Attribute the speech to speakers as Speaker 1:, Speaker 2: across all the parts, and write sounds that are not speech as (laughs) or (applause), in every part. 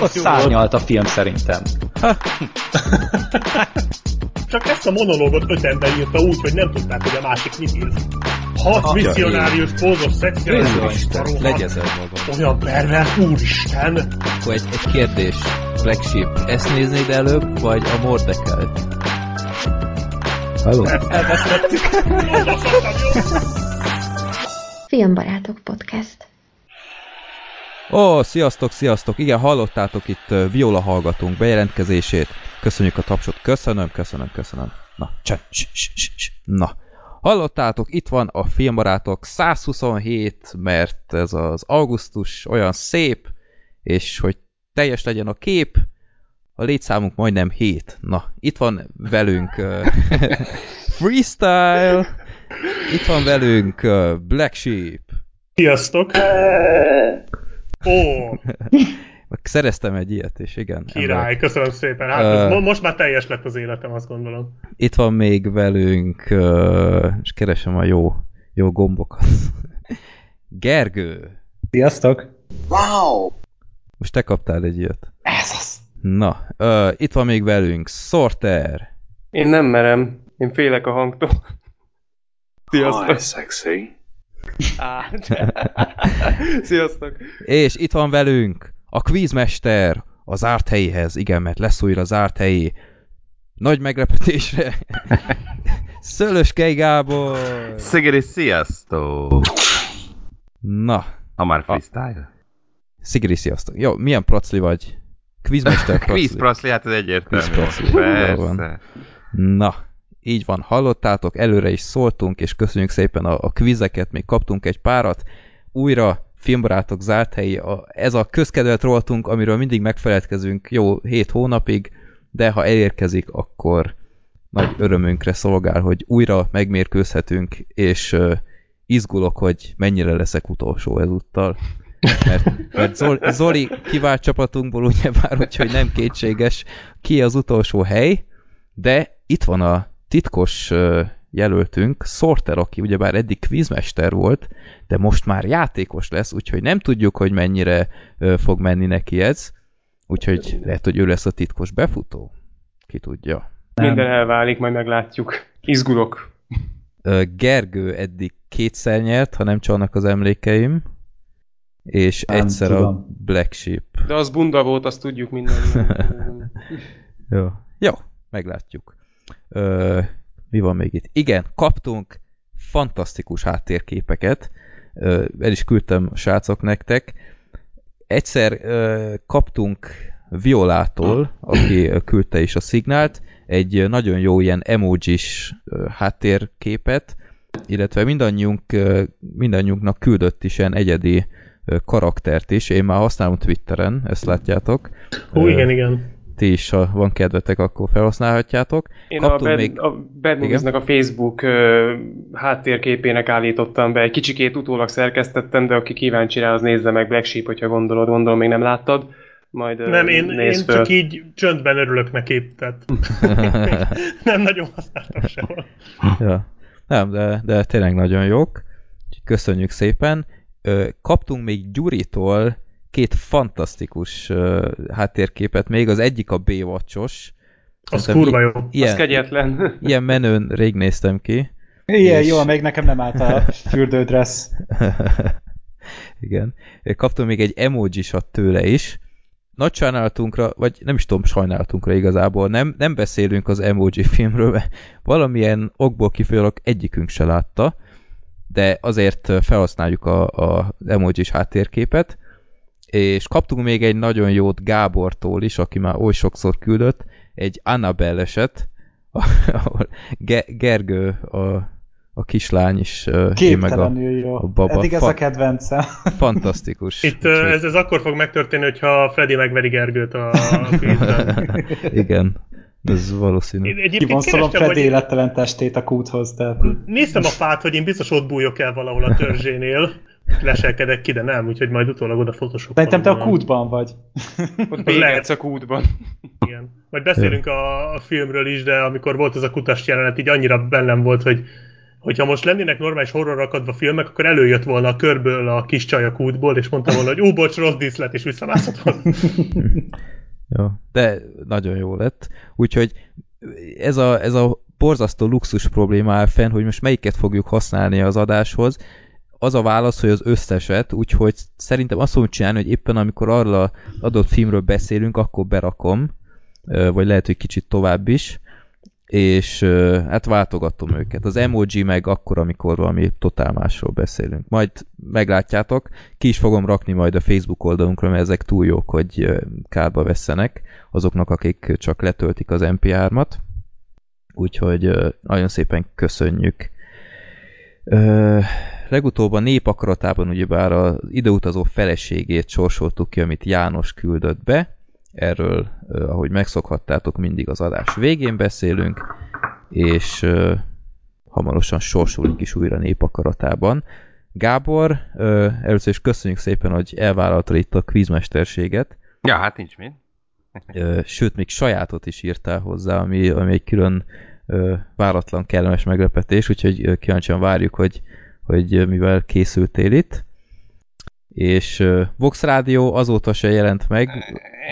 Speaker 1: Ott szárnyalt a film szerintem. (laughs)
Speaker 2: Csak ezt a monológot öt ember írta úgy, hogy nem tudták, hogy a másik mit ír. Hat
Speaker 3: Atya
Speaker 2: misszionárius pózos szexuális
Speaker 3: legyezel magam.
Speaker 2: Olyan pervers, úristen!
Speaker 3: Akkor egy, egy kérdés. Black Sheep, ezt néznéd előbb, vagy a Mordekelt? Halló? (laughs)
Speaker 4: Filmbarátok podcast.
Speaker 3: Ó, sziasztok, sziasztok! Igen, hallottátok itt Viola hallgatónk bejelentkezését. Köszönjük a tapsot. Köszönöm, köszönöm, köszönöm. Na, ss. Na. Hallottátok, itt van a Filmbarátok 127, mert ez az augusztus olyan szép, és hogy teljes legyen a kép, a létszámunk majdnem 7. Na, itt van velünk uh, (laughs) Freestyle, itt van velünk uh, Black Sheep,
Speaker 2: Sziasztok! Ó,
Speaker 3: Szereztem egy ilyet, és igen.
Speaker 2: király, köszönöm szépen. Hát ez mo- most már teljes lett az életem, azt gondolom.
Speaker 3: Itt van még velünk, uh, és keresem a jó, jó gombokat. (laughs) Gergő,
Speaker 1: Sziasztok!
Speaker 3: most te kaptál egy ilyet.
Speaker 1: Ez az!
Speaker 3: Na, uh, itt van még velünk Sorter,
Speaker 5: Én nem merem. Én félek a hangtól. Sziasztok.
Speaker 6: sexy. (laughs)
Speaker 5: Sziasztok.
Speaker 3: és itt van velünk a quizmester az zárt helyéhez. Igen, mert lesz újra zárt helyi. Nagy meglepetésre. (laughs) Szölöskei Gábor.
Speaker 6: Szegedi, sziasztok!
Speaker 3: Na,
Speaker 6: Ha már freestyle?
Speaker 3: Szigri, sziasztok. Jó, milyen procli vagy? Quizmester (laughs) procli.
Speaker 6: Quiz Praszli, hát ez egyértelmű.
Speaker 3: Quiz.
Speaker 6: Persze.
Speaker 3: Na, így van, hallottátok, előre is szóltunk, és köszönjük szépen a, a kvizeket, még kaptunk egy párat. Újra filmbarátok zárt helyi, a, ez a közkedvelt rovatunk, amiről mindig megfeledkezünk jó hét hónapig, de ha elérkezik, akkor nagy örömünkre szolgál, hogy újra megmérkőzhetünk, és uh, izgulok, hogy mennyire leszek utolsó ezúttal. Mert, mert Zoli, Zoli kivált csapatunkból ugyebár, úgyhogy nem kétséges, ki az utolsó hely, de itt van a titkos jelöltünk, Sorter, aki ugyebár eddig quizmester volt, de most már játékos lesz, úgyhogy nem tudjuk, hogy mennyire fog menni neki ez, úgyhogy lehet, hogy ő lesz a titkos befutó. Ki tudja.
Speaker 5: Minden elválik, majd meglátjuk. Izgulok.
Speaker 3: Gergő eddig kétszer nyert, ha nem csalnak az emlékeim, és
Speaker 1: Nem
Speaker 3: egyszer a
Speaker 1: tudom.
Speaker 3: Black Sheep.
Speaker 5: De az bunda volt, azt tudjuk minden. (laughs)
Speaker 3: Jó, jó meglátjuk. Ö, mi van még itt? Igen, kaptunk fantasztikus háttérképeket. Ö, el is küldtem srácok nektek. Egyszer ö, kaptunk Violától, aki küldte is a szignált, egy nagyon jó ilyen emojis háttérképet, illetve mindannyiunk, mindannyiunknak küldött is ilyen egyedi karaktert is. Én már használom Twitteren, ezt látjátok. Ö,
Speaker 2: igen, igen.
Speaker 3: Ti is, ha van kedvetek, akkor felhasználhatjátok.
Speaker 5: Én a
Speaker 3: Kaptunk
Speaker 5: Bad,
Speaker 3: még-
Speaker 5: a Bad a Facebook ö, háttérképének állítottam be. Egy kicsikét utólag szerkesztettem, de aki kíváncsi rá, az nézze meg Black Sheep, hogyha gondolod, gondolom még nem láttad. Majd
Speaker 2: Nem, én, én
Speaker 5: föl.
Speaker 2: csak így csöndben örülök neki, tehát (laughs) (laughs) nem nagyon használtam sehol.
Speaker 3: ja. Nem, de, de tényleg nagyon jók. Köszönjük szépen. Kaptunk még Gyuritól két fantasztikus ö, háttérképet, még az egyik a B-vacsos.
Speaker 2: Az
Speaker 3: Szerintem
Speaker 2: kurva jó.
Speaker 5: Az
Speaker 3: Ilyen,
Speaker 5: kegyetlen. (laughs)
Speaker 3: ilyen menőn rég néztem ki.
Speaker 1: Ilyen
Speaker 3: És-
Speaker 1: jó, még nekem nem állt a (laughs) fürdődressz. (laughs)
Speaker 3: Igen. Kaptam még egy emojisat tőle is. Nagy sajnálatunkra, vagy nem is tudom, sajnálatunkra igazából, nem, nem beszélünk az emoji filmről, mert valamilyen okból kifolyólag egyikünk se látta, de azért felhasználjuk a, a emojis háttérképet, és kaptunk még egy nagyon jót Gábortól is, aki már oly sokszor küldött, egy Annabelle eset, (laughs) ahol Ge- Gergő a, a kislány is, meg a
Speaker 1: Képtelenül jó.
Speaker 3: a baba.
Speaker 1: Eddig ez a
Speaker 3: Fa-
Speaker 1: kedvencem. (laughs)
Speaker 3: fantasztikus.
Speaker 2: Itt ö, ez, ez akkor fog megtörténni, hogyha Freddy megveri Gergőt a, a. (laughs)
Speaker 3: Igen, ez valószínű.
Speaker 2: Én egyébként
Speaker 1: Kivonszolom Freddy
Speaker 2: hogy
Speaker 1: élettelen testét a kúthoz, tehát...
Speaker 2: néztem a fát, hogy én biztos ott bújok el valahol a törzsénél, leselkedek ki, de nem, úgyhogy majd utólag oda photoshopolom.
Speaker 1: Szerintem te a kútban vagy.
Speaker 5: Ott
Speaker 2: lehet.
Speaker 5: a kútban.
Speaker 2: Igen. Majd beszélünk a, a filmről is, de amikor volt ez a kutas jelenet, így annyira bennem volt, hogy hogyha most lennének normális horror akadva filmek, akkor előjött volna a körből a kis csaj a kútból, és mondta volna, hogy ú, bocs, rossz díszlet, és visszamászott volna. (laughs)
Speaker 3: Jó, de nagyon jó lett. Úgyhogy ez a, ez a borzasztó luxus probléma áll fenn, hogy most melyiket fogjuk használni az adáshoz. Az a válasz, hogy az összeset, úgyhogy szerintem azt fogom csinálni, hogy éppen amikor arról az adott filmről beszélünk, akkor berakom, vagy lehet, hogy kicsit tovább is, és hát váltogatom őket. Az emoji meg akkor, amikor valami totál másról beszélünk. Majd meglátjátok, ki is fogom rakni majd a Facebook oldalunkra, mert ezek túl jók, hogy kárba vesszenek azoknak, akik csak letöltik az MP3-at. Úgyhogy nagyon szépen köszönjük. Legutóbb a népakaratában ugyebár az ideutazó feleségét sorsoltuk ki, amit János küldött be. Erről, ahogy megszokhattátok, mindig az adás végén beszélünk, és hamarosan sorsolunk is újra népakaratában. Gábor, először is köszönjük szépen, hogy elvállaltad itt a kvízmesterséget,
Speaker 6: Ja, hát nincs mit.
Speaker 3: Ö, sőt, még sajátot is írtál hozzá, ami, ami egy külön váratlan, kellemes meglepetés, úgyhogy kíváncsian várjuk, hogy, hogy mivel készültél itt. És Vox Radio azóta se jelent meg,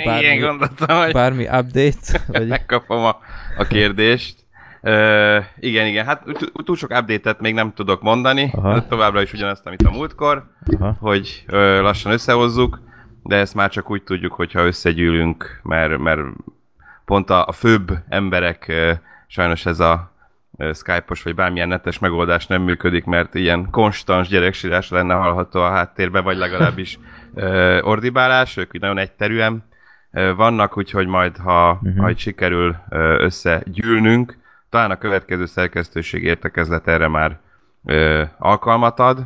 Speaker 3: Bármi-
Speaker 6: Igen, gondoltam, hogy
Speaker 3: bármi update, (laughs) vagy...
Speaker 6: megkapom a, a kérdést. Ö, igen, igen, hát túl sok update-et még nem tudok mondani,
Speaker 3: Aha.
Speaker 6: továbbra is ugyanazt, amit a múltkor,
Speaker 3: Aha.
Speaker 6: hogy ö, lassan összehozzuk, de ezt már csak úgy tudjuk, hogyha összegyűlünk, mert, mert pont a, a főbb emberek, ö, sajnos ez a Skype-os vagy bármilyen netes megoldás nem működik, mert ilyen konstans gyereksírás lenne hallható a háttérbe, vagy legalábbis ö, ordibálás, ők nagyon egyterűen ö, vannak, úgyhogy majd, ha, uh-huh. itt sikerül ö, összegyűlnünk, talán a következő szerkesztőség értekezlet erre már ö, alkalmat ad.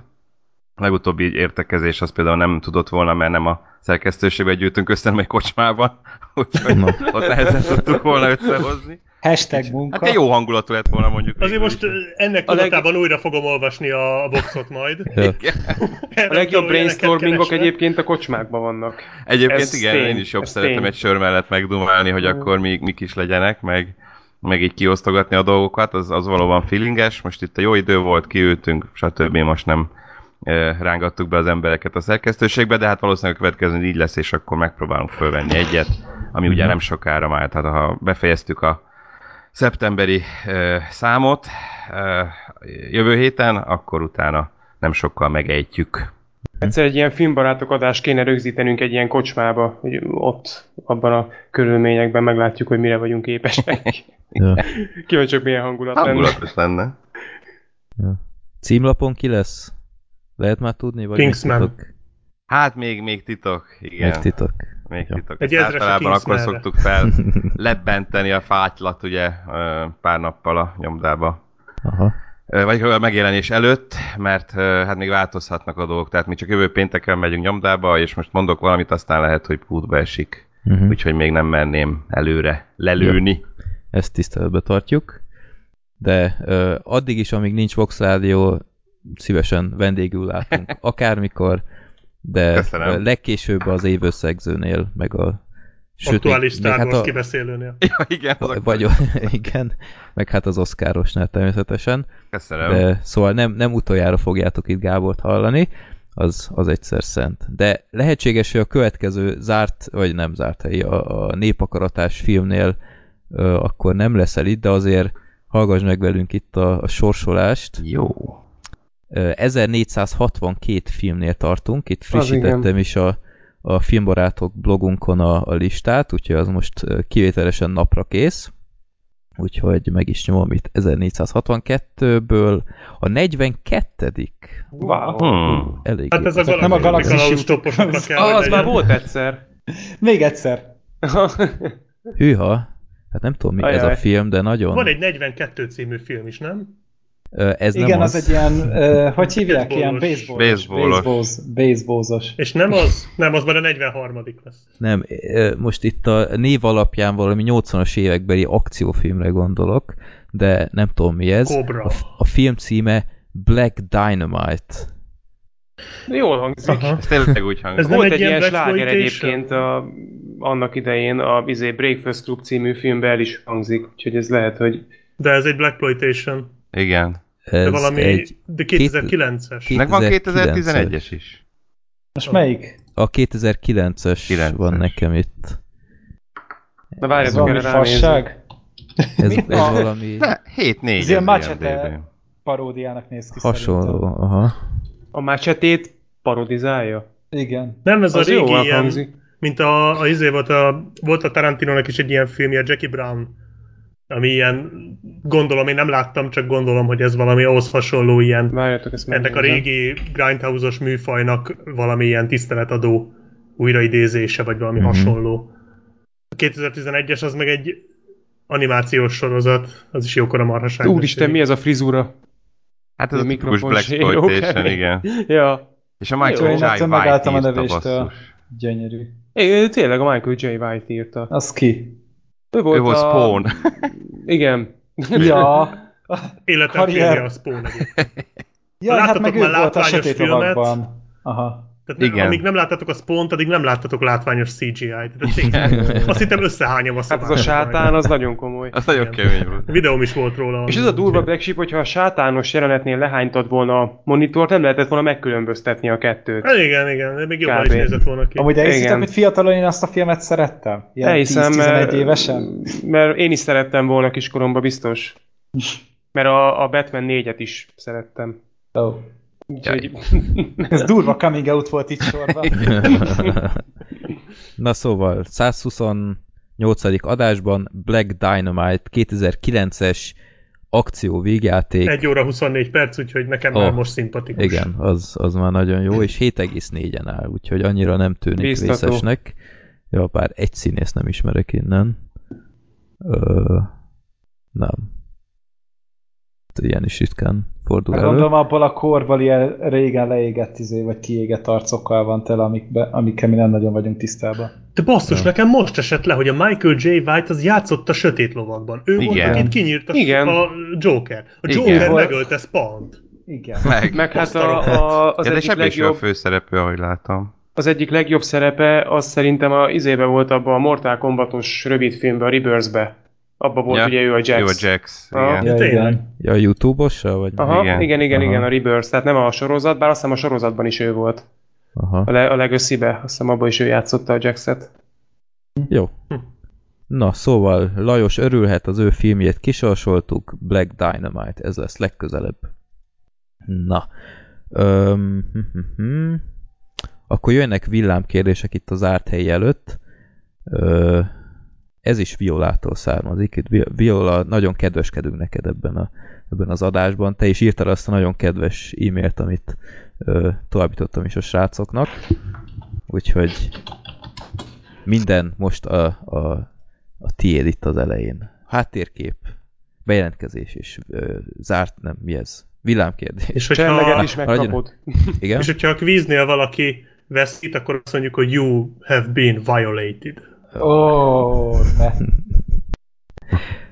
Speaker 6: A legutóbbi értekezés az például nem tudott volna, mert nem a szerkesztőségbe gyűjtünk össze, hanem egy kocsmában, (laughs) úgyhogy ott nehezen tudtuk volna összehozni.
Speaker 1: Hashtag munka.
Speaker 6: Hát jó hangulatú lett volna mondjuk.
Speaker 2: Azért most
Speaker 6: is.
Speaker 2: ennek
Speaker 5: A leg-
Speaker 2: tudatában újra fogom olvasni a boxot majd. (laughs) (laughs)
Speaker 5: A legjobb brainstormingok egyébként a kocsmákban vannak.
Speaker 6: Egyébként
Speaker 5: Ez
Speaker 6: igen,
Speaker 5: tény,
Speaker 6: én is jobb
Speaker 5: ez
Speaker 6: szeretem
Speaker 5: tény.
Speaker 6: egy sör mellett megdumálni, hogy akkor még mik is legyenek, meg, meg így kiosztogatni a dolgokat, az, az valóban feelinges. Most itt a jó idő volt, kiültünk, stb. Most nem e, rángattuk be az embereket a szerkesztőségbe, de hát valószínűleg a következő így lesz, és akkor megpróbálunk fölvenni egyet, ami ugye nem sokára már, tehát ha befejeztük a szeptemberi e, számot e, jövő héten, akkor utána nem sokkal megejtjük.
Speaker 5: Egyszer egy ilyen filmbarátok adást kéne rögzítenünk egy ilyen kocsmába, hogy ott, abban a körülményekben meglátjuk, hogy mire vagyunk képesek. (laughs)
Speaker 3: ja.
Speaker 5: Kíváncsiak milyen hangulat lenne.
Speaker 6: Hangulatos lenne.
Speaker 3: Címlapon ki lesz? Lehet már tudni? Vagy
Speaker 2: Kingsman.
Speaker 3: titok?
Speaker 6: Hát még, még titok, igen.
Speaker 3: Még titok.
Speaker 6: Még
Speaker 3: Jó.
Speaker 6: titok.
Speaker 2: Egy
Speaker 6: általában akkor szoktuk fel (laughs) lebbenteni a fátylat ugye pár nappal a nyomdába.
Speaker 3: Aha.
Speaker 6: Vagy a megjelenés előtt, mert hát még változhatnak a dolgok. Tehát mi csak jövő pénteken megyünk nyomdába, és most mondok valamit, aztán lehet, hogy pútba esik.
Speaker 3: Uh-huh.
Speaker 6: Úgyhogy még nem merném előre lelőni.
Speaker 3: Ezt tiszteletbe tartjuk. De ö, addig is, amíg nincs Vox Rádió, szívesen vendégül látunk (laughs) akármikor, de
Speaker 6: Köszönöm.
Speaker 3: legkésőbb az év összegzőnél, meg a
Speaker 2: Aktuális
Speaker 3: még- még
Speaker 2: Star Wars
Speaker 3: a,
Speaker 2: kibeszélőnél.
Speaker 6: Ja, igen, az
Speaker 3: vagy, (laughs) igen, meg hát az Oscarosnál természetesen.
Speaker 6: Köszönöm.
Speaker 3: De szóval nem, nem utoljára fogjátok itt Gábort hallani, az, az egyszer szent. De lehetséges, hogy a következő zárt, vagy nem zárt helyi, a, a népakaratás filmnél ö, akkor nem leszel itt, de azért hallgass meg velünk itt a, a sorsolást.
Speaker 6: Jó.
Speaker 3: Ö, 1462 filmnél tartunk, itt frissítettem is a, a filmbarátok blogunkon a, a listát, úgyhogy az most kivételesen napra kész. Úgyhogy meg is nyomom itt 1462-ből a 42
Speaker 5: Wow.
Speaker 6: Hmm.
Speaker 3: elég
Speaker 2: Hát ez a
Speaker 1: Ezek nem a
Speaker 2: galaxis
Speaker 1: út.
Speaker 2: kell,
Speaker 5: Ah, az már volt egyszer.
Speaker 1: Még egyszer.
Speaker 3: Hűha, hát nem tudom mi ez
Speaker 5: Ajaj.
Speaker 3: a film, de nagyon...
Speaker 2: Van egy 42 című film is, nem?
Speaker 3: Ez
Speaker 1: Igen,
Speaker 3: nem
Speaker 1: az, egy ilyen, uh, hogy hívják, ilyen
Speaker 2: Baseballos.
Speaker 1: baseballos.
Speaker 6: Baseballos.
Speaker 2: És nem az? Nem, az már a 43 lesz.
Speaker 3: Nem, most itt a név alapján valami 80-as évekbeli akciófilmre gondolok, de nem tudom mi ez.
Speaker 2: Cobra.
Speaker 3: A, a film címe Black Dynamite.
Speaker 5: Jól hangzik.
Speaker 2: Aha.
Speaker 6: Ez tényleg úgy hangzik.
Speaker 2: Ez nem
Speaker 5: Volt
Speaker 2: egy
Speaker 5: egy ilyen sláger egyébként a, annak idején a izé, Breakfast Club című filmben el is hangzik, úgyhogy ez lehet, hogy
Speaker 2: De ez egy Blackploitation.
Speaker 6: Igen.
Speaker 3: Ez
Speaker 2: De valami,
Speaker 3: egy
Speaker 2: de 2009-es.
Speaker 3: két-
Speaker 6: Meg van
Speaker 3: 2009-es.
Speaker 6: 2011-es is.
Speaker 1: Most melyik?
Speaker 3: a 2009-es
Speaker 6: 9-es.
Speaker 3: van nekem itt.
Speaker 5: Na
Speaker 1: Ez
Speaker 5: várjatok,
Speaker 1: valami fasság?
Speaker 3: Ez,
Speaker 1: Mi?
Speaker 3: ez
Speaker 1: A-
Speaker 3: valami
Speaker 6: Ne, 7-4
Speaker 1: Ez ilyen
Speaker 6: az
Speaker 1: Machete paródiának néz ki
Speaker 3: hasonló.
Speaker 1: szerintem.
Speaker 3: Aha.
Speaker 5: A macsetét parodizálja?
Speaker 1: Igen.
Speaker 2: Nem, ez
Speaker 5: Az
Speaker 2: a
Speaker 5: jó
Speaker 2: régi ilyen,
Speaker 5: hangzik.
Speaker 2: mint a, a izé volt a, volt a Tarantinónak is egy ilyen filmje, Jackie Brown, ami ilyen, gondolom, én nem láttam, csak gondolom, hogy ez valami ahhoz hasonló ilyen,
Speaker 5: Várjatok, ezt
Speaker 2: ennek a régi grindhouse-os műfajnak valami ilyen tiszteletadó újraidézése, vagy valami
Speaker 3: Mhm.
Speaker 2: hasonló. A 2011-es az meg egy animációs sorozat, az is jókora marhaság.
Speaker 5: Úristen, mi ez a frizura?
Speaker 6: Hát ez a
Speaker 5: A mikrofon
Speaker 6: Black
Speaker 5: kemény.
Speaker 6: igen. (laughs)
Speaker 5: Ja.
Speaker 6: És a
Speaker 1: Jó,
Speaker 6: Michael
Speaker 1: én
Speaker 6: J. White
Speaker 1: megálltam a nevéstől. Gyönyörű.
Speaker 5: É, tényleg a Michael J. White írta.
Speaker 1: Az ki?
Speaker 5: Ő volt
Speaker 6: Ő volt
Speaker 5: a...
Speaker 6: Spawn.
Speaker 5: Igen. (laughs)
Speaker 1: Ja.
Speaker 2: Életem
Speaker 1: Karrier.
Speaker 2: a Spawn egyébként.
Speaker 1: Ja, hát
Speaker 2: láttatok
Speaker 1: meg ő
Speaker 2: már
Speaker 1: volt a
Speaker 2: látványos
Speaker 1: sötét
Speaker 2: filmet?
Speaker 1: Aha.
Speaker 2: Tehát
Speaker 6: Igen.
Speaker 2: amíg nem láttatok a Spawn-t, addig nem láttatok látványos CGI-t. Tehát azt hittem összehányom a
Speaker 5: Hát
Speaker 2: szobát.
Speaker 5: az a sátán, az nagyon komoly.
Speaker 6: Az nagyon
Speaker 2: Igen.
Speaker 6: kemény volt.
Speaker 2: Videóm is volt róla.
Speaker 5: És ez a durva Black Sheep, hogyha a sátános jelenetnél lehánytad volna a monitort, nem lehetett volna megkülönböztetni a kettőt.
Speaker 2: Hát igen, igen, de még jobban
Speaker 5: Kb.
Speaker 2: is nézett volna ki.
Speaker 1: Amúgy elhiszitek,
Speaker 5: Igen.
Speaker 1: hogy fiatalon én azt a filmet szerettem? Ilyen
Speaker 5: Elhiszem,
Speaker 1: 10-11
Speaker 5: mert,
Speaker 1: évesen?
Speaker 5: mert én is szerettem volna kiskoromban biztos. Mert a, a Batman 4-et is szerettem.
Speaker 1: Oh.
Speaker 5: Úgyhogy... (laughs)
Speaker 1: Ez durva coming out volt itt sorban. (laughs)
Speaker 3: Na szóval, 128. adásban Black Dynamite 2009-es akció végjáték.
Speaker 2: 1 óra 24 perc, úgyhogy nekem
Speaker 3: Oh.
Speaker 2: már most szimpatikus.
Speaker 3: Igen, az, az már nagyon jó, és 7,4-en áll, úgyhogy annyira nem tűnik
Speaker 5: Bíztató.
Speaker 3: vészesnek. Jó, bár egy színész nem ismerek innen. Ö, nem. Ilyen is ritkán fordul
Speaker 1: Hát
Speaker 3: elő.
Speaker 1: gondolom abból a korból ilyen régen leégett izé, vagy kiégett arcokkal van tele, amikbe, amikkel mi nem nagyon vagyunk tisztában.
Speaker 2: De basszus, nekem most esett le, hogy a Michael J. White az játszott a Sötét Lovakban. Ő volt,
Speaker 6: Igen.
Speaker 2: akit kinyírt a,
Speaker 5: Igen.
Speaker 2: a Joker. A
Speaker 6: Igen.
Speaker 2: Joker
Speaker 1: Volt.
Speaker 2: megölte Spawn-t.
Speaker 1: Igen.
Speaker 6: Meg.
Speaker 5: Meg hát
Speaker 2: a
Speaker 5: a, a, az,
Speaker 6: Ja,
Speaker 5: egyik
Speaker 6: ő a
Speaker 5: legjobb,
Speaker 6: főszereplő, ahogy látom.
Speaker 5: az egyik legjobb szerepe, az szerintem a izébe volt abban a Mortal Kombatos rövidfilmben, a Rebirth-be. Abba volt
Speaker 6: Ja,
Speaker 5: ugye ő a Jax.
Speaker 6: Ő a Jax, igen.
Speaker 1: Ja, igen.
Speaker 3: Ja, a YouTube-ossal, vagy?
Speaker 5: Aha, igen,
Speaker 6: Igen.
Speaker 5: igen,
Speaker 3: Aha.
Speaker 5: igen, a Rebirth, tehát nem a sorozat, bár azt hiszem a sorozatban is ő volt.
Speaker 3: Aha.
Speaker 5: A, le, a legacy azt hiszem abban is ő játszotta a Jax-et.
Speaker 3: Jó. Na, szóval Lajos örülhet, az ő filmjét kisorsoltuk, Black Dynamite, ez lesz legközelebb. Na. Öm, hm, hm, hm. Akkor jönnek villámkérdések itt az árt hely előtt. Ö, ez is Violától származik. Itt Vi- Viola, nagyon kedveskedünk neked ebben, a, ebben az adásban. Te is írtad azt a nagyon kedves e-mailt, amit ö, továbbítottam is a srácoknak. Úgyhogy minden most a, a, a tiéd itt az elején. Háttérkép, bejelentkezés és ö, zárt, nem, mi ez? Villámkérdés.
Speaker 2: És hogyha,
Speaker 5: is megkapod.
Speaker 3: Igen?
Speaker 2: és hogyha a kvíznél valaki veszít, akkor azt mondjuk, hogy you have been violated.
Speaker 1: Ó, oh, ne.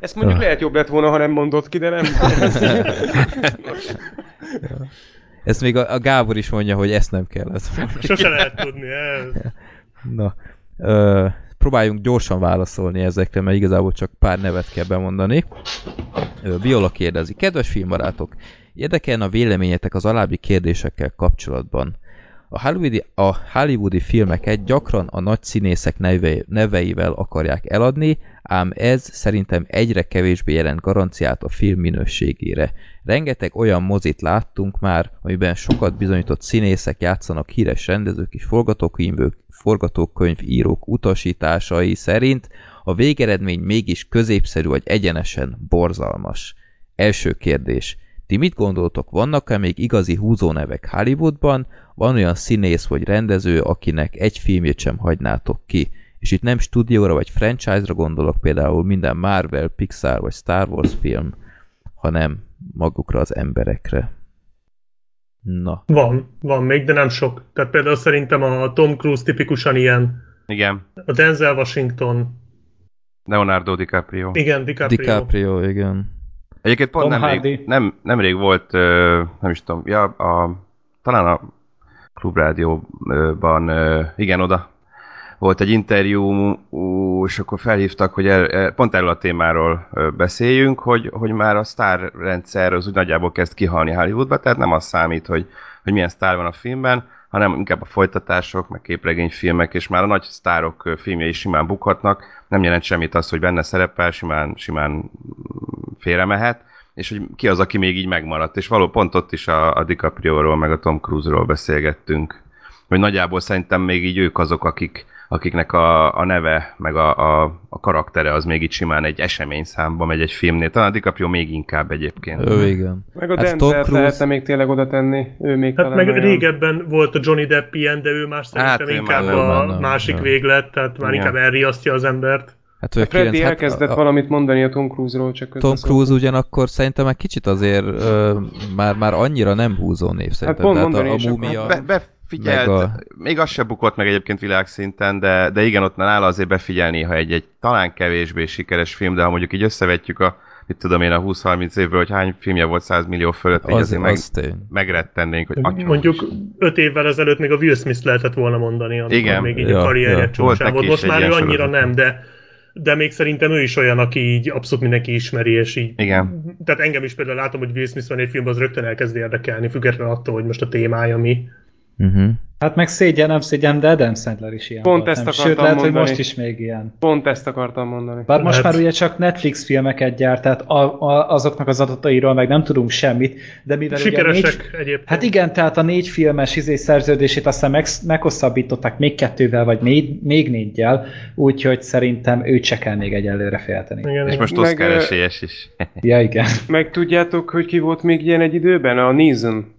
Speaker 5: Ezt mondjuk
Speaker 3: Ah.
Speaker 5: lehet jobb lett volna, ha nem mondott ki, de nem.
Speaker 3: Ezt még a, a Gábor is mondja, hogy ezt nem kellett volna.
Speaker 2: Sose lehet tudni. Ez.
Speaker 3: Na, ö, próbáljunk gyorsan válaszolni ezekre, mert igazából csak pár nevet kell bemondani. Ö, Viola kérdezi. Kedves filmbarátok, érdekelne a véleményetek az alábbi kérdésekkel kapcsolatban. A hollywoodi, a hollywoodi filmeket gyakran a nagy színészek neve, neveivel akarják eladni, ám ez szerintem egyre kevésbé jelent garanciát a film minőségére. Rengeteg olyan mozit láttunk már, amiben sokat bizonyított színészek játszanak híres rendezők és forgatókönyvők, forgatókönyvírók utasításai szerint, a végeredmény mégis középszerű vagy egyenesen borzalmas. Első kérdés. Ti mit gondoltok, vannak-e még igazi húzónevek Hollywoodban? Van olyan színész vagy rendező, akinek egy filmjét sem hagynátok ki? És itt nem stúdióra vagy franchise-ra gondolok, például minden Marvel, Pixar vagy Star Wars film, hanem magukra az emberekre. Na,
Speaker 2: Van, van még, de nem sok. Tehát például szerintem a Tom Cruise tipikusan ilyen,
Speaker 6: Igen.
Speaker 2: a Denzel Washington,
Speaker 6: Leonardo DiCaprio.
Speaker 2: igen, DiCaprio.
Speaker 3: DiCaprio, igen.
Speaker 6: Egyébként pont
Speaker 1: Tom
Speaker 6: nemrég,
Speaker 1: Hardy.
Speaker 6: nem, nemrég volt, nem is tudom, ja, a, talán a klubrádióban, igen, oda volt egy interjú, és akkor felhívtak, hogy el, pont erről a témáról beszéljünk, hogy, hogy már a sztárrendszer az úgy nagyjából kezd kihalni Hollywoodba, tehát nem az számít, hogy, hogy milyen sztár van a filmben, hanem inkább a folytatások, meg képregényfilmek, és már a nagy sztárok filmjei simán bukhatnak, nem jelent semmit az, hogy benne szerepel, simán, simán félre mehet, és hogy ki az, aki még így megmaradt. És való pont ott is a, a DiCaprio-ról, meg a Tom Cruise-ról beszélgettünk. Hogy nagyjából szerintem még így ők azok, akik, akiknek a, a neve, meg a, a, a karaktere az még itt simán egy esemény számba megy egy filmnél. Talán a DiCaprio még inkább egyébként.
Speaker 3: Ő igen.
Speaker 5: Meg a
Speaker 3: Hát Tom
Speaker 5: Denzel
Speaker 3: Cruise-
Speaker 5: lehetne még tényleg oda tenni. Ő még
Speaker 2: Hát meg
Speaker 5: olyan-
Speaker 2: régebben volt a Johnny Depp ilyen, de ő már szerintem
Speaker 6: Hát
Speaker 2: inkább
Speaker 6: már-
Speaker 2: a
Speaker 3: nem,
Speaker 2: másik
Speaker 3: nem.
Speaker 2: véglet, tehát már
Speaker 6: Igen.
Speaker 2: inkább elriasztja az embert.
Speaker 3: Hát ő
Speaker 5: A Freddy
Speaker 3: 9, hát
Speaker 5: elkezdett
Speaker 3: a, a,
Speaker 5: valamit mondani a Tom Cruise-ról, csak
Speaker 3: Tom. Cruise ugyanakkor szerintem egy kicsit azért ö, már, már annyira nem húzó név szerintem.
Speaker 5: pont
Speaker 3: Tehát
Speaker 5: mondani
Speaker 3: a, a múmia...
Speaker 5: akartam.
Speaker 6: Be, befigyelt,
Speaker 3: Meg
Speaker 6: a... még az se bukott meg egyébként világszinten, de, de igen, ott nála azért befigyelni, ha egy, egy talán kevésbé sikeres film, de ha mondjuk így összevetjük a, mit tudom én, a 20-30 évből, hogy hány filmje volt 100 millió fölött, így
Speaker 3: Az,
Speaker 6: azért meg,
Speaker 3: tény.
Speaker 6: megrettennénk, hogy atya,
Speaker 2: Mondjuk öt évvel ezelőtt még a Will Smith lehetett volna mondani, amikor
Speaker 6: Igen.
Speaker 2: még így
Speaker 3: Ja,
Speaker 2: a karrierje
Speaker 3: ja.
Speaker 6: Volt
Speaker 2: csúcsán Most már ő annyira nem, de de még szerintem ő is olyan, aki így abszolút mindenki ismeri, és így...
Speaker 6: Igen.
Speaker 2: Tehát engem is például látom, hogy Will Smith van egy filmben, az rögtön elkezd érdekelni, függetlenül attól, hogy most a témája mi.
Speaker 3: Uh-huh.
Speaker 1: Hát meg szégyen, nem szégyen, de Adam Sandler is ilyen
Speaker 5: Pont
Speaker 1: volt,
Speaker 5: ezt
Speaker 1: nem?
Speaker 5: akartam
Speaker 1: Sőt, lehet, hogy
Speaker 5: mondani.
Speaker 1: most is még ilyen.
Speaker 5: Pont ezt akartam mondani.
Speaker 1: Bár most
Speaker 2: Lehet.
Speaker 1: már ugye csak Netflix filmeket gyárt, tehát a, a, azoknak az adatairól meg nem tudunk semmit, de mivel ugye a négy,
Speaker 2: Sikeresek egyébként.
Speaker 1: Hát igen, tehát a négy filmes izé szerződését aztán meg, meghosszabbították még kettővel, vagy még, még négyel, úgyhogy szerintem őt se kell még egyelőre félteni.
Speaker 2: Igen,
Speaker 6: És most Oscar esélyes is. (laughs)
Speaker 1: Ja, igen.
Speaker 5: Meg tudjátok, hogy ki volt még ilyen egy időben? A Neeson.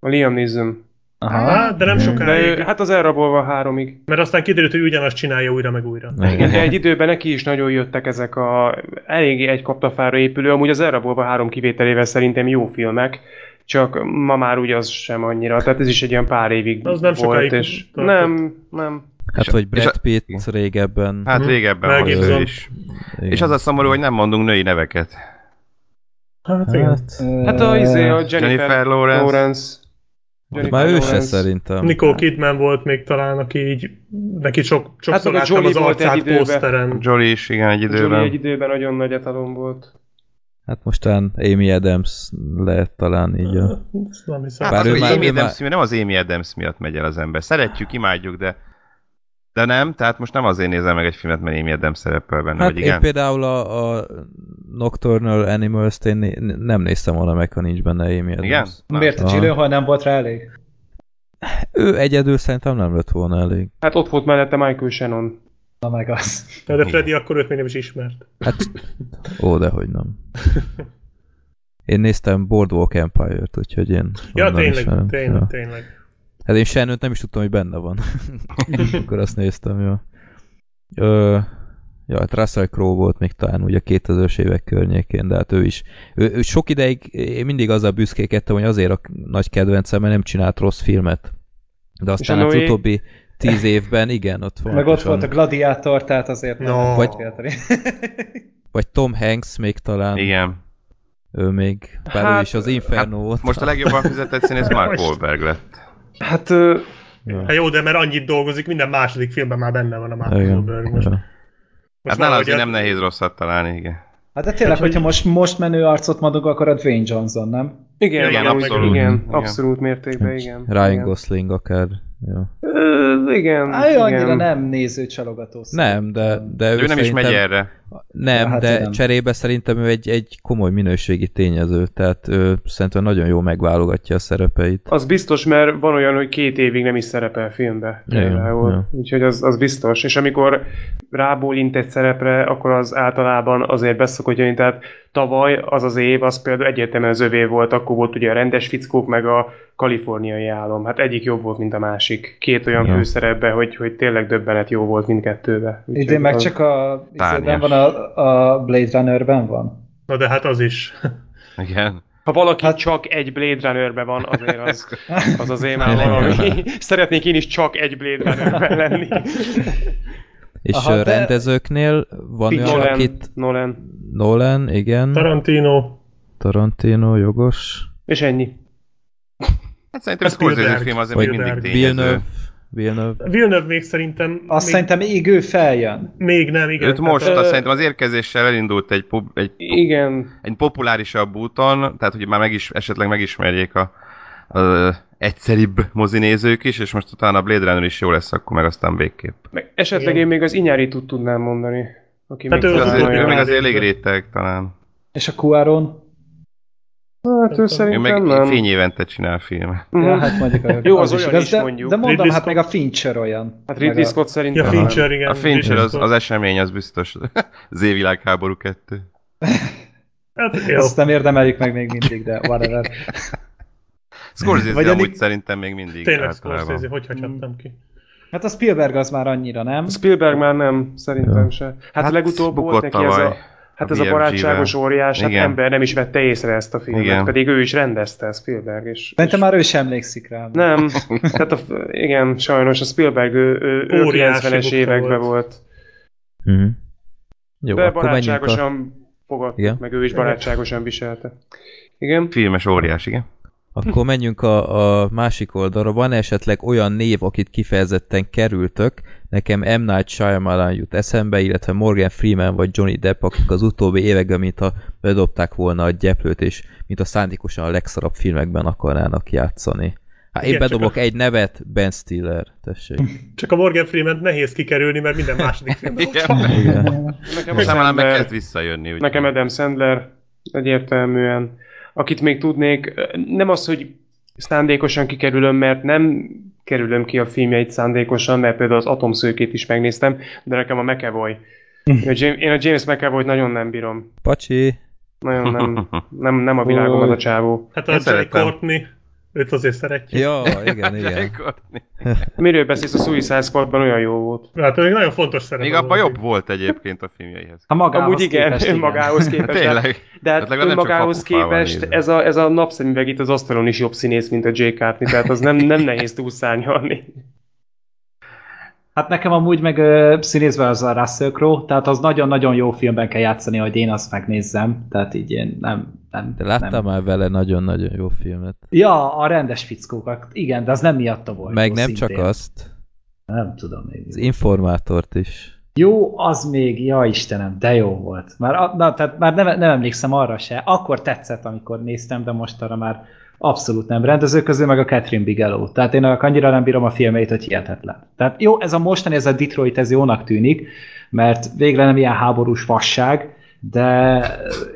Speaker 5: A Liam Neeson.
Speaker 1: Aha.
Speaker 2: Á, de nem
Speaker 5: De
Speaker 2: sokáig.
Speaker 5: ő, hát az elrabolva háromig.
Speaker 2: Mert aztán kiderült, hogy ugyanazt csinálja újra meg újra.
Speaker 5: Igen, de egy időben neki is nagyon jöttek ezek a eléggé egy kaptafára épülő, amúgy az elrabolva három kivételével szerintem jó filmek, csak ma már úgy az sem annyira, tehát ez is egy ilyen pár évig
Speaker 2: Az nem
Speaker 5: volt,
Speaker 2: sokáig
Speaker 5: és
Speaker 2: tartott.
Speaker 5: nem, nem.
Speaker 3: Hát,
Speaker 6: És
Speaker 3: vagy Brad
Speaker 6: a-
Speaker 3: Pitt régebben.
Speaker 6: Hát
Speaker 2: Mhm.
Speaker 6: régebben
Speaker 2: Mel Gibson.
Speaker 6: ő is.
Speaker 3: Igen.
Speaker 6: És az a szomorú, hogy nem mondunk női neveket.
Speaker 2: Hát igen.
Speaker 3: Hát,
Speaker 5: Hát a, izé, a Jennifer,
Speaker 6: Jennifer Lawrence.
Speaker 5: Lawrence.
Speaker 3: Már ő se
Speaker 5: Lawrence.
Speaker 3: szerintem.
Speaker 2: Nicole Kidman volt még talán, aki így, neki sok, sokszor
Speaker 5: meg a
Speaker 2: láttam
Speaker 5: Jolie
Speaker 2: az arcát
Speaker 5: időben.
Speaker 2: poszteren.
Speaker 6: Jolie is, igen, egy
Speaker 5: Jolie
Speaker 6: időben.
Speaker 5: egy időben nagyon nagy etalon volt.
Speaker 3: Hát mostán Amy Adams lehet talán így a...
Speaker 6: Hát
Speaker 3: Bár
Speaker 6: az,
Speaker 3: ő már-
Speaker 6: Amy
Speaker 3: ő már-
Speaker 6: Adams, nem az Amy Adams miatt megy el az ember. Szeretjük, imádjuk, de de nem, tehát most nem azért nézem meg egy filmet, mert Amy Adams szerepel benne,
Speaker 3: Hát
Speaker 6: vagy
Speaker 3: én
Speaker 6: igen?
Speaker 3: például a, a Nocturnal Animals-t én né- nem néztem volna meg, ha nincs benne Amy Adams.
Speaker 6: Igen? Na.
Speaker 1: Miért a. Gyllenhaal nem volt rá elég?
Speaker 3: Ő egyedül szerintem nem lett volna elég.
Speaker 5: Hát ott volt mellette Michael Shannon.
Speaker 1: Na meg az.
Speaker 2: De, de Freddy akkor őt még nem is ismert.
Speaker 3: Hát, ó, dehogy nem. Én néztem Boardwalk Empire-t, úgyhogy én...
Speaker 2: Ja, tényleg, tényleg,
Speaker 3: Ja.
Speaker 2: tényleg.
Speaker 3: Hát én Shannont nem is tudtam, hogy benne van. (laughs) Akkor azt néztem, jó. Ö, ja, hát Russell Crowe volt még talán ugye a 2000-es évek környékén, de hát ő is. Ő, ő sok ideig én mindig azzal büszkékedtem, hogy azért a nagy kedvencem, mert nem csinált rossz filmet. De aztán az
Speaker 5: Noé?
Speaker 3: utóbbi tíz évben, igen, ott
Speaker 1: Meg ott volt a gladiátor, tehát azért nem
Speaker 2: No.
Speaker 1: lehet
Speaker 3: Vagy-. (laughs) Vagy Tom Hanks még talán.
Speaker 6: Igen.
Speaker 3: Ő még, bár
Speaker 5: Hát,
Speaker 3: ő is az Inferno
Speaker 6: Hát
Speaker 3: volt.
Speaker 6: most a legjobban fizetett színész Mark Wahlberg lett.
Speaker 5: Hát ö,
Speaker 3: Ja.
Speaker 2: Hát jó, de mert annyit dolgozik, minden második filmben már benne van a Mark. Wahlberg. Most,
Speaker 3: Ja.
Speaker 2: most
Speaker 6: Hát nála azért nem nehéz rosszat találni, igen.
Speaker 1: Hát de tényleg, hogyha most, most menő arcot mondunk, akkor a Dwayne Johnson, nem?
Speaker 5: igen,
Speaker 2: Igen,
Speaker 5: igen,
Speaker 2: abszolút.
Speaker 5: igen,
Speaker 6: Igen.
Speaker 5: abszolút mértékben, igen.
Speaker 3: Ryan
Speaker 5: igen.
Speaker 3: Gosling akár. Ja.
Speaker 5: Igen,
Speaker 1: Á, ő annyira
Speaker 5: igen.
Speaker 1: nem néző csalogató.
Speaker 3: Nem, de, de
Speaker 6: De ő nem is megy erre.
Speaker 3: Nem,
Speaker 1: Hát
Speaker 3: de
Speaker 1: nem.
Speaker 3: cserébe szerintem ő egy, egy komoly minőségi tényező, tehát ő szerintem nagyon jól megválogatja a szerepeit.
Speaker 5: Az biztos, mert van olyan, hogy két évig nem is szerepel filmbe.
Speaker 3: Igen,
Speaker 5: Például. Úgyhogy az, az biztos. És amikor rábólint egy szerepre, akkor az általában azért beszokott jönni. Tehát tavaly az az év, az például egyértelműen az övé volt, akkor volt ugye a rendes fickók, meg a kaliforniai álom. Hát egyik jobb volt, mint a másik. Két olyan
Speaker 3: Ja.
Speaker 5: főszerepbe, hogy, hogy tényleg döbbenet jó volt mindkettőbe. Úgyhogy
Speaker 1: Idén meg
Speaker 5: az-
Speaker 1: csak a, van a, a Blade Runnerben van.
Speaker 2: Na de hát az is.
Speaker 6: Igen.
Speaker 5: Ha valaki
Speaker 1: Hát-
Speaker 5: csak egy Blade Runnerbe van, azért az, (laughs) az azért már
Speaker 3: Tényleg.
Speaker 5: valami. Szeretnék én is csak egy Blade Runnerben lenni.
Speaker 3: És
Speaker 1: Aha,
Speaker 3: Aha,
Speaker 1: de-
Speaker 3: rendezőknél van olyan,
Speaker 5: Nolan,
Speaker 3: akit...
Speaker 5: Nolan.
Speaker 3: Nolan, igen.
Speaker 2: Tarantino.
Speaker 3: Tarantino, jogos.
Speaker 5: És ennyi.
Speaker 6: Hát szerintem
Speaker 2: Ez
Speaker 6: Scorsese film azért még mindig tényező.
Speaker 3: Villeneuve, Villeneuve?
Speaker 2: Villeneuve még szerintem...
Speaker 1: Azt
Speaker 2: még,
Speaker 1: szerintem még ő feljön.
Speaker 2: még nem, igen.
Speaker 6: Őt most,
Speaker 2: Tehát,
Speaker 6: azt
Speaker 5: ö-
Speaker 6: szerintem az érkezéssel elindult egy, pop, egy,
Speaker 5: Igen.
Speaker 6: egy populárisabb úton, tehát hogy már meg is, esetleg megismerjék a, a egyszeribb mozinézők is, és most utána a Blade Runner is jó lesz, akkor meg aztán végképp.
Speaker 5: Meg esetleg
Speaker 2: Igen.
Speaker 5: én még az Inyáritot tudnám mondani. Aki
Speaker 2: Hát
Speaker 5: még
Speaker 2: ő
Speaker 6: Ő,
Speaker 2: az
Speaker 6: azért, ő
Speaker 2: olyan-
Speaker 6: még az
Speaker 2: elég-
Speaker 6: réteg talán.
Speaker 1: És a Cuaron?
Speaker 5: Hát ő
Speaker 6: Ő
Speaker 5: szerintem
Speaker 6: meg
Speaker 5: nem.
Speaker 6: fényévente csinál filmet.
Speaker 5: Mhm.
Speaker 1: Ja, hát mondjuk a,
Speaker 5: Jó, az olyan is
Speaker 1: de,
Speaker 5: mondjuk.
Speaker 1: De mondom,
Speaker 2: Ridley
Speaker 1: hát
Speaker 2: Scott.
Speaker 1: meg a Fincher olyan.
Speaker 5: Hát Ridley
Speaker 1: a-
Speaker 5: Scott szerintem
Speaker 2: Ja. Fincher, igen.
Speaker 6: A Fincher az, az esemény, az biztos (laughs) az évvilágháború kettő.
Speaker 2: Scott. Hát, jó.
Speaker 1: Azt nem érdemeljük meg még mindig, de whatever.
Speaker 6: Scorsese
Speaker 1: Vagy
Speaker 6: amúgy
Speaker 1: ennél-
Speaker 6: szerintem még mindig
Speaker 2: Tényleg. Scorsese, hogy hagyhattam ki.
Speaker 1: Hát a Spielberg az már annyira, nem?
Speaker 5: Spielberg már nem, szerintem
Speaker 3: Ja.
Speaker 5: se. Hát,
Speaker 6: Hát
Speaker 5: legutóbb volt neki ez a, hát
Speaker 6: a
Speaker 5: ez a barátságos óriás, hát
Speaker 6: Igen.
Speaker 5: ember nem is vette észre ezt a filmet,
Speaker 6: Igen.
Speaker 5: pedig ő is rendezte Spielberg. És,
Speaker 1: Szerintem
Speaker 5: és
Speaker 1: már ő sem emlékszik rá.
Speaker 5: Nem, (laughs) tehát a, igen, sajnos a Spielberg ő, ő, ő
Speaker 2: Óriási
Speaker 5: 90-es
Speaker 2: bukta
Speaker 5: években
Speaker 2: volt.
Speaker 5: volt.
Speaker 3: Mhm. Jó,
Speaker 5: De
Speaker 3: a...
Speaker 5: barátságosan fogadtuk,
Speaker 3: Igen?
Speaker 5: meg ő is barátságosan viselte. Igen?
Speaker 6: Filmes óriás, igen.
Speaker 3: Akkor menjünk a, a másik oldalra. Van esetleg olyan név, akit kifejezetten kerültök? Nekem M. Night Shyamalan jut eszembe, illetve Morgan Freeman vagy Johnny Depp, akik az utóbbi években, mintha bedobták volna a gyeplőt, és mint a szándékosan a legszarabb filmekben akarnának játszani. Hát én
Speaker 2: Igen,
Speaker 3: bedobok
Speaker 2: a-
Speaker 3: egy nevet, Ben Stiller, tessék.
Speaker 2: Csak a Morgan Freeman nehéz kikerülni, mert minden második (laughs) filmben ott.
Speaker 6: Igen.
Speaker 3: Igen.
Speaker 5: Nekem, a
Speaker 6: Most már meg kezd visszajönni. Úgy.
Speaker 5: Nekem Adam Sandler egyértelműen. Akit még tudnék, nem az, hogy szándékosan kikerülöm, mert nem kerülöm ki a filmjeit szándékosan, mert például az Atomszőkét is megnéztem, de nekem a McAvoy. Én a James, én a James McAvoy-t nagyon nem bírom.
Speaker 3: Pacsi!
Speaker 5: Nagyon nem, nem, nem a világom (laughs) az a csávó.
Speaker 2: Hát a
Speaker 6: Én
Speaker 2: Jay
Speaker 6: szeretem.
Speaker 2: Courtney, őt azért szeretjük.
Speaker 3: Ja, igen, igen. (laughs)
Speaker 5: Miről beszélsz, a Suicide Squadban olyan jó volt.
Speaker 2: Hát ő még nagyon fontos szerepe
Speaker 6: Még abban jobb volt egyébként a filmjeihez.
Speaker 1: Ha magához
Speaker 5: Amúgy igen,
Speaker 1: képest, igen.
Speaker 5: önmagához képest.
Speaker 6: Tényleg.
Speaker 5: De
Speaker 6: Hát
Speaker 5: hát önmagához képest ez a, ez a napszemüveg itt az asztalon is jobb színész, mint a Jay Courtney, tehát az nem, nem nehéz túlszárnyalni.
Speaker 1: Hát nekem amúgy meg ö, színészben az a Russell Crowe, tehát az nagyon-nagyon jó filmben kell játszani, hogy én azt megnézzem. Tehát így én nem... nem
Speaker 3: De láttam
Speaker 1: nem.
Speaker 3: már vele nagyon-nagyon jó filmet.
Speaker 1: Ja, a rendes fickókat. Igen, de az nem miatta volt.
Speaker 3: Meg nem
Speaker 1: szintén.
Speaker 3: csak azt,
Speaker 1: Nem tudom még.
Speaker 3: az informátort is.
Speaker 1: Jó, az még, ja Istenem, de jó volt. Már, na, tehát már nem, nem emlékszem arra se. Akkor tetszett, amikor néztem, de most arra már abszolút nem. Rendező közül meg a Catherine Bigelow. Tehát én annyira nem bírom a filmeit, hogy hihetetlen. Tehát jó, ez a mostani, ez a Detroit, ez jónak tűnik, mert végre nem ilyen háborús vasság, de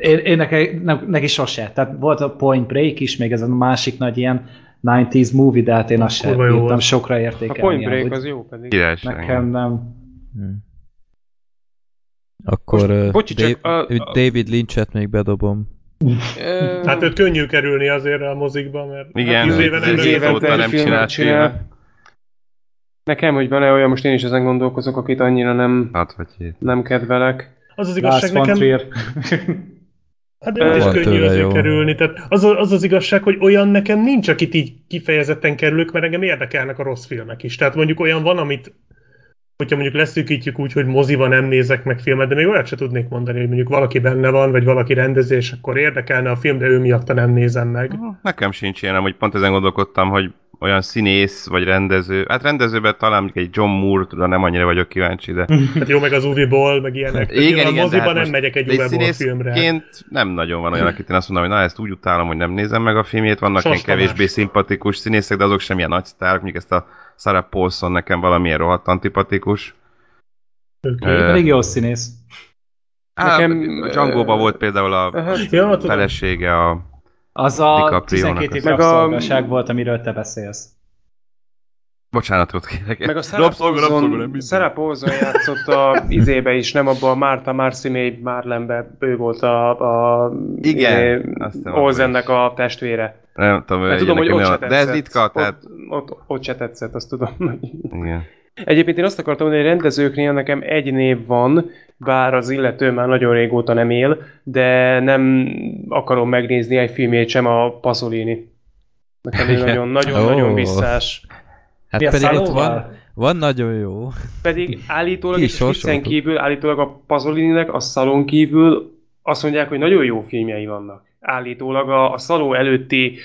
Speaker 1: én, én neki, nem, neki sose. Tehát volt a Point Break is, még ez a másik nagy ilyen 90s movie, de hát én azt sem bírtam sokra
Speaker 5: A
Speaker 1: értékelni.
Speaker 5: Point Break az jó pedig.
Speaker 6: Királyság.
Speaker 1: Nekem nem.
Speaker 3: Hm. Akkor
Speaker 5: Most,
Speaker 3: uh,
Speaker 5: bocsi, csak
Speaker 3: Dave-
Speaker 5: a- a-
Speaker 3: David Lynchet még bedobom. (laughs)
Speaker 2: Hát őt könnyű kerülni azért a mozikba, mert
Speaker 6: Igen,
Speaker 2: hát tíz éve nem
Speaker 5: egy
Speaker 6: nem csinált
Speaker 5: csinál. Nekem, hogy van-e olyan, most én is ezen gondolkozok, akit annyira nem,
Speaker 6: vagy hét.
Speaker 5: nem kedvelek.
Speaker 2: Az az igazság
Speaker 1: von
Speaker 2: nekem...
Speaker 1: Trier.
Speaker 2: Hát őt is könnyű azért
Speaker 3: jó.
Speaker 2: kerülni. Tehát az, az az igazság, hogy olyan nekem nincs, akit így kifejezetten kerülök, mert engem érdekelnek a rossz filmek is. Tehát mondjuk olyan van, amit hogyha mondjuk leszűkítjük úgy, hogy moziban nem nézek meg filmet, de még olyat se tudnék mondani, hogy mondjuk valaki benne van, vagy valaki rendezés, akkor érdekelne a film, de ő miatta nem nézem meg.
Speaker 6: Nekem sincs ilyen, hogy pont ezen gondolkodtam, hogy olyan színész vagy rendező. Hát rendezőben talán egy John Moore-ra nem annyira vagyok kíváncsi, de... (laughs)
Speaker 2: Hát jó, meg az Uwe Boll, meg ilyenek.
Speaker 6: Igen, igen, de
Speaker 2: moziban
Speaker 6: hát
Speaker 2: nem megyek egy
Speaker 6: de
Speaker 2: Uwe Boll filmre.
Speaker 6: nem nagyon van olyan, akit én azt mondom, hogy na ezt úgy utálom, hogy nem nézem meg a filmjét, vannak
Speaker 2: Sos
Speaker 6: ilyen kevésbé szimpatikus színészek, de azok sem ilyen nagy sztárok, mondjuk ezt a Sarah Paulson nekem valamilyen rohadt antipatikus.
Speaker 2: Okay.
Speaker 6: Ö,
Speaker 1: Pedig jó színész.
Speaker 6: Á,
Speaker 5: Nekem,
Speaker 6: a Django-ban
Speaker 5: ö,
Speaker 6: volt például a
Speaker 5: Hát,
Speaker 6: felesége, a...
Speaker 1: Az a
Speaker 6: DiCaprio-nak
Speaker 1: 12 év
Speaker 5: az. Meg a-
Speaker 1: rabszolgaság volt, amiről te beszélsz.
Speaker 5: Meg
Speaker 6: Bocsánatot kérek.
Speaker 5: a
Speaker 6: biztos.
Speaker 5: Sarah Paulson játszott a (laughs) izébe is, nem abban a Martha Marcy Marlenbe, ő volt a, a
Speaker 6: Igen,
Speaker 5: izé,
Speaker 6: hiszem,
Speaker 5: Olsennek a testvére.
Speaker 6: Nem tudom,
Speaker 5: Hát
Speaker 6: hogy
Speaker 5: tudom, hogy ott se
Speaker 6: de
Speaker 5: tetszett.
Speaker 6: ez ritka, tehát...
Speaker 5: Ott, ott, ott se tetszett, azt tudom.
Speaker 6: Igen.
Speaker 5: Egyébként én azt akartam mondani, hogy rendezőknél nekem egy név van, bár az illető már nagyon régóta nem él, de nem akarom megnézni egy filmjét sem a Pasolini. Nekem ő nagyon-nagyon-nagyon
Speaker 3: Ó.
Speaker 5: visszás.
Speaker 3: Hát
Speaker 1: Mi
Speaker 3: pedig ott van, van nagyon jó.
Speaker 5: Pedig állítólag, és viccen kívül, állítólag a Pasolininek a szalon kívül azt mondják, hogy nagyon jó filmjei vannak. Állítólag a, a szaló előtti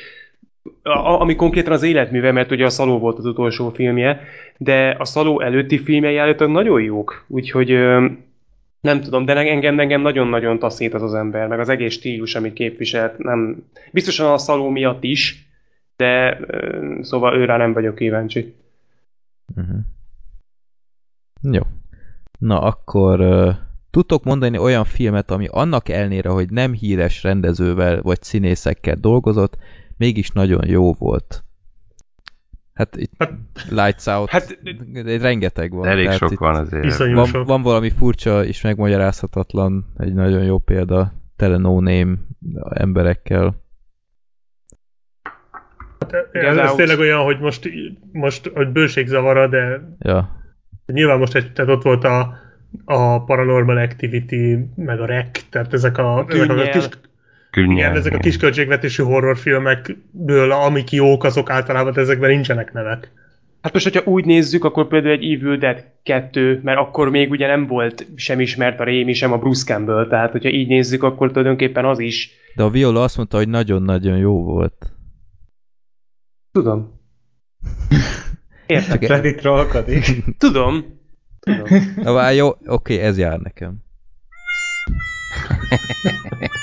Speaker 5: a, ami konkrétan az életműve, mert ugye a Szaló volt az utolsó filmje, de a Szaló előtti filmjei állítólag nagyon jók, úgyhogy nem tudom, de engem, engem nagyon-nagyon taszít az az ember, meg az egész stílus, amit képviselt, nem, biztosan a Szaló miatt is, de szóval őrá nem vagyok kíváncsi.
Speaker 3: Uh-huh. Jó. Na akkor uh, tudtok mondani olyan filmet, ami annak elnére, hogy nem híres rendezővel vagy színészekkel dolgozott, mégis nagyon jó volt. Hát itt hát, Lights Out, hát, egy rengeteg van.
Speaker 6: Elég sok van azért.
Speaker 3: Van, sok. van valami furcsa és megmagyarázhatatlan, egy nagyon jó példa, tele no name emberekkel.
Speaker 2: Hát, ez, ez tényleg olyan, hogy most, most hogy bőségzavara, de
Speaker 3: ja.
Speaker 2: nyilván most egy, tehát ott volt a, a Paranormal Activity, meg a REC, tehát ezek a, ezek a kis, Künnyel, igen, ezek a kis költségvetésű horrorfilmekből, amik jók, azok általában ezekben nincsenek nevek.
Speaker 5: Hát most, hogyha úgy nézzük, akkor például egy Evil Dead 2, mert akkor még ugye nem volt sem ismert a Rémi, sem a Bruce Campbell, tehát hogyha így nézzük, akkor tulajdonképpen az is.
Speaker 3: De a Viola azt mondta, hogy nagyon-nagyon jó volt.
Speaker 5: Tudom. (laughs)
Speaker 1: Értem. Csak itt trollkodik. (laughs)
Speaker 5: Tudom. Tudom.
Speaker 3: Na vár, jó, oké, ez jár nekem. (laughs)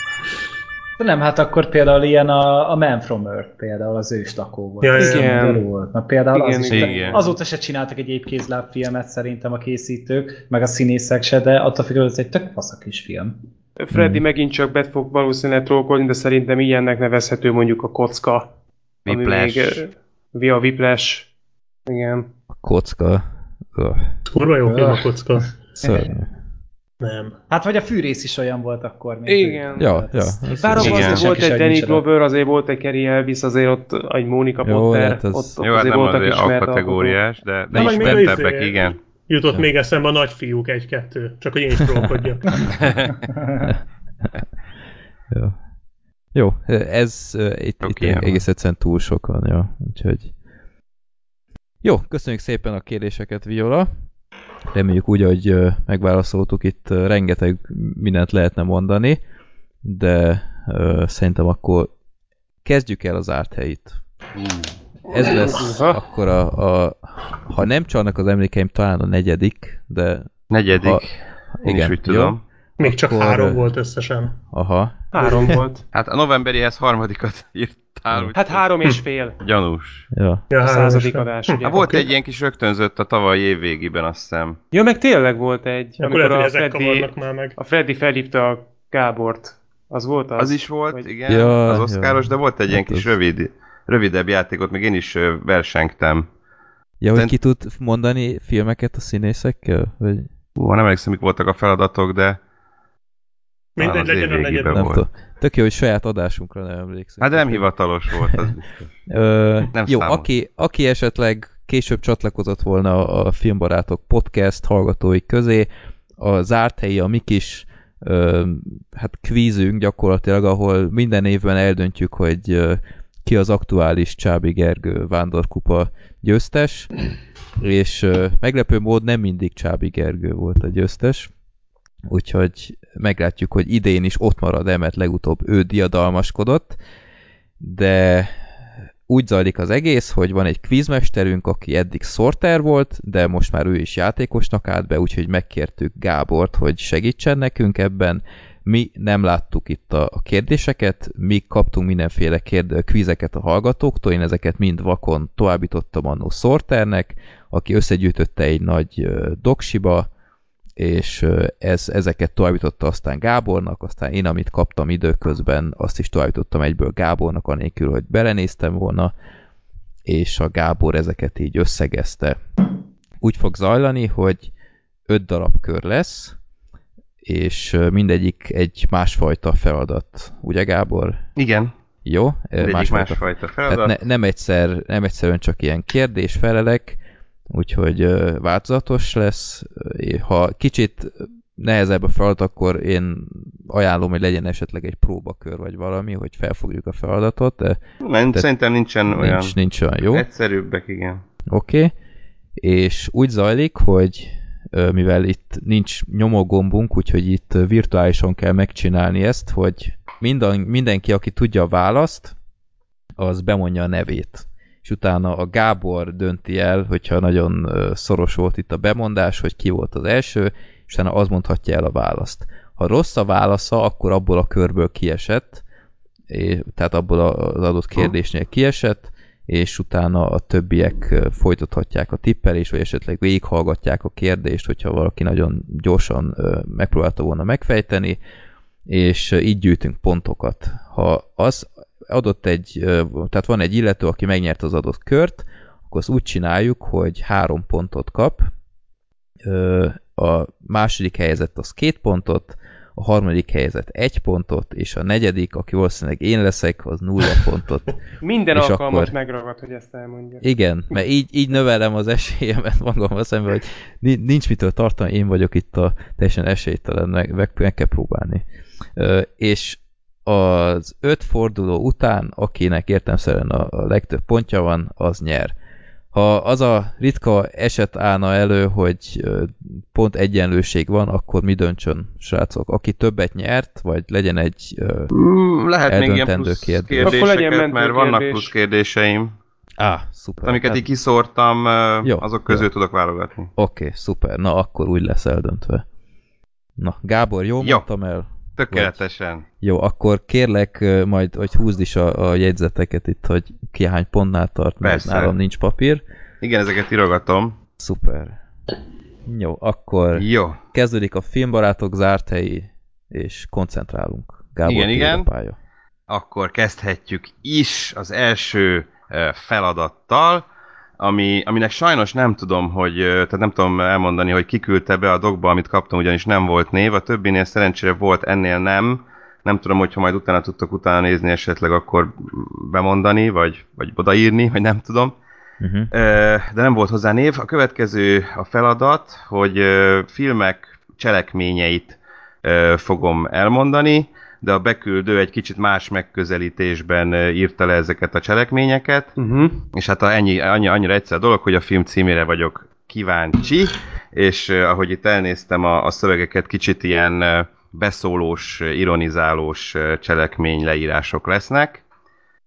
Speaker 1: De nem, hát akkor például ilyen a, a Man from Earth például az őstakó volt.
Speaker 5: Ja, igen.
Speaker 1: Volt. Na például
Speaker 5: igen,
Speaker 1: az
Speaker 5: igen. igen.
Speaker 1: azóta se csináltak egy épkézláb filmet szerintem a készítők, meg a színészek se, de attól függően ez egy tök fasz a kis film.
Speaker 5: Freddy hmm. megint csak bet fog valószínűleg trollkodni, de szerintem ilyennek nevezhető mondjuk a kocka.
Speaker 6: Whiplash.
Speaker 5: Még, a Whiplash. Igen.
Speaker 3: A kocka.
Speaker 2: Kurva jó film a kocka. (laughs)
Speaker 3: Szörnyű.
Speaker 2: Nem.
Speaker 1: Hát vagy a fűrész is olyan volt akkor még.
Speaker 5: Igen.
Speaker 3: Ja, ja.
Speaker 5: Bár az volt egy Danny Glover, azért volt egy Kerry Elvis, azért ott egy Mónika Potter, hát
Speaker 6: az... ott, ott jó, hát azért nem voltak azért ismert kategóriás, de, de ismertebbek, izé igen.
Speaker 2: Jutott ja. még eszembe a nagyfiúk egy-kettő, csak hogy én is próbálkodjak. (laughs)
Speaker 3: jó. Jó, ez uh, itt, okay, itt egész egyszerűen túl sokan, ja. Úgyhogy... Jó, köszönjük szépen a kérdéseket, Viola. Reméljük úgy, hogy megválaszoltuk, itt rengeteg mindent lehetne mondani, de szerintem akkor kezdjük el az árt helyit. Ez lesz akkor a, a, ha nem csalnak az emlékeim, talán a negyedik, de...
Speaker 6: Negyedik, ha, én igen, is úgy tudom. Jó?
Speaker 2: Még csak akkor, három volt összesen.
Speaker 3: Aha.
Speaker 5: Három volt.
Speaker 6: Hát a novemberihez harmadikat írtál.
Speaker 5: Hát három és fél.
Speaker 6: Gyanús.
Speaker 3: Ja.
Speaker 5: ja a századik adás.
Speaker 6: Ugye. Hát volt egy ilyen kis rögtönzött a tavaly évvégiben, azt hiszem.
Speaker 5: Ja, meg tényleg volt egy.
Speaker 2: Akkor amikor lehet, a Freddy, már meg.
Speaker 5: A Freddy felhívta a Gábort. Az volt az?
Speaker 6: Az is volt, vagy... igen. Ja, az oszkáros, ja. de volt egy ilyen hát kis az... rövid, rövidebb játékot, még én is versengtem.
Speaker 3: Ja, hogy ki tud mondani filmeket a színészekkel? Vagy...
Speaker 6: Hú, nem emlékszem, mik voltak a feladatok, de
Speaker 2: Mindegy, legyen a negyed. Nem
Speaker 3: tudom. Tök jó, hogy saját adásunkra nem emlékszem.
Speaker 6: Hát nem hivatalos volt, az
Speaker 3: Ö, nem Jó, aki, aki esetleg később csatlakozott volna a Filmbarátok podcast hallgatói közé, a zárt helyi, a mi kis ö, hát kvízünk gyakorlatilag, ahol minden évben eldöntjük, hogy ö, ki az aktuális Csábi Gergő vándorkupa győztes, és ö, meglepő mód nem mindig Csábi Gergő volt a győztes, úgyhogy meglátjuk, hogy idén is ott marad-e, mert legutóbb ő diadalmaskodott, de úgy zajlik az egész, hogy van egy quizmesterünk, aki eddig sorter volt, de most már ő is játékosnak állt be, úgyhogy megkértük Gábort, hogy segítsen nekünk ebben. Mi nem láttuk itt a, kérdéseket, mi kaptunk mindenféle kérdő, quizeket a hallgatóktól, én ezeket mind vakon továbbítottam annó sorternek, aki összegyűjtötte egy nagy doksiba, és ez, ezeket továbbította aztán Gábornak, aztán én, amit kaptam időközben, azt is továbbítottam egyből Gábornak, anélkül, hogy belenéztem volna, és a Gábor ezeket így összegezte. Úgy fog zajlani, hogy öt darab kör lesz, és mindegyik egy másfajta feladat. Ugye, Gábor?
Speaker 6: Igen.
Speaker 3: Jó?
Speaker 6: Másfajta, másfajta feladat.
Speaker 3: ne, nem, egyszer, nem egyszerűen csak ilyen kérdés-felelek, úgyhogy változatos lesz. Ha kicsit nehezebb a feladat, akkor én ajánlom, hogy legyen esetleg egy próbakör, vagy valami, hogy felfogjuk a feladatot. De,
Speaker 6: Nem, szerintem nincsen
Speaker 3: nincs,
Speaker 6: olyan
Speaker 3: nincs olyan jó.
Speaker 6: Egyszerűbbek, igen.
Speaker 3: Oké. Okay. És úgy zajlik, hogy mivel itt nincs nyomógombunk, úgyhogy itt virtuálisan kell megcsinálni ezt, hogy minden, mindenki, aki tudja a választ, az bemondja a nevét. És utána a Gábor dönti el, hogyha nagyon szoros volt itt a bemondás, hogy ki volt az első, és utána az mondhatja el a választ. Ha rossz a válasza, akkor abból a körből kiesett, és, tehát abból az adott kérdésnél kiesett, és utána a többiek folytathatják a tippelést, vagy esetleg végighallgatják a kérdést, hogyha valaki nagyon gyorsan megpróbálta volna megfejteni, és így gyűjtünk pontokat. Ha az adott egy, tehát van egy illető, aki megnyert az adott kört, akkor azt úgy csináljuk, hogy három pontot kap, a második helyezett az két pontot, a harmadik helyezett egy pontot, és a negyedik, aki valószínűleg én leszek, az nulla (laughs) pontot.
Speaker 5: Minden
Speaker 3: És
Speaker 5: alkalmat
Speaker 3: akkor-
Speaker 5: megragad, hogy ezt elmondja.
Speaker 3: Igen, mert így, így növelem az esélyemet magammal szemben, hogy ni- nincs mitől tartani, én vagyok itt a teljesen esélytelen, meg, meg, meg kell próbálni. És az öt forduló után, akinek értelmszerűen a, a legtöbb pontja van, az nyer. Ha az a ritka eset állna elő, hogy pont egyenlőség van, akkor mi döntsön, srácok? Aki többet nyert, vagy legyen egy...
Speaker 6: Mm, Lehet még ilyen plusz
Speaker 3: kérdés.
Speaker 5: Akkor legyen
Speaker 6: mert vannak plusz kérdéseim.
Speaker 3: Á, szuper.
Speaker 6: Amiket
Speaker 3: Hát-
Speaker 6: így kiszórtam,
Speaker 3: Jó,
Speaker 6: azok közül
Speaker 3: jó.
Speaker 6: tudok válogatni.
Speaker 3: Oké, okay, szuper. Na, akkor úgy lesz eldöntve. Na, Gábor, jól
Speaker 6: Jó.
Speaker 3: mondtam el?
Speaker 6: Tökéletesen.
Speaker 3: Jó, akkor kérlek majd, hogy húzd is a, a jegyzeteket itt, hogy ki hány pontnál tart, mert
Speaker 6: Persze.
Speaker 3: nálam nincs papír.
Speaker 6: Igen, ezeket írogatom.
Speaker 3: Szuper. Jó, akkor
Speaker 6: Jó.
Speaker 3: kezdődik a filmbarátok zárt helyi, és koncentrálunk. Gábor,
Speaker 6: Igen, igen.
Speaker 3: pálya.
Speaker 6: Akkor kezdhetjük is az első feladattal, ami, aminek sajnos nem tudom, hogy, tehát nem tudom elmondani, hogy ki küldte be a dokba, amit kaptam, ugyanis nem volt név. A többinél szerencsére volt, ennél nem. Nem tudom, hogyha majd utána tudtok utána nézni, esetleg akkor bemondani, vagy, vagy odaírni, vagy nem tudom.
Speaker 3: Uh-huh.
Speaker 6: De nem volt hozzá név. A következő a feladat, hogy filmek cselekményeit fogom elmondani, de a beküldő egy kicsit más megközelítésben írta le ezeket a cselekményeket,
Speaker 5: Uh-huh.
Speaker 6: és hát ennyi, annyi, annyira egyszer a dolog, hogy a film címére vagyok kíváncsi, és ahogy itt elnéztem a, a szövegeket, kicsit ilyen beszólós, ironizálós cselekmény leírások lesznek.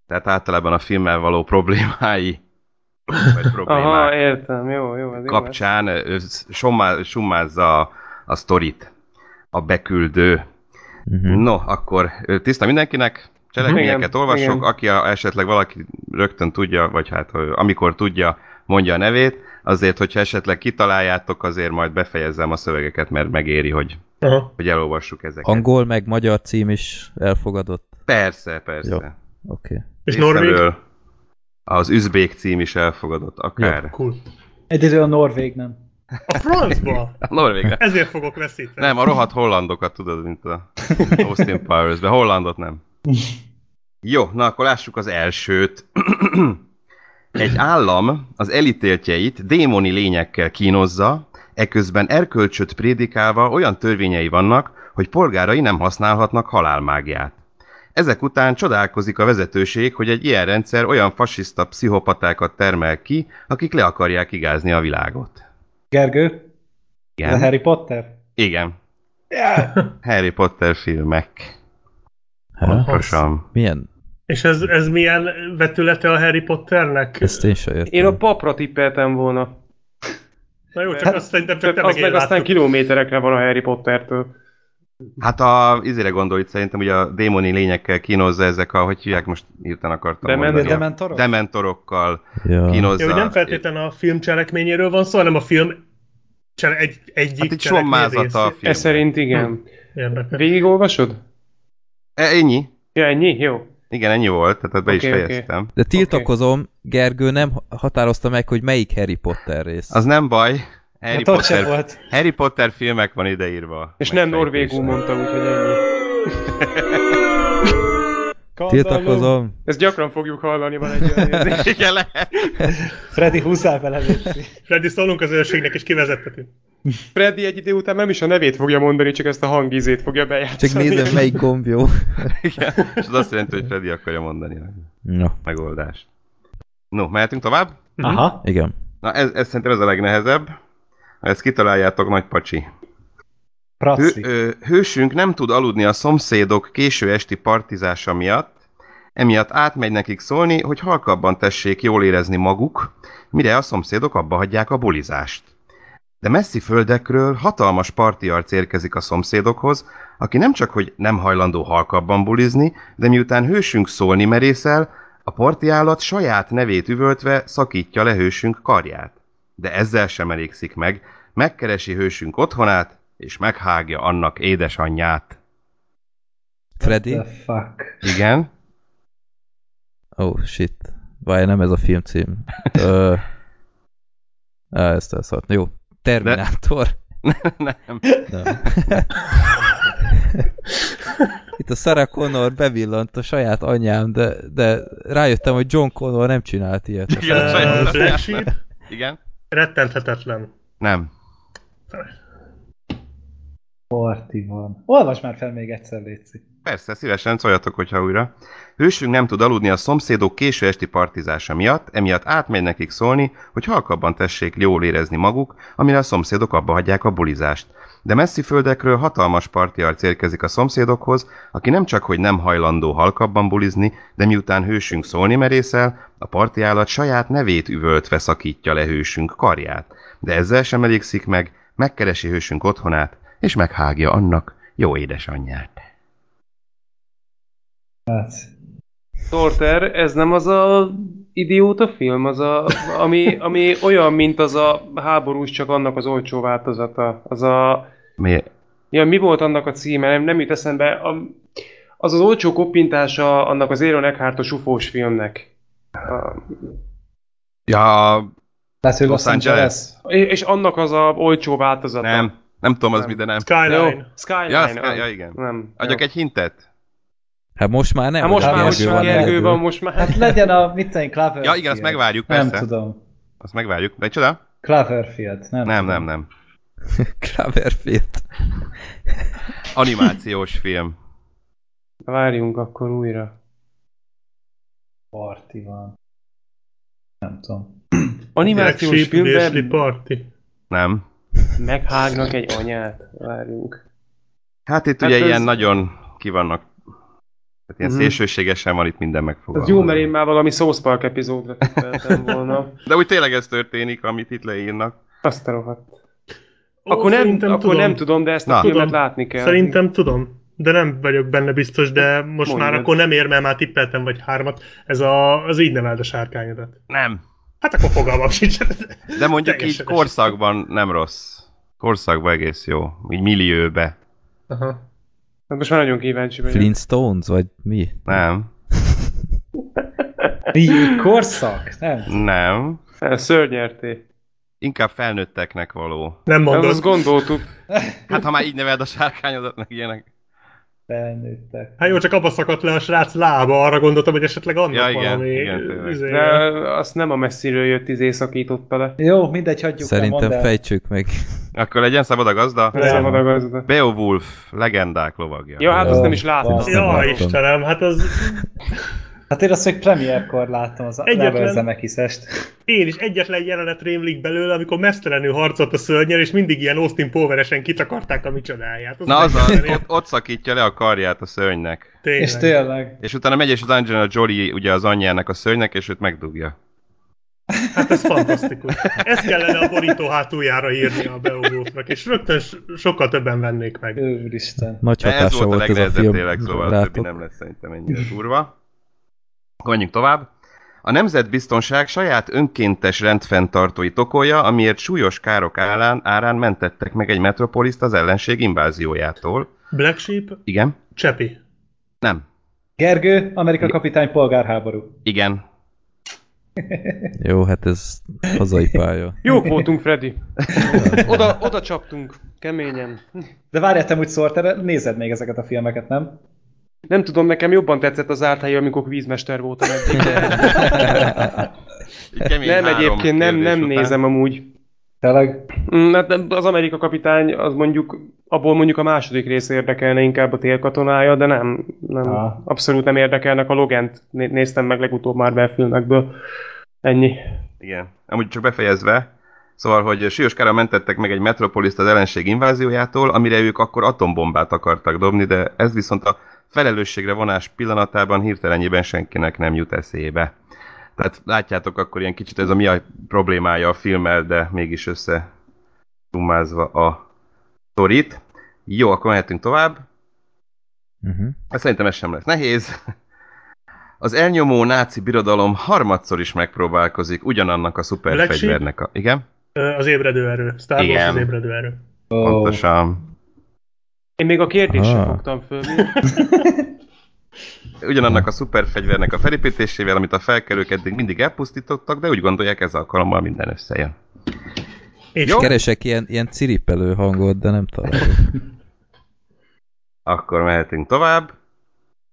Speaker 6: Tehát általában a filmmel való problémái, vagy (laughs) problémák
Speaker 5: Aha, értem, jó, jó. Ez
Speaker 6: kapcsán summázza a, a sztorit a beküldő.
Speaker 3: Uh-huh.
Speaker 6: No, akkor tiszta mindenkinek, cselekményeket olvasok,
Speaker 5: igen.
Speaker 6: aki a, esetleg valaki rögtön tudja, vagy hát amikor tudja, mondja a nevét, azért, hogyha esetleg kitaláljátok, azért majd befejezzem a szövegeket, mert megéri, hogy, hogy elolvassuk ezeket.
Speaker 3: Angol meg magyar cím is elfogadott.
Speaker 6: Persze, persze.
Speaker 3: Jó. Oké. Okay.
Speaker 2: És Norvég?
Speaker 6: Az üzbék cím is elfogadott, akár.
Speaker 2: Cool.
Speaker 1: Egyedül a Norvég nem.
Speaker 2: A francba! (laughs)
Speaker 6: Norvégre.
Speaker 2: Ezért fogok veszíteni.
Speaker 6: Nem, a rohadt hollandokat tudod, mint a Austin Powers-ben. Hollandot nem. Jó, na akkor lássuk az elsőt. (clears throat) Egy állam az elítéltjeit démoni lényekkel kínozza, eközben erkölcsöt prédikálva olyan törvényei vannak, hogy polgárai nem használhatnak halálmágiát. Ezek után csodálkozik a vezetőség, hogy egy ilyen rendszer olyan fasiszta pszichopatákat termel ki, akik le akarják igázni a világot.
Speaker 1: Gergő?
Speaker 6: Igen.
Speaker 1: Harry Potter?
Speaker 6: Igen.
Speaker 1: Yeah. (laughs)
Speaker 6: Harry Potter filmek. Pontosan.
Speaker 3: Milyen?
Speaker 2: És ez, ez milyen vetülete a Harry Potternek?
Speaker 3: Ezt én sem értem.
Speaker 5: Én a papra tippeltem volna.
Speaker 2: Na jó, csak
Speaker 1: Hát,
Speaker 2: azt szerintem csak te
Speaker 5: az
Speaker 2: meg
Speaker 5: meg aztán kilométerekre van a Harry Pottertől.
Speaker 6: Hát a izére gondol itt szerintem, ugye a démoni lényekkel kínozza ezek a, hogy hívják, most írtan akartam
Speaker 5: Demen-
Speaker 6: mondani.
Speaker 1: Dementorok?
Speaker 6: Dementorokkal
Speaker 3: Ja.
Speaker 6: kínozza.
Speaker 2: Hogy nem feltétlen a film cselekményéről van szó, hanem a film csele, egy, egyik
Speaker 6: Hát egy sommázata a film.
Speaker 5: Ez szerint igen.
Speaker 2: Érdekes.
Speaker 5: Végigolvasod?
Speaker 6: E, ennyi.
Speaker 5: Ja, ennyi? Jó.
Speaker 6: Igen, ennyi volt, tehát be is
Speaker 5: Oké, oké.
Speaker 6: fejeztem.
Speaker 3: De tiltakozom, Gergő nem határozta meg, hogy melyik Harry Potter rész.
Speaker 6: Az nem baj. Harry,
Speaker 1: Hát
Speaker 6: Potter,
Speaker 1: volt.
Speaker 6: Harry Potter filmek van ideírva.
Speaker 5: És nem norvégul mondta, úgyhogy ennyi. (laughs)
Speaker 3: Tiltakozom.
Speaker 5: Ezt gyakran fogjuk hallani, van egy olyan érzés. (laughs)
Speaker 6: Igen, lehet.
Speaker 1: Freddy, húzzál légy
Speaker 2: Freddy, szólunk az őrségnek, és kivezettetünk.
Speaker 5: Freddy egy idő után nem is a nevét fogja mondani, csak ezt a hangízét fogja bejátszani.
Speaker 3: Csak nézem, (laughs) melyik gomb jó.
Speaker 6: Igen. És az azt jelenti, hogy Freddy akarja mondani a
Speaker 3: No.
Speaker 6: megoldást. No, mehetünk tovább?
Speaker 1: Aha.
Speaker 3: Igen.
Speaker 6: Na, ez, ez szerintem ez a legnehezebb. Ha ezt kitaláljátok, nagy pacsi. Hő, ö, hősünk nem tud aludni a szomszédok késő esti partizása miatt, emiatt átmegy nekik szólni, hogy halkabban tessék jól érezni maguk, mire a szomszédok abba hagyják a bulizást. De messzi földekről hatalmas partiarc érkezik a szomszédokhoz, aki nem csak, hogy nem hajlandó halkabban bulizni, de miután hősünk szólni merészel, a parti állat saját nevét üvöltve szakítja le hősünk karját. De ezzel sem elégszik meg, megkeresi hősünk otthonát, és meghágja annak édesanyját.
Speaker 3: Freddy?
Speaker 1: The fuck.
Speaker 6: Igen?
Speaker 3: Oh, shit. Várj, nem ez a filmcím. Ö... Á, ezt elszart. Jó. Terminátor. (laughs)
Speaker 6: nem.
Speaker 3: Nem. Itt a Sarah Connor bevillant a saját anyám, de, de rájöttem, hogy John Connor nem csinált ilyet.
Speaker 6: Igen, a saját Igen?
Speaker 2: Rettenthetetlen.
Speaker 6: Nem.
Speaker 1: Parti van. Olvasd már fel még egyszer, Léci.
Speaker 6: Persze, szívesen szóljatok, hogyha újra. Hősünk nem tud aludni a szomszédok késő esti partizása miatt, emiatt átmegy nekik szólni, hogy halkabban tessék jól érezni maguk, amire a szomszédok abba hagyják a bulizást. De messzi földekről hatalmas partiarc érkezik a szomszédokhoz, aki nem csak, hogy nem hajlandó halkabban bulizni, de miután hősünk szólni merészel, a parti állat saját nevét üvöltve szakítja le hősünk karját. De ezzel sem elégszik meg, megkeresi hősünk otthonát, és meghágja annak jó édesanyját.
Speaker 1: Hát,
Speaker 5: Torter, ez nem az a idióta film, az a, ami, ami olyan, mint az a háborús, csak annak az olcsó változata. Az a...
Speaker 6: Mi?
Speaker 5: Ja, mi volt annak a címe? Nem, nem jut eszembe. A, az az olcsó koppintása annak az Aaron Eckhart-os ufós filmnek. A,
Speaker 6: Ja,
Speaker 1: hogy
Speaker 6: Los
Speaker 1: Los Angeles.
Speaker 5: és annak az a olcsó változata.
Speaker 6: nem. Nem tudom, az
Speaker 5: Nem.
Speaker 6: mi, de nem.
Speaker 2: Skyline.
Speaker 5: Jó, Skyline.
Speaker 6: Ja, Sky-
Speaker 5: az.
Speaker 6: ja, igen.
Speaker 5: Nem.
Speaker 6: Adjak
Speaker 5: jó.
Speaker 6: egy hintet?
Speaker 3: Hát most már nem.
Speaker 5: Hát most már,
Speaker 1: Gergő
Speaker 5: most
Speaker 1: van
Speaker 5: már Gergő van, most már.
Speaker 1: Hát legyen a, mit tenni, Cloverfield.
Speaker 6: Ja, igen, azt megvárjuk, persze.
Speaker 1: Nem tudom.
Speaker 6: Azt megvárjuk. De csoda?
Speaker 1: Cloverfield, nem
Speaker 6: Nem, nem, nem. (laughs)
Speaker 3: Cloverfield.
Speaker 6: Animációs film.
Speaker 5: Várjunk akkor újra.
Speaker 1: Parti van. Nem tudom.
Speaker 5: Animációs filmben
Speaker 2: Party.
Speaker 6: Nem.
Speaker 5: meghágnak egy anyát. Várjunk.
Speaker 6: Hát itt
Speaker 5: Hát
Speaker 6: ugye
Speaker 5: ez-
Speaker 6: ilyen nagyon ki vannak. Tehát ilyen
Speaker 5: Mhm.
Speaker 6: szélsőségesen van itt minden
Speaker 5: Az
Speaker 6: megfogalmazva.
Speaker 5: jó, mert én már valami South Park epizódra (laughs) volna.
Speaker 6: De úgy tényleg ez történik, amit itt leírnak.
Speaker 5: Azt a rohadt. Akkor, nem, akkor
Speaker 2: tudom.
Speaker 5: nem tudom, de ezt a
Speaker 6: Na.
Speaker 5: filmet
Speaker 2: Tudom.
Speaker 5: látni kell.
Speaker 2: Szerintem tudom, de nem vagyok benne biztos, de most
Speaker 5: Mondjad.
Speaker 2: már akkor nem ér, mert már tippeltem vagy hármat. Ez a, az így neveld a sárkányodat.
Speaker 6: Nem.
Speaker 2: Hát akkor fogalmam sincs.
Speaker 6: De mondjuk így
Speaker 2: Teljesen
Speaker 6: korszakban nem rossz. Korszakban egész jó. Így millióbe.
Speaker 2: Aha.
Speaker 5: Hát most már nagyon kíváncsi vagyok.
Speaker 3: Flintstones, vagy mi?
Speaker 6: Nem.
Speaker 1: Mi? Korszak? Nem.
Speaker 6: Nem.
Speaker 5: Szörnyerté.
Speaker 6: Inkább felnőtteknek való.
Speaker 2: Nem mondod.
Speaker 5: azt gondoltuk.
Speaker 6: Hát ha már így neveld a sárkányodat, meg ilyenek.
Speaker 1: Felnőttek.
Speaker 2: Hát jó, csak abba szakadt le a srác lába, arra gondoltam, hogy esetleg annak
Speaker 6: Ja, igen,
Speaker 2: valami...
Speaker 6: igen,
Speaker 2: izé-
Speaker 5: De azt nem a messziről jött izé szakította le.
Speaker 1: Jó, mindegy, hagyjuk
Speaker 3: Szerintem
Speaker 1: el.
Speaker 3: fejtsük meg.
Speaker 6: Akkor legyen szabad a gazda.
Speaker 5: Nem a gazda.
Speaker 6: Beowulf, legendák lovagja.
Speaker 5: Ja, hát azt nem is láttam.
Speaker 2: Ja. Istenem, hát az...
Speaker 1: Hát én azt még premierkor láttam az
Speaker 2: Egyetlen-
Speaker 1: Zemekiszest.
Speaker 2: Én is egyetlen jelenet rémlik belőle, amikor mesztelenül harcolt a szörnyel, és mindig ilyen Austin Poweresen kitakarták a mi csodáját.
Speaker 6: Na az, az ott, ott szakítja le a karját a szörnynek.
Speaker 2: Tényleg.
Speaker 1: És tényleg.
Speaker 6: És utána megy és az Angelina Jolie ugye az anyjának a szörnynek, és őt megdugja.
Speaker 2: Hát ez fantasztikus. Ezt kellene a borító hátuljára írni a Beowulfnak, és rögtön so- sokkal többen vennék meg.
Speaker 1: Úristen.
Speaker 3: Nagy
Speaker 6: De ez
Speaker 3: hatása
Speaker 6: volt a
Speaker 3: volt a
Speaker 6: legnehezebb tényleg, szóval a többi
Speaker 3: rátok.
Speaker 6: nem lesz szerintem ennyire durva. Menjünk tovább. A nemzetbiztonság saját önkéntes rendfenntartói tokolja, amiért súlyos károk árán, árán mentettek meg egy metropoliszt az ellenség inváziójától.
Speaker 2: Black Sheep,
Speaker 6: Igen?
Speaker 2: Csepi.
Speaker 6: Nem.
Speaker 1: Gergő, Amerika kapitány polgárháború.
Speaker 6: Igen. (laughs)
Speaker 3: Jó, hát ez hazai pálya.
Speaker 5: Jók voltunk, Freddy. (laughs) Oda, oda csaptunk. Keményen.
Speaker 1: De várjál, te úgy szóltál, nézed még ezeket a filmeket, nem?
Speaker 5: Nem tudom, nekem jobban tetszett az árt amikor vízmester voltam eddig. (laughs) De nem, egyébként nem, nem
Speaker 6: után.
Speaker 5: nézem amúgy.
Speaker 1: Tényleg?
Speaker 5: Mm, Hát az Amerika kapitány, az mondjuk, abból mondjuk a második rész érdekelne inkább a télkatonája, de nem, nem
Speaker 1: Ah.
Speaker 5: abszolút nem érdekelnek. A Logent né- néztem meg legutóbb Marvel filmekből. Ennyi.
Speaker 6: Igen. Amúgy csak befejezve, szóval, hogy súlyos kára mentettek meg egy metropoliszt az ellenség inváziójától, amire ők akkor atombombát akartak dobni, de ez viszont a felelősségre vonás pillanatában hirtelenjében senkinek nem jut eszébe. Tehát látjátok akkor ilyen kicsit ez a mi a problémája a filmmel, de mégis össze a sztorit. Jó, akkor mehetünk tovább.
Speaker 3: Uh-huh.
Speaker 6: Szerintem ez sem lesz nehéz. Az elnyomó náci birodalom harmadszor is megpróbálkozik ugyanannak a szuperfegyvernek a... Igen?
Speaker 2: Az ébredő erő. Star Wars
Speaker 6: Igen.
Speaker 2: az ébredő erő.
Speaker 1: Ó,
Speaker 6: Pontosan.
Speaker 5: Én még a kérdést sem
Speaker 3: Aha.
Speaker 5: fogtam föl. (laughs)
Speaker 6: Ugyanannak a szuperfegyvernek a felépítésével, amit a felkelők eddig mindig elpusztítottak, de úgy gondolják ez alkalommal minden összejön.
Speaker 2: És
Speaker 6: Jó.
Speaker 3: Keresek ilyen, ilyen ciripelő hangot, de nem találok. (laughs)
Speaker 6: Akkor mehetünk tovább.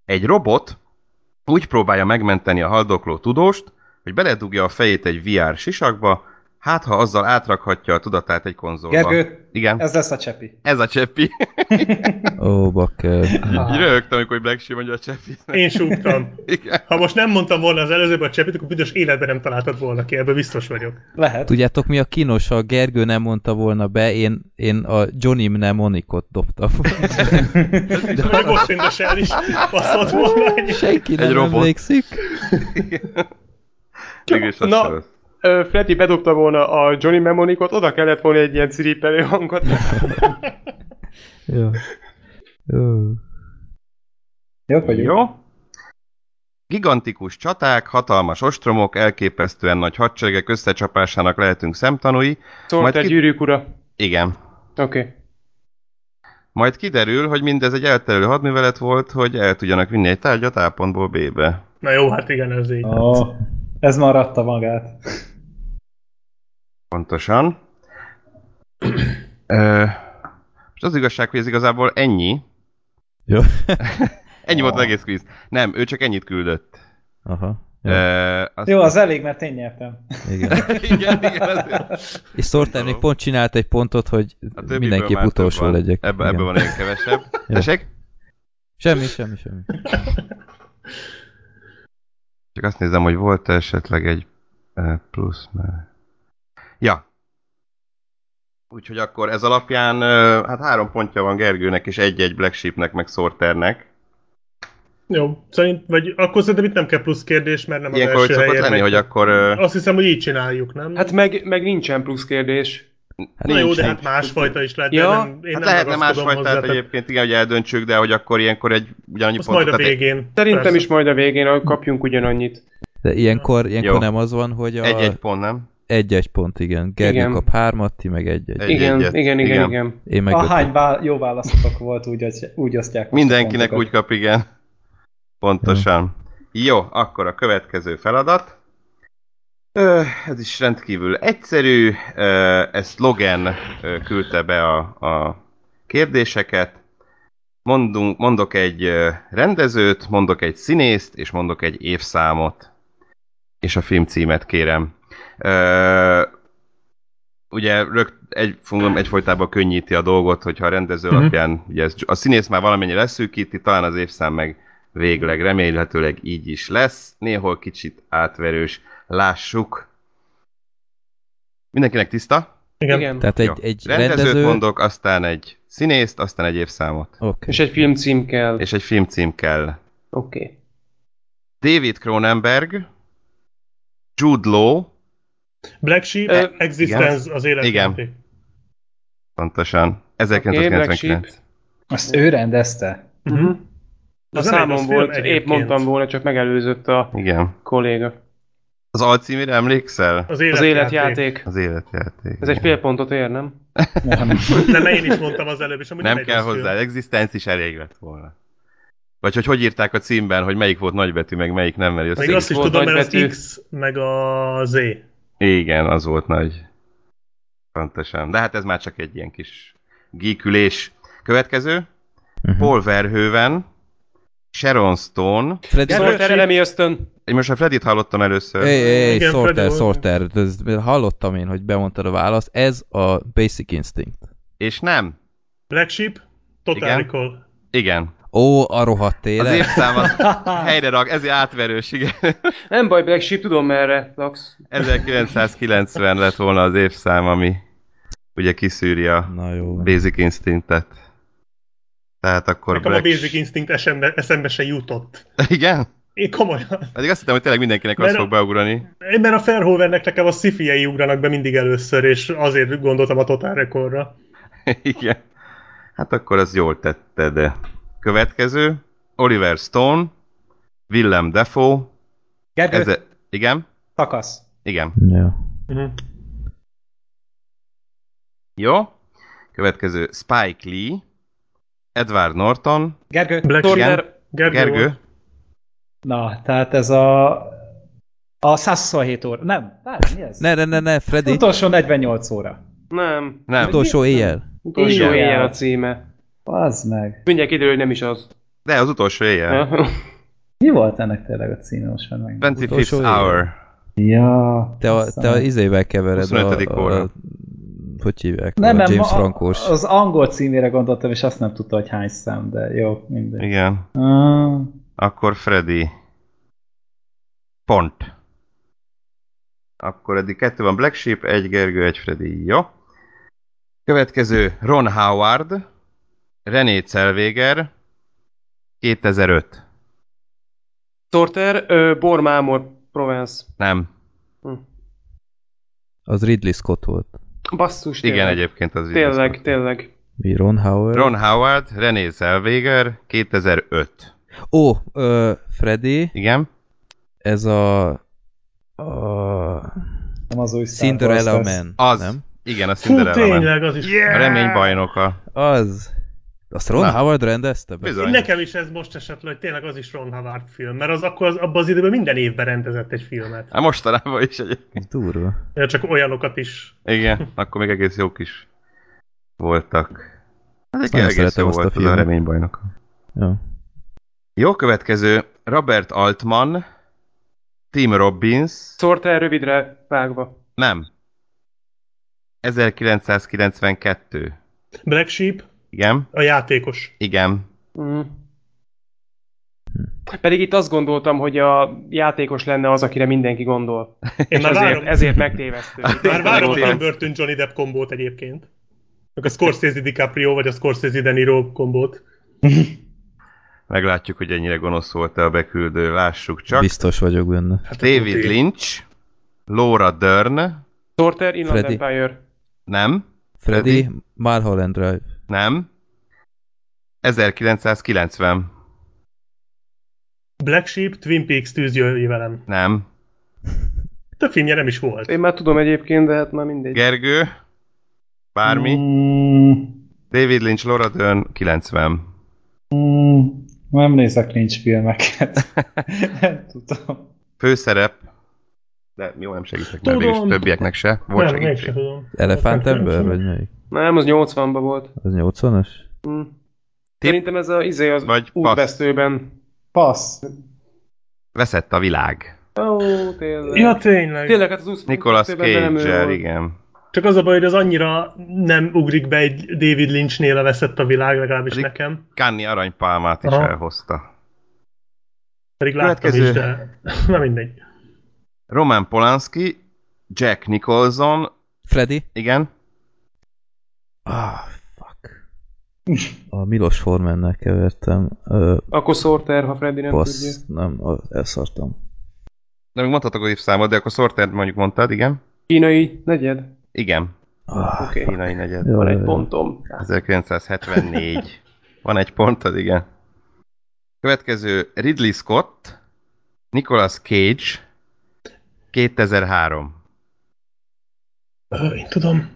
Speaker 6: Egy robot úgy próbálja megmenteni a haldokló tudóst, hogy beledugja a fejét egy VR sisakba, hát ha azzal átrakhatja a tudatát egy konzolba.
Speaker 1: Gergő,
Speaker 6: Igen, ez,
Speaker 1: lesz a csepi.
Speaker 6: ez a cseppi. (laughs)
Speaker 3: Ó, bakker.
Speaker 6: Így röhögtem, amikor Black Sheep mondja a cseppi.
Speaker 2: Én súgtam.
Speaker 6: Igen.
Speaker 2: Ha most nem mondtam volna az előzőben a csepit, akkor büdös életben nem találtad volna ki, ebben biztos vagyok.
Speaker 1: Lehet.
Speaker 3: Tudjátok mi a kínos, ha a Gergő nem mondta volna be, én, én a Johnny Mnemonicot dobtam.
Speaker 2: De (laughs) a Ghost Shell is passzott volna egy.
Speaker 3: Senki nem
Speaker 6: Egy robot.
Speaker 3: emlékszik.
Speaker 6: Mégis az
Speaker 5: Na. Freddy bedobta volna a Johnny Mnemonicot, oda kellett volna egy ilyen ciripelő hangot. (laughs)
Speaker 3: Jó. Jó.
Speaker 1: Jó, vagy jó?
Speaker 6: Gigantikus csaták, hatalmas ostromok, elképesztően nagy hadseregek összecsapásának lehetünk szemtanúi.
Speaker 5: Szólt
Speaker 6: Majd
Speaker 5: egy
Speaker 6: ki-
Speaker 5: gyűrűk ura.
Speaker 6: Igen.
Speaker 5: Oké. Okay.
Speaker 6: Majd kiderül, hogy mindez egy elterelő hadművelet volt, hogy el tudjanak vinni egy tárgyat A pontból B-be.
Speaker 2: Na jó, hát igen, ez így.
Speaker 1: Ó, ez maradta magát.
Speaker 6: Pontosan. Ö, most az igazság, hogy ez igazából ennyi.
Speaker 3: Jó. (laughs)
Speaker 6: Ennyi volt az egész quiz. Nem, ő csak ennyit küldött.
Speaker 3: Aha. Jó.
Speaker 6: Ö, azt...
Speaker 1: Jó, az elég, mert én nyertem.
Speaker 3: Igen. (laughs)
Speaker 6: igen, igen, azért.
Speaker 3: És Sorter még pont csinált egy pontot, hogy mindenképp
Speaker 6: már több
Speaker 3: utolsó
Speaker 6: van.
Speaker 3: legyek.
Speaker 6: Ebbe,
Speaker 3: Igen.
Speaker 6: ebbe van egy kevesebb. (laughs) Tessék?
Speaker 3: Semmi, semmi, semmi.
Speaker 6: Csak azt nézem, hogy volt esetleg egy plusz, mert... Ja. Úgyhogy akkor ez alapján, hát három pontja van Gergőnek, és egy-egy Black Sheepnek, meg Sorternek.
Speaker 2: Jó, szerint, vagy akkor szerintem itt nem kell plusz kérdés, mert nem
Speaker 6: Ilyenkor
Speaker 2: az első helyen
Speaker 6: lenni,
Speaker 2: megy.
Speaker 6: hogy akkor...
Speaker 2: Azt hiszem, hogy így csináljuk, nem?
Speaker 5: Hát meg, meg nincsen plusz kérdés.
Speaker 6: Hát
Speaker 2: Na jó, de hát másfajta is lehet,
Speaker 5: Ja,
Speaker 2: nem, én
Speaker 6: Hát
Speaker 2: nem
Speaker 6: lehetne másfajtát
Speaker 2: hozzá, tehát
Speaker 6: egyébként, igen, hogy eldöntsük, de hogy akkor ilyenkor egy ugyanannyi pontot...
Speaker 2: majd a
Speaker 6: tehát
Speaker 2: végén.
Speaker 5: Szerintem
Speaker 2: Persze.
Speaker 5: is majd a végén kapjunk ugyanannyit.
Speaker 3: De ilyenkor, ilyenkor
Speaker 6: Jó.
Speaker 3: nem az van, hogy a
Speaker 6: Egy-egy pont, nem?
Speaker 3: Egy-egy pont, igen. Gergő
Speaker 5: Igen.
Speaker 3: kap hármat, ti meg egy-egy.
Speaker 6: Egy-
Speaker 5: Igen,
Speaker 6: egyet.
Speaker 5: igen, igen,
Speaker 6: Igen.
Speaker 5: igen.
Speaker 3: Én meg
Speaker 1: A
Speaker 3: ötöt.
Speaker 1: hány vá- jó választotok volt, úgy, úgy osztják.
Speaker 6: Mindenkinek úgy kap, igen. Pontosan. Jó, akkor a következő feladat. Ö, ez is rendkívül egyszerű. Ö, ezt Logan ö, küldte be a, a kérdéseket. Mondunk, mondok egy rendezőt, mondok egy színészt, és mondok egy évszámot. És a filmcímet kérem. Ugye rögt, egy, mondom, egyfolytában könnyíti a dolgot, hogyha a rendező alapján, ugye ez, a színész már valamennyire leszűkíti, talán az évszám meg végleg, remélhetőleg így is lesz. Néhol kicsit átverős. Lássuk. Mindenkinek tiszta?
Speaker 2: Igen.
Speaker 5: igen.
Speaker 3: Tehát egy, egy
Speaker 6: Rendezőt
Speaker 3: rendező...
Speaker 6: mondok, aztán egy színészt, aztán egy évszámot.
Speaker 3: Oké.
Speaker 5: És egy filmcím kell.
Speaker 6: És egy filmcím kell.
Speaker 5: Oké. Okay.
Speaker 6: David Cronenberg, Jude Law,
Speaker 2: Black Sheep,
Speaker 5: Ö,
Speaker 2: Existence az életjáték.
Speaker 6: pontosan, 1999.
Speaker 1: Azt ő rendezte.
Speaker 5: Uh-huh. A
Speaker 2: nem film
Speaker 5: volt, épp
Speaker 2: egyébként.
Speaker 5: mondtam volna, csak megelőzött a
Speaker 6: Igen.
Speaker 5: kolléga.
Speaker 6: Az alcímére emlékszel?
Speaker 2: Az
Speaker 5: Az
Speaker 2: életjáték.
Speaker 5: életjáték.
Speaker 6: Az életjáték.
Speaker 5: Ez egy fél pontot ér, nem?
Speaker 1: Nem. (laughs)
Speaker 2: Nem, én is mondtam az előbb, és amúgy
Speaker 6: Nem
Speaker 2: egy
Speaker 6: kell hozzá, existence is elég lett volna. Vagy hogy hogy írták a címben, hogy melyik volt nagybetű, meg melyik nem, mert
Speaker 2: Még azt is tudom, mert az. X, meg a Z.
Speaker 6: Igen, az volt nagy. Pontosan. De hát ez már csak egy ilyen kis gíkülés. Következő.
Speaker 3: Mhm.
Speaker 6: Paul Verhoeven, Sharon Stone.
Speaker 3: Freddy
Speaker 5: Szóval terelemi ösztön.
Speaker 6: Én most a Fredit hallottam először.
Speaker 3: Hey, hey,
Speaker 2: Igen,
Speaker 3: Sorter,
Speaker 2: Freddy.
Speaker 3: Sorter. Ez, hallottam én, hogy bemondtad a választ. Ez a Basic Instinct.
Speaker 6: És nem.
Speaker 2: Black Sheep, Total
Speaker 6: Igen.
Speaker 2: Recall.
Speaker 6: Igen.
Speaker 3: Ó, a rohadt
Speaker 6: Az évszám az (laughs) helyre rak, ezért átverős, igen.
Speaker 5: Nem baj, Black Sheep, tudom merre laksz.
Speaker 6: 1990 lett volna az évszám, ami ugye kiszűri a
Speaker 3: Na jó.
Speaker 6: Basic Instinctet. Tehát akkor
Speaker 2: Nekem a
Speaker 6: Black...
Speaker 2: Basic Instinct eszembe, eszembe se jutott.
Speaker 6: Igen?
Speaker 2: Én komolyan.
Speaker 6: Pedig azt hittem, hogy tényleg mindenkinek az
Speaker 2: Mert a-
Speaker 6: fog beugrani.
Speaker 2: Én mert a Fairhovernek nekem a sci ugranak be mindig először, és azért gondoltam a Total Recordra.
Speaker 6: Igen. Hát akkor az jól tette, de... Következő. Oliver Stone. Willem Dafoe.
Speaker 1: Gergő,
Speaker 6: Ez... Igen?
Speaker 1: takasz.
Speaker 6: Igen.
Speaker 3: Ja.
Speaker 2: Uh-huh.
Speaker 6: Jó. Következő Spike Lee. Edward Norton.
Speaker 1: Gergő,
Speaker 2: Black. Sheep. Gergő.
Speaker 6: Gergő.
Speaker 1: na, tehát ez a... A 127 óra. Nem, várj, mi ez?
Speaker 3: Ne, ne, ne, ne, Freddy.
Speaker 1: Utolsó 48 óra.
Speaker 5: Nem.
Speaker 6: Nem.
Speaker 3: Utolsó éjjel.
Speaker 5: Utolsó
Speaker 1: Igen.
Speaker 5: éjjel a címe.
Speaker 1: Az meg.
Speaker 5: Mindjárt kiderül, hogy nem is az.
Speaker 6: De az utolsó éjjel.
Speaker 1: Mi volt ennek tényleg a címe most már meg?
Speaker 6: 25th
Speaker 3: Utolsó éjjel.
Speaker 6: hour.
Speaker 1: Ja.
Speaker 3: Te a, te a izével kevered.
Speaker 6: 25.
Speaker 3: A,
Speaker 6: óra.
Speaker 3: a, hogy hívják?
Speaker 1: Nem,
Speaker 3: a
Speaker 1: nem,
Speaker 3: James
Speaker 1: a-
Speaker 3: Frankos.
Speaker 1: az angol címére gondoltam, és azt nem tudta, hogy hány szám, de jó, mindegy.
Speaker 6: Igen.
Speaker 1: Ah,
Speaker 6: Akkor Freddy. Pont. Akkor eddig kettő van Black Sheep, egy Gergő, egy Freddy. Jó. Következő Ron Howard. René Zellweger. 2005.
Speaker 5: Sorter, ö, Bormámor, Provence.
Speaker 6: Nem.
Speaker 3: Az Ridley Scott volt.
Speaker 5: Basszus,
Speaker 6: Igen,
Speaker 5: tényleg.
Speaker 6: egyébként az
Speaker 5: Tényleg,
Speaker 6: így
Speaker 5: tényleg.
Speaker 3: Mi, Ron Howard?
Speaker 6: Ron Howard, René Zellweger, 2005.
Speaker 3: Ó, ö, Freddy,
Speaker 6: Igen?
Speaker 3: ez a... a
Speaker 1: nem az új
Speaker 3: Cinderella. Man.
Speaker 6: Az.
Speaker 3: Nem?
Speaker 6: Igen, a
Speaker 2: Fú,
Speaker 6: Cinderella Man.
Speaker 2: tényleg, az is.
Speaker 6: A remény bajnoka.
Speaker 3: Az. Azt Ron
Speaker 6: Na.
Speaker 3: Howard rendezte be?
Speaker 6: Bizony.
Speaker 2: Nekem is ez most esett le, hogy tényleg az is Ron Howard film, mert az akkor az, abban az időben minden évben rendezett egy filmet.
Speaker 6: Hát mostanában is egyébként.
Speaker 3: Durva.
Speaker 2: Ja, Csak olyanokat is.
Speaker 6: Igen, akkor még egész jók is voltak. Hát egy egész jó
Speaker 3: azt a
Speaker 6: volt az a reménybajnok.
Speaker 3: Jó.
Speaker 6: Jó, következő. Robert Altman, Tim Robbins,
Speaker 5: Sorter rövidre vágva.
Speaker 6: nem. 1992.
Speaker 2: Black Sheep,
Speaker 6: Igen,
Speaker 2: a játékos.
Speaker 6: igen.
Speaker 5: Mm. Pedig itt azt gondoltam, hogy a játékos lenne az, akire mindenki gondol.
Speaker 2: Én
Speaker 5: És
Speaker 2: már
Speaker 5: ezért,
Speaker 2: várom,
Speaker 5: ezért megtévesztő.
Speaker 2: már várom a. Tim Burton Johnny Depp kombót egyébként. Meg a Scorsese DiCaprio vagy a Scorsese De Niro kombót. (laughs)
Speaker 6: Meglátjuk, hogy ennyire gonosz volt-e a beküldő. Lássuk csak.
Speaker 3: Biztos vagyok benne.
Speaker 2: Hát
Speaker 6: David. Lynch, Laura Dern,
Speaker 5: Sorter, Inland
Speaker 3: Freddy.
Speaker 5: Empire.
Speaker 6: nem,
Speaker 3: Freddy, Mulholland Drive.
Speaker 6: nem. 1990,
Speaker 2: Black Sheep, Twin Peaks tűzjöjj velem.
Speaker 6: nem.
Speaker 2: Több filmje nem is volt.
Speaker 5: Én már tudom egyébként, de hát már mindegy.
Speaker 6: Gergő, bármi.
Speaker 1: Mm,
Speaker 6: David Lynch, Laura Dern, 90.
Speaker 1: mm, nem nézek nincs filmeket. (laughs) nem tudom.
Speaker 6: Főszerep, de jó, nem segítek,
Speaker 2: Tudom.
Speaker 6: többieknek se. Volt
Speaker 2: nem, mégsem
Speaker 6: segítség.
Speaker 2: tudom.
Speaker 3: Elefánt ember, vagy melyik?
Speaker 5: Nem, az 80-ban volt.
Speaker 3: Az 80-as?
Speaker 5: Mm. Szerintem ez a izé az
Speaker 6: Vagy
Speaker 5: útvesztőben.
Speaker 1: Passz.
Speaker 6: Veszett a világ.
Speaker 5: Ó, tényleg.
Speaker 2: Ja, tényleg.
Speaker 5: Tényleg, hát az úsz-
Speaker 6: Nicolas
Speaker 5: volt.
Speaker 6: igen.
Speaker 2: Csak az a baj, hogy az annyira nem ugrik be egy David Lynchnél a veszett a világ, legalábbis
Speaker 6: Pedig-
Speaker 2: nekem.
Speaker 6: Kanni aranypálmát is
Speaker 2: Aha.
Speaker 6: elhozta.
Speaker 2: Pedig láttam
Speaker 6: Következő.
Speaker 2: is, de (laughs) na mindegy.
Speaker 6: Roman Polanski, Jack Nicholson,
Speaker 3: Freddy?
Speaker 6: igen,
Speaker 3: Ah, fuck. A Milos Formannel kevertem. Ö,
Speaker 5: Akkor Sorter, ha Freddy nem tudja.
Speaker 3: passz, nem, a- elszartam.
Speaker 6: de még mondhatok az évszámot, de akkor Sorter mondjuk mondtad, igen?
Speaker 5: Kínai negyed.
Speaker 6: Igen,
Speaker 3: Ah,
Speaker 5: Oké.
Speaker 6: kínai negyed.
Speaker 3: Jó,
Speaker 5: Van egy pontom.
Speaker 6: 1974. Van egy pontod, igen. Következő Ridley Scott, Nicolas Cage, 2003.
Speaker 2: Ö, Én tudom.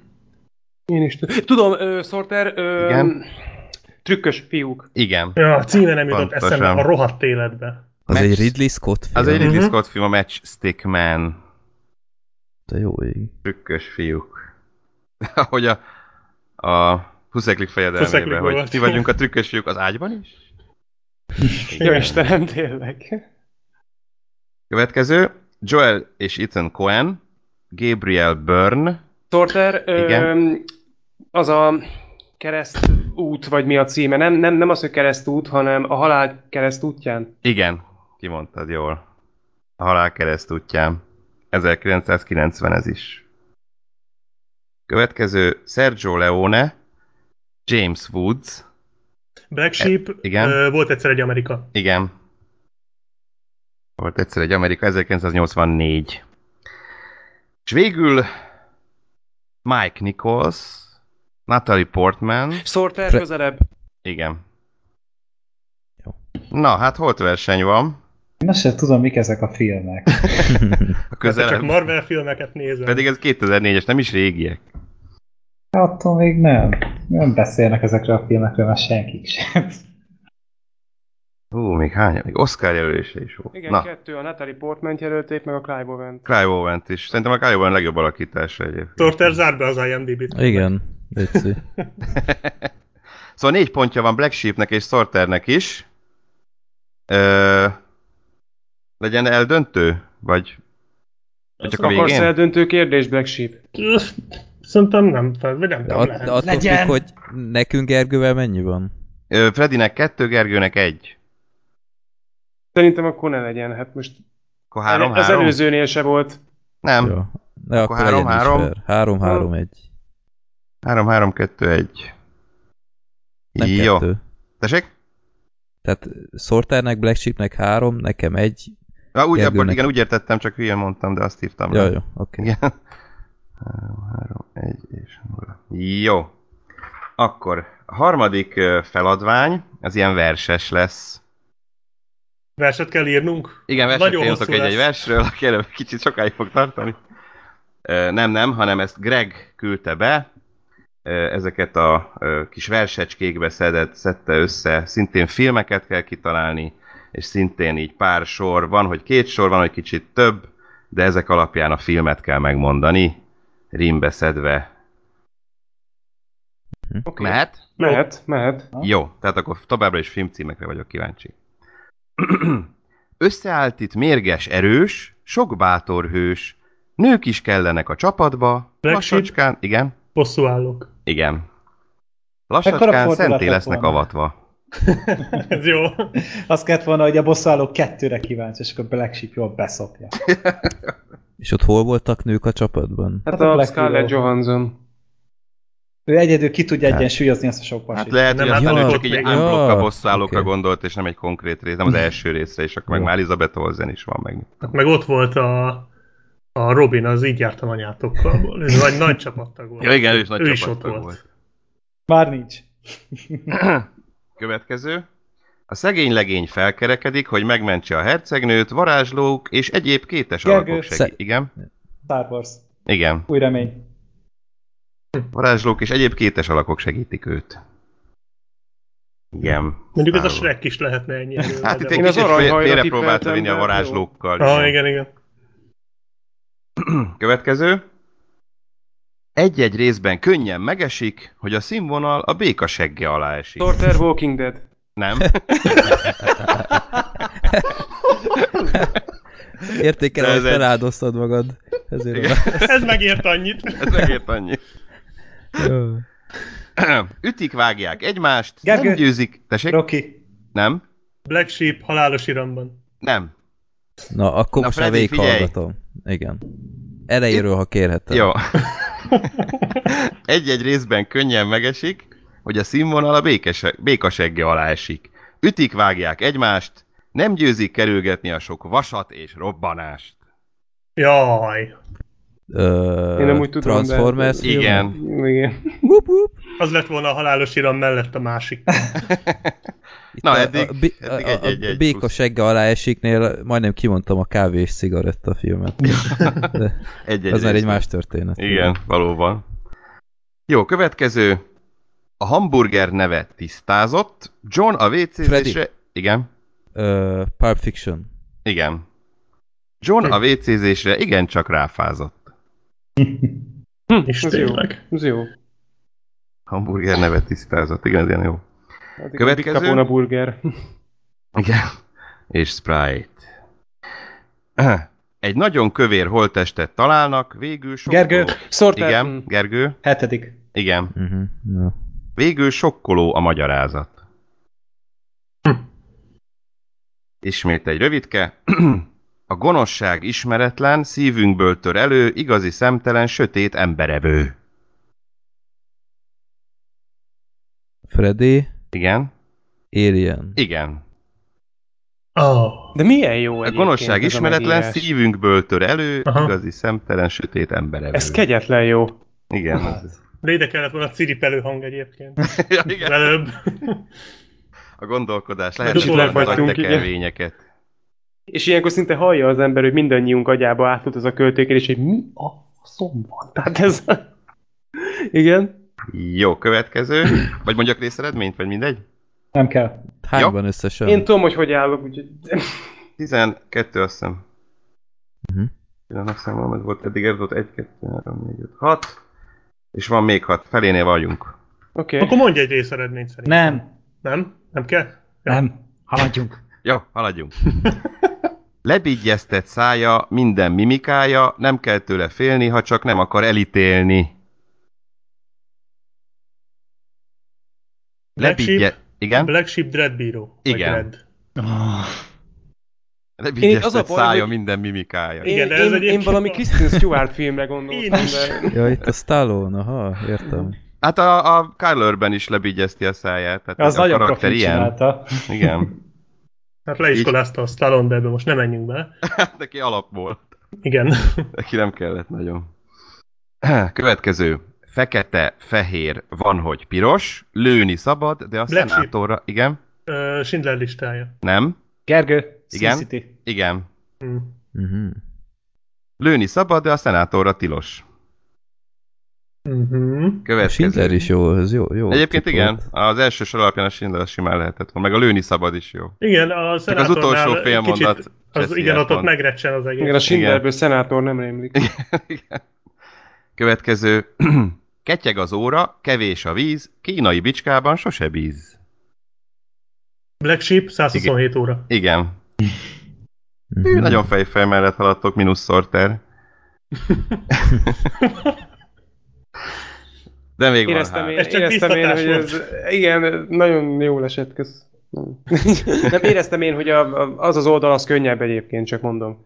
Speaker 5: Én is tudom. Tudom, ö, Sorter, ö,
Speaker 6: Igen.
Speaker 5: trükkös fiúk.
Speaker 6: Igen.
Speaker 2: Ja, a címe nem jutott
Speaker 6: Pontosan.
Speaker 2: eszembe a rohadt életbe.
Speaker 3: Az
Speaker 6: Match-
Speaker 3: egy Ridley Scott film.
Speaker 6: Az egy Ridley
Speaker 2: Mhm.
Speaker 6: Scott film, a Matchstick Man.
Speaker 3: De jó ég.
Speaker 6: Trükkös fiúk. (laughs) Ahogy a, a Huszeklik fejedelmében, hogy
Speaker 2: volt.
Speaker 6: ti vagyunk a trükkös fiúk az ágyban is?
Speaker 5: Jó Istenem, tényleg.
Speaker 6: Következő, Joel és Ethan Cohen, Gabriel Byrne,
Speaker 5: Sorter, ö,
Speaker 6: Igen.
Speaker 5: az a kereszt út, vagy mi a címe. Nem, nem, nem az, hogy kereszt út, hanem a halál kereszt útján.
Speaker 6: igen, kimondtad jól. A halál kereszt útján. 1990 ez is. Következő, Sergio Leone, James Woods,
Speaker 2: Black Sheep,
Speaker 6: igen.
Speaker 2: Ö, volt egyszer egy Amerika.
Speaker 6: Igen. Volt egyszer egy Amerika, 1984. És végül Mike Nichols, Natalie Portman,
Speaker 5: Sorter
Speaker 3: Fre-
Speaker 5: közelebb.
Speaker 6: igen.
Speaker 3: Jó.
Speaker 6: Na, hát holt verseny van.
Speaker 1: Én azt sem tudom, mik ezek a filmek. (laughs)
Speaker 6: A
Speaker 2: Közelebb.
Speaker 6: közelebb.
Speaker 2: Csak Marvel filmeket nézem.
Speaker 6: Pedig ez 2004-es, nem is régiek.
Speaker 1: Attól még nem. Nem beszélnek ezekről a filmekről, mert senkik sem.
Speaker 6: Hú, még hány? Még Oscar jelölése is volt.
Speaker 5: Igen,
Speaker 6: Na,
Speaker 5: kettő, a Natalie Portman jelölték, meg a Clive Owen.
Speaker 6: Clive Owen is. Szerintem a Clive Owen a legjobb alakítása egyébként.
Speaker 2: Torter zár be az IMDb-t.
Speaker 3: Igen, Léci. (laughs)
Speaker 6: Szóval négy pontja van Black Sheepnek és Sorternek is. Ö, legyen eldöntő? Vagy vagy csak a
Speaker 5: Akarsz
Speaker 6: végén?
Speaker 5: eldöntő kérdés, Black Sheep?
Speaker 2: Szerintem nem, vagy nem
Speaker 3: at,
Speaker 2: lehet.
Speaker 3: attól
Speaker 1: Legyen!
Speaker 3: függ, hogy nekünk Gergővel mennyi van?
Speaker 6: Ö, Fredinek kettő, Gergőnek egy.
Speaker 5: Szerintem akkor ne legyen, hát most
Speaker 6: Akkor három,
Speaker 5: az
Speaker 6: három?
Speaker 5: előzőnél se volt.
Speaker 6: Nem.
Speaker 3: Jó. De
Speaker 6: Akkor
Speaker 3: akkor,
Speaker 6: három,
Speaker 3: legyen
Speaker 6: három.
Speaker 3: is fair. Három, három, egy.
Speaker 6: Három, három, kettő, egy.
Speaker 3: Nem
Speaker 6: Jó.
Speaker 3: kettő.
Speaker 6: Tessék?
Speaker 3: Tehát Sorternek, Black Sheepnek három, nekem egy.
Speaker 6: Ja, úgy, abban, igen, úgy értettem, csak hülyen mondtam, de azt írtam.
Speaker 3: Jó,
Speaker 6: le.
Speaker 3: jó, oké.
Speaker 6: Igen. Három, három, egy és nulla. Jó. Akkor a harmadik feladvány, az ilyen verses lesz.
Speaker 2: Verset kell írnunk?
Speaker 6: Igen, verset
Speaker 2: Nagyon
Speaker 6: írtok
Speaker 2: hosszú
Speaker 6: egy,
Speaker 2: lesz.
Speaker 6: egy versről, (laughs) aki előbb kicsit sokáig fog tartani. Nem, nem, hanem ezt Greg küldte be. Ezeket a kis versecskékbe szedett, szedte össze. Szintén filmeket kell kitalálni, és szintén így pár sor. Van, hogy két sor, van, hogy kicsit több, de ezek alapján a filmet kell megmondani, rímbe szedve.
Speaker 5: Okay.
Speaker 6: Mehet?
Speaker 5: Mehet, mehet.
Speaker 1: Ha?
Speaker 6: Jó, tehát akkor továbbra is filmcímekre vagyok kíváncsi. (clears throat) Összeállt itt mérges erős, sok bátor hős, nők is kellenek a csapatba,
Speaker 2: Black
Speaker 6: lassacskán, igen,
Speaker 2: Bosszú állok.
Speaker 6: igen. Lassacskán szenté lesznek
Speaker 1: volna.
Speaker 6: avatva. (laughs)
Speaker 2: Ez jó.
Speaker 1: Azt kellett volna, hogy a bosszúálló kettőre kíváncsi, és akkor Black Sheep jól beszopja. (laughs)
Speaker 3: És ott hol voltak nők a csapatban?
Speaker 5: Hát
Speaker 1: Hát a
Speaker 5: a
Speaker 1: Black
Speaker 5: Scarlett. Johansson.
Speaker 1: Ő egyedül ki tudja egyensúlyozni ezt a sok pasit.
Speaker 6: Hát lehet,
Speaker 2: Nem,
Speaker 6: hogy
Speaker 2: hát
Speaker 6: aztán ő csak egy
Speaker 2: még.
Speaker 6: unblock a bosszálókra
Speaker 3: oké.
Speaker 6: gondolt, és nem egy konkrét rész, nem az első részre, és akkor meg már Elizabeth Olsen is van meg.
Speaker 2: Hát meg ott volt a, a Robin, az így járt a anyátokkal. Ez nagy, nagy csapattag volt. (laughs)
Speaker 6: Ja igen, ő is nagy
Speaker 2: ő is ott
Speaker 6: csapattag
Speaker 2: volt.
Speaker 6: volt.
Speaker 1: Már nincs. (clears throat)
Speaker 6: Következő. A szegény legény felkerekedik, hogy megmentse a hercegnőt, varázslók és egyéb kétes
Speaker 1: Gergő.
Speaker 6: alakok segít. Igen?
Speaker 1: Star Wars.
Speaker 6: Igen.
Speaker 1: Új remény.
Speaker 6: Varázslók és egyéb kétes alakok segítik őt. Igen.
Speaker 2: Mondjuk ez a. Shrek is lehetne ennyi (laughs)
Speaker 6: Hát itt egy
Speaker 5: Én az
Speaker 6: kicsit
Speaker 5: aranyhajra
Speaker 6: próbálta vinni a varázslókkal.
Speaker 2: Ah, igen, igen. (clears throat)
Speaker 6: Következő. Egy-egy részben könnyen megesik, hogy a színvonal a béka segge alá esik.
Speaker 5: Sorter Walking Dead.
Speaker 6: Nem?
Speaker 3: Értékelem, hogy feláldoztad magad. Ezért.
Speaker 2: Ez megért annyit.
Speaker 6: Ez megért annyi. (clears throat) Ütik, vágják egymást,
Speaker 1: Gergő.
Speaker 6: nem győzik. Tessék?
Speaker 1: Rocky.
Speaker 6: Nem?
Speaker 2: Black Sheep halálos iramban.
Speaker 6: Nem.
Speaker 3: Na, akkor
Speaker 6: Na,
Speaker 3: most már
Speaker 6: Freddy,
Speaker 3: végighallgatom. Igen. Elejéről, ha kérhetem.
Speaker 6: Jó. Egy-egy részben könnyen megesik, hogy a színvonal a békese, békasegge alá esik. Ütik, vágják egymást, nem győzik kerülgetni a sok vasat és robbanást.
Speaker 2: Jaj.
Speaker 3: Ö,
Speaker 5: Én nem úgy tudom, de-
Speaker 3: Transformers film?
Speaker 6: Igen.
Speaker 5: Igen.
Speaker 3: Wup, wup.
Speaker 2: Az lett volna a halálos iram mellett a másik. (laughs)
Speaker 3: Itt
Speaker 6: Na,
Speaker 3: a-
Speaker 6: eddig-
Speaker 3: a,
Speaker 6: eddig
Speaker 3: a, a,
Speaker 6: egy-egy-egy
Speaker 3: a béka
Speaker 6: plusz.
Speaker 3: segge alá esiknél majdnem kimondtam a kávé és cigaretta filmet. (laughs) De
Speaker 6: Egy-egy
Speaker 3: az már egy más történet.
Speaker 6: Igen, valóban. Jó, következő. A hamburger neve tisztázott. John a WC-zésre... Igen,
Speaker 3: Ö, Pulp Fiction.
Speaker 6: igen. John a WC-zésre igencsak ráfázott.
Speaker 2: És
Speaker 5: Ez jó.
Speaker 2: tényleg.
Speaker 5: Ez jó.
Speaker 6: Hamburger neve tisztázott. Igen, ez ilyen jó.
Speaker 5: Hát
Speaker 6: Következő?
Speaker 5: Capone burger.
Speaker 6: Igen. És Sprite. Egy nagyon kövér holttestet találnak, végül sokkoló.
Speaker 5: Gergő, Sorter.
Speaker 6: Igen. Gergő.
Speaker 1: Hetedik.
Speaker 6: Igen.
Speaker 3: Uh-huh. No.
Speaker 6: Végül sokkoló a magyarázat. Ismét egy rövidke. A gonoszság ismeretlen, szívünkből tör elő, igazi szemtelen, sötét emberevő.
Speaker 3: Freddy,
Speaker 6: Igen.
Speaker 3: Alien.
Speaker 6: Igen.
Speaker 2: Oh.
Speaker 5: De milyen jó
Speaker 6: A gonoszság
Speaker 5: ez a
Speaker 6: ismeretlen,
Speaker 5: megírás.
Speaker 6: szívünkből tör elő,
Speaker 2: Aha.
Speaker 6: igazi szemtelen, sötét emberevő.
Speaker 5: Ez kegyetlen jó.
Speaker 6: Igen. Ez...
Speaker 2: De ide kellett volna ciripelő hang egyébként. (laughs)
Speaker 6: ja, igen.
Speaker 2: Előbb.
Speaker 6: A gondolkodás. Lehet, hogy
Speaker 5: lefagytunk,
Speaker 6: nagy
Speaker 5: igen. És ilyenkor szinte hallja az ember, hogy mindannyiunk agyába átfut az a költékelés, hogy mi a faszom van. Tehát ez... (laughs) Igen.
Speaker 6: Jó, következő. Vagy mondjak részeredményt, vagy mindegy?
Speaker 1: Nem kell.
Speaker 3: Hány
Speaker 6: Ja.
Speaker 3: van összesen?
Speaker 5: Én tudom, hogy hogy állok, úgyhogy... (laughs)
Speaker 6: 12 azt hiszem. Pillanat, azt hiszem, van, ez volt eddig, ez volt 1, 2, 3, 4, 5, 6. És van még 6. Felénél vagyunk.
Speaker 5: Oké.
Speaker 2: Akkor mondj egy részeredményt szerintem.
Speaker 1: Nem.
Speaker 2: Nem? Nem kell?
Speaker 1: Nem. Haladjunk.
Speaker 6: Jó, haladjunk. (laughs) Lebigyeztett szája, minden mimikája, nem kell tőle félni, ha csak nem akar elítélni.
Speaker 2: Black
Speaker 6: Lebigye...
Speaker 2: Sheep?
Speaker 6: Igen?
Speaker 2: Black Sheep Dread Bíró.
Speaker 6: Igen.
Speaker 2: Dread.
Speaker 1: Oh.
Speaker 6: Lebigyeztett
Speaker 5: az a baj,
Speaker 6: szája,
Speaker 5: hogy-
Speaker 6: minden mimikája.
Speaker 2: Igen,
Speaker 5: Én,
Speaker 2: de ez
Speaker 5: én, én
Speaker 2: egyébként
Speaker 5: valami. Kristen Stewart filmre (laughs)
Speaker 2: Én
Speaker 5: gondoltam,
Speaker 2: is.
Speaker 5: de...
Speaker 3: Ja, itt a Stallone, aha, értem.
Speaker 6: Hát a, a Kyle Urban is lebigyezti a száját. Tehát
Speaker 1: Az
Speaker 6: a
Speaker 1: nagyon
Speaker 6: karakter
Speaker 1: profi
Speaker 6: ilyen.
Speaker 1: csinálta.
Speaker 6: Igen. (laughs)
Speaker 2: Hát leiskolázta a Stallone, de ebbe most nem menjünk be.
Speaker 6: Hát neki alap volt.
Speaker 2: Igen.
Speaker 6: Neki nem kellett nagyon. Következő. Fekete, fehér, van, hogy piros, lőni szabad, de a
Speaker 2: Black
Speaker 6: szenátorra... Igen?
Speaker 2: Ö, Schindler listája.
Speaker 6: Nem?
Speaker 1: Gergő,
Speaker 6: Igen?
Speaker 1: Sin City.
Speaker 6: Igen.
Speaker 2: Hm.
Speaker 3: Mhm.
Speaker 6: Lőni szabad, de a szenátorra tilos.
Speaker 3: A
Speaker 6: Következő.
Speaker 3: Schindler is jó, ez jó. jó
Speaker 6: Egyébként
Speaker 3: tipp
Speaker 6: igen, az első sor alapján a Schindler simán lehetett volna, meg a lőni szabad is jó.
Speaker 2: Igen, a
Speaker 6: az
Speaker 2: szenátornál
Speaker 6: utolsó fél
Speaker 2: kicsit,
Speaker 6: mondat
Speaker 2: az, igen, ott, ott megrecsen az egész.
Speaker 5: Igen, a Schindlerből szenátor nem rémlik.
Speaker 6: Igen. Következő. (clears throat) Ketyeg az óra, kevés a víz, kínai bicskában sose bíz.
Speaker 2: Black Sheep, 127 óra.
Speaker 6: Igen.
Speaker 3: Mhm.
Speaker 6: Nagyon fejfej mellett haladtok, mínusz sorter. (laughs) De még
Speaker 5: Éreztem
Speaker 6: van
Speaker 5: én,
Speaker 6: hár.
Speaker 2: Ez csak
Speaker 5: éreztem én, hogy ez, igen, nagyon jól esett, kösz. Nem. (laughs) nem éreztem én, hogy a, a, az az oldal az könnyebb egyébként, csak mondom.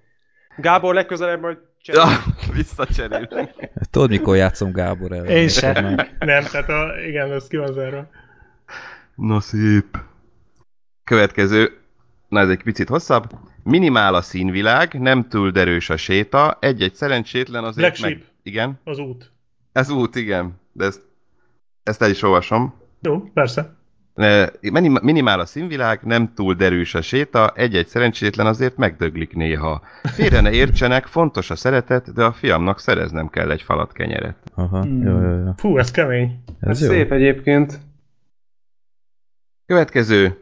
Speaker 5: Gábor legközelebb majd
Speaker 6: Ja, (laughs)
Speaker 5: csinál.
Speaker 6: visszacserél.
Speaker 3: Tudod, mikor játszom Gábor ellen?
Speaker 1: Én sem.
Speaker 2: Nem, tehát a, igen, ez ki van zárva.
Speaker 6: Na szép. Következő. Na ez egy picit hosszabb. Minimál a színvilág, nem túl derős a séta, egy-egy szerencsétlen azért
Speaker 2: Black
Speaker 6: meg...
Speaker 2: Sheep.
Speaker 6: Igen?
Speaker 2: Az út.
Speaker 6: Ez út, igen. De ezt, ezt el is olvasom.
Speaker 2: Jó, persze.
Speaker 6: Minim- Minimál a színvilág, nem túl derűs a séta, egy-egy szerencsétlen azért megdöglik néha. Félre ne értsenek, fontos a szeretet, de a fiamnak szereznem kell egy falat kenyeret.
Speaker 3: Aha,
Speaker 1: Hmm.
Speaker 3: jó, jó, jó.
Speaker 2: Fú, ez kemény.
Speaker 3: Ez
Speaker 5: Ez
Speaker 3: jó.
Speaker 5: szép egyébként.
Speaker 6: Következő.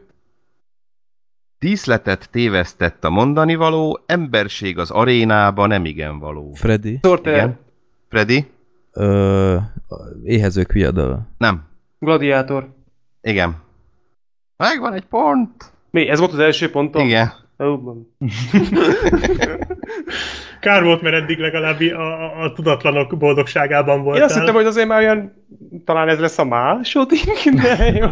Speaker 6: Díszletet tévesztett a mondani való, emberség az arénába nem igen való.
Speaker 3: Freddy?
Speaker 5: Sorter,
Speaker 6: Igen. Freddy?
Speaker 3: Ö, éhezők viadala.
Speaker 6: Nem.
Speaker 5: gladiátor.
Speaker 6: Igen. Megvan egy pont.
Speaker 5: Mi, ez volt az első pontom?
Speaker 6: Igen.
Speaker 5: Ó, van. (laughs)
Speaker 2: Kár volt, mert eddig legalább a, a, a tudatlanok boldogságában voltál.
Speaker 5: Én azt hittem, hogy azért már olyan, talán ez lesz a második, (laughs) de jó.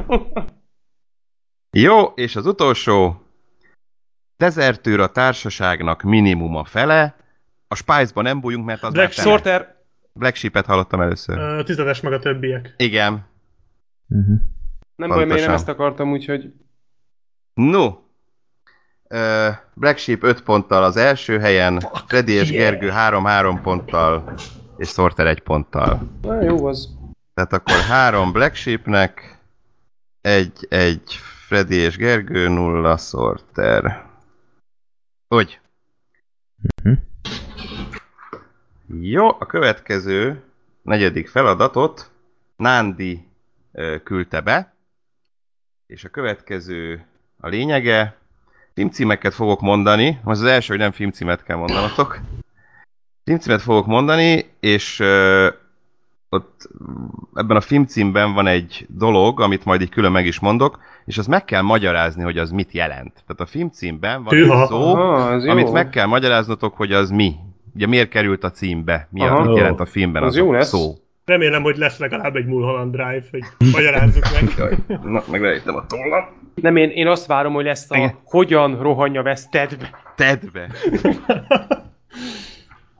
Speaker 6: Jó, és az utolsó. Dezertőr a társaságnak minimum a fele. A Spice-ba nem bújunk, mert az
Speaker 2: Black.
Speaker 5: Sorter,
Speaker 6: Black Sheep-et hallottam először.
Speaker 2: Ö, Tizedes meg a többiek.
Speaker 6: Igen.
Speaker 3: Uh-huh.
Speaker 5: nem baj, mert én nem
Speaker 6: Pontosan.
Speaker 5: ezt akartam, úgyhogy
Speaker 6: No. Uh, Black Sheep 5 ponttal az első helyen, Freddy és. Gergő 3-3 ponttal, és Sorter 1 ponttal.
Speaker 5: na, jó az.
Speaker 6: Tehát akkor 3 Black Sheepnek, 1, 1 Freddy és Gergő, 0 Sorter. Úgy.
Speaker 3: Mhm.
Speaker 6: Jó, a következő negyedik feladatot Nándi küldte be, és a következő a lényege. Filmcímeket fogok mondani, most az első, hogy nem filmcímet kell mondanatok. Filmcímet fogok mondani, és ö, ott ebben a filmcímben van egy dolog, amit majd így külön meg is mondok, és azt meg kell magyarázni, hogy az mit jelent. Tehát a filmcímben van
Speaker 2: Hűha.
Speaker 6: egy szó,
Speaker 5: Ah, az jó.
Speaker 6: amit meg kell magyaráznotok, hogy az mi. Ugye miért került a címbe, mi
Speaker 5: Aha.
Speaker 6: a, mit jelent a filmben
Speaker 5: Az
Speaker 6: az,
Speaker 5: jó
Speaker 6: a
Speaker 5: lesz.
Speaker 6: szó.
Speaker 2: Remélem, hogy lesz legalább egy Mulholland Drive, hogy magyarázzuk meg. (laughs)
Speaker 6: Na, meglejtem a tollat.
Speaker 5: Nem, én, én azt várom, hogy lesz a
Speaker 6: Igen.
Speaker 5: hogyan rohanja vesztedbe.
Speaker 6: Tedd be!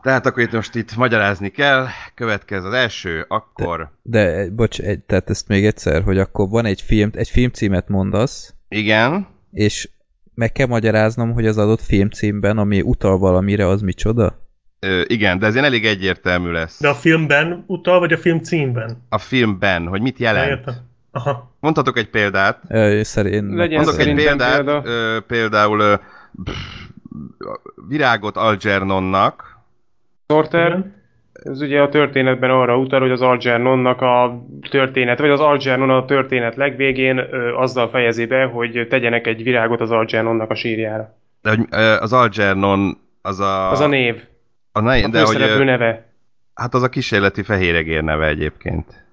Speaker 6: Tehát akkor itt most itt magyarázni kell. Következő az első, akkor...
Speaker 3: De, bocs, egy, tehát ezt még egyszer, hogy akkor van egy film, egy filmcímet mondasz,
Speaker 6: Igen.
Speaker 3: és meg kell magyaráznom, hogy az adott filmcímben, ami utal valamire, az micsoda?
Speaker 6: Ö, igen, de ez ilyen elég egyértelmű lesz.
Speaker 2: De a filmben utal, vagy a film címben?
Speaker 6: A filmben, hogy mit jelent.
Speaker 2: Értem. Aha.
Speaker 6: Mondhatok egy példát.
Speaker 3: Ö, Szerint
Speaker 5: Legyen
Speaker 6: Mondok egy példát,
Speaker 5: példa.
Speaker 6: ö, például ö, pff, virágot Algernonnak,
Speaker 5: Sorter, ez ugye a történetben arra utal, hogy az Algernonnak a történet, vagy az Algernon a történet legvégén ö, azzal fejezi be, hogy tegyenek egy virágot az Algernonnak a sírjára.
Speaker 6: de hogy ö, az Algernon az a...
Speaker 5: Az a név,
Speaker 6: a ne,
Speaker 5: a
Speaker 6: de hogy,
Speaker 5: főszereplő
Speaker 6: ö,
Speaker 5: neve.
Speaker 6: hát az a kísérleti fehéregér neve egyébként.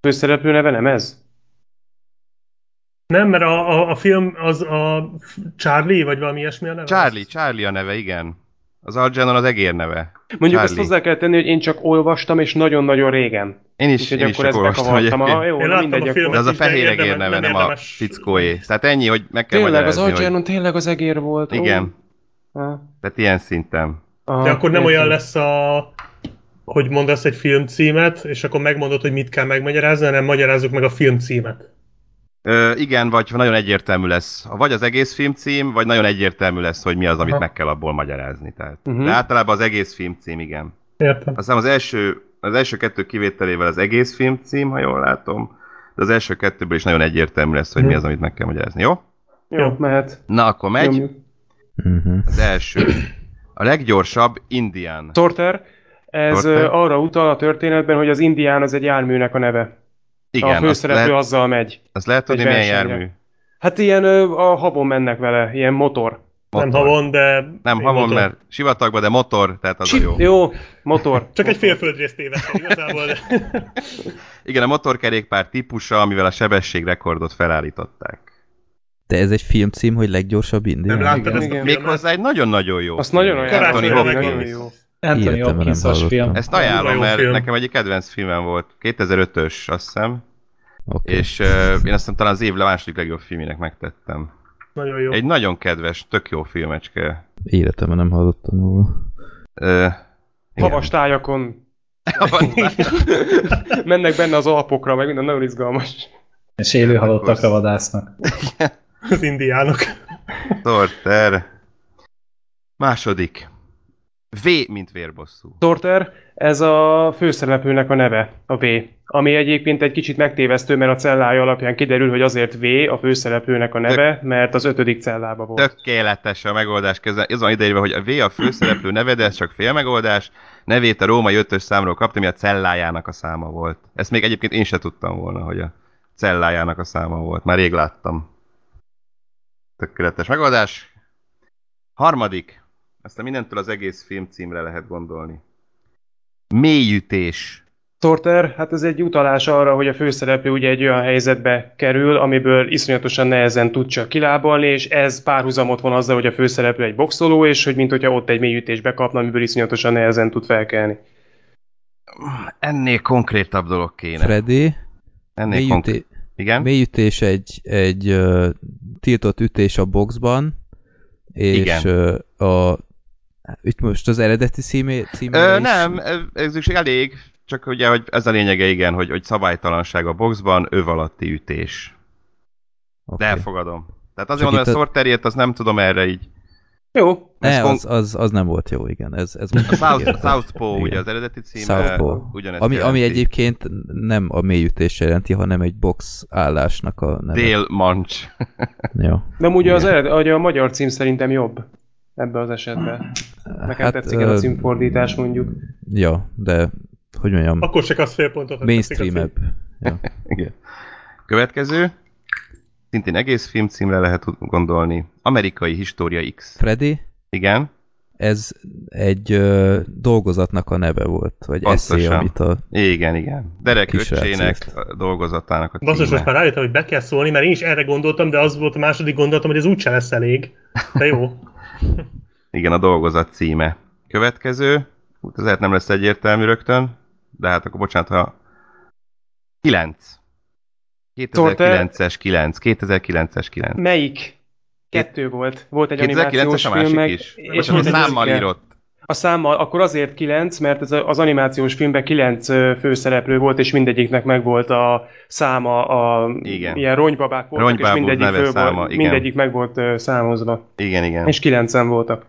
Speaker 5: Főszereplő neve nem ez?
Speaker 2: Nem, mert a, a, a film az a Charlie, vagy valami ilyesmi a neve?
Speaker 6: Charlie, Charlie a neve, igen. Az Algernon az egér neve.
Speaker 5: Mondjuk ezt
Speaker 6: Charlie.
Speaker 5: hozzá kell tenni, hogy én csak olvastam, és nagyon-nagyon régen.
Speaker 6: Én is,
Speaker 5: Úgyhogy
Speaker 6: én is
Speaker 5: akkor
Speaker 6: csak
Speaker 5: ezt
Speaker 6: olvastam.
Speaker 5: Aha,
Speaker 6: egyébként.
Speaker 5: jó,
Speaker 2: Én láttam
Speaker 5: mindegy,
Speaker 2: a filmet.
Speaker 6: De az a
Speaker 2: is,
Speaker 6: fehéregér
Speaker 2: érdemes-
Speaker 6: neve,
Speaker 2: nem
Speaker 6: nem a fickóé. Tehát ennyi, hogy meg kell
Speaker 5: Tényleg, az
Speaker 6: magyarázni, hogy...
Speaker 5: Algernon tényleg az egér volt. Ó.
Speaker 6: Igen,
Speaker 5: Ah.
Speaker 6: tehát ilyen szinten.
Speaker 5: Aha,
Speaker 2: De akkor nem
Speaker 5: értem.
Speaker 2: olyan lesz a hogy mondasz egy filmcímet, és akkor megmondod, hogy mit kell megmagyarázni, hanem magyarázzuk meg a filmcímet.
Speaker 6: Ö, igen, vagy nagyon egyértelmű lesz. Vagy az egész filmcím, vagy nagyon egyértelmű lesz, hogy mi az, amit
Speaker 2: Aha.
Speaker 6: meg kell abból magyarázni. Tehát.
Speaker 5: Mhm.
Speaker 6: De általában az egész filmcím, igen.
Speaker 2: Értem.
Speaker 6: Aztán az első, az első kettő kivételével az egész filmcím, ha jól látom, de az első kettőből is nagyon egyértelmű lesz, hogy mi
Speaker 2: Mhm.
Speaker 6: az, amit meg kell magyarázni. Jó?
Speaker 5: Jó, mehet.
Speaker 6: Na, akkor megy.
Speaker 5: Nyomjuk.
Speaker 3: Uh-huh.
Speaker 6: Az első. A leggyorsabb Indian.
Speaker 5: Sorter, ez
Speaker 6: Sorter.
Speaker 5: arra utal a történetben, hogy az indián az egy járműnek a neve.
Speaker 6: Igen,
Speaker 5: a főszereplő
Speaker 6: lehet,
Speaker 5: azzal megy.
Speaker 6: azt lehet tudni,
Speaker 5: egy
Speaker 6: milyen jármű.
Speaker 5: Hát ilyen a habon mennek vele, ilyen motor.
Speaker 2: Nem
Speaker 6: Motor.
Speaker 2: havon, de...
Speaker 6: Nem havon,
Speaker 2: motor.
Speaker 6: mert sivatagban, de motor, tehát az a
Speaker 5: Csip,
Speaker 6: jó.
Speaker 5: jó, motor. (laughs)
Speaker 2: Csak egy félföldrészt tévedtem igazából, de... (laughs)
Speaker 6: Igen, a motorkerékpár típusa, amivel a sebességrekordot felállították.
Speaker 3: De ez egy filmcím, hogy leggyorsabb indián?
Speaker 2: Nem láttad
Speaker 5: Igen,
Speaker 2: ezt a
Speaker 5: igen.
Speaker 6: Méghozzá egy nagyon-nagyon jó
Speaker 5: Azt nagyon ajánlom, nagyon jó.
Speaker 1: Anthony Hopkins-os film.
Speaker 6: Ezt ajánlom,
Speaker 2: Jó
Speaker 6: mert
Speaker 2: film.
Speaker 6: nekem egyik kedvenc filmem volt. 2005-ös, azt hiszem.
Speaker 3: Okay.
Speaker 6: És uh, én azt hiszem talán az év második legjobb filmének megtettem.
Speaker 2: Nagyon jó.
Speaker 6: Egy nagyon kedves, tök jó filmecske.
Speaker 3: Életemben nem hallottam róla.
Speaker 6: Uh,
Speaker 5: Havas tájakon (laughs) mennek benne az alpokra, meg minden nagyon izgalmas.
Speaker 1: És élő halottakra vadásznak. (laughs)
Speaker 2: Az indiánok.
Speaker 6: Sorter. Második. V, mint vérbosszú.
Speaker 5: Sorter, ez a főszereplőnek a neve, a V. Ami egyébként egy kicsit megtévesztő, mert a cellája alapján kiderül, hogy azért V a főszereplőnek a neve, mert az ötödik cellába volt.
Speaker 6: Tökéletes a megoldás közben. Ez van ideírva, hogy a V a főszereplő neve, de ez csak félmegoldás. Nevét a római ötös számról kapta, ami a cellájának a száma volt. Ezt még egyébként én se tudtam volna, hogy a cellájának a száma volt. Már rég láttam. Tökéletes megoldás. Harmadik. Aztán mindentől az egész film címre lehet gondolni. Mélyütés.
Speaker 5: Sorter, hát ez egy utalás arra, hogy a főszereplő ugye egy olyan helyzetbe kerül, amiből iszonyatosan nehezen tud csak kilábalni, és ez párhuzamot van azzal, hogy a főszereplő egy boxoló, és hogy mint hogyha ott egy mélyütésbe kapna, amiből iszonyatosan nehezen tud felkelni.
Speaker 6: Ennél konkrétabb dolog kéne.
Speaker 3: Freddy,
Speaker 6: Ennél konkrét.
Speaker 3: mélyüté...
Speaker 6: Igen?
Speaker 3: mélyütés egy, egy tiltott ütés a boxban, és
Speaker 6: Igen.
Speaker 3: a itt most az eredeti címé, címére
Speaker 6: Ö,
Speaker 3: is-
Speaker 6: nem, ez is elég, csak ugye, hogy ez a lényege, igen, hogy, hogy szabálytalanság a boxban, öv alatti ütés.
Speaker 3: Oké.
Speaker 6: De elfogadom. Tehát azért
Speaker 3: Csak
Speaker 6: mondom, hogy a
Speaker 3: itt a-
Speaker 6: Sorterjét, azt nem tudom erre így.
Speaker 5: Jó,
Speaker 3: Ne,
Speaker 6: ez kon-
Speaker 3: az, az, az nem volt jó, igen. Ez, ez (laughs)
Speaker 6: A South. Southpaw, ugye az eredeti címe,
Speaker 3: Southpaw. Ami, ami
Speaker 6: jelenti.
Speaker 3: egyébként nem a mélyütés jelenti, hanem egy box állásnak a neve.
Speaker 6: Dél Mancs.
Speaker 3: Jó.
Speaker 5: de ugye az
Speaker 3: Igen.
Speaker 5: ered, ugye a magyar cím szerintem jobb ebben az esetben. Nekem hát, tetszik ez a címfordítás mondjuk.
Speaker 3: Ja, de hogy mondjam,
Speaker 2: Akkor se kapsz fél pontot.
Speaker 3: mainstreamebb.
Speaker 2: cím.
Speaker 3: Ja.
Speaker 6: Igen. Következő. Szintén egész filmcímre lehet gondolni. Amerikai História X.
Speaker 3: Freddy,
Speaker 6: Igen.
Speaker 3: ez egy ö, dolgozatnak a neve volt, vagy
Speaker 6: Pontosan.
Speaker 3: eszé, amit a...
Speaker 6: Igen, igen. Derek a dolgozatának a címe.
Speaker 2: Basszus, most már rájöttem, hogy be kell szólni, mert én is erre gondoltam, de az volt a második gondolatom, hogy ez úgyse lesz elég. De jó. (laughs)
Speaker 6: Igen, a dolgozat címe. Következő. Ez lehet nem lesz egyértelmű rögtön, de hát akkor bocsánat, ha 9. 2009-es 9. 2009-es 9.
Speaker 5: Melyik? Kettő volt. Volt egy
Speaker 6: 2009-es
Speaker 5: animációs
Speaker 6: a
Speaker 5: film,
Speaker 6: másik
Speaker 5: meg,
Speaker 6: is?
Speaker 5: és
Speaker 6: Vagy
Speaker 5: volt
Speaker 6: a
Speaker 5: egy
Speaker 6: számmal
Speaker 5: musical.
Speaker 6: írott?
Speaker 5: A számmal akkor azért kilenc, mert ez az animációs filmben kilenc ö, főszereplő volt, és mindegyiknek megvolt a száma, a
Speaker 6: Igen.
Speaker 5: ilyen ronybabák voltak,
Speaker 6: Ronybábú
Speaker 5: és mindegyik, föl
Speaker 6: száma,
Speaker 5: volt,
Speaker 6: igen.
Speaker 5: mindegyik meg volt számozva.
Speaker 6: Igen, igen.
Speaker 5: És kilencen voltak.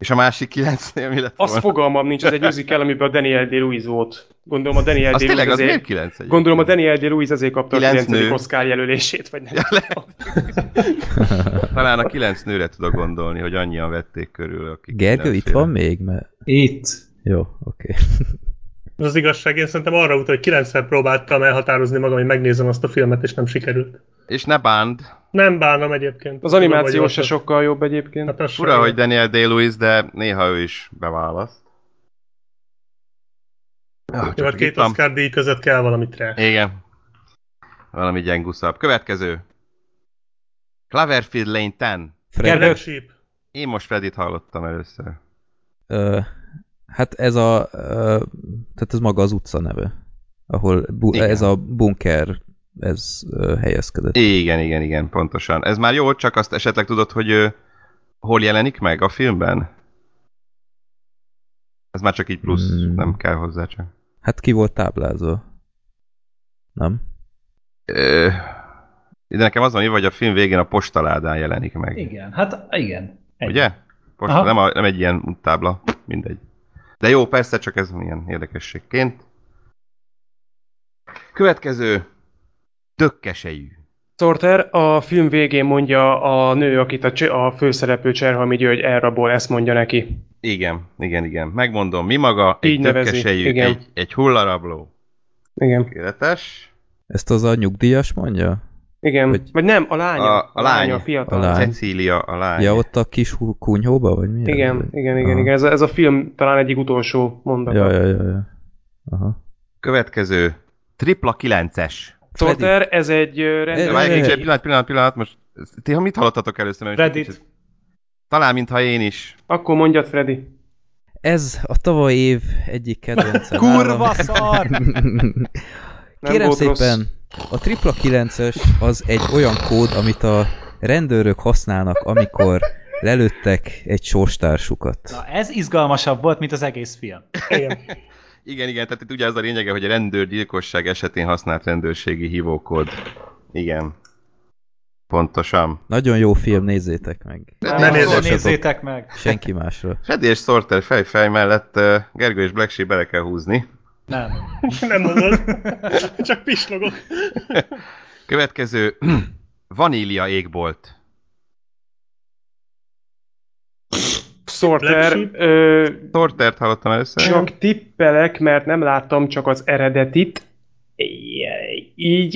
Speaker 6: És a másik kilencnél mi lett
Speaker 5: Azt
Speaker 6: volna?
Speaker 5: fogalmam nincs, ez egy musical, amiben a Daniel Day-Lewis volt. Gondolom a Daniel
Speaker 6: Az
Speaker 5: Day-Lewis
Speaker 6: tényleg, az kilenc?
Speaker 5: Gondolom a Daniel Day-Lewis ezért kapta
Speaker 6: Kilenc
Speaker 5: a 9.
Speaker 6: nő.
Speaker 5: Oscar jelölését, vagy nem.
Speaker 6: Ja, lehet. (laughs) Talán a kilenc nőre tudok gondolni, hogy annyian vették körül. Akik
Speaker 3: Gergő itt van még? Mert...
Speaker 1: Itt.
Speaker 3: Jó, oké.
Speaker 2: Az az igazság, én szerintem arra utal, hogy 9 próbáltam elhatározni magam, hogy megnézem azt a filmet, és nem sikerült.
Speaker 6: És ne bánd.
Speaker 2: Nem bánom egyébként.
Speaker 5: Az animációs se sokkal jobb egyébként.
Speaker 2: Hát az
Speaker 6: Fura,
Speaker 2: sem
Speaker 6: hogy. Daniel Day-Lewis, de néha ő is beválaszt. Ah,
Speaker 2: Jó,
Speaker 6: csak
Speaker 2: hát két
Speaker 6: itt van.
Speaker 2: Oscar díj között kell valamit rá.
Speaker 6: Igen. Valami gyenguszabb. Következő. Cloverfield Lane 10.
Speaker 3: Fred,
Speaker 2: Sheep.
Speaker 6: Én most Fredit hallottam először.
Speaker 3: ö, hát ez a... Ö, tehát ez maga az utca neve. Ahol bu-
Speaker 6: Igen.
Speaker 3: ez a bunker ez helyezkedett.
Speaker 6: Igen, igen, igen, pontosan. Ez már jó, csak azt esetleg tudod, hogy hol jelenik meg a filmben? Ez már csak így plusz,
Speaker 3: Hmm.
Speaker 6: nem kell hozzá csak.
Speaker 3: Hát ki volt táblázva? Nem?
Speaker 6: Ö, de nekem az van írva, hogy a film végén a postaládán jelenik meg.
Speaker 1: Igen, hát igen. Ennyi.
Speaker 6: Ugye? Posta,
Speaker 1: Aha.
Speaker 6: nem, a, nem egy ilyen úttábla, mindegy. De jó, persze, csak ez ilyen érdekességként. Következő. Dökkesejű.
Speaker 5: Sorter a film végén mondja a nő, akit a, Cse- a főszereplő Cserhalmi György elrabol, ezt mondja neki.
Speaker 6: Igen, igen, igen. Megmondom, mi maga? Egy
Speaker 5: Így igen.
Speaker 6: egy, egy hullarabló.
Speaker 5: Igen.
Speaker 6: Tökéletes.
Speaker 3: Ezt az a nyugdíjas mondja?
Speaker 5: Igen.
Speaker 3: Hogy-
Speaker 5: Vagy nem, a lánya.
Speaker 6: A- a lány.
Speaker 5: a fiatal.
Speaker 3: A lány.
Speaker 6: Cecília a lány.
Speaker 3: Ja, ott a kis kunyhóba, vagy mi?
Speaker 5: Igen, igen, igen,
Speaker 3: Aha.
Speaker 5: igen. Ez a, ez a film talán egyik utolsó mondata.
Speaker 3: Ja, ja, ja, ja. Aha.
Speaker 6: Következő. Tripla 9-es.
Speaker 5: Sorter, ez egy rendőr...
Speaker 6: Várj, egy pillanat, pillanat, pillanat, most ti ha mit hallottatok először? Mert
Speaker 1: Reddit.
Speaker 6: kicsit- Talán, mintha én is.
Speaker 5: Akkor mondjad, Freddy.
Speaker 3: Ez a tavaly év egyik kedvencem. (laughs)
Speaker 1: Kurva szar! (laughs)
Speaker 3: Kérem
Speaker 5: volt rossz.
Speaker 3: szépen, a tripla 9-es az egy olyan kód, amit a rendőrök használnak, amikor lelőttek egy sorstársukat.
Speaker 1: Na, ez izgalmasabb volt, mint az egész film.
Speaker 2: Igen.
Speaker 6: Igen, igen, tehát itt ugye az a lényege, hogy a rendőrgyilkosság esetén használt rendőrségi hívókód. Igen. Pontosan.
Speaker 3: Nagyon jó film, nézzétek meg.
Speaker 2: Ne
Speaker 1: Akkor
Speaker 2: nézzétek.
Speaker 1: nézzétek meg.
Speaker 3: Senki másra.
Speaker 6: Freddy és Sorter fej-fej mellett uh, Gergő és Black Sheep bele kell húzni.
Speaker 1: Nem. (laughs)
Speaker 2: Nem mondod. Csak pislogok. (laughs)
Speaker 6: Következő. (clears throat) Vanília égbolt.
Speaker 5: Sorter, ö,
Speaker 6: Sortert hallottam először.
Speaker 5: csak tippelek, mert nem láttam csak az eredetit. Így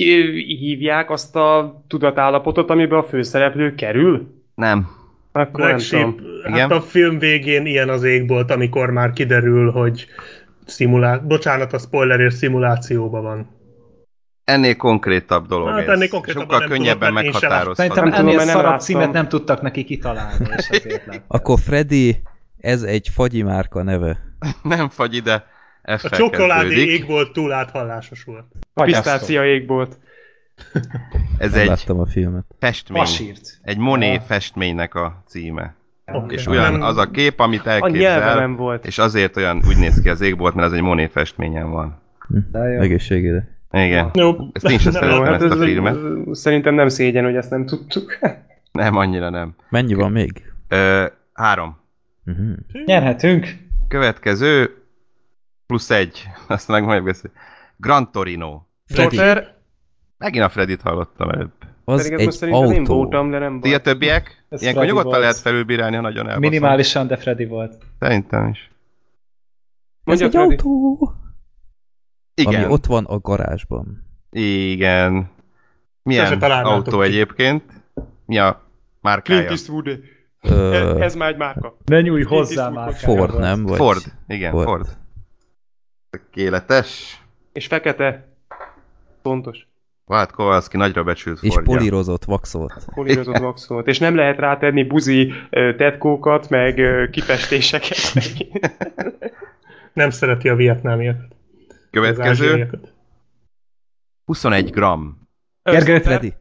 Speaker 5: hívják azt a tudatállapotot, amiben a főszereplő kerül?
Speaker 6: Nem.
Speaker 5: Akkor
Speaker 2: Black
Speaker 5: nem
Speaker 2: Sheep. Hát
Speaker 6: Igen.
Speaker 2: a film végén ilyen az égbolt, amikor már kiderül, hogy szimulá... Bocsánat, a spoilerért szimulációban van.
Speaker 6: Ennél konkrétabb dolog
Speaker 2: Hát
Speaker 6: ez.
Speaker 2: ennél konkrétabban
Speaker 6: Sokkal könnyebben meghatározható.
Speaker 1: Szerintem ennél
Speaker 5: mert nem
Speaker 1: szarabb
Speaker 5: láttam.
Speaker 1: címet nem tudtak neki kitalálni, és ezért lett.
Speaker 3: Akkor Freddy, ez egy fagyi márka neve. (laughs)
Speaker 6: Nem fagy ide.
Speaker 2: A csokoládé égbolt túl áthallásos volt.
Speaker 5: Pisztácia égbolt.
Speaker 6: Ez
Speaker 3: Nem
Speaker 6: egy
Speaker 3: láttam a filmet.
Speaker 6: festmény.
Speaker 1: Pasírt.
Speaker 6: Egy Monet
Speaker 1: Ja.
Speaker 6: festménynek a címe.
Speaker 2: Okay.
Speaker 6: És olyan az a kép, amit elképzel,
Speaker 5: nem volt.
Speaker 6: és azért olyan úgy néz ki az égbolt, mert az egy Monet festményen van.
Speaker 1: De jó.
Speaker 3: Egészségére.
Speaker 6: Igen.
Speaker 2: Jó.
Speaker 6: Ezt én sem
Speaker 2: Nem,
Speaker 6: szeretem
Speaker 5: hát
Speaker 6: ezt a
Speaker 5: ez-
Speaker 6: filmet.
Speaker 5: ez- Szerintem nem szégyen, hogy ezt nem tudtuk. (laughs)
Speaker 6: Nem, annyira nem.
Speaker 3: Mennyi van még?
Speaker 6: Ö, három.
Speaker 3: Uh-huh.
Speaker 1: Nyerhetünk.
Speaker 6: Következő plusz egy. Azt meg majd beszél. Gran Torino.
Speaker 3: Freddy.
Speaker 5: Sorter,
Speaker 6: Megint a Fredit hallottam előbb.
Speaker 3: Az
Speaker 5: pedig ez
Speaker 3: egy
Speaker 5: most szerintem én
Speaker 3: autó.
Speaker 5: voltam, de nem
Speaker 6: Ti a többiek?
Speaker 1: Ez
Speaker 6: Ilyenkor
Speaker 1: Freddy
Speaker 6: nyugodtan
Speaker 1: volt.
Speaker 6: lehet felülbírálni, ha nagyon elbaszom.
Speaker 1: Minimálisan, de Freddy volt.
Speaker 6: Szerintem is.
Speaker 3: Ez
Speaker 5: Mondja,
Speaker 3: egy
Speaker 5: Freddy.
Speaker 3: autó,
Speaker 6: Igen.
Speaker 3: ami ott van a garázsban.
Speaker 6: Igen. Milyen autó
Speaker 2: ki.
Speaker 6: egyébként? Mi a márkája?
Speaker 5: Clint Eastwood.
Speaker 3: Ö,
Speaker 5: Ez, ez már egy márka.
Speaker 1: Ne nyújj hozzá már.
Speaker 3: Ford, nem? Vagy
Speaker 6: Ford. Igen,
Speaker 3: Ford.
Speaker 6: Ford. Tökéletes.
Speaker 5: És fekete. Pontos.
Speaker 6: Vált Kowalski nagyra becsült
Speaker 3: És
Speaker 6: Fordja.
Speaker 3: polírozott, vaxolt.
Speaker 5: Polírozott vaxolt. És nem lehet rátenni buzi tetkókat, meg kifestéseket. (laughs) (laughs)
Speaker 2: Nem szereti a vietnámiakat.
Speaker 6: Következő.
Speaker 2: ázsiaiakat.
Speaker 6: 21 gram.
Speaker 1: Gergő,
Speaker 3: Freddy?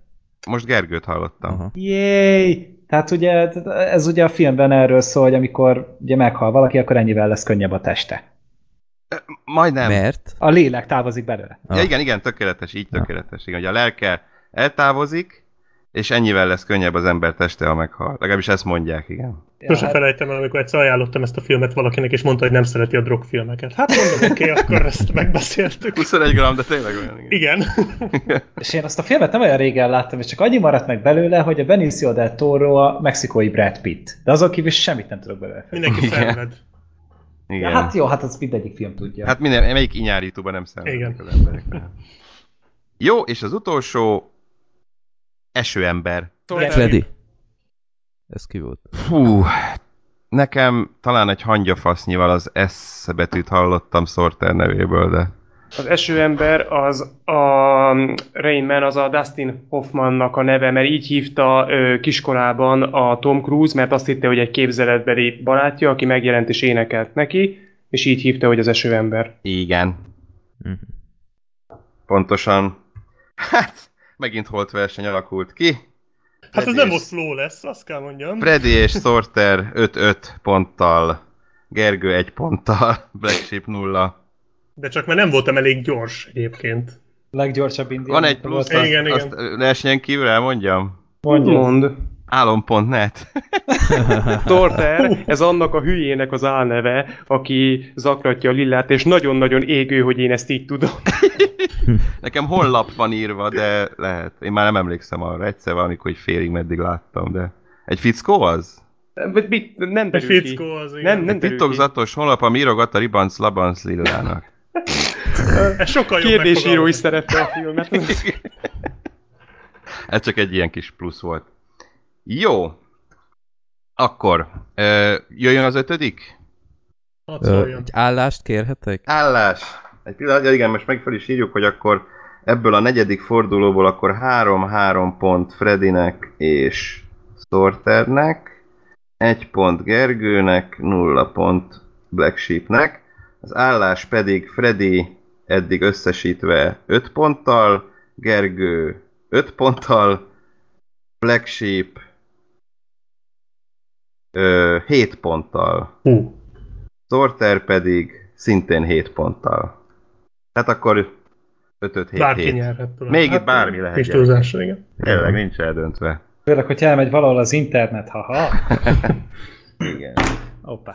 Speaker 6: Most Gergőt hallottam.
Speaker 3: Aha.
Speaker 1: Jéj! Tehát ugye ez ugye a filmben erről szól, hogy amikor ugye meghal valaki, akkor ennyivel lesz könnyebb a teste.
Speaker 6: Majdnem.
Speaker 3: Mert?
Speaker 1: A lélek távozik belőle.
Speaker 6: Ja, igen, igen, tökéletes, így tökéletes. Igen, hogy a lelke eltávozik, és ennyivel lesz könnyebb az ember teste, ha meghal. Legalábbis ezt mondják, igen.
Speaker 2: Sose
Speaker 1: hát-
Speaker 2: felejtem el, amikor egyszer ajánlottam ezt a filmet valakinek, és mondta, hogy nem szereti a drogfilmeket. Hát mondom, oké, okay, (laughs) akkor ezt megbeszéltük.
Speaker 6: 21 gram, de tényleg olyan, igen.
Speaker 2: Igen.
Speaker 1: És én azt a filmet nem olyan régen láttam, és csak annyi maradt meg belőle, hogy a Benicio del Toro a mexikói Brad Pitt. De azon kívül semmit nem tudok belőle.
Speaker 2: Mindenki
Speaker 6: Igen.
Speaker 2: felved.
Speaker 6: igen.
Speaker 1: Ja, hát jó, hát az mindegyik film tudja.
Speaker 6: Hát minden, melyik inyárítóban nem számít
Speaker 2: Igen.
Speaker 6: az emberekre. Jó, és az utolsó esőember.
Speaker 3: Freddy. Ez ki volt?
Speaker 6: Fú, nekem talán egy hangyafasznyival az S betűt hallottam Sorter nevéből, de...
Speaker 5: Az esőember az a Rain Man, az a Dustin Hoffmannak a neve, mert így hívta ö, kiskorában a Tom Cruise, mert azt hitte, hogy egy képzeletbeli barátja, aki megjelent és énekelt neki, és így hívta, hogy az esőember.
Speaker 6: Igen.
Speaker 3: Mhm.
Speaker 6: Pontosan. Hát, megint holt verseny alakult ki.
Speaker 2: Hát ez nem
Speaker 6: és-
Speaker 2: Oszló lesz, azt kell mondjam.
Speaker 6: Freddy és Sorter 5-5 ponttal, Gergő 1 ponttal, (laughs) Black Sheep 0.
Speaker 2: De csak mert nem voltam elég gyors egyébként.
Speaker 1: Leggyorsabb indián.
Speaker 6: Van egy plusz,
Speaker 2: Igen,
Speaker 6: azt,
Speaker 2: igen.
Speaker 6: azt versenyen kívül elmondjam?
Speaker 1: Mondja.
Speaker 5: Mond.
Speaker 6: Álom.net. (laughs)
Speaker 5: Torter, ez annak a hülyének az álneve, aki zaklatja a lillát, és nagyon-nagyon égő, hogy én ezt így tudom. (laughs)
Speaker 6: Nekem honlap van írva, de lehet. Én már nem emlékszem arra. Egyszer valamikor, hogy félig meddig láttam, de... Egy fickó az?
Speaker 5: Mit, nem
Speaker 2: Egy
Speaker 5: derül
Speaker 2: fickó az, igen.
Speaker 5: Nem, nem
Speaker 6: titokzatos honlap, ami írogat a Ribanc Labanc Lillának. (laughs)
Speaker 2: Ez sokkal jobb
Speaker 5: Kérdésíró is szerette a filmet.
Speaker 6: Ez csak egy ilyen kis plusz volt. Jó. Akkor, ö, jöjjön az ötödik?
Speaker 3: Ö, egy állást kérhetek?
Speaker 6: Állás. Egy pillanat, ja, igen, most meg fel is írjuk, hogy akkor ebből a negyedik fordulóból akkor 3-3 pont Fredinek és Sorternek, 1 pont Gergőnek, 0 pont Black Sheepnek, az állás pedig Freddy eddig összesítve 5 ponttal, Gergő 5 ponttal, Black Sheep ö, 7 ponttal,
Speaker 2: Hú.
Speaker 6: Sorter pedig szintén 7 ponttal. Tehát akkor 5-5-7-7.
Speaker 2: Bárki nyerhet. talán.
Speaker 6: Még itt bármi lehet, gyerekek.
Speaker 2: túlzásra, igen.
Speaker 6: Tényleg nincs eldöntve.
Speaker 1: Főleg, hogyha elmegy valahol az internet, haha. (laughs)
Speaker 6: Igen.
Speaker 1: Hoppá.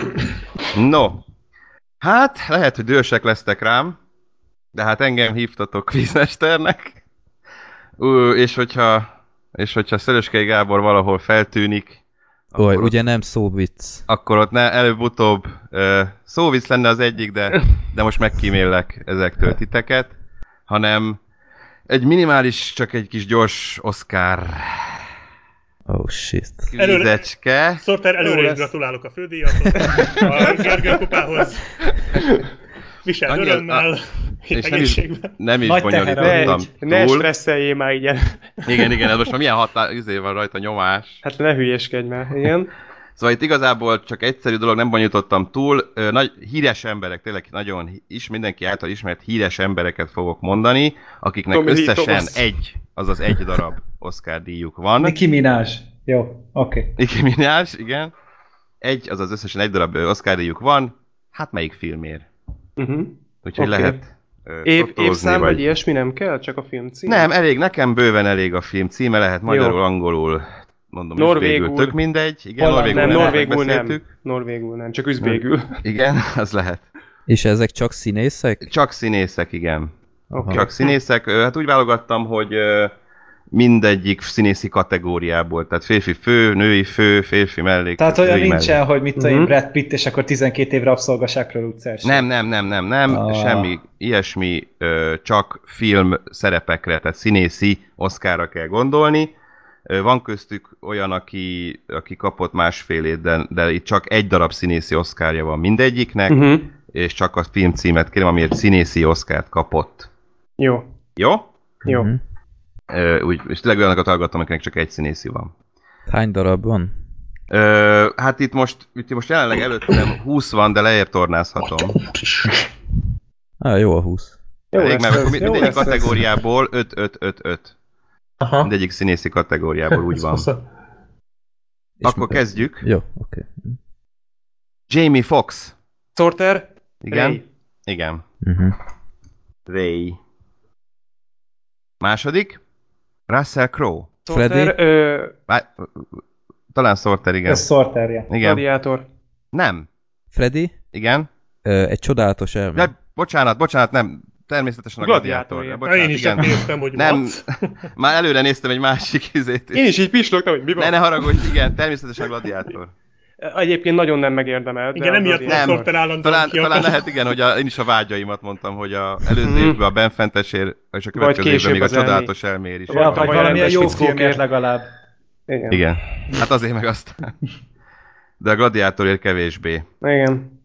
Speaker 6: No, hát lehet, hogy dühösek lesztek rám, de hát engem hívtatok kvízmesternek, Ú, és hogyha, és hogyha Szöröskei Gábor valahol feltűnik,
Speaker 3: Oly,
Speaker 6: akkor,
Speaker 3: ugye nem szóvic.
Speaker 6: akkor ott ne, előbb-utóbb uh, szóvic lenne az egyik, de, de most megkímélek ezektől titeket, hanem egy minimális, csak egy kis gyors Oscar
Speaker 3: Oh shit.
Speaker 6: kvízecske.
Speaker 2: Szorter, előre is gratulálok a fődíjathoz, a Gergő kupához. (laughs) Visel
Speaker 6: Annyira-
Speaker 2: örömmel, (laughs)
Speaker 6: És nem is, nem is
Speaker 1: Nagy a
Speaker 5: Ne,
Speaker 6: bonyolítottam
Speaker 5: ne
Speaker 6: túl.
Speaker 5: stresszeljél már ilyen. (laughs)
Speaker 6: Igen, igen, ez most már milyen határ, izé van rajta nyomás.
Speaker 5: Hát ne hülyeskedj már, igen.
Speaker 6: Szóval itt igazából csak egyszerű dolog, nem bonyolítottam túl. Nagy, híres emberek, tényleg nagyon is, mindenki által ismert híres embereket fogok mondani, akiknek
Speaker 5: Lee
Speaker 6: összesen
Speaker 5: Thomas.
Speaker 6: egy, azaz egy darab Oscar díjuk van.
Speaker 1: Nicki Minaj. Jó, oké. Okay.
Speaker 6: Nicki Minaj, igen. Egy, azaz összesen egy darab Oscar díjuk van. Hát melyik filmért?
Speaker 5: Uh-huh.
Speaker 6: Úgyhogy
Speaker 5: Oké.
Speaker 6: lehet
Speaker 5: Év, évszám vagy ilyesmi nem kell, csak a film cím?
Speaker 6: Nem, elég, nekem bőven elég a film címe, lehet magyarul, angolul, mondom,
Speaker 5: Norvégul.
Speaker 6: üzbégül, tök mindegy. Igen,
Speaker 1: Holland,
Speaker 6: norvégul
Speaker 5: Nem,
Speaker 6: nem,
Speaker 5: norvégul nem. Norvégul nem, csak üzbégül.
Speaker 6: Igen, (laughs) az lehet.
Speaker 3: És ezek csak színészek?
Speaker 6: Csak színészek, igen.
Speaker 3: Aha.
Speaker 6: Csak színészek. Hát úgy válogattam, hogy mindegyik színészi kategóriából. Tehát férfi fő, női fő, férfi mellék.
Speaker 1: Tehát olyan
Speaker 6: női
Speaker 1: nincsen,
Speaker 6: mellék.
Speaker 1: hogy mit tudom én,
Speaker 5: Mhm.
Speaker 1: Brad Pitt, és akkor 12 év rabszolgaságról utcás.
Speaker 6: Nem, nem, nem, nem, nem,
Speaker 1: Ah.
Speaker 6: semmi ilyesmi, ö, csak film szerepekre, tehát színészi oszkára kell gondolni. Van köztük olyan, aki, aki kapott másfélét, de, de itt csak egy darab színészi oszkárja van mindegyiknek,
Speaker 5: Uh-huh.
Speaker 6: és csak a film címet kérem, amiért színészi oszkárt kapott.
Speaker 5: Jó,
Speaker 6: Jó?
Speaker 5: jó.
Speaker 3: Mhm.
Speaker 6: Ö, úgy, és tényleg olyanokat hallgattam, akinek csak egy színészi van.
Speaker 3: Hány darab van?
Speaker 6: Ö, hát itt most, itt most jelenleg előttem 20 van, de lejjebb tornázhatom.
Speaker 3: Ah, jó a 20.
Speaker 5: Jó
Speaker 6: Elég, mert akkor mindegyik
Speaker 5: lesz
Speaker 6: kategóriából 5-5-5-5.
Speaker 2: Aha.
Speaker 6: Mindegyik színészi kategóriából úgy van. Akkor kezdjük.
Speaker 3: Jó, oké.
Speaker 6: Jamie Fox.
Speaker 5: Sorter,
Speaker 6: Igen?
Speaker 5: Ray.
Speaker 6: Igen.
Speaker 3: Uh-huh.
Speaker 6: Ray. Második. Russell Crowe.
Speaker 5: Sorter,
Speaker 3: Freddy?
Speaker 5: ö,
Speaker 6: Talán Sorter, igen.
Speaker 1: Ez Sorterje.
Speaker 6: Igen.
Speaker 5: gladiátor.
Speaker 6: Nem.
Speaker 3: Freddy,
Speaker 6: Igen.
Speaker 3: ö, egy csodálatos elme.
Speaker 6: De, bocsánat, bocsánat, nem. Természetesen a
Speaker 5: Gladiátor,
Speaker 6: gladiátor. Bocsánat,
Speaker 2: én is
Speaker 6: igen.
Speaker 2: néztem, hogy
Speaker 6: Nem, már előre néztem egy másik izét.
Speaker 5: Én is így pislogtam, hogy mi van.
Speaker 6: Ne, ne haragudj, igen, természetesen a gladiátor.
Speaker 5: Egyébként nagyon nem megérdemelt. de
Speaker 2: Igen, emiatt van
Speaker 5: gladiátor-
Speaker 6: Nem.
Speaker 2: Sorter állandóan
Speaker 6: Talán,
Speaker 2: kiakad.
Speaker 6: talán lehet igen, hogy a, én is a vágyaimat mondtam, hogy a előző
Speaker 5: Mhm.
Speaker 6: évben a Benfentesér, és a következő évben még a csodálatos elmér is.
Speaker 1: Vagy
Speaker 5: a
Speaker 1: valamilyen jó filmért legalább.
Speaker 5: Igen.
Speaker 6: Igen. Hát azért meg aztán. De a gladiátorért kevésbé.
Speaker 5: Igen.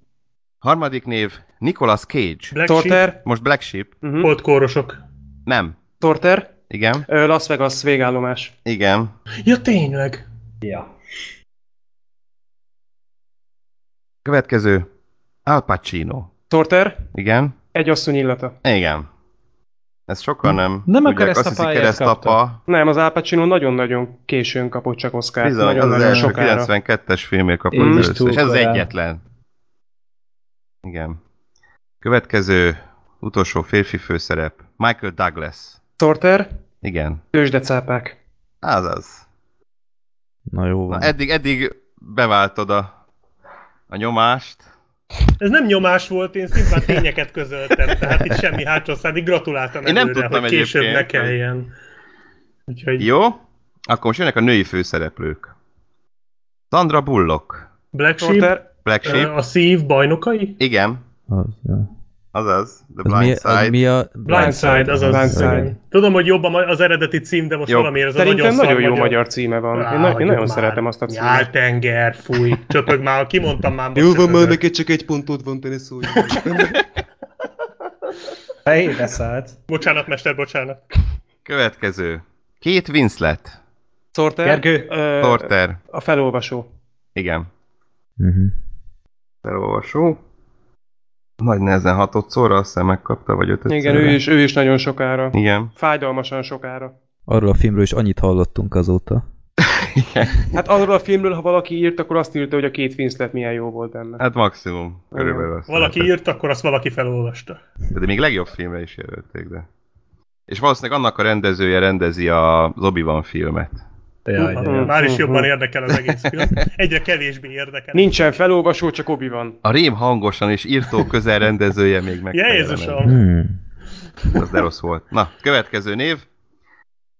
Speaker 6: Harmadik név, Nicolas Cage.
Speaker 2: Black Sheep,
Speaker 5: Sorter,
Speaker 6: Most Black Sheep.
Speaker 5: uh-huh.
Speaker 2: Holdkórosok.
Speaker 6: Nem.
Speaker 5: Sorter,
Speaker 6: Igen.
Speaker 5: ö, Las Vegas végállomás.
Speaker 6: Igen.
Speaker 2: Ja, tényleg.
Speaker 1: Ja.
Speaker 6: Következő, Al Pacino.
Speaker 5: Sorter,
Speaker 6: Igen.
Speaker 5: egy asszony illata.
Speaker 6: Igen. Ez sokan nem.
Speaker 1: Nem a
Speaker 6: hiszik, keresztapa.
Speaker 5: Nem, az Al Pacino nagyon-nagyon későn kapott csak Oscar.
Speaker 6: Bizony, az az
Speaker 5: nagyon-nagyon
Speaker 6: első
Speaker 5: sokára.
Speaker 6: 92-es filmért kapott
Speaker 1: Én is
Speaker 6: először. És ez az egyetlen. Igen. Következő, utolsó férfi főszerep, Michael Douglas.
Speaker 5: Sorter,
Speaker 6: Igen.
Speaker 5: tőzsdecápák.
Speaker 6: Azaz.
Speaker 3: Na jó
Speaker 6: Na,
Speaker 3: van.
Speaker 6: eddig, eddig beváltod a, a nyomást.
Speaker 2: Ez nem nyomás volt, én szimplán tényeket közöltem, tehát itt semmi hátsó szándék, gratuláltam
Speaker 6: Én nem
Speaker 2: előre,
Speaker 6: tudtam
Speaker 2: hogy később ne kelljen. Úgyhogy
Speaker 6: Jó? Akkor most jönnek a női főszereplők. Sandra Bullock.
Speaker 2: Black Sheep,
Speaker 6: Black Sheep.
Speaker 2: a szív bajnokai?
Speaker 6: Igen.
Speaker 3: Az, ja.
Speaker 6: Azaz. The
Speaker 3: mi,
Speaker 6: Blind
Speaker 3: az
Speaker 6: Side.
Speaker 3: mi a...
Speaker 2: Blindside, az az.
Speaker 5: Blindside.
Speaker 2: Tudom, hogy jobb a ma- az eredeti cím, de most
Speaker 6: Jobb.
Speaker 2: valamiért ez a
Speaker 5: Szerintem
Speaker 2: nagyon,
Speaker 5: nagyon
Speaker 2: szar
Speaker 5: jó magyar címe van. Én,
Speaker 2: Á,
Speaker 5: na- én nagyon
Speaker 2: már.
Speaker 5: szeretem azt a címet.
Speaker 2: Nyáltenger, fúj, csöpög már, kimondtam már.
Speaker 5: Jó van, már neked csak egy pontod van, te ne szólj.
Speaker 1: Fejébe szállt.
Speaker 2: Bocsánat, mester, bocsánat.
Speaker 6: Következő. Kate Winslet.
Speaker 5: Sorter,
Speaker 1: Gergő.
Speaker 5: ö,
Speaker 6: Porter.
Speaker 5: a felolvasó.
Speaker 6: Igen.
Speaker 3: Uh-huh.
Speaker 6: Felolvasó. Nagy nehezen hatott szóra, azt hiszem megkapta, vagy ötöt
Speaker 5: Igen, ő is, ő is nagyon sokára.
Speaker 6: Igen.
Speaker 5: Fájdalmasan sokára.
Speaker 3: Arról a filmről is annyit hallottunk azóta. (laughs)
Speaker 6: Igen.
Speaker 5: Hát arról a filmről, ha valaki írt, akkor azt írta, hogy a két Winslet milyen jó volt benne.
Speaker 6: Hát maximum. Körülbelül azt
Speaker 2: Valaki
Speaker 6: lehetett.
Speaker 2: írt, akkor azt valaki felolvasta.
Speaker 6: De még legjobb filmre is jelölték, de... És valószínűleg annak a rendezője rendezi a Obi-Wan filmet.
Speaker 1: Ja,
Speaker 2: Uh,
Speaker 1: ja, ja.
Speaker 2: Már is jobban érdekel az egész film. Egyre kevésbé érdekel.
Speaker 5: Nincsen felolvasó, csak obi van.
Speaker 6: A rém hangosan és írtó közel rendezője még meg.
Speaker 2: Jézusom!
Speaker 3: Hmm.
Speaker 6: Az de rossz volt. Na, következő név.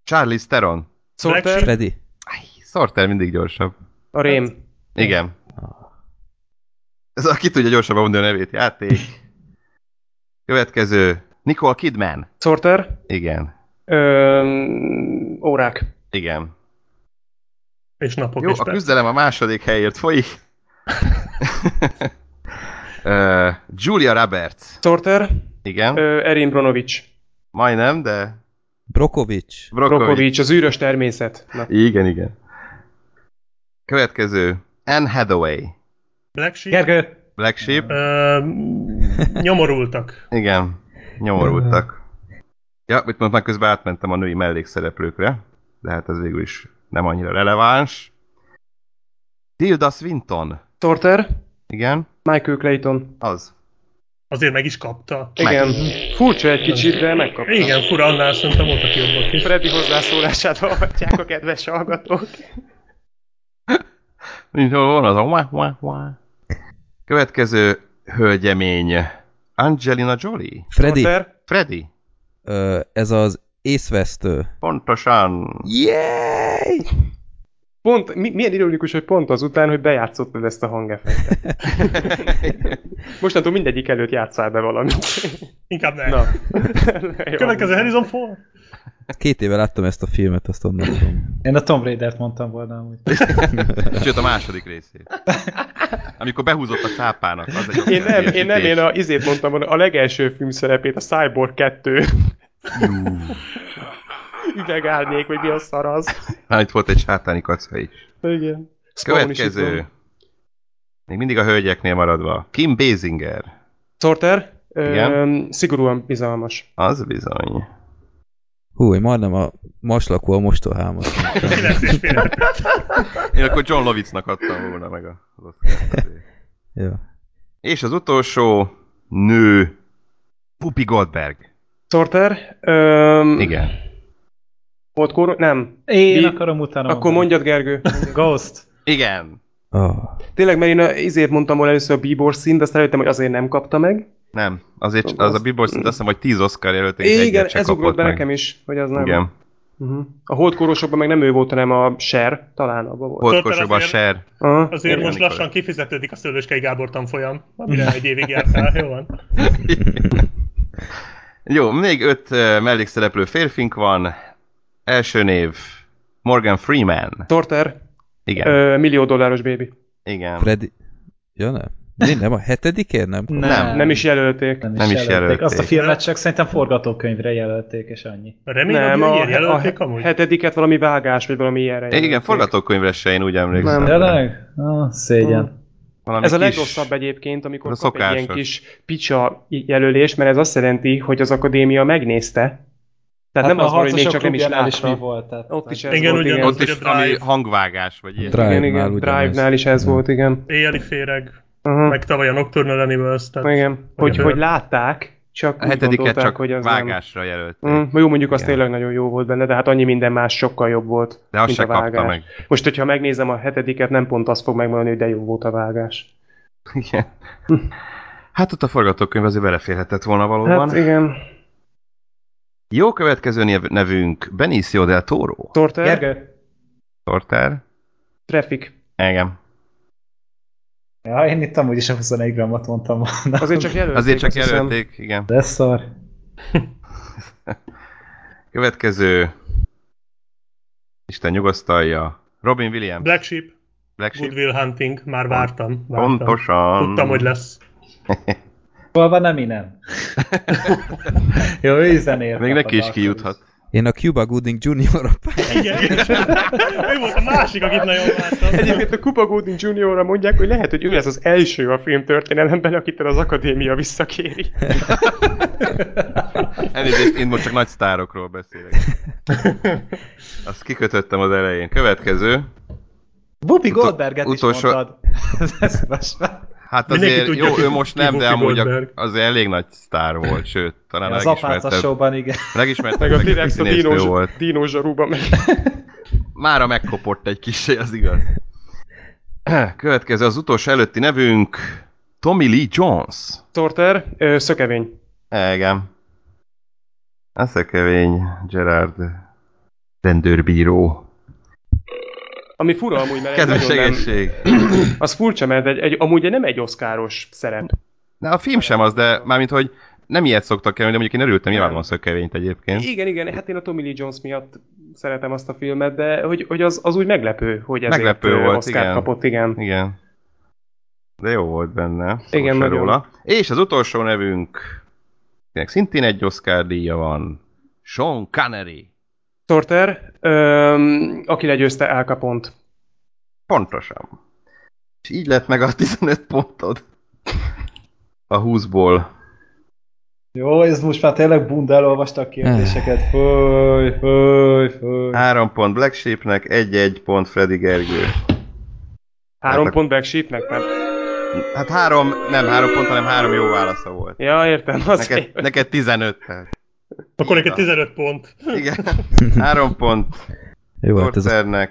Speaker 6: Charlie Theron.
Speaker 5: Sorter,
Speaker 3: Freddy.
Speaker 6: Sorter mindig gyorsabb.
Speaker 5: a rém.
Speaker 6: Igen. Ez a ki tudja gyorsabban mondani a nevét. Játék. Következő. Nicole Kidman.
Speaker 5: Sorter,
Speaker 6: Igen.
Speaker 5: ö, órák.
Speaker 6: Igen.
Speaker 2: És napok
Speaker 6: Jó,
Speaker 2: és
Speaker 6: a küzdelem a második helyért folyik. (laughs) uh, Julia Roberts.
Speaker 5: Sorter,
Speaker 6: Igen.
Speaker 5: ö, Erin Bronovic.
Speaker 6: Majdnem, de...
Speaker 3: Brokovics.
Speaker 6: Brokovic.
Speaker 5: Brokovic, az űrös természet. Na.
Speaker 6: Igen, igen. Következő. Anne Hathaway.
Speaker 2: Black Sheep.
Speaker 1: Gergő.
Speaker 6: Black Sheep.
Speaker 2: Ö, nyomorultak. (laughs)
Speaker 6: Igen. Nyomorultak. Ja, mit mondtam, közben átmentem a női mellékszereplőkre, de hát ez végül is nem annyira releváns. Tilda Swinton.
Speaker 5: Sorter,
Speaker 6: Igen,
Speaker 5: Michael Clayton.
Speaker 6: az.
Speaker 2: Azért meg is kapta.
Speaker 5: Igen. Furcsa egy kicsit, de megkapta.
Speaker 2: Igen, fura, annál szerintem voltak jobbak is.
Speaker 5: Freddy hozzászólását hallgatják a kedves hallgatók.
Speaker 6: Nincs hol van az a wah, wah, wah. Következő hölgyemény. Angelina Jolie.
Speaker 3: Freddy.
Speaker 5: Sorter,
Speaker 6: Freddy.
Speaker 3: Ö, ez az észvesztő.
Speaker 6: Pontosan.
Speaker 3: Yay!
Speaker 5: Pont, mi, milyen ironikus, hogy pont azután, hogy bejátszottad ezt a hangeffektet. (laughs) Mostantól mindegyik előtt játszál be valamit.
Speaker 2: Inkább nem.
Speaker 5: Na. (laughs)
Speaker 2: Következő Harrison Ford.
Speaker 3: Két éve láttam ezt a filmet, azt onnan tudom.
Speaker 1: Én a Tomb Raider-t mondtam volna amúgy. (laughs)
Speaker 6: Sőt, a második részét. Amikor behúzott a cápának. Az egy
Speaker 5: Én nem, én nem, én
Speaker 6: a...
Speaker 5: a, izét mondtam, volna, a legelső film szerepét, a Cyborg 2. Üvegárnyék, vagy mi a szar az.
Speaker 6: Hát itt volt egy sátáni kaca is.
Speaker 5: Igen.
Speaker 6: Következő. Még mindig a hölgyeknél maradva. Kim Basinger.
Speaker 5: Sorter,
Speaker 6: Igen.
Speaker 5: ö, szigorúan bizalmas.
Speaker 6: Az bizony.
Speaker 3: Hú, én majdnem a maslakó a mostohámat.
Speaker 2: 9 és (laughs) fél.
Speaker 6: Én akkor John Lovitznak adtam volna meg a.
Speaker 3: Jó.
Speaker 6: És az utolsó nő, Pupi Goldberg.
Speaker 5: Sorter, öm,
Speaker 6: Igen.
Speaker 5: volt kor... Nem.
Speaker 1: Én
Speaker 5: Mi?
Speaker 1: akarom utána
Speaker 5: Akkor mondjad, Gergő. (laughs)
Speaker 1: Ghost.
Speaker 6: Igen.
Speaker 3: Oh.
Speaker 5: Tényleg, mert én a, izért mondtam volna először a Bieber színt, aztán rájöttem, hogy azért nem kapta meg.
Speaker 6: Nem, azért az a Billboard szint azt hiszem, hogy 10 Oscar jelölték, és
Speaker 5: Igen, ez ugrott
Speaker 6: kapott
Speaker 5: be
Speaker 6: meg.
Speaker 5: nekem is, hogy az nem.
Speaker 6: Igen.
Speaker 5: Uh-huh. A holdkórosokban meg nem ő volt, hanem a Cher, talán abban volt.
Speaker 6: Holdkosokban
Speaker 2: azért-
Speaker 6: Cher.
Speaker 5: Aha.
Speaker 2: Azért
Speaker 6: Igen,
Speaker 2: most
Speaker 6: Nikolaj.
Speaker 2: lassan kifizetődik a Szőlőskei Gábor tanfolyam, amire egy évig jártál, jó van? (laughs)
Speaker 6: Jó, még öt mellékszereplő férfink van. Első név Morgan Freeman.
Speaker 5: Sorter,
Speaker 6: Igen,
Speaker 5: ö, millió dolláros bébi.
Speaker 6: igen.
Speaker 3: Freddy... Ja, nem. Mi, nem a hetedikért nem?
Speaker 6: Nem.
Speaker 5: Nem is jelölték.
Speaker 1: Nem is,
Speaker 6: Nem is
Speaker 1: jelölték.
Speaker 6: jelölték.
Speaker 1: Azt a filmet csak szerintem forgatókönyvre jelölték, és annyi.
Speaker 2: Remény
Speaker 5: Nem,
Speaker 2: a,
Speaker 5: a,
Speaker 2: a,
Speaker 5: a,
Speaker 2: jelölték
Speaker 5: a
Speaker 2: amúgy?
Speaker 5: hetediket valami vágás, vagy valami ilyenre
Speaker 6: Igen,
Speaker 5: jelölték.
Speaker 6: forgatókönyvre se én úgy emlékszem.
Speaker 5: Nem.
Speaker 1: Tényleg? Ah, szégyen.
Speaker 6: Valami
Speaker 5: Ez a legrosszabb egyébként, amikor kap egy ilyen
Speaker 6: szokásos.
Speaker 5: kis picsa jelölés, mert ez azt jelenti, hogy az akadémia megnézte. Tehát
Speaker 1: Hát
Speaker 5: nem az
Speaker 1: a
Speaker 5: van, hogy még csak nem is
Speaker 1: is mi
Speaker 5: látta.
Speaker 1: volt. Tehát,
Speaker 5: Ott is ez
Speaker 2: Igen,
Speaker 5: volt, igen.
Speaker 6: Ott is
Speaker 2: Hogy a
Speaker 6: valami
Speaker 2: Drive.
Speaker 6: hangvágás, vagy ilyen.
Speaker 3: Drive.
Speaker 5: Igen, igen. Drive-nál is ez volt, igen.
Speaker 2: Éjjeli féreg,
Speaker 5: Aha.
Speaker 2: meg tavaly a Nocturnal Animals, tehát
Speaker 5: Igen, Hogy-
Speaker 2: hogy
Speaker 5: látták, csak
Speaker 6: A hetediket csak
Speaker 5: hogy az nem.
Speaker 6: vágásra jelölték.
Speaker 5: Mm, jó, mondjuk az
Speaker 6: Igen.
Speaker 5: tényleg nagyon jó volt benne, de hát annyi minden más sokkal jobb volt,
Speaker 6: De
Speaker 5: mint a vágás.
Speaker 6: meg.
Speaker 5: Most, hogyha megnézem a hetediket, nem pont azt fog megmondani, hogy de jó volt a vágás. (laughs)
Speaker 6: Igen. Hát ott a forgatókönyv azért beleférhetett volna valóban.
Speaker 5: Hát igen.
Speaker 6: Jó következő nev- nevünk Benicio del Toro.
Speaker 5: Sorter,
Speaker 1: Gergő?
Speaker 6: Torter.
Speaker 5: Traffic.
Speaker 6: Igen.
Speaker 1: Ja, én itt amúgy is a 21 grammot mondtam volna.
Speaker 5: Azért csak jelölték.
Speaker 6: Azért csak
Speaker 5: azt hiszem.
Speaker 6: jelölték, igen.
Speaker 1: De szar. (laughs)
Speaker 6: Következő. Isten nyugosztalja. Robin Williams.
Speaker 2: Black Sheep,
Speaker 6: Black Sheep.
Speaker 2: Good Will Hunting, már vártam. vártam.
Speaker 6: Pontosan.
Speaker 2: Tudtam, hogy lesz. (laughs)
Speaker 1: Hol van, nem, nem. (laughs) Jó, ő.
Speaker 6: Még neki is kijuthat.
Speaker 3: Én a Cuba Gooding Jr. a pályán.
Speaker 2: Igen, igen. (laughs) ő volt a másik, akit nagyon vártam.
Speaker 5: Egyébként a Cuba Gooding Jr.-ra mondják, hogy lehet, hogy ő lesz az első a film történelemben, akit az akadémia visszakéri. (laughs)
Speaker 6: Elnézést, én most csak nagy sztárokról beszélek. Azt kikötöttem az elején. Következő. Utol-
Speaker 1: Goldberget
Speaker 6: utolsó-
Speaker 1: is mondtad. (laughs) Ez már.
Speaker 6: Hát
Speaker 2: Mindenki
Speaker 6: azért,
Speaker 2: tudja,
Speaker 6: jó,
Speaker 2: ki-
Speaker 6: ő most nem, de amúgy
Speaker 2: Goldberg.
Speaker 6: azért elég nagy sztár volt, sőt, talán a
Speaker 1: Az
Speaker 6: legismertebb,
Speaker 1: showban, igen.
Speaker 6: legismertebb
Speaker 5: Meg a direkt a dínós,
Speaker 6: volt.
Speaker 5: dínós zsarúban meg.
Speaker 6: Mára megkopott egy kicsi, az igaz. Következő az utolsó előtti nevünk Tommy Lee Jones.
Speaker 5: Sorter, ö, szökevény.
Speaker 6: Igen. A szekevény Gerard rendőrbíró.
Speaker 5: Ami fura amúgy, mert
Speaker 6: Kedves
Speaker 5: nagyon nem,
Speaker 6: egészség. (clears throat)
Speaker 5: az furcsa, mert egy, egy, amúgy nem egy oszkáros szerep.
Speaker 6: De a film sem az, de mármint, hogy nem ilyet szoktak kerülni, de mondjuk én örültem nyilván van szökevényt egyébként.
Speaker 5: Igen, igen, hát én a Tommy Lee Jones miatt szeretem azt a filmet, de hogy, hogy az, az úgy meglepő, hogy ezért
Speaker 6: Meglepő volt,
Speaker 5: Oscar
Speaker 6: igen.
Speaker 5: kapott, igen.
Speaker 6: Igen. De jó volt benne. Szó
Speaker 5: Igen, nagyon.
Speaker 6: róla. És az utolsó nevünk, szintén egy Oscar díja van, Sean Connery.
Speaker 5: Sorter, öm, aki legyőzte Al Capone-t.
Speaker 6: Pontosan. És így lett meg a 15 pontod. A 20-ból.
Speaker 1: Jó, ez most már tényleg bunda elolvasta a kérdéseket. Főj, főj, főj.
Speaker 6: 3 pont Black Sheepnek, 1-1 pont Freddy Gergő.
Speaker 5: Három
Speaker 6: Hát-
Speaker 5: pont Black Sheepnek, nem?
Speaker 6: Hát három, nem három pont, hanem három jó válasza volt.
Speaker 5: Ja, értem. Az
Speaker 6: Neked, neked 15. Tehát.
Speaker 2: Akkor neked 15 pont.
Speaker 6: Igen. (laughs) Három pont
Speaker 3: Jó, hát ez a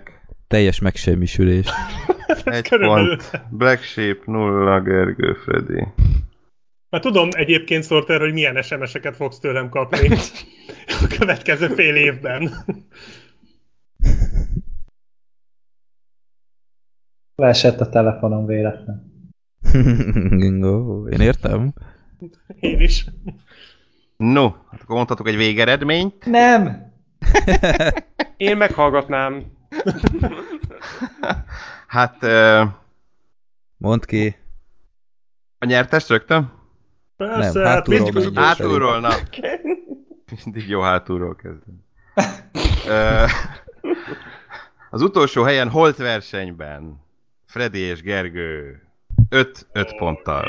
Speaker 3: teljes megsemmisülés. (laughs)
Speaker 6: egy pont Black Sheep, nulla Gergő Freddy.
Speaker 2: Már tudom egyébként Sorter, hogy milyen SMS-eket fogsz tőlem kapni (laughs) a következő fél évben.
Speaker 1: Leesett a telefonom véletlen.
Speaker 3: Ó, Én értem.
Speaker 2: Én is.
Speaker 6: No, hát akkor mondhatok egy végeredményt.
Speaker 1: Nem! (laughs)
Speaker 5: Én meghallgatnám. (laughs)
Speaker 6: Hát uh,
Speaker 3: Mondd ki.
Speaker 6: a nyertest rögtön?
Speaker 2: Persze,
Speaker 3: Nem,
Speaker 2: hát
Speaker 3: hátulról
Speaker 2: mindig az.
Speaker 6: Hátulról, na. (laughs) Mindig jó hátulról kezdem. Az utolsó helyen Holt versenyben Freddy és Gergő 5-5 ponttal.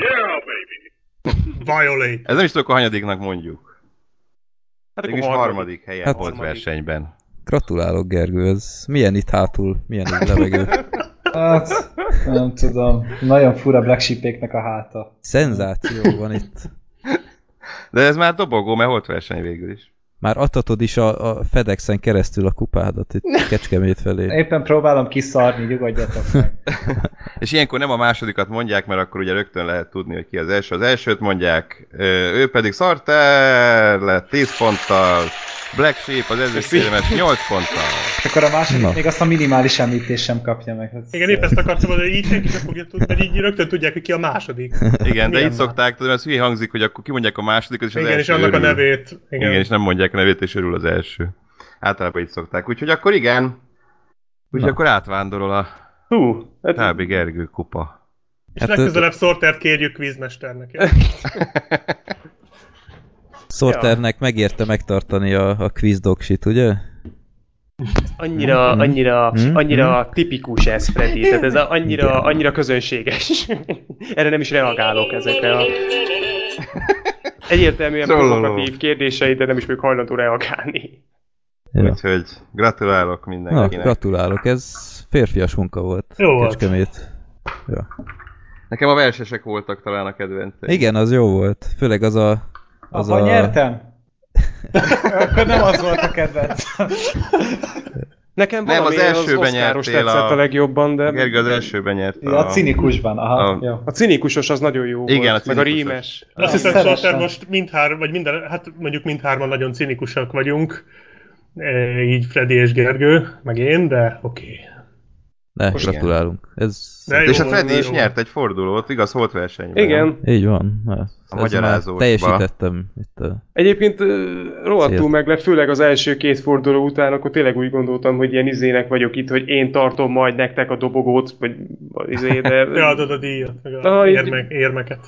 Speaker 2: Violate.
Speaker 6: Ez nem is tudok, a hanyadiknak mondjuk.
Speaker 5: Hát akkor
Speaker 6: Mégis
Speaker 5: harmadik.
Speaker 6: harmadik helyen
Speaker 3: Hát-
Speaker 6: volt versenyben.
Speaker 3: Gratulálok, Gergő, ez milyen itt hátul, milyen itt levegő. (laughs)
Speaker 1: Hát, nem tudom. Nagyon fura Black Sheep-éknek a háta.
Speaker 3: Szenzáció van itt.
Speaker 6: De ez már dobogó, mert volt verseny végül is.
Speaker 3: Már adhatod is a, a FedExen keresztül a kupádat itt Kecskemét felé.
Speaker 1: Éppen próbálom kiszarni, nyugodjatok meg. (laughs)
Speaker 6: És ilyenkor nem a másodikat mondják, mert akkor ugye rögtön lehet tudni, hogy ki az első. Az elsőt mondják, ő pedig Sarter lett 10 ponttal, Black Sheep az ezüstérmes 8 ponttal.
Speaker 1: És akkor a második
Speaker 3: Na.
Speaker 1: még azt a minimális említést sem kapja meg. Ez,
Speaker 2: Igen, épp ezt akartam mondani, hogy így senki sem fogja tudni, mert így rögtön tudják, hogy ki a második.
Speaker 6: Igen, de így
Speaker 2: már?
Speaker 6: szokták, tudom, ez hülye hangzik, hogy akkor kimondják a másodikat, és az
Speaker 2: Igen, és
Speaker 6: első
Speaker 2: annak a
Speaker 6: örül.
Speaker 2: nevét.
Speaker 6: Igen. igen, és nem mondják a nevét, és örül az első. Általában így szokták. Úgyhogy akkor igen. Úgyhogy
Speaker 3: Na.
Speaker 6: akkor átvándorol a
Speaker 5: Hú, hát
Speaker 6: Tábi Gergő kupa.
Speaker 2: És
Speaker 3: Hát,
Speaker 2: legközelebb Sortert kérjük kvízmesternek. (laughs) Ja.
Speaker 3: Sorternek megérte megtartani a, a quiz doksit, ugye?
Speaker 5: annyira, annyira,
Speaker 3: Mhm.
Speaker 5: annyira tipikus ez, Freddy. Tehát ez a- annyira, annyira közönséges. (laughs) Erre nem is reagálok ezekre a (laughs) egyértelműen
Speaker 6: Trolloló.
Speaker 5: provokatív kérdéseid, de nem is vagyok hajlandó reagálni.
Speaker 3: Ja.
Speaker 6: Úgyhogy gratulálok
Speaker 3: Na,
Speaker 6: mindenkinek.
Speaker 3: gratulálok, ez férfias munka volt.
Speaker 2: Jó volt.
Speaker 3: Ja.
Speaker 6: Nekem a versesek voltak talán a kedvenceim.
Speaker 3: Igen, az jó volt. Főleg az a... Az
Speaker 1: Abban
Speaker 3: a...
Speaker 1: nyertem? (laughs) Akkor nem az volt a kedvencem.
Speaker 5: Nekem
Speaker 6: Nem,
Speaker 5: valami
Speaker 6: az
Speaker 5: az, az
Speaker 6: elsőben
Speaker 5: oszkáros
Speaker 6: nyertél
Speaker 5: tetszett a...
Speaker 6: a-
Speaker 5: legjobban, de
Speaker 6: Gergő az elsőben nyert.
Speaker 1: Ja, a cinikusban, aha,
Speaker 6: a-
Speaker 1: jó.
Speaker 5: a cinikusos az nagyon jó
Speaker 6: Igen,
Speaker 5: volt,
Speaker 6: a
Speaker 5: meg a rímes.
Speaker 2: Azt
Speaker 1: Ja,
Speaker 2: hiszem. Sorter most mindhár, vagy minden, hát mondjuk mindhárman nagyon cinikusak vagyunk. E, így Freddy és Gergő, meg én, de oké. Okay.
Speaker 3: Ne,
Speaker 6: Most
Speaker 3: gratulálunk. Ez...
Speaker 2: De jó
Speaker 6: És a Freddy
Speaker 2: jó
Speaker 6: is
Speaker 2: volt.
Speaker 6: nyert egy fordulót, igaz, volt versenyben.
Speaker 5: Igen.
Speaker 3: Így van. Na, ez már
Speaker 6: magyarázósba.
Speaker 3: Teljesítettem itt a...
Speaker 5: Egyébként rohadtul meg lett, főleg az első két forduló után, akkor tényleg úgy gondoltam, hogy ilyen izének vagyok itt, hogy én tartom majd nektek a dobogót, vagy az izé, de... (laughs)
Speaker 2: Beadod a díjat, meg a
Speaker 5: Na,
Speaker 2: érmek, érmeket.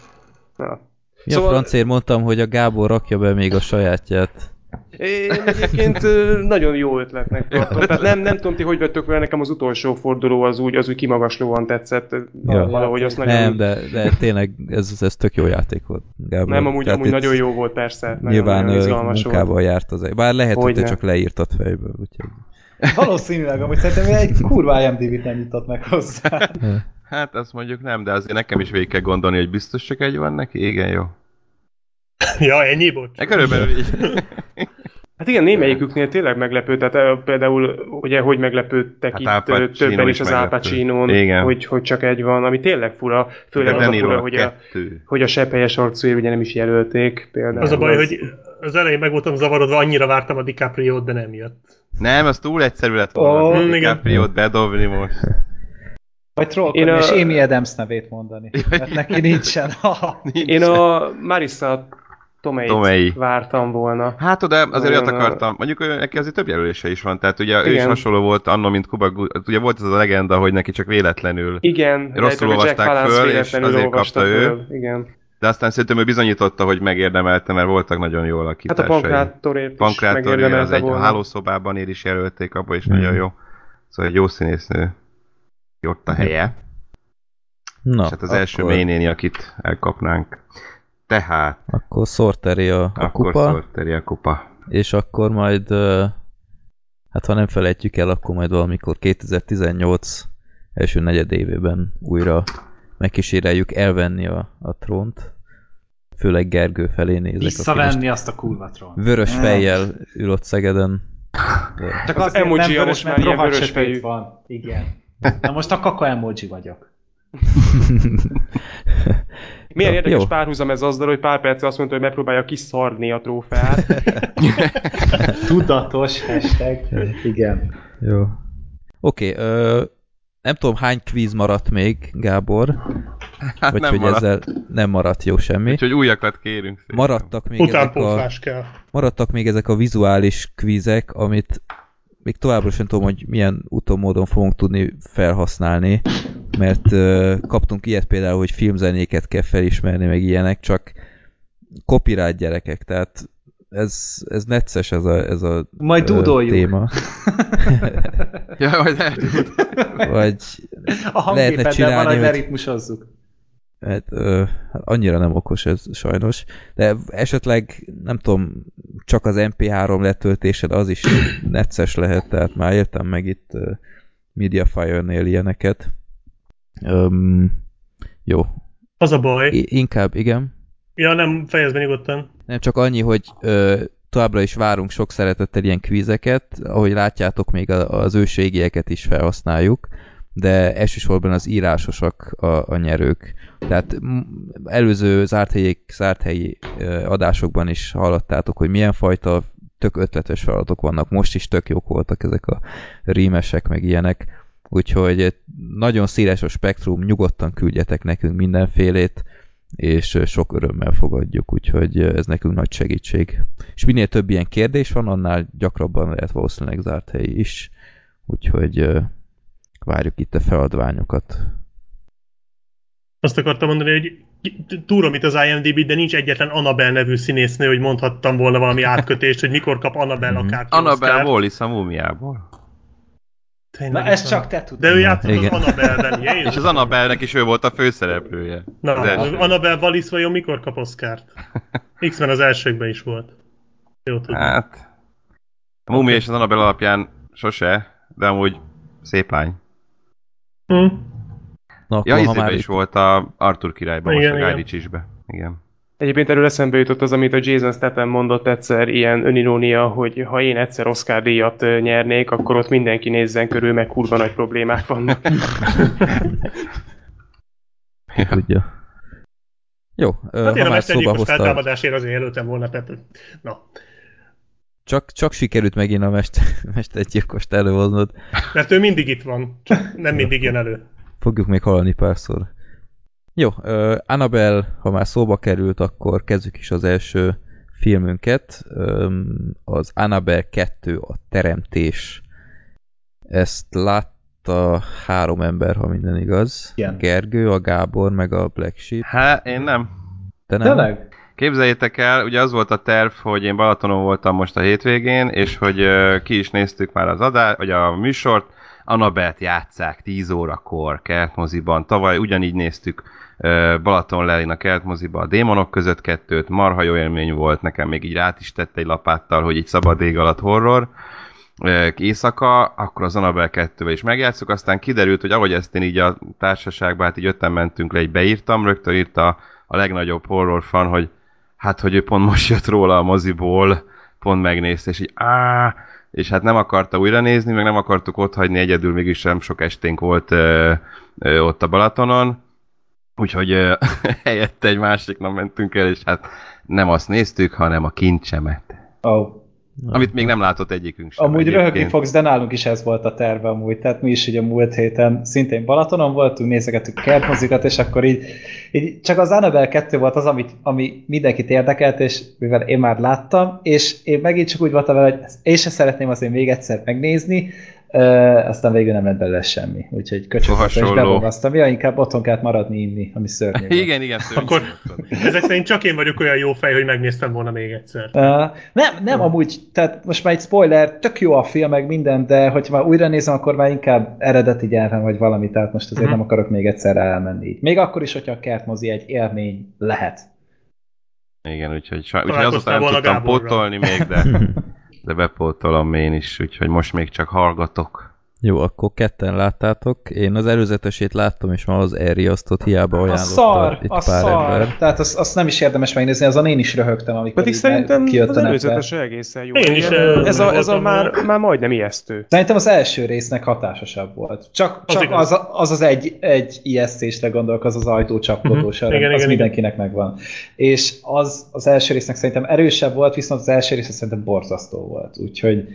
Speaker 5: Na.
Speaker 3: Mi
Speaker 5: Szóval-
Speaker 3: a francér mondtam, hogy a Gábor rakja be még a sajátját.
Speaker 5: Én egyébként nagyon jó ötletnek tartom. Tehát nem, nem tudom ti, hogy vettök vele, nekem az utolsó forduló az úgy, az úgy kimagaslóan tetszett.
Speaker 3: Ja.
Speaker 5: Valahogy azt nagyon...
Speaker 3: Nem, de, de tényleg ez, ez tök jó játék volt, Gábor.
Speaker 5: Nem, amúgy,
Speaker 3: Tehát
Speaker 5: amúgy nagyon jó volt persze. Nagyon,
Speaker 3: Nyilván
Speaker 5: nagyon izgalmas
Speaker 3: munkával
Speaker 5: volt.
Speaker 3: járt az Bár lehet, hogy te
Speaker 5: Hogyne.
Speaker 3: csak leírtad fejből. Úgyhogy...
Speaker 1: Valószínűleg, amúgy szerintem egy kurva IMDb-t nem nyitott meg hozzá.
Speaker 6: Hát azt mondjuk nem, de azért nekem is végig kell gondolni, hogy biztos csak egy van neki. Igen, jó.
Speaker 2: Ja, ennyi, bocs.
Speaker 6: E körülbelül így. (laughs)
Speaker 5: Hát igen, némelyiküknél tényleg meglepő, tehát például ugye hogy meglepődtek
Speaker 6: Hát
Speaker 5: itt
Speaker 6: Al
Speaker 5: többen
Speaker 6: is
Speaker 5: az Al. Pacino-n, hogy, hogy csak egy van, ami tényleg fura, főleg az a fura,
Speaker 6: a
Speaker 5: hogy a, hogy a sepphelyes arcúért ugye nem is jelölték például.
Speaker 2: Az a baj, hogy az elején meg voltam zavarodva, annyira vártam a DiCaprio-t, de nem jött.
Speaker 6: Nem, az túl egyszerű lett volna. Oh. DiCaprio-t bedobni most.
Speaker 1: Vagy trollkodni,
Speaker 5: a-
Speaker 1: és Amy Adams nevét mondani. Mert neki nincsen.
Speaker 5: Én a Marissa Tomei
Speaker 6: Tomei.
Speaker 5: vártam volna.
Speaker 6: Hát oda azért olyat akartam, mondjuk ő, neki azért több jelölése is van, tehát ugye ő is
Speaker 5: Igen.
Speaker 6: hasonló volt anno, mint Kuba, Gu- ugye volt ez a legenda, hogy neki csak véletlenül,
Speaker 5: Igen,
Speaker 6: Rosszul olvasták föl, és azért kapta ő.
Speaker 5: föl. Igen.
Speaker 6: de aztán szerintem ő bizonyította, hogy megérdemelte, mert voltak nagyon jól a
Speaker 5: Hát a pankrátorért is
Speaker 6: Pankrátor, az egy
Speaker 5: volna.
Speaker 6: hálószobában ér is jelölték, abban is
Speaker 3: Mhm.
Speaker 6: nagyon jó. Szóval egy jó színésznő. Ott a helye.
Speaker 3: Na,
Speaker 6: és hát az első
Speaker 3: akkor,
Speaker 6: ménéni, akit elkapnánk. Tehát,
Speaker 3: Akkor Sorteri a, a
Speaker 6: akkor
Speaker 3: kupa,
Speaker 6: Sorteri a kupa.
Speaker 3: és akkor majd, hát ha nem felejtjük el, akkor majd valamikor 2018 első negyedévében újra megkíséreljük elvenni a, a trónt. Főleg Gergő felé nézek,
Speaker 1: Visszavenni azt a kurva tron.
Speaker 3: vörös fejjel ül ott Szegeden. De...
Speaker 1: Csak
Speaker 5: Az
Speaker 1: azért
Speaker 5: emoji
Speaker 1: nem vörös, mert
Speaker 5: ilyen
Speaker 1: rohadt
Speaker 5: vörös fejű.
Speaker 1: van. Igen. Na most a kaka emoji vagyok. (laughs)
Speaker 5: Milyen
Speaker 3: Jó.
Speaker 5: érdekes
Speaker 3: Jó.
Speaker 5: párhuzam ez azzal, hogy pár perc azt mondta, hogy megpróbálja kiszarni a trófeát. (laughs)
Speaker 1: Tudatos hashtag. Igen.
Speaker 3: Jó. Oké, okay, nem tudom hány kvíz maradt még, Gábor,
Speaker 6: Hát
Speaker 3: vagy
Speaker 6: nem
Speaker 3: hogy
Speaker 6: maradt.
Speaker 3: ezzel nem maradt jó semmi.
Speaker 6: Úgyhogy újakat kérünk. szépen.
Speaker 3: Maradtak még, ezek a,
Speaker 2: kell.
Speaker 3: maradtak még ezek a vizuális kvízek, amit még továbbra sem tudom, hogy milyen utómódon fogunk tudni felhasználni, mert uh, kaptunk ilyet például, hogy filmzenéket kell felismerni, meg ilyenek, csak copyright gyerekek, tehát ez, ez necces ez a, ez a
Speaker 1: Majd
Speaker 3: ö,
Speaker 1: dúdoljuk.
Speaker 3: téma. (laughs)
Speaker 6: Ja, majd lehet.
Speaker 3: Vagy
Speaker 1: A
Speaker 3: Lehetne csinálni,
Speaker 1: valahogy
Speaker 3: hogy-
Speaker 1: leritmusozzuk.
Speaker 3: Hát, ö, hát annyira nem okos ez sajnos, de esetleg, nem tudom, csak az MP3 letöltésed az is necces lehet, tehát már értem meg itt uh, Mediafire-nél ilyeneket. Um, jó.
Speaker 2: Az a baj.
Speaker 3: I- inkább, igen.
Speaker 2: Ja, nem, fejezd be nyugodtan.
Speaker 3: Nem csak annyi, hogy ö, továbbra is várunk sok szeretettel ilyen kvízeket, ahogy látjátok, még az őségieket is felhasználjuk, de elsősorban az írásosak a, a nyerők. Tehát előző zárt helyi, zárt helyi adásokban is hallottátok, hogy milyen fajta tök ötletes feladatok vannak. Most is tök jók voltak ezek a rímesek, meg ilyenek. Úgyhogy nagyon széles a spektrum, nyugodtan küldjetek nekünk mindenfélét, és sok örömmel fogadjuk, úgyhogy ez nekünk nagy segítség. És minél több ilyen kérdés van, annál gyakrabban lehet valószínűleg zárt hely is, úgyhogy várjuk itt a feladványokat.
Speaker 2: Azt akartam mondani, hogy túrom itt az IMDb, de nincs egyetlen Annabelle nevű színésznő, hogy mondhattam volna valami átkötést, hogy mikor kap Annabelle
Speaker 3: Mhm.
Speaker 2: akár
Speaker 6: Annabelle Wallis a múmiából.
Speaker 2: Tényleg
Speaker 1: Na, ezt csak te tudod.
Speaker 2: De ő játszott az
Speaker 3: Igen.
Speaker 2: Annabelle-ben, ugye? (laughs)
Speaker 6: És az Annabelle-nek is ő volt a főszereplője.
Speaker 2: Na,
Speaker 6: az első.
Speaker 2: Annabelle Wallis vajon mikor kap Oscárt? (laughs) X-Men az elsőkben is volt. Jó tudni.
Speaker 6: Hát... A múmia és az Annabelle alapján sose, de amúgy szépány.
Speaker 2: Hm.
Speaker 3: Na,
Speaker 6: Ja,
Speaker 3: ha már
Speaker 6: is
Speaker 3: itt,
Speaker 6: volt a Arthur királyban,
Speaker 2: Igen,
Speaker 6: most a Guy.
Speaker 2: Igen.
Speaker 5: Egyébként erről eszembe jutott az, amit a Jason Statham mondott egyszer, ilyen önirónia, hogy ha én egyszer Oscar díjat nyernék, akkor ott mindenki nézzen körül, meg kurva nagy problémák vannak. (laughs)
Speaker 3: tudja. Jó,
Speaker 2: Hát én
Speaker 3: ha
Speaker 2: a
Speaker 3: már szóba hozta,
Speaker 2: feltámadásért azért jelöltem volna, tehát na.
Speaker 3: csak, csak sikerült megint a mester, (laughs) mestergyilkost előhoznod.
Speaker 2: Mert ő mindig itt van, csak nem mindig jön elő.
Speaker 3: Fogjuk még hallani párszor. Jó, uh, Annabelle, ha már szóba került, akkor kezdjük is az első filmünket. Um, az Annabelle 2, a Teremtés. Ezt látta három ember, ha minden igaz.
Speaker 1: Igen.
Speaker 3: Gergő, a Gábor, meg a Black Sheep.
Speaker 6: Hát, én nem.
Speaker 3: Te nem?
Speaker 1: Tényleg?
Speaker 6: Képzeljétek el, ugye az volt a terv, hogy én Balatonon voltam most a hétvégén, és hogy ö, ki is néztük már az adás, vagy a műsort, Annabelt játszák 10 órakor kertmoziban. Tavaly ugyanígy néztük Balaton a kertmoziban a Démonok között kettőt, marha jó élmény volt, nekem még így rát is tett egy lapáttal, hogy így szabad ég alatt horror. Éjszaka, akkor az Annabelle 2 is megjátszuk, aztán kiderült, hogy ahogy ezt én így a társaságban, hát így ötten mentünk le, így beírtam, rögtön írta a legnagyobb horror fan, hogy hát, hogy ő pont most jött róla a moziból, pont megnézte, és így á, és hát nem akarta újra nézni, meg nem akartuk ott hagyni egyedül, mégis sem sok esténk volt ö, ö, ott a Balatonon, úgyhogy ö, (laughs) helyette egy másik nap mentünk el, és hát nem azt néztük, hanem a kincsemet.
Speaker 1: Oh.
Speaker 6: Amit még nem látott egyikünk sem.
Speaker 1: Amúgy
Speaker 6: egyébként.
Speaker 1: röhögni fogsz, de nálunk is ez volt a terve amúgy. Tehát mi is ugye múlt héten szintén Balatonon voltunk, nézegettük kertmozikat, és akkor így, így csak az Annabelle 2 volt az, amit, ami mindenkit érdekelt, és mivel én már láttam, és én megint csak úgy voltam vele, hogy én se szeretném azért még egyszer megnézni, Uh, aztán végül nem lett belőle semmi. Úgyhogy köcsögöttem és
Speaker 6: Hasonló.
Speaker 1: bebogasztam. Ja, inkább otthon kellett maradni inni, ami szörnyű. (laughs)
Speaker 6: Igen, igen, szörnyű
Speaker 2: Akkor ezek szerint csak én vagyok olyan jó fej, hogy megnéztem volna még egyszer.
Speaker 1: Uh, nem, nem amúgy, tehát most már egy spoiler, tök jó a film, meg minden, de hogyha már újra nézem, akkor már inkább eredeti gyártam, vagy valami, tehát most azért
Speaker 2: Mhm.
Speaker 1: nem akarok még egyszer elmenni így. Még akkor is, hogyha a kertmozi egy élmény lehet.
Speaker 6: Igen, úgyhogy, saj- úgyhogy azóta nem tudtam
Speaker 2: Gáborral.
Speaker 6: pótolni még, de, (laughs) de bepótolom én is, úgyhogy most még csak hallgatok.
Speaker 3: Jó, akkor ketten láttátok. Én az előzetesét láttam, és már az elriasztott hiába
Speaker 1: A
Speaker 3: ajánlotta
Speaker 1: szar,
Speaker 3: itt
Speaker 1: a
Speaker 3: pár
Speaker 1: szar.
Speaker 3: ember.
Speaker 1: Tehát azt, azt nem is érdemes megnézni, azon én is röhögtem, amikor
Speaker 5: Pedig szerintem
Speaker 1: kijött
Speaker 5: az
Speaker 1: a
Speaker 5: előzetes egészen jó.
Speaker 2: Én is,
Speaker 5: Ez a, ez a már, már majdnem ijesztő.
Speaker 1: Szerintem az első résznek hatásosabb volt. Csak,
Speaker 2: Az
Speaker 1: csak
Speaker 2: igaz.
Speaker 1: az, az, az egy, egy ijesztésre gondolok, az az ajtócsapkodós,
Speaker 2: Mhm.
Speaker 1: uh-huh.
Speaker 2: Igen,
Speaker 1: az
Speaker 2: igen,
Speaker 1: mindenkinek megvan. És az az első résznek szerintem erősebb volt, viszont az első rész szerintem borzasztó volt. Úgyhogy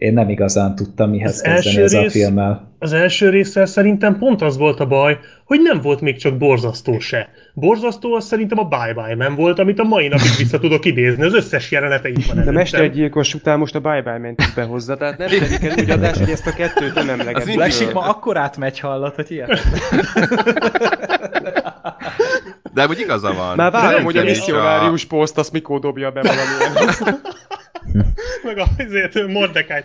Speaker 1: én nem igazán tudtam mihez
Speaker 2: Az
Speaker 1: kezdeni ezzel a filmmel.
Speaker 2: Az első résszel szerintem pont az volt a baj, hogy nem volt még csak borzasztó se. Borzasztó az szerintem a Bye Bye Man volt, amit a mai napig vissza tudok idézni. Az összes jelenete itt van
Speaker 5: De
Speaker 2: előttem.
Speaker 5: mestergyilkos után most a Bye Bye ment be hozzá, tehát nem telik el úgy adás, hogy ezt a kettőt nem
Speaker 6: Az
Speaker 5: emlegetjük.
Speaker 6: mindig-
Speaker 1: Black ma akkor átmegy hallott, hogy ilyen.
Speaker 6: De úgy igaza van.
Speaker 5: Már várom, hogy a misszionárius poszt azt mikor dobja be valamilyen. (laughs) (laughs)
Speaker 2: Meg a, azért Mordecai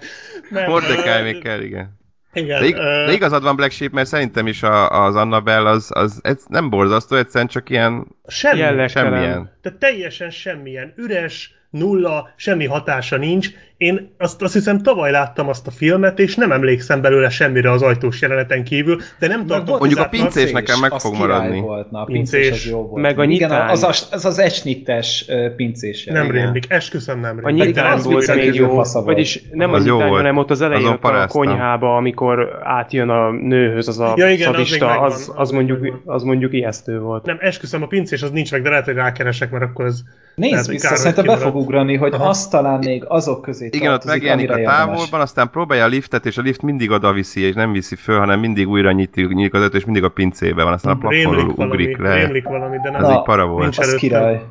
Speaker 2: ö,
Speaker 6: még kell, igen.
Speaker 2: Igen,
Speaker 6: De, ig-
Speaker 2: ö,
Speaker 6: de igazad van Black Sheep, mert szerintem is a, az Annabelle az, az ez nem borzasztó, egyszerűen csak ilyen
Speaker 2: semmi.
Speaker 5: Jellegtelen.
Speaker 6: semmilyen.
Speaker 2: Tehát teljesen semmilyen. Üres, nulla, semmi hatása nincs. Én azt, azt hiszem tavaly láttam azt a filmet, és nem emlékszem belőle semmire az ajtós jeleneten kívül, de nem tartom
Speaker 6: Mondjuk a pincés nekem meg
Speaker 1: az
Speaker 6: fog maradni.
Speaker 1: Volt, na, a pincés,
Speaker 2: Pincés,
Speaker 1: az jó volt.
Speaker 5: meg a
Speaker 1: Igen,
Speaker 5: nyitány.
Speaker 1: az, az, az, az esnittes ö, pincés.
Speaker 2: Nem rémlik, esküszöm nem
Speaker 5: A
Speaker 2: rémlik.
Speaker 5: nyitány
Speaker 1: az
Speaker 5: volt még jó, vagyis nem
Speaker 6: Az
Speaker 5: a
Speaker 6: jó
Speaker 5: nyitány,
Speaker 6: volt.
Speaker 5: hanem ott az elején ott a konyhába, amikor átjön a nőhöz az a
Speaker 2: Ja, igen, az
Speaker 5: szadista, az,
Speaker 2: az
Speaker 5: az, mondjuk, az mondjuk ijesztő volt.
Speaker 2: Nem, esküszöm, a pincés az nincs meg, de lehet, hogy rákeresek, mert akkor ez...
Speaker 1: Nézd vissza, szerintem be fog ugrani, hogy azt talán még azok közé
Speaker 6: Igen, ott megjelenik a
Speaker 1: amire érdemes.
Speaker 6: távolban, aztán próbálja a liftet, és a lift mindig oda viszi, és nem viszi föl, hanem mindig újra nyitjuk, nyílik az ajtó, és mindig a pincébe van, aztán a
Speaker 2: Rémlik valami,
Speaker 6: ugrik le.
Speaker 2: rémlik valami, de nem,
Speaker 6: Ez egy para volt.
Speaker 2: nincs
Speaker 1: Az
Speaker 2: előttem.
Speaker 1: király.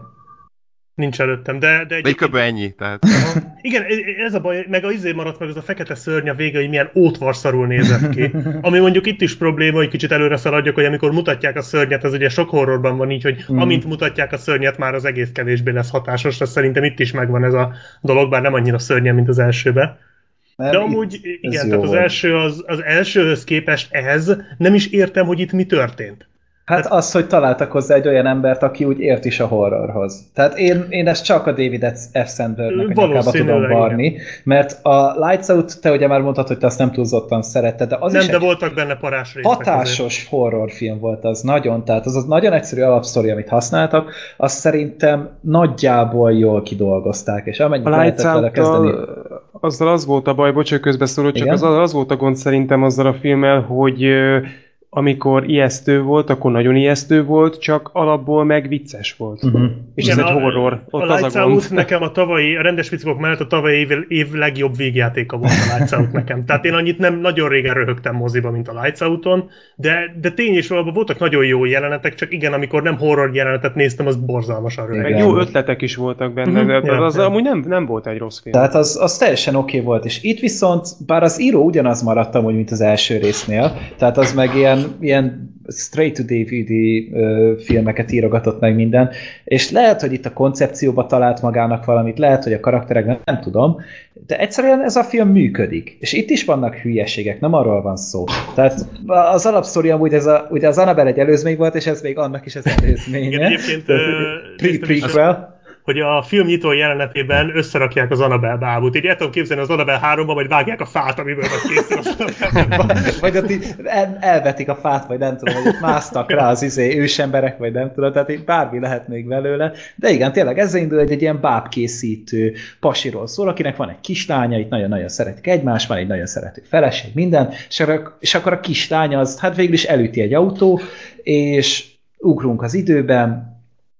Speaker 2: Nincs előttem. De, de
Speaker 6: De egy kb. ennyi, tehát
Speaker 2: Igen, ez a baj, meg a izé maradt meg az a fekete szörny a vége, hogy milyen ótvarszarul nézett ki. Ami mondjuk itt is probléma, hogy kicsit előre szaladjak, hogy amikor mutatják a szörnyet, ez ugye sok horrorban van így, hogy
Speaker 1: Mm.
Speaker 2: amint mutatják a szörnyet, már az egész kevésbé lesz hatásos, de szerintem itt is megvan ez a dolog, bár nem annyira szörnyen, mint az elsőbe.
Speaker 1: Nem,
Speaker 2: De amúgy, igen, tehát az
Speaker 1: volt.
Speaker 2: első, az, az elsőhöz képest ez, nem is értem, hogy itt mi történt.
Speaker 1: Hát az, hogy találtak hozzá egy olyan embert, aki úgy ért is a horrorhoz. Tehát én, én ezt csak a David F. Sandbergnek a nyakába tudom varni, mert a Lights Out, te ugye már mondtad, hogy te azt nem túlzottan szeretted, de az
Speaker 2: nem,
Speaker 1: is
Speaker 2: de voltak benne parás részek. azért.
Speaker 1: hatásos horrorfilm volt az nagyon, tehát az az nagyon egyszerű alapsztori, amit használtak, azt szerintem nagyjából jól kidolgozták, és amennyit
Speaker 5: A Lights
Speaker 1: lehetett vele kezdeni.
Speaker 5: Azzal az volt a baj, bocs, hogy közbeszóló, csak
Speaker 1: Igen?
Speaker 5: az, az volt a gond szerintem azzal a filmmel, hogy ö, amikor ijesztő volt, akkor nagyon ijesztő volt, csak alapból meg vicces volt.
Speaker 1: Uh-huh.
Speaker 5: És ez egy horror. Ott
Speaker 2: a
Speaker 5: az
Speaker 2: Lights
Speaker 5: a gond.
Speaker 2: Out nekem a tavalyi, a rendes fickók mellett a tavalyi év, év legjobb végjátéka volt a Lights Out nekem. Tehát én annyit nem nagyon régen röhögtem moziba, mint a Lights Out-on, de, de tény és valóban voltak nagyon jó jelenetek, csak igen, amikor nem horror jelenetet néztem, az borzalmasan röhög.
Speaker 5: Meg
Speaker 1: Igen.
Speaker 5: jó ötletek is voltak benne,
Speaker 2: Mhm,
Speaker 5: de az,
Speaker 2: ja,
Speaker 5: az amúgy nem, nem volt egy rossz film.
Speaker 1: Tehát az, az teljesen oké okay volt, és itt viszont, bár az író ugyanaz maradt amúgy, mint az első résznél, tehát az meg ilyen, ilyen straight to DVD filmeket írogatott meg minden, és lehet, hogy itt a koncepcióba talált magának valamit, lehet, hogy a karakterek nem, tudom, de egyszerűen ez a film működik. És itt is vannak hülyeségek, nem arról van szó. Tehát az alapsztori amúgy ez a, ugye az Annabelle egy előzmény volt, és ez még annak is az (laughs) előzménye.
Speaker 2: Igen, egyébként,
Speaker 1: Pre-prequel.
Speaker 2: Hogy a film nyitó jelenetében összerakják az Annabelle bábút. Így el tudom képzelni az Annabelle 3-ba, majd vágják a fát, amiből majd készül az
Speaker 1: vagy ott el, elvetik a fát, vagy nem tudom, hogy ott másztak rá az izé ősemberek, vagy nem tudom, tehát bármi lehet még belőle. De igen, tényleg ez indul egy, egy ilyen bábkészítő pasiról szól, akinek van egy kislánya, itt nagyon-nagyon szeretik egymást, van egy nagyon szerető feleség, minden, és akkor, és akkor a kislánya az, hát végül is elüti egy autó, és ugrunk az időben,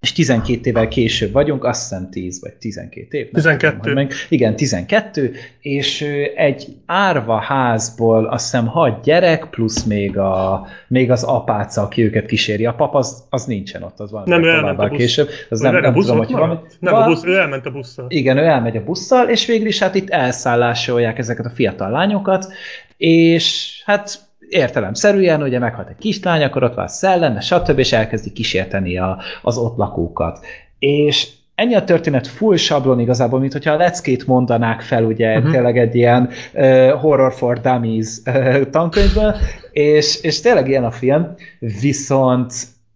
Speaker 1: és 12 évvel később vagyunk, azt hiszem 10 vagy 12 év. nem
Speaker 2: 12.
Speaker 1: tudom, meg, igen, 12, és egy árva házból azt hiszem 6 gyerek, plusz még, a, még az apáca, aki őket kíséri. A pap az, az nincsen ott, az van
Speaker 2: Nem, ő elment a busz.
Speaker 1: később. Az nem, nem tudom, hogy valami.
Speaker 2: Nem, a busz, ő elment a busszal.
Speaker 1: igen, ő elmegy a busszal, és végül is hát itt elszállásolják ezeket a fiatal lányokat, és hát értelemszerűen, ugye meghalt egy kislány, akkor ott van a szellem, stb., és elkezdi kísérteni a, az ott lakókat. És ennyi a történet full sablon igazából, mint hogyha a leckét mondanák fel, ugye uh-huh. tényleg egy ilyen uh, horror for dummies uh, tankönyvből, és, és tényleg ilyen a film, viszont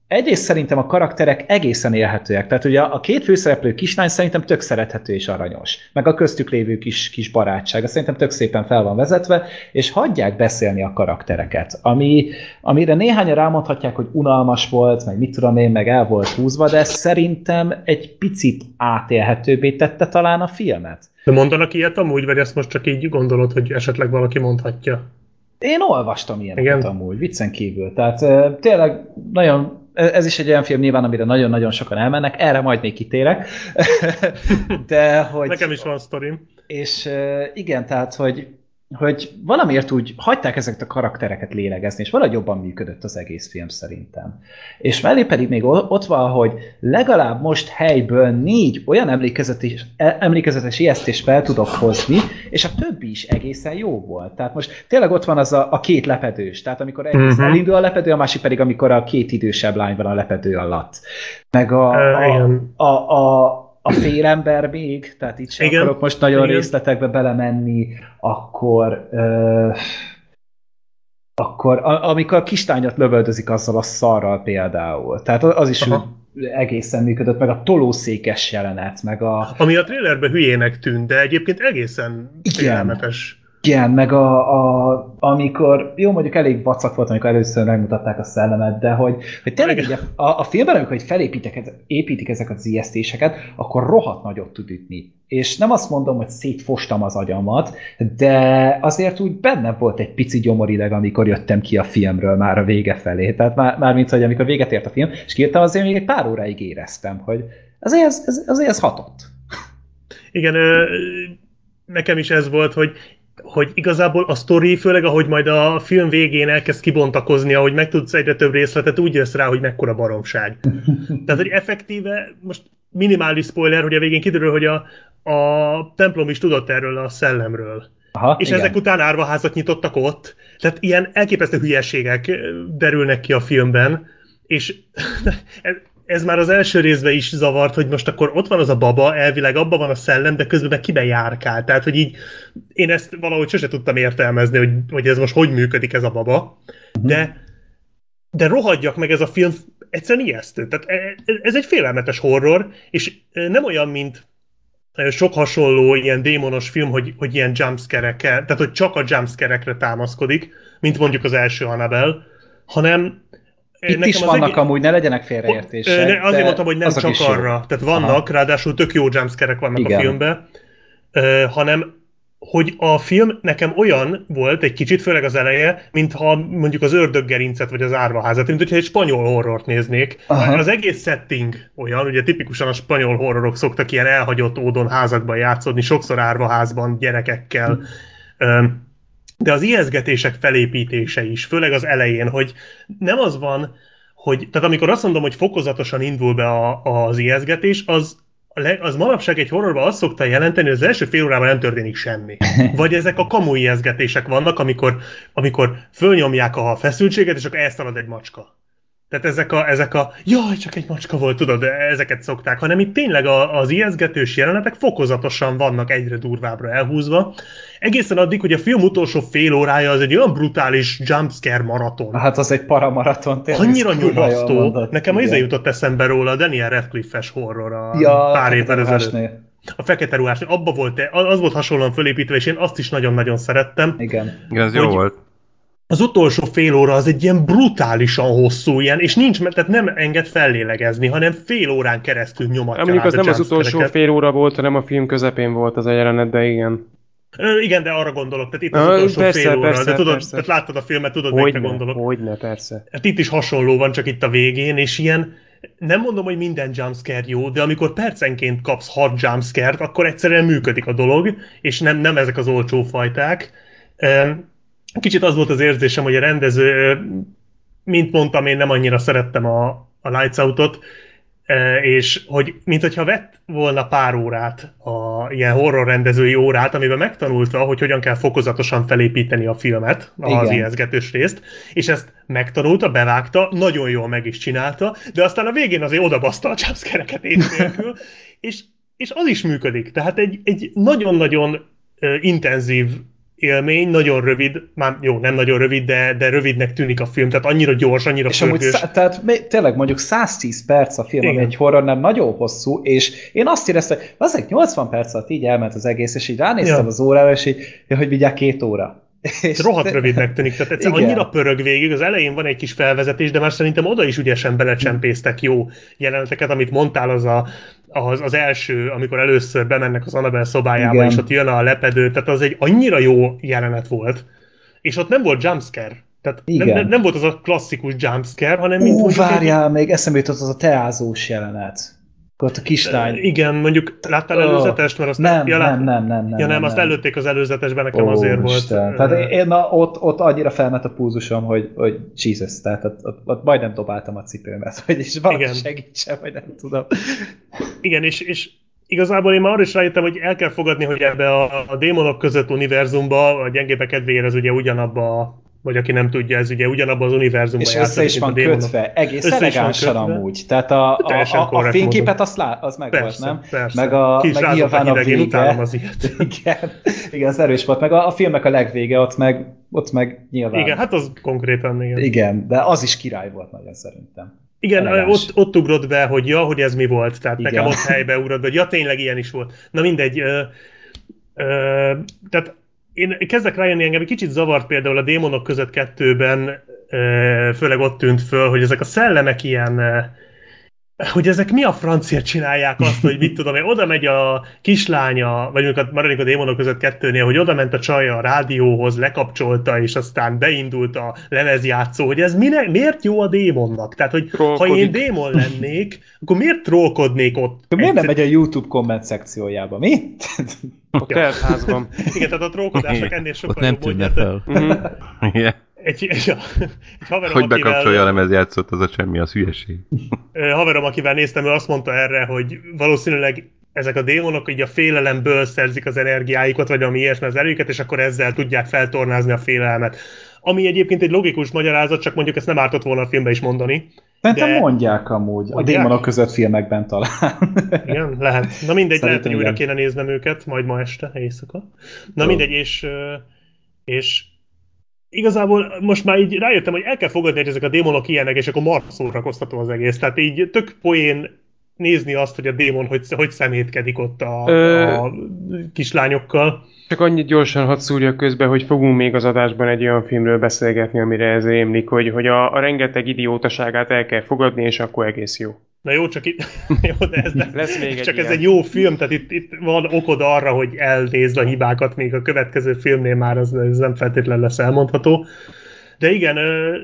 Speaker 1: egyrészt szerintem a karakterek egészen élhetőek. Tehát ugye a két főszereplő kislány szerintem tök szerethető és aranyos. Meg a köztük lévő kis, kis barátság. Szerintem tök szépen fel van vezetve, és hagyják beszélni a karaktereket. Ami, amire néhányan rámondhatják, hogy unalmas volt, meg mit tudom én, meg el volt húzva, de szerintem egy picit átélhetőbbé tette talán a filmet.
Speaker 2: De mondanak ilyet amúgy, vagy ezt most csak így gondolod, hogy esetleg valaki mondhatja?
Speaker 1: Én olvastam ilyeneket
Speaker 2: Igen.
Speaker 1: amúgy, viccen kívül. Tehát tényleg nagyon, ez is egy olyan film nyilván, amire nagyon-nagyon sokan elmennek, erre majd még kitérek. (laughs) De hogy...
Speaker 2: Nekem is van sztorim.
Speaker 1: És igen, tehát, hogy, hogy valamiért úgy hagyták ezeket a karaktereket lélegezni, és valahogy jobban működött az egész film szerintem. És mellé pedig még ott van, hogy legalább most helyből négy olyan emlékezetes, e- emlékezetes ijesztést fel tudok hozni, és a többi is egészen jó volt. Tehát most tényleg ott van az a, a két lepedős, tehát amikor egész
Speaker 2: Mhm.
Speaker 1: elindul a lepedő, a másik pedig amikor a két idősebb lány van a lepedő alatt. Meg a, a,
Speaker 2: igen.
Speaker 1: a, a, a félember még, tehát itt sem
Speaker 2: Igen.
Speaker 1: akarok most nagyon
Speaker 2: Igen.
Speaker 1: részletekbe belemenni, akkor ö, akkor a, amikor a kistányot lövöldözik azzal a szarral például. Tehát az is
Speaker 2: Aha.
Speaker 1: egészen működött, meg a tolószékes jelenet, meg a,
Speaker 2: Ami a trailerben hülyének tűnt, de egyébként egészen félelmetes.
Speaker 1: Igen, meg a, a, amikor, jó mondjuk elég vacak volt, amikor először megmutatták a szellemet, de hogy, hogy tényleg így a, a, filmben, amikor hogy felépítik, építik ezeket az ijesztéseket, akkor rohadt nagyot tud ütni. És nem azt mondom, hogy szétfostam az agyamat, de azért úgy benne volt egy pici gyomorideg, amikor jöttem ki a filmről már a vége felé. Tehát már, már mint hogy amikor véget ért a film, és kijöttem, azért még egy pár óráig éreztem, hogy azért ez, ez, azért ez hatott.
Speaker 2: Igen, ö, nekem is ez volt, hogy hogy igazából a sztori, főleg ahogy majd a film végén elkezd kibontakozni, ahogy megtudsz egyre több részletet, úgy jössz rá, hogy mekkora baromság. (laughs) Tehát, hogy effektíve, most minimális spoiler, hogy a végén kiderül, hogy a, a templom is tudott erről a szellemről.
Speaker 1: Aha,
Speaker 2: És
Speaker 1: igen.
Speaker 2: ezek után árvaházat nyitottak ott. Tehát ilyen elképesztő hülyeségek derülnek ki a filmben, és ez, (laughs) ez már az első részben is zavart, hogy most akkor ott van az a baba, elvileg abban van a szellem, de közben meg kiben járkál. Tehát, hogy így én ezt valahogy sose tudtam értelmezni, hogy, hogy ez most hogy működik ez a baba. De, de rohadjak meg ez a film, egyszerűen ijesztő. Tehát e- e- ez egy félelmetes horror, és ö, nem olyan, mint ö, sok hasonló ilyen démonos film, hogy, hogy ilyen jumpscare-ekkel, tehát hogy csak a jumpscare-ekre támaszkodik, mint mondjuk az első Annabelle, hanem
Speaker 1: Itt is
Speaker 2: az
Speaker 1: vannak
Speaker 2: egész-
Speaker 1: amúgy, ne legyenek félreértések.
Speaker 2: Ne, azért mondtam, hogy nem csak
Speaker 1: is
Speaker 2: arra. Tehát vannak,
Speaker 1: Aha.
Speaker 2: ráadásul tök jó jumpscare vannak
Speaker 1: Igen.
Speaker 2: a filmben, hanem hogy a film nekem olyan volt egy kicsit, főleg az eleje, mintha mondjuk az ördöggerincet vagy az árvaházat, mint hogyha egy spanyol horrort néznék.
Speaker 1: Aha.
Speaker 2: Az egész setting olyan, ugye tipikusan a spanyol horrorok szoktak ilyen elhagyott ódon házakban játszódni, sokszor árvaházban, gyerekekkel. Ö, de az ijeszgetések felépítése is, főleg az elején, hogy nem az van, hogy, tehát amikor azt mondom, hogy fokozatosan indul be a, az ijeszgetés, az, a le- az manapság egy horrorban azt szokta jelenteni, hogy az első fél órában nem történik semmi. (laughs) Vagy ezek a kamu ijeszgetések vannak, amikor, amikor fölnyomják a feszültséget, és akkor elszalad egy macska. Tehát ezek a, ezek a, jaj, csak egy macska volt, tudod, ezeket szokták, hanem itt tényleg a, az ijeszgetős jelenetek fokozatosan vannak egyre durvábbra elhúzva, egészen addig, hogy a film utolsó fél órája az egy olyan brutális jumpscare maraton.
Speaker 1: Hát az egy paramaraton. tényleg,
Speaker 2: Annyira nyomasztó. Nekem az izé jutott eszembe róla a Daniel Radcliffe-es horror a
Speaker 1: ja,
Speaker 2: pár évvel ezelőtt. A fekete ruhás, abba volt, az volt hasonlóan fölépítve, és én azt is nagyon-nagyon szerettem.
Speaker 1: Igen.
Speaker 6: Igen, ez jó volt.
Speaker 2: Az utolsó fél óra az egy ilyen brutálisan hosszú, ilyen, és nincs, tehát nem enged fellélegezni, hanem fél órán keresztül nyomatja
Speaker 5: Mondjuk az nem az utolsó fél óra volt, hanem a film közepén volt az a jelenet, de igen.
Speaker 2: Ö, Igen, de arra gondolok, tehát itt az
Speaker 5: Ö,
Speaker 2: utolsó
Speaker 5: persze,
Speaker 2: fél óra,
Speaker 5: persze,
Speaker 2: de tudod,
Speaker 5: persze.
Speaker 2: tehát láttad a filmet, tudod, hogy
Speaker 5: Hogyne,
Speaker 2: gondolok.
Speaker 5: hogyne, persze.
Speaker 2: Hát itt is hasonló van, csak itt a végén, és ilyen, nem mondom, hogy minden jumpscare jó, de amikor percenként kapsz 6 jumpscare-t, akkor egyszerűen működik a dolog, és nem, nem ezek az olcsó fajták. Öm, Kicsit az volt az érzésem, hogy a rendező, mint mondtam, én nem annyira szerettem a, a Lights Out-ot, és hogy mint hogyha vett volna pár órát, a ilyen horror rendezői órát, amiben megtanulta, hogy hogyan kell fokozatosan felépíteni a filmet, az
Speaker 1: Igen.
Speaker 2: ijeszgetős részt, és ezt megtanulta, bevágta, nagyon jól meg is csinálta, de aztán a végén azért odabaszta a jumpscare-eket nélkül, (laughs) és, és az is működik. Tehát egy, egy nagyon-nagyon intenzív élmény, nagyon rövid, már jó, nem nagyon rövid, de, de rövidnek tűnik a film, tehát annyira gyors, annyira
Speaker 1: És amúgy
Speaker 2: pörgős.
Speaker 1: szá- tehát tényleg mondjuk 110 perc a film, ami
Speaker 2: Igen.
Speaker 1: egy horror, nem nagyon hosszú, és én azt éreztem, hogy azért 80 perc alatt így elment az egész, és így ránéztem
Speaker 2: Ja.
Speaker 1: az órára, és így, ja, hogy vigyák két óra. És
Speaker 2: rohadt rövidnek tűnik, tehát egyszer
Speaker 1: Igen.
Speaker 2: annyira pörög végig, az elején van egy kis felvezetés, de már szerintem oda is ügyesen belecsempésztek jó jeleneteket, amit mondtál, az a, az, az első, amikor először bemennek az Annabelle szobájába,
Speaker 1: Igen.
Speaker 2: és ott jön a lepedő, tehát az egy annyira jó jelenet volt, és ott nem volt jumpscare. Tehát nem,
Speaker 1: Igen.
Speaker 2: nem, nem, volt az a klasszikus jumpscare, hanem mint
Speaker 1: Ú,
Speaker 2: mondjuk egy-
Speaker 1: várjál, még eszembe jutott az a teázós jelenet. Ott a kislány.
Speaker 2: Igen, mondjuk láttál előzetest, mert azt
Speaker 1: nem,
Speaker 2: ja,
Speaker 1: nem, nem, nem, nem.
Speaker 2: Ja nem,
Speaker 1: nem,
Speaker 2: azt előtték az előzetesben, nekem
Speaker 1: Ó,
Speaker 2: azért volt.
Speaker 1: Isten.
Speaker 2: ö,
Speaker 1: Tehát én na, ott, ott annyira felment a púzusom, hogy, hogy Jesus, tehát ott, ott, ott majdnem dobáltam a cipőmet, (laughs) hogy is valaki
Speaker 2: Igen.
Speaker 1: segítsen, vagy nem tudom.
Speaker 2: Igen, és, és igazából én már arra is rájöttem, hogy el kell fogadni, hogy ebbe a, a démonok között univerzumba, a gyengébe kedvéért ez ugye ugyanabba a vagy aki nem tudja, ez ugye ugyanabban az univerzumban
Speaker 1: És össze is van kötve, egész
Speaker 2: Össze
Speaker 1: elegánsan amúgy. Tehát a, a, a, a fényképet azt lá, az meg volt,
Speaker 2: Persze,
Speaker 1: nem?
Speaker 2: persze.
Speaker 1: Meg, a,
Speaker 2: Ki is
Speaker 1: meg nyilván a
Speaker 2: ideg, én
Speaker 1: vége.
Speaker 2: az ilyet. (laughs)
Speaker 1: Igen, igen, az erős volt. Meg a, a filmnek a legvége, ott meg, ott meg nyilván.
Speaker 2: Igen, hát az konkrétan, igen.
Speaker 1: igen, de az is király volt nagyon szerintem.
Speaker 2: Igen,
Speaker 1: Elegáns.
Speaker 2: ott, ott ugrott be, hogy ja, hogy ez mi volt. Tehát.
Speaker 1: Igen.
Speaker 2: nekem ott helybe ugrott be, hogy ja, tényleg ilyen is volt. Na mindegy. Ö, ö, tehát én kezdek rájönni, engem egy kicsit zavart például a démonok között kettőben, főleg ott tűnt föl, hogy ezek a szellemek ilyen, hogy ezek mi a francia csinálják azt, hogy mit tudom én, oda megy a kislánya, vagy mondjuk a, maradjunk a démonok között kettőnél, hogy oda ment a csaja a rádióhoz, lekapcsolta, és aztán beindult a lemezjátszó, hogy ez mine, miért jó a démonnak? Tehát, hogy ha
Speaker 5: Trollkodik.
Speaker 2: én démon lennék, akkor miért trollkodnék ott?
Speaker 1: Akkor miért nem megy a YouTube komment szekciójába? Mi?
Speaker 5: A teltházban.
Speaker 2: Igen, tehát a trollkodásnak ennél sokkal
Speaker 3: Ott nem
Speaker 2: jobb
Speaker 3: tűnne fel.
Speaker 5: Mhm.
Speaker 6: Igen.
Speaker 2: Egy, egy, egy haverom,
Speaker 6: Hogy
Speaker 2: akivel-
Speaker 6: bekapcsolja a lemezjátszót, az a semmi, az hülyeség.
Speaker 2: Haverom, akivel néztem, ő azt mondta erre, hogy valószínűleg ezek a démonok így a félelemből szerzik az energiáikat, vagy ami ilyesmi az erőket, és akkor ezzel tudják feltornázni a félelmet. Ami egyébként egy logikus magyarázat, csak mondjuk ezt nem ártott volna a filmbe is mondani.
Speaker 1: Szerintem
Speaker 2: De-
Speaker 1: mondják amúgy. A
Speaker 2: Mondják?
Speaker 1: démonok között filmekben talán. (laughs)
Speaker 2: Igen, lehet. Na mindegy, lehet, hogy
Speaker 1: Szerintem
Speaker 2: újra kéne néznem őket, majd ma este, éjszaka. Na
Speaker 1: Jó.
Speaker 2: mindegy, és, és igazából most már így rájöttem, hogy el kell fogadni, hogy ezek a démonok ilyenek, és akkor marha szórakoztató az egész. Tehát így tök poén nézni azt, hogy a démon hogy, hogy szemétkedik ott a,
Speaker 5: Ö-
Speaker 2: a kislányokkal.
Speaker 5: Csak annyit gyorsan hadd szúrjak közbe, hogy fogunk még az adásban egy olyan filmről beszélgetni, amire ez rémlik, hogy, hogy a, a rengeteg idiótaságát el kell fogadni, és akkor egész jó.
Speaker 2: Na jó, csak itt, (laughs) jó, de ez nem,
Speaker 5: Lesz még egy
Speaker 2: csak ez
Speaker 5: ilyen.
Speaker 2: egy jó film, tehát itt, itt van okod arra, hogy elnézd a hibákat, még a következő filmnél már az, ez nem feltétlenül lesz elmondható. De igen, ö,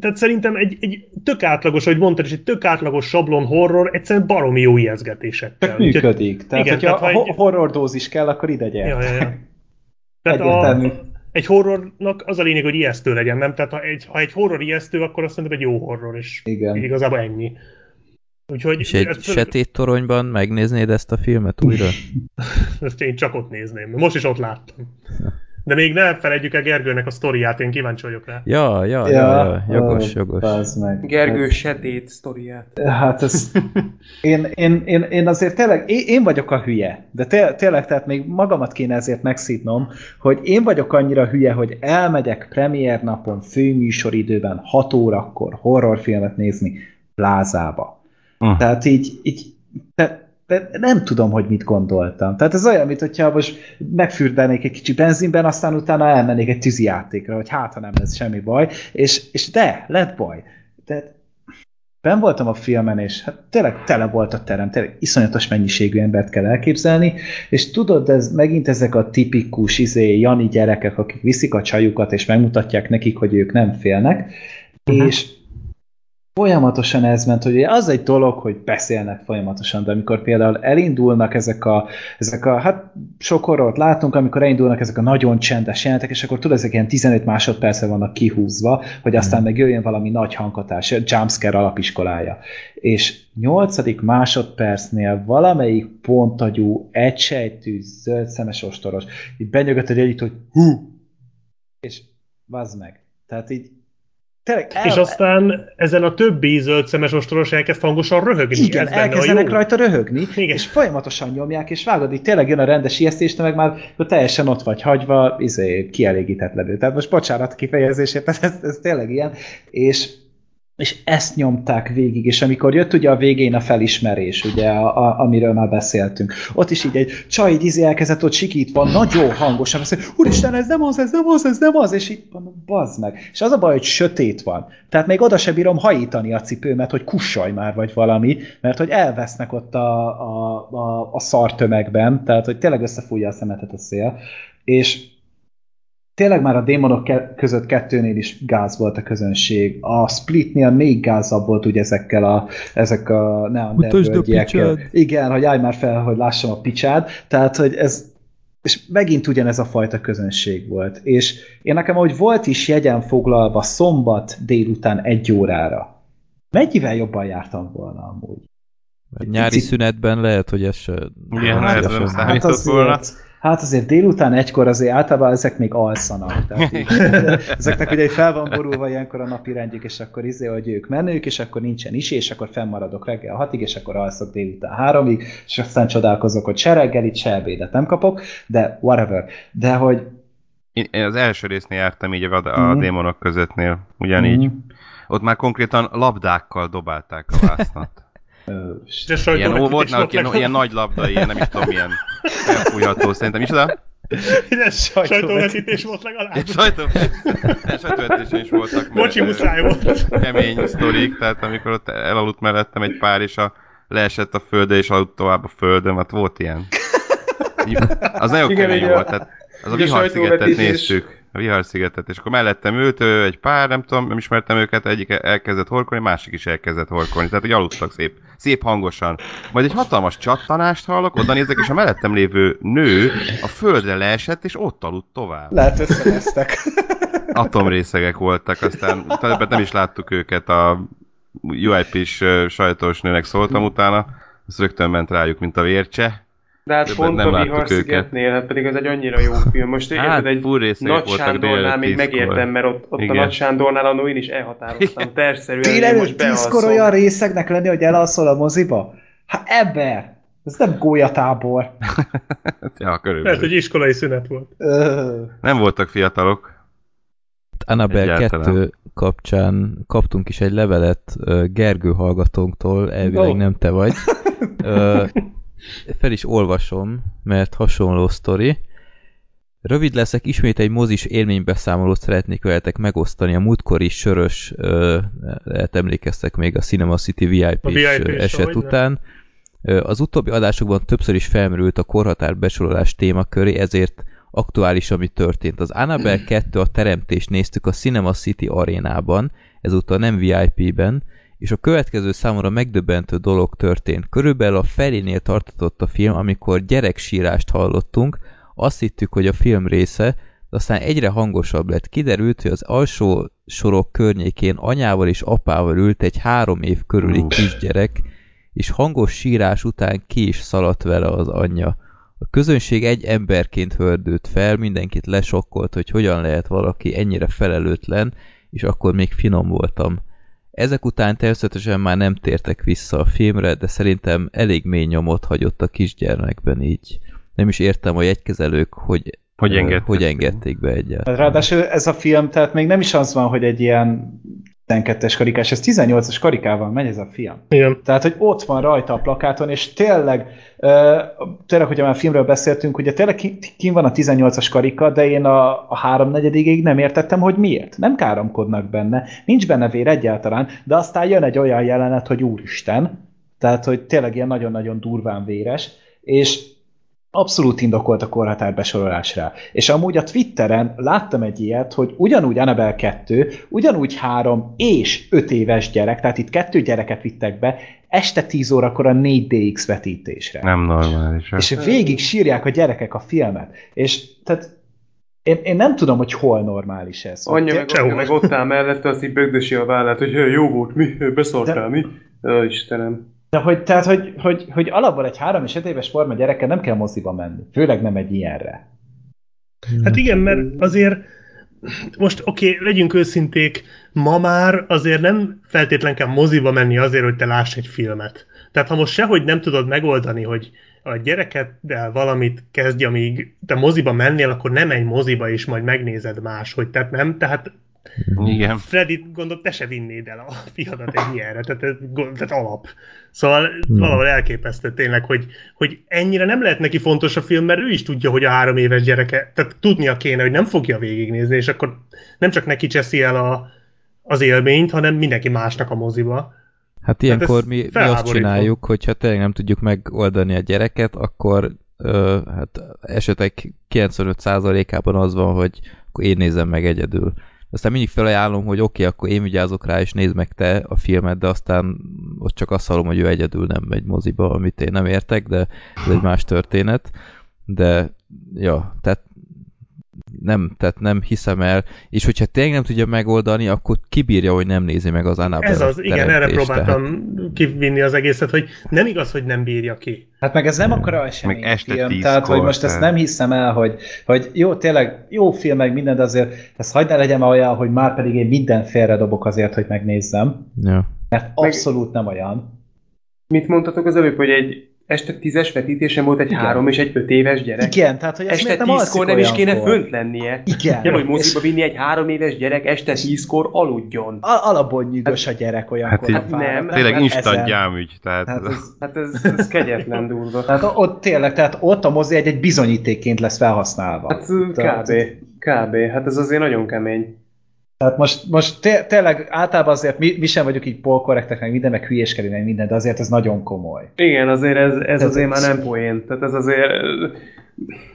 Speaker 2: tehát szerintem egy, egy tök átlagos, ahogy mondtad, és egy tök átlagos sablon horror, egyszerűen baromi jó ijeszgetésekkel. Úgyhogy-
Speaker 1: működik. Tehát,
Speaker 2: igen,
Speaker 1: hogyha
Speaker 2: tehát ha
Speaker 1: horror dózis kell, akkor ide gyere.
Speaker 2: Ja, ja, ja. (laughs) Tehát a. egy horrornak az a lényeg, hogy ijesztő legyen, nem? Tehát ha egy, ha egy horror ijesztő, akkor azt mondom, egy jó horror, és
Speaker 1: Igen.
Speaker 2: igazából ennyi. Úgyhogy
Speaker 3: És egy
Speaker 2: ez fő-
Speaker 3: sötét toronyban megnéznéd ezt a filmet újra? (laughs)
Speaker 2: Ezt én csak ott nézném. Most is ott láttam. De még ne felejtjük el Gergőnek a sztoriát, én kíváncsi vagyok rá.
Speaker 3: Ja, ja, ja, ja jogos, jogos.
Speaker 1: meg.
Speaker 5: Gergő sedét sztoriát.
Speaker 1: Hát ez... Én, én, én, én azért tényleg, én, én vagyok a hülye, de té, tényleg, tehát még magamat kéne ezért megszítnom, hogy én vagyok annyira hülye, hogy elmegyek premier napon, főműsoridőben, 6 órakor horrorfilmet nézni plázába.
Speaker 6: Hm.
Speaker 1: Tehát így, így te, de nem tudom, hogy mit gondoltam. Tehát ez olyan, hogyha most megfürdelnék egy kicsi benzinben, aztán utána elmennék egy tűzijátékra, hogy hát, ha nem lesz semmi baj, és, és de, lett baj. De ben voltam a filmen, és hát tényleg tele volt a terem, tényleg iszonyatos mennyiségű embert kell elképzelni, és tudod, ez megint ezek a tipikus izé, Jani gyerekek, akik viszik a csajukat, és megmutatják nekik, hogy ők nem félnek,
Speaker 2: Mhm.
Speaker 1: és folyamatosan ez ment, hogy az egy dolog, hogy beszélnek folyamatosan, de amikor például elindulnak ezek a, ezek a hát sok horrort látunk, amikor elindulnak ezek a nagyon csendes jelenetek, és akkor tudod, ezek ilyen 15 másodperce vannak kihúzva, hogy aztán meg jöjjön valami nagy hanghatás, jumpscare alapiskolája. És nyolcadik másodpercnél valamelyik pontagyú, egysejtű, zöld szemes ostoros, így benyögött egy együtt, hogy hú, és vazd meg. Tehát így tényleg el,
Speaker 2: És aztán ezen a többi zöld szemes ostoros elkezd hangosan röhögni.
Speaker 1: igen,
Speaker 2: Ez benne a
Speaker 1: elkezdenek
Speaker 2: jó.
Speaker 1: rajta röhögni,
Speaker 2: Igen.
Speaker 1: és folyamatosan nyomják, és vágod, így tényleg jön a rendes ijesztés, te meg már teljesen ott vagy hagyva, izé, kielégítetlenül. Tehát most bocsánat kifejezésért, ez, (laughs) ez, ez tényleg ilyen, és és ezt nyomták végig, és amikor jött ugye a végén a felismerés, ugye, a, a, amiről már beszéltünk, ott is így egy csaj így izé elkezdett ott sikítva, nagyon hangosan beszél, úristen, ez nem az, ez nem az, ez nem az, és így mondom, bazd meg. És az a baj, hogy sötét van. Tehát még oda se bírom hajítani a cipőmet, hogy kussolj már, vagy valami, mert hogy elvesznek ott a, a, a, a szartömegben, tehát hogy tényleg összefújja a szemetet a szél, és tényleg már a démonok ke- között kettőnél is gáz volt a közönség. A Splitnél még gázabb volt ugye ezekkel a, ezek a neandervölgyekkel. Igen, hogy állj már fel, hogy lássam a picsád. Tehát, hogy ez és megint ugyanez a fajta közönség volt. És én nekem, ahogy volt is jegyen foglalva szombat délután egy órára, mennyivel jobban jártam volna amúgy.
Speaker 3: Nyári
Speaker 1: Picit-
Speaker 3: szünetben lehet, hogy ez se...
Speaker 6: Igen,
Speaker 3: se-
Speaker 6: ez nem számít. Számított volna.
Speaker 1: Hát azért délután egykor azért általában ezek még alszanak. Tehát így, (laughs) ezeknek ugye fel van borulva ilyenkor a napi rendjük, és akkor izé, hogy ők menők, és akkor nincsen is, és akkor fennmaradok reggel hatig, és akkor alszok délután háromig, és aztán csodálkozok, hogy se reggelit, se ebédet nem kapok, de whatever. De hogy
Speaker 6: Én az első résznél jártam így a, a
Speaker 1: Mhm.
Speaker 6: démonok közöttnél, ugyanígy.
Speaker 1: Mhm.
Speaker 6: Ott már konkrétan labdákkal dobálták a vásznat.
Speaker 2: De
Speaker 6: Ilyen, ó, volt náluk
Speaker 2: volt
Speaker 6: ilyen, ilyen nagy labda, ilyen nem is tudom milyen elfújható szerintem. Micsoda?
Speaker 2: Ez
Speaker 1: Sajtóvetítés.
Speaker 2: sajtóvetítés volt legalább.
Speaker 6: Egy sajtó... sajtóvetésen is voltak. mert,
Speaker 2: Bocsi, muszáj volt.
Speaker 6: Kemény sztorik, tehát amikor ott elaludt mellettem egy pár, és a, leesett a földre, és aludt tovább a földön, hát volt ilyen. (laughs) Az nagyon
Speaker 5: Igen,
Speaker 6: kemény volt, tehát az a Viharszigetet
Speaker 5: sajtóvetítés-
Speaker 6: néztük. A Viharszigetet, és akkor mellettem ült ő, egy pár, nem tudom, nem ismertem őket, egyik elkezdett horkolni, másik is elkezdett horkolni, tehát hogy aludtak szép, szép hangosan. Majd egy hatalmas csattanást hallok, oda nézek, és a mellettem lévő nő a földre leesett, és ott aludt tovább.
Speaker 1: lehet összevesztek. (laughs)
Speaker 6: Atomrészegek voltak, aztán többet nem is láttuk őket, a UIP-s sajtós nőnek szóltam utána, az rögtön ment rájuk, mint a vércse.
Speaker 5: De hát pont
Speaker 6: nem
Speaker 5: a Viharszigetnél, hát pedig ez egy annyira jó film. Most
Speaker 6: Hát,
Speaker 5: érted, egy Nagy Sándornál még megértem, mert ott, ott a. Nagy Sándornál annól én is elhatároztam. Én
Speaker 1: Délelőtt
Speaker 5: most
Speaker 1: tízkor olyan részegnek lenni, hogy elalszol a moziba? Hát ember! Ez nem gólyatábor. (laughs)
Speaker 6: Ja,
Speaker 2: Lehet,
Speaker 6: körülbelül.
Speaker 2: hogy iskolai szünet volt.
Speaker 6: Nem voltak fiatalok. Egyáltalán.
Speaker 3: 2 kapcsán kaptunk is egy levelet Gergő hallgatónktól, elvileg
Speaker 1: Ó.
Speaker 3: nem te vagy. (laughs) Fel is olvasom, mert hasonló sztori. Rövid leszek, ismét egy mozis élménybeszámolót szeretnék veletek megosztani. A múltkori sörös, lehet emlékeztek még a Cinema City VIP,
Speaker 2: A
Speaker 3: eset után. Az utóbbi adásokban többször is felmerült a korhatár besorolás témaköré, ezért aktuális, ami történt. Az Annabelle 2 a teremtést néztük a Cinema City arénában, ezúttal nem VIP-ben, és a következő számomra megdöbbentő dolog történt. Körülbelül a felénél tartatott a film, amikor gyereksírást hallottunk, azt hittük, hogy a film része, de aztán egyre hangosabb lett. Kiderült, hogy az alsó sorok környékén anyával és apával ült egy három év körüli kisgyerek, és hangos sírás után ki is szaladt vele az anyja. A közönség egy emberként hördült fel, mindenkit lesokkolt, hogy hogyan lehet valaki ennyire felelőtlen, és akkor még finom voltam. Ezek után természetesen már nem tértek vissza a filmre, de szerintem elég mély nyomot hagyott a kisgyermekben így. Nem is értem, hogy egykezelők hogy,
Speaker 6: Hogy
Speaker 3: ö,
Speaker 6: engedték.
Speaker 3: hogy engedték be egyáltalán.
Speaker 1: Ráadásul ez a film, tehát még nem is az van, hogy egy ilyen 12-es karikás, ez 18-as karikával megy ez a film.
Speaker 2: Igen.
Speaker 1: Tehát, hogy ott van rajta a plakáton, és tényleg, tényleg, hogyha már filmről beszéltünk, ugye tényleg ki, ki van a 18-as karika, de én a, a háromnegyedigig nem értettem, hogy miért. Nem káromkodnak benne, nincs benne vér egyáltalán, de aztán jön egy olyan jelenet, hogy úristen, tehát, hogy tényleg ilyen nagyon-nagyon durván véres, és abszolút indokolt a korhatár besorolás rá. És amúgy a Twitteren láttam egy ilyet, hogy ugyanúgy Annabelle 2, ugyanúgy három és öt éves gyerek, tehát itt kettő gyereket vittek be, este 10 órakor a 4DX vetítésre.
Speaker 6: Nem normális.
Speaker 1: És végig sírják a gyerekek a filmet. És tehát én, én nem tudom, hogy hol normális ez.
Speaker 5: Anyja meg,
Speaker 2: Sehol.
Speaker 5: meg ott áll mellette, azt így bögdösi a vállát, hogy "Hé, jó volt, mi? Beszartál, mi? Ó, Istenem.
Speaker 1: De hogy, tehát, hogy, hogy, hogy alapból egy három és öt éves forma gyerekkel nem kell moziba menni. Főleg nem egy ilyenre.
Speaker 2: Hát igen, mert azért most oké, okay, legyünk őszinték, ma már azért nem feltétlen kell moziba menni azért, hogy te láss egy filmet. Tehát ha most sehogy nem tudod megoldani, hogy a gyerekeddel valamit kezdj, amíg te moziba mennél, akkor nem menj moziba, és majd megnézed máshogy. Tehát nem, tehát
Speaker 6: Igen.
Speaker 2: Freddy, gondolom, te se vinnéd el a fiadat egy ilyenre, tehát, ez tehát alap. Szóval valahol elképesztő tényleg, hogy, hogy ennyire nem lehet neki fontos a film, mert ő is tudja, hogy a három éves gyereke, tehát tudnia kéne, hogy nem fogja végignézni, és akkor nem csak neki cseszi el a, az élményt, hanem mindenki másnak a moziba.
Speaker 3: Hát ilyenkor mi, mi azt csináljuk, hogyha tényleg nem tudjuk megoldani a gyereket, akkor ö, hát esetek 95%-ában az van, hogy akkor én nézem meg egyedül. Aztán mindig felajánlom, hogy oké, okay, akkor én vigyázok rá, és nézd meg te a filmet, de aztán ott csak azt hallom, hogy ő egyedül nem megy moziba, amit én nem értek, de ez egy más történet. De, ja, tehát nem, tehát nem hiszem el, és hogyha tényleg nem tudja megoldani, akkor kibírja, hogy nem nézi meg az Annabelle
Speaker 2: Ez az, igen, erre próbáltam
Speaker 3: tehát-
Speaker 2: kivinni az egészet, hogy nem igaz, hogy nem bírja ki.
Speaker 1: Hát meg ez nem akkora esemény
Speaker 6: Meg este
Speaker 1: film,
Speaker 6: tízkor,
Speaker 1: tehát hogy most ezt
Speaker 6: tehát-
Speaker 1: nem hiszem el, hogy, hogy jó, tényleg jó film meg minden, de azért ezt hagyd ne legyen olyan, hogy már pedig én minden félre dobok azért, hogy megnézzem,
Speaker 3: Ja.
Speaker 1: mert abszolút nem olyan.
Speaker 5: Mit mondtatok az előbb, hogy egy este tízes vetítésen volt egy
Speaker 1: Igen.
Speaker 5: három és egy öt éves gyerek?
Speaker 1: Igen, tehát hogy
Speaker 5: Este
Speaker 1: nem
Speaker 5: tízkor nem is kéne fönt lennie.
Speaker 1: Igen.
Speaker 5: Nem, hogy moziba vinni egy három éves gyerek este tízkor aludjon.
Speaker 1: al- alapból nyűgös a gyerek olyankor.
Speaker 6: Hát
Speaker 1: fáradt,
Speaker 5: nem,
Speaker 6: Tényleg
Speaker 1: hát
Speaker 6: instant gyámügy, tehát...
Speaker 1: Hát ez,
Speaker 5: Hát ez, ez kegyetlen durva.
Speaker 1: tehát ott tényleg, tehát ott a mozi egy, egy bizonyítékként lesz felhasználva.
Speaker 5: Hát kb. Kb. Hát ez azért nagyon kemény.
Speaker 1: Tehát most, most té- tényleg általában azért mi, mi sem vagyunk így polkorrektek, meg minden, meg hülyéskedünk, meg minden, de azért ez nagyon komoly.
Speaker 5: Igen, azért ez, ez
Speaker 1: Ez-
Speaker 5: azért már nem poén. Tehát ez azért...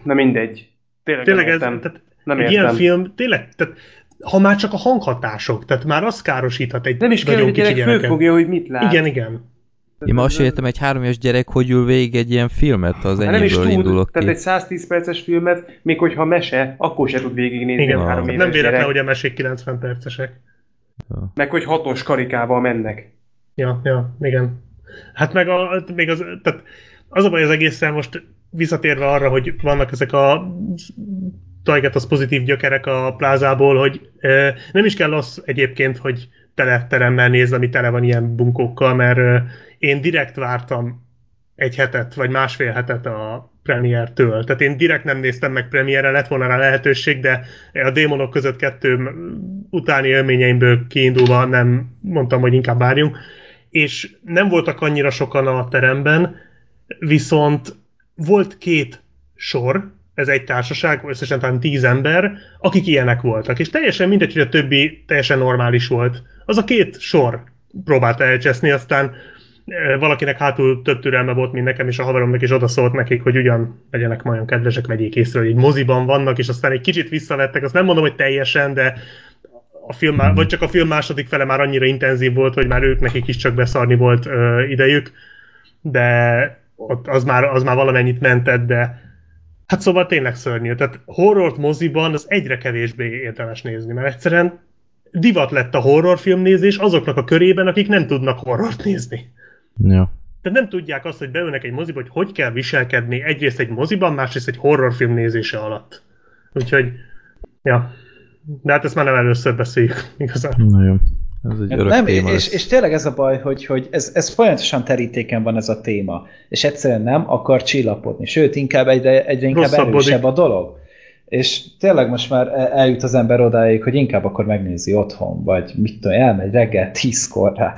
Speaker 5: Na mindegy. Tényleg,
Speaker 2: Tényleg
Speaker 5: nem
Speaker 2: ez,
Speaker 5: értem.
Speaker 2: tehát
Speaker 5: nem értem.
Speaker 2: ilyen film, tényleg, tehát ha már csak a hanghatások, tehát már az károsíthat egy
Speaker 5: Nem is kell,
Speaker 2: nagyon
Speaker 5: hogy fölfogja, hogy mit lát.
Speaker 2: Igen, igen.
Speaker 3: Én ma azt értem, egy három éves gyerek, hogy ül végig egy ilyen filmet, az
Speaker 5: Hát nem is tud,
Speaker 3: indulok
Speaker 5: tehát
Speaker 3: ki.
Speaker 5: egy 110 perces filmet, még hogyha mese, akkor se tud végignézni
Speaker 2: igen.
Speaker 5: egy három
Speaker 3: nem
Speaker 5: éves
Speaker 2: Nem véletlen,
Speaker 5: gyerek.
Speaker 2: hogy a mesék 90 percesek.
Speaker 5: Meg hogy hatos karikával mennek.
Speaker 2: Ja, ja, igen. Hát meg a, még az, tehát az a baj az egészen most visszatérve arra, hogy vannak ezek a tajget az pozitív gyökerek a plázából, hogy e, nem is kell az egyébként, hogy tele teremmel nézd, ami tele van ilyen bunkókkal, mert én direkt vártam egy hetet, vagy másfél hetet a premiertől. Tehát én direkt nem néztem meg premierre, lett volna rá lehetőség, de a démonok között kettő utáni élményeimből kiindulva nem mondtam, hogy inkább várjunk. És nem voltak annyira sokan a teremben, viszont volt két sor, ez egy társaság, összesen talán tíz ember, akik ilyenek voltak. És teljesen mindegy, hogy a többi teljesen normális volt. Az a két sor próbálta elcseszni, aztán valakinek hátul több türelme volt, mint nekem, és a haveromnak is odaszólt nekik, hogy ugyan legyenek olyan kedvesek, vegyék észre, hogy egy moziban vannak, és aztán egy kicsit visszavettek. Azt nem mondom, hogy teljesen, de a film, vagy csak a film második fele már annyira intenzív volt, hogy már ők nekik is csak beszarni volt ö, idejük, de ott az már, az már valamennyit mentett, de hát szóval tényleg szörnyű. Tehát horrort moziban az egyre kevésbé érdemes nézni, mert egyszerűen divat lett a horrorfilm nézés azoknak a körében, akik nem tudnak horrort nézni.
Speaker 3: Ja.
Speaker 2: Tehát nem tudják azt, hogy beülnek egy moziba, hogy hogy kell viselkedni egyrészt egy moziban, másrészt egy horrorfilm nézése alatt. Úgyhogy, ja. De hát ezt már nem először beszéljük, (laughs) igazán.
Speaker 3: Na jó. Ez egy örök
Speaker 1: nem,
Speaker 3: téma.
Speaker 1: és,
Speaker 3: lesz.
Speaker 1: és tényleg ez a baj, hogy, hogy ez, ez folyamatosan terítéken van ez a téma, és egyszerűen nem akar csillapodni, sőt, inkább egyre, egyre inkább erősebb a dolog. És tényleg most már el- eljut az ember odáig, hogy inkább akkor megnézi otthon, vagy mit tudom, elmegy reggel tízkor (laughs) rá.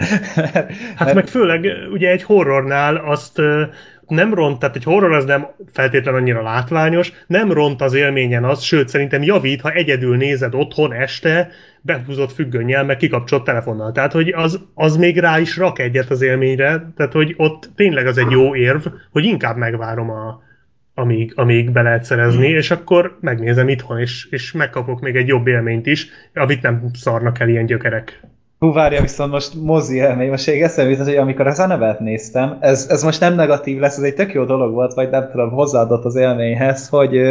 Speaker 2: Hát meg főleg ugye egy horrornál azt nem ront, tehát egy horror az nem feltétlenül annyira látványos, nem ront az élményen az, sőt szerintem javít, ha egyedül nézed otthon este, behúzott függönnyel, meg kikapcsolt telefonnal. Tehát, hogy az, az még rá is rak egyet az élményre, tehát, hogy ott tényleg az egy jó érv, hogy inkább megvárom a, amíg, amíg be lehet szerezni, és akkor megnézem itthon, és, és megkapok még egy jobb élményt is, amit nem szarnak el ilyen gyökerek.
Speaker 1: Hú, várja, viszont most mozi élmény, most még eszembe jutott, hogy amikor az Annabelle-t néztem, ez, ez most nem negatív lesz, ez egy tök jó dolog volt, vagy nem tudom, hozzáadott az élményhez, hogy,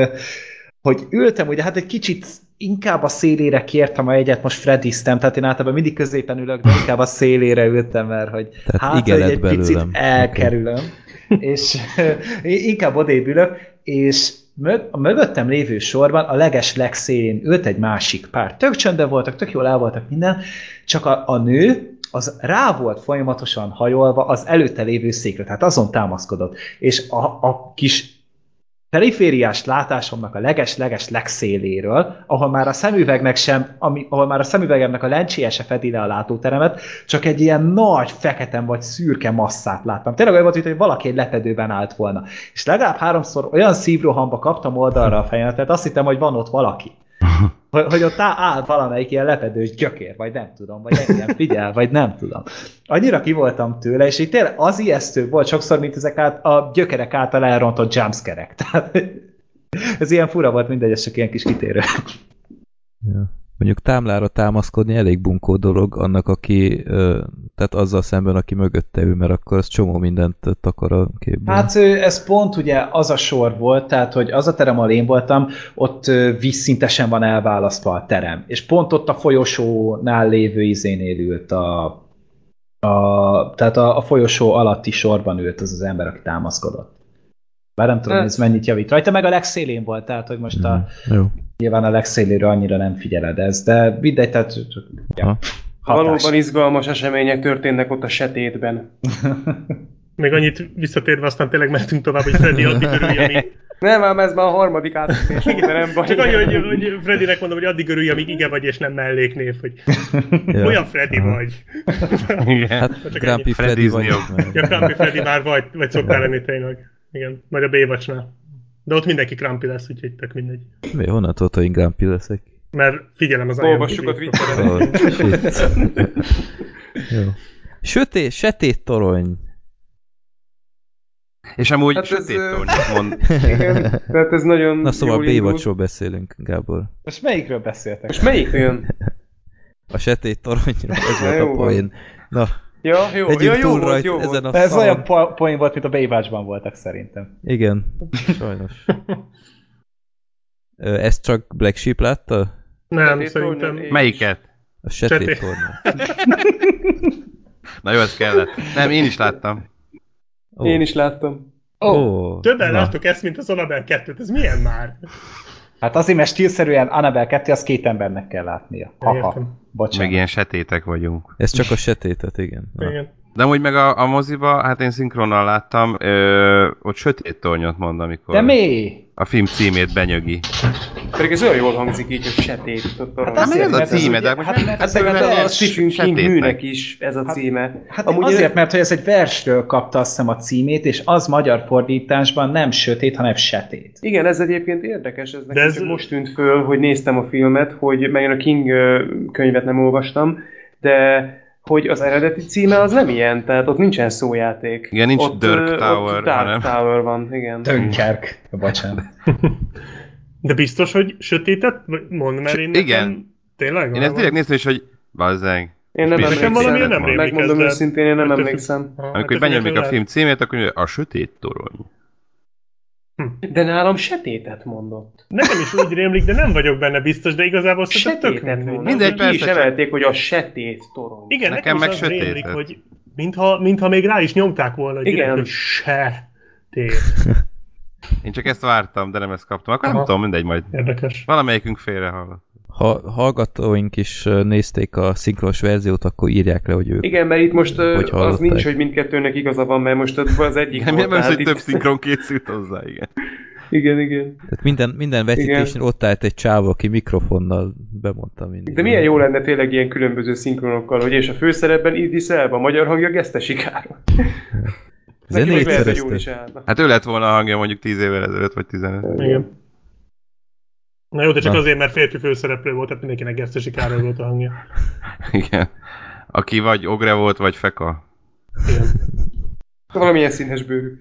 Speaker 1: hogy ültem, ugye hát egy kicsit inkább a szélére kértem a jegyet, most Frediztem, tehát én általában mindig középen ülök, de inkább a szélére ültem, mert hogy
Speaker 3: Tehát
Speaker 1: hát hogy egy picit
Speaker 3: belőlem.
Speaker 1: elkerülöm, és inkább odébb ülök, és a mögöttem lévő sorban a leges legszélén ült egy másik pár. Tök csöndben voltak, tök jól el voltak minden, csak a, a nő az rá volt folyamatosan hajolva az előtte lévő székre, tehát azon támaszkodott. És a, a kis perifériás látásomnak a leges-leges legszéléről, ahol már a szemüvegnek sem, ami, ahol már a szemüvegemnek a lencséje se fedi le a látóteremet, csak egy ilyen nagy, fekete vagy szürke masszát láttam. Tényleg olyan volt, hogy valaki egy lepedőben állt volna. És legalább háromszor olyan szívrohamba kaptam oldalra a fejemet, tehát azt hittem, hogy van ott valaki. (laughs) Hogy, ott áll, valamelyik ilyen lepedős gyökér, vagy nem tudom, vagy engem figyel, vagy nem tudom. Annyira ki voltam tőle, és így tényleg az ijesztő volt sokszor, mint ezek át, a gyökerek által elrontott jumpscarek. Tehát ez ilyen fura volt, mindegy, ez csak ilyen kis kitérő.
Speaker 3: Ja. Mondjuk támlára támaszkodni elég bunkó dolog annak, aki, tehát azzal szemben, aki mögötte ül, mert akkor az csomó mindent takar a képben.
Speaker 1: Hát ez pont ugye az a sor volt, tehát hogy az a terem, ahol én voltam, ott vízszintesen van elválasztva a terem. És pont ott a folyosónál lévő izénél ült a, a tehát a, a folyosó alatti sorban ült az az ember, aki támaszkodott. Bár nem tudom,
Speaker 5: Hát-
Speaker 1: ez mennyit javít rajta, meg a legszélén volt, tehát hogy most a,
Speaker 3: Mhm. Jó.
Speaker 1: Nyilván a legszéléről annyira nem figyeled ez, de mindegy, tehát csak, ja, hatás.
Speaker 5: Valóban izgalmas események történnek ott a setétben. (laughs)
Speaker 2: Még annyit visszatérve, aztán tényleg mehetünk tovább, hogy Freddy addig örülj, amíg...
Speaker 5: Nem, ám ez már a harmadik átütés, de nem baj.
Speaker 2: Csak annyi, hogy, hogy Freddynek mondom, hogy addig örülj, amíg ige vagy, és nem melléknév, hogy
Speaker 3: Ja.
Speaker 2: olyan Freddy
Speaker 3: Aha.
Speaker 2: vagy.
Speaker 6: Igen.
Speaker 3: Hát
Speaker 2: Csak
Speaker 3: Grumpy. Freddy vagy.
Speaker 2: Ja, Crumpy Freddy már vagy, vagy szoktál lenni tényleg. Igen, majd a Baywatch-nál. De ott mindenki Crumpy lesz, úgyhogy tök mindegy.
Speaker 3: Mi, honnan tudod, hogy én Grumpy leszek?
Speaker 2: Mert figyelem az
Speaker 5: Olvassuk a (laughs)
Speaker 3: shit. Jó. Sötét, sötét torony.
Speaker 6: És amúgy
Speaker 5: Hát ez,
Speaker 6: sötét
Speaker 5: ö,
Speaker 6: tornyot mond. (laughs)
Speaker 5: Igen, tehát ez nagyon
Speaker 3: Na szóval. Baywatchról beszélünk, Gábor.
Speaker 1: Most melyikről beszéltek?
Speaker 5: Most melyik jön?
Speaker 3: A sötét toronyról, ez volt a poén. Na,
Speaker 5: Ja, jó,
Speaker 3: Együnk
Speaker 5: ja, jó
Speaker 3: túl
Speaker 5: volt,
Speaker 3: rajta
Speaker 5: jó
Speaker 3: ezen
Speaker 5: volt.
Speaker 3: a
Speaker 1: Ez
Speaker 3: szalon.
Speaker 1: olyan po- poén volt, mint a Baywatch-ban voltak szerintem.
Speaker 3: Igen, sajnos. Ezt csak Black Sheep látta?
Speaker 2: Nem, szerintem...
Speaker 5: tornya,
Speaker 6: Melyiket?
Speaker 3: A tornya. (laughs)
Speaker 6: Na jó, ez kellett. Nem, én is láttam.
Speaker 3: Ó,
Speaker 5: Én is láttam.
Speaker 3: Ó,
Speaker 2: Többen
Speaker 3: na.
Speaker 2: láttuk ezt, mint az Annabelle 2-t. Ez milyen már?
Speaker 1: Hát azért, mert stílszerűen Annabelle 2 az két embernek kell látnia. Haha. Bocsánat.
Speaker 6: Meg ilyen setétek vagyunk.
Speaker 3: Ez csak a sötétet, igen.
Speaker 2: Igen.
Speaker 6: De amúgy meg a, a moziba, hát én szinkronnal láttam, ö, ott sötét tornyot mond, amikor
Speaker 1: De mi?
Speaker 6: a film címét benyögi.
Speaker 5: Pedig ez olyan jól hangzik így, hogy setét.
Speaker 1: Hát
Speaker 6: Hát
Speaker 1: azért,
Speaker 6: ez a címe, de
Speaker 1: hát
Speaker 6: hát
Speaker 1: ez egy
Speaker 6: meg
Speaker 5: a. Stephen King műnek is ez a címe.
Speaker 1: Hát
Speaker 5: Amúgy
Speaker 1: azért, mert hogy ez egy versről kapta azt hiszem a címét, és az magyar fordításban nem sötét, hanem setét.
Speaker 5: Igen, ez egyébként érdekes, ez nekem
Speaker 2: ez-
Speaker 5: most tűnt föl, hogy néztem a filmet, hogy meg a King könyvet nem olvastam, de hogy az eredeti címe az nem ilyen, tehát ott nincsen szójáték.
Speaker 6: Igen, nincs
Speaker 5: ott,
Speaker 6: Dirk
Speaker 5: ö,
Speaker 6: Tower,
Speaker 5: ott Dark
Speaker 6: hanem-
Speaker 5: Tower van, igen.
Speaker 1: Tönkerk. Bocsánat.
Speaker 2: De biztos, hogy sötétet mond, mert én
Speaker 6: Igen.
Speaker 2: nekem... Tényleg?
Speaker 6: Én ezt direkt néztem is, hogy bazzeg.
Speaker 5: Én nem emlékszem.
Speaker 2: valamiért nem rémlik
Speaker 5: Megmondom őszintén, én nem emlékszem.
Speaker 2: Ha,
Speaker 6: Amikor
Speaker 2: ettől
Speaker 6: benyomik a film címét, akkor a sötét torony.
Speaker 5: De nálam setétet mondott.
Speaker 2: Nekem is úgy rémlik, de nem vagyok benne biztos, de igazából szerintem tök mindegy.
Speaker 6: Mindegy,
Speaker 5: Ki is
Speaker 6: persze, csak-
Speaker 5: emelték, hogy a setét torony.
Speaker 2: Igen,
Speaker 6: Nekem
Speaker 2: nekem,
Speaker 6: meg
Speaker 2: is az rémlik, hogy mintha, mintha még rá is nyomták volna, hogy
Speaker 5: Igen.
Speaker 2: direkt, hogy se tét.
Speaker 6: Én csak ezt vártam, de nem ezt kaptam. Akkor nem
Speaker 2: Aha.
Speaker 6: tudom, mindegy, majd
Speaker 2: Érdekes.
Speaker 6: valamelyikünk félre hallott.
Speaker 3: Ha hallgatóink is nézték a szinkronos verziót, akkor írják le, hogy ők.
Speaker 5: Igen, mert itt most
Speaker 3: Hogy
Speaker 5: az nincs, hogy mindkettőnek igaza van, mert most az az egyik
Speaker 6: Igen,
Speaker 5: volt.
Speaker 6: nem az, hogy több
Speaker 5: itt-
Speaker 6: szinkron készült hozzá, igen.
Speaker 5: Igen, igen.
Speaker 3: Tehát minden, minden vetítésnél ott állt egy csávó, aki mikrofonnal bemondta mindig.
Speaker 5: De milyen jó lenne tényleg ilyen különböző szinkronokkal, hogy és a főszerepben Idris Elba, a magyar hangja Gesztesi Károly.
Speaker 3: Ez
Speaker 5: Neki meg lehet, hogy jól
Speaker 3: négyszerezte.
Speaker 5: is állna.
Speaker 6: Hát ő lett volna a hangja mondjuk 10 évvel ezelőtt, vagy 15.
Speaker 2: Igen. Na jó, de csak
Speaker 3: Na.
Speaker 2: azért, mert férfi főszereplő volt, tehát mindenkinek Gesztesi Károly volt a hangja. (laughs)
Speaker 6: Igen. Aki vagy ogre volt, vagy feka.
Speaker 2: Igen.
Speaker 5: Valamilyen színes bőrű. (laughs)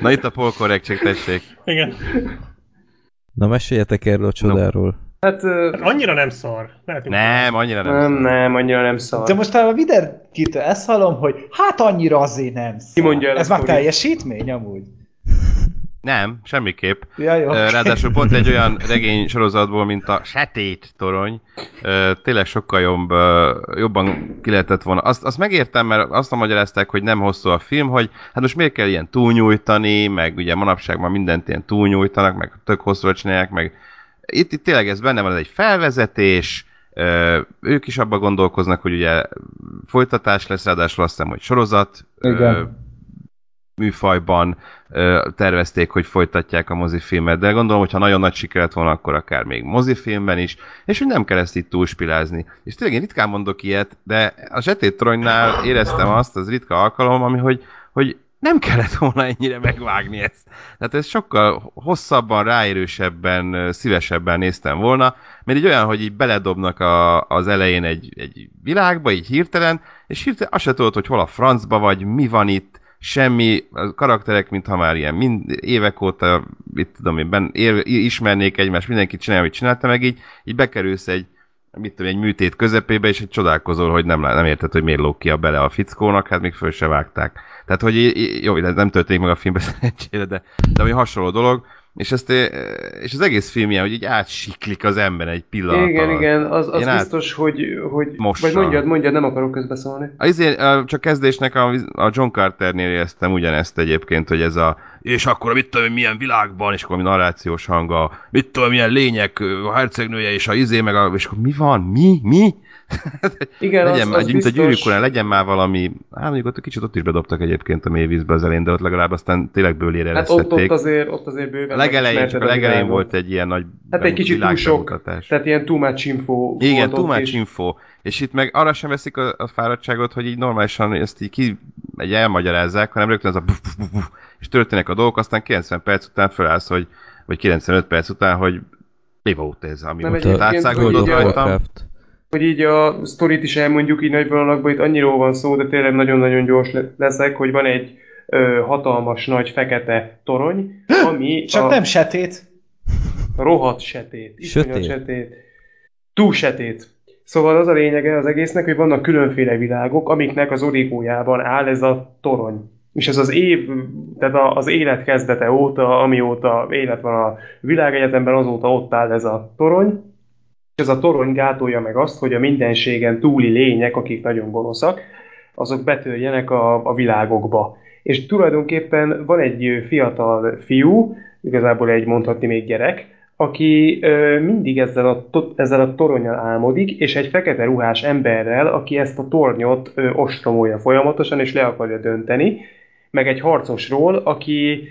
Speaker 6: Na itt a polkorrektség, tessék.
Speaker 2: Igen.
Speaker 3: Na meséljetek erről a csodáról.
Speaker 5: Hát ö,
Speaker 2: Annyira nem szar. Lehetünk
Speaker 6: Nem, annyira nem.
Speaker 5: nem,
Speaker 6: szar.
Speaker 5: nem, annyira nem szar.
Speaker 1: De most a videókitől ezt hallom, hogy hát annyira azért nem szar.
Speaker 5: Ki mondja el
Speaker 1: Ez már teljesítmény amúgy.
Speaker 6: Nem, semmiképp.
Speaker 1: Ja, jó.
Speaker 6: Ráadásul pont egy olyan regény sorozatból, mint a Setét torony, tényleg sokkal jobb, jobban ki lehetett volna. Azt, azt megértem, mert azt magyarázták, hogy nem hosszú a film, hogy hát most miért kell ilyen túlnyújtani, meg ugye manapság már mindent ilyen túlnyújtanak, meg tök hosszúra csinálják, meg itt, itt tényleg ez benne van, ez egy felvezetés, ők is abban gondolkoznak, hogy ugye folytatás lesz, ráadásul azt hiszem, hogy sorozat,
Speaker 1: Igen.
Speaker 6: Műfajban ö, tervezték, hogy folytatják a mozifilmet, de gondolom, hogy ha nagyon nagy siker lett volna, akkor akár még mozifilmben is, és hogy nem kell ezt itt túlspilázni. És tényleg én ritkán mondok ilyet, de a Zsetét Toronynál éreztem azt, az ritka alkalom, ami, hogy, hogy nem kellett volna ennyire megvágni ezt. Tehát ez sokkal hosszabban, ráérősebben, szívesebben néztem volna, mert így olyan, hogy így beledobnak a, az elején egy, egy világba, így hirtelen, és hirtelen azt se tudod, hogy hol a francba vagy, mi van itt, semmi, a karakterek, mintha már ilyen mind, évek óta, mit tudom én, ben, ér, ismernék egymást, mindenki csinálja, amit csinálta, meg így, így bekerülsz egy, mit tudom, egy műtét közepébe, és egy csodálkozol, hogy nem, nem érted, hogy miért a bele a fickónak, hát még föl se vágták. Tehát, hogy jó, nem történik meg a filmben (laughs) szerencsére, de, de ami hasonló dolog, és, ezt, és az egész film ilyen, hogy így átsiklik az ember egy pillanat
Speaker 5: Igen, alatt. igen, az, az biztos, át... hogy, hogy mossa. vagy mondjad, mondjad, nem akarok közbeszólni.
Speaker 6: Azért, csak kezdésnek a, a John Carternél éreztem ugyanezt egyébként, hogy ez a és akkor mit tudom, milyen világban, és akkor mi narrációs hanga, mit tudom, milyen lények, a hercegnője és a izé, meg a, és akkor mi van, mi, mi? (laughs)
Speaker 5: Igen,
Speaker 6: legyen
Speaker 5: az, az
Speaker 6: mint
Speaker 5: biztos...
Speaker 6: a gyűrűk urán, legyen már valami, hát mondjuk ott kicsit ott is bedobtak egyébként a mélyvízbe az elén, de ott legalább aztán tényleg bőlére
Speaker 5: Hát ott, ott, azért, ott azért bőven
Speaker 6: a legelején, csak a legelején volt egy ilyen nagy
Speaker 5: Hát egy kicsit túl sok, tehát ilyen too much info
Speaker 6: Igen, too much és... info. És itt meg arra sem veszik a, a fáradtságot, hogy így normálisan ezt így ki, egy elmagyarázzák, hanem rögtön ez a buf, buf, buf, és történnek a dolgok, aztán 90 perc után felállsz, hogy, vagy 95 perc után, hogy mi volt ez, ami
Speaker 5: nem most átszágolódott rajtam hogy így a sztorit is elmondjuk így nagy vonalakban, itt annyiról van szó, de tényleg nagyon-nagyon gyors leszek, hogy van egy ö, hatalmas nagy fekete torony, ami
Speaker 1: Csak a... nem setét.
Speaker 5: Rohadt setét. Sötét. setét. Túl setét. Szóval az a lényege az egésznek, hogy vannak különféle világok, amiknek az origójában áll ez a torony. És ez az év, tehát az élet kezdete óta, amióta élet van a világegyetemben, azóta ott áll ez a torony, ez a torony gátolja meg azt, hogy a mindenségen túli lények, akik nagyon gonoszak, azok betörjenek a, a világokba. És tulajdonképpen van egy fiatal fiú, igazából egy mondhatni még gyerek, aki ö, mindig ezzel a, to, ezzel a toronyal álmodik, és egy fekete ruhás emberrel, aki ezt a tornyot ö, ostromolja folyamatosan, és le akarja dönteni, meg egy harcosról, aki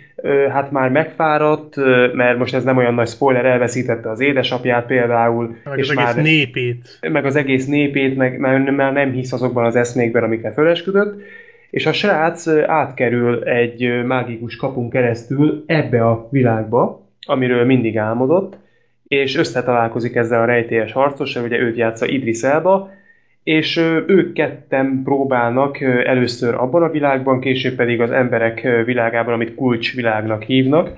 Speaker 5: hát már megfáradt, mert most ez nem olyan nagy spoiler, elveszítette az édesapját például.
Speaker 2: Meg és az már, egész népét.
Speaker 5: Meg az egész népét, meg már nem hisz azokban az eszmékben, amikre fölesküdött. És a srác átkerül egy mágikus kapun keresztül ebbe a világba, amiről mindig álmodott, és összetalálkozik ezzel a rejtélyes harcossal, ugye őt játsza Idris Elba, és ők ketten próbálnak először abban a világban, később pedig az emberek világában, amit kulcsvilágnak hívnak,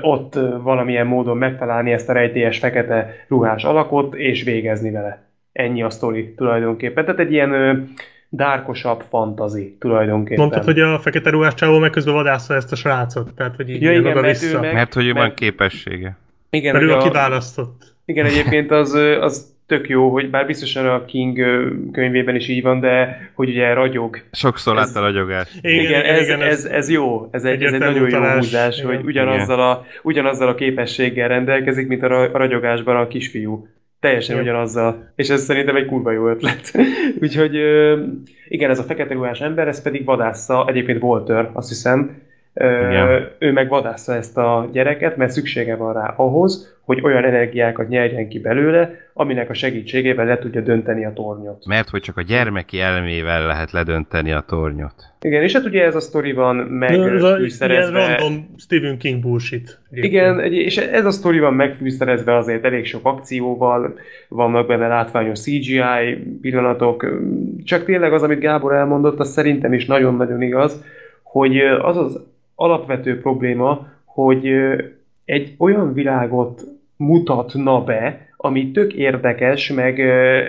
Speaker 5: ott valamilyen módon megtalálni ezt a rejtélyes fekete ruhás alakot, és végezni vele. Ennyi a sztori tulajdonképpen. Tehát egy ilyen dárkosabb fantazi tulajdonképpen.
Speaker 2: Mondtad, hogy a fekete ruhás csávó meg közben vadászta ezt a srácot, tehát hogy így
Speaker 5: ja, igen, mert, vissza.
Speaker 6: Meg, mert hogy ő van képessége.
Speaker 2: Igen, mert ő a kiválasztott.
Speaker 5: Igen, egyébként az, az tök jó, hogy bár biztosan a King könyvében is így van, de hogy ugye ragyog.
Speaker 6: Sokszor lát a ragyogás.
Speaker 5: Igen, igen, ez, igen ez, ez, ez jó, ez egy, ez egy nagyon jó húzás, igen. hogy ugyanazzal a, ugyanazzal a képességgel rendelkezik, mint a ragyogásban a kisfiú. Teljesen igen. ugyanazzal. És ez szerintem egy kurva jó ötlet. (laughs) Úgyhogy igen, ez a fekete ruhás ember, ez pedig vadásza, egyébként Walter, azt hiszem, igen. Ő meg vadásza ezt a gyereket, mert szüksége van rá ahhoz, hogy olyan energiákat nyerjen ki belőle, aminek a segítségével le tudja dönteni a tornyot.
Speaker 6: Mert hogy csak a gyermeki elmével lehet ledönteni a tornyot.
Speaker 5: Igen, és hát ugye ez a sztori van megfűszerezve...
Speaker 2: Ilyen random Stephen King bullshit.
Speaker 5: Igen, és ez a sztori van megfűszerezve azért elég sok akcióval, vannak benne látványos CGI pillanatok, csak tényleg az, amit Gábor elmondott, az szerintem is nagyon-nagyon igaz, hogy az az alapvető probléma, hogy egy olyan világot mutatna be, ami tök érdekes, meg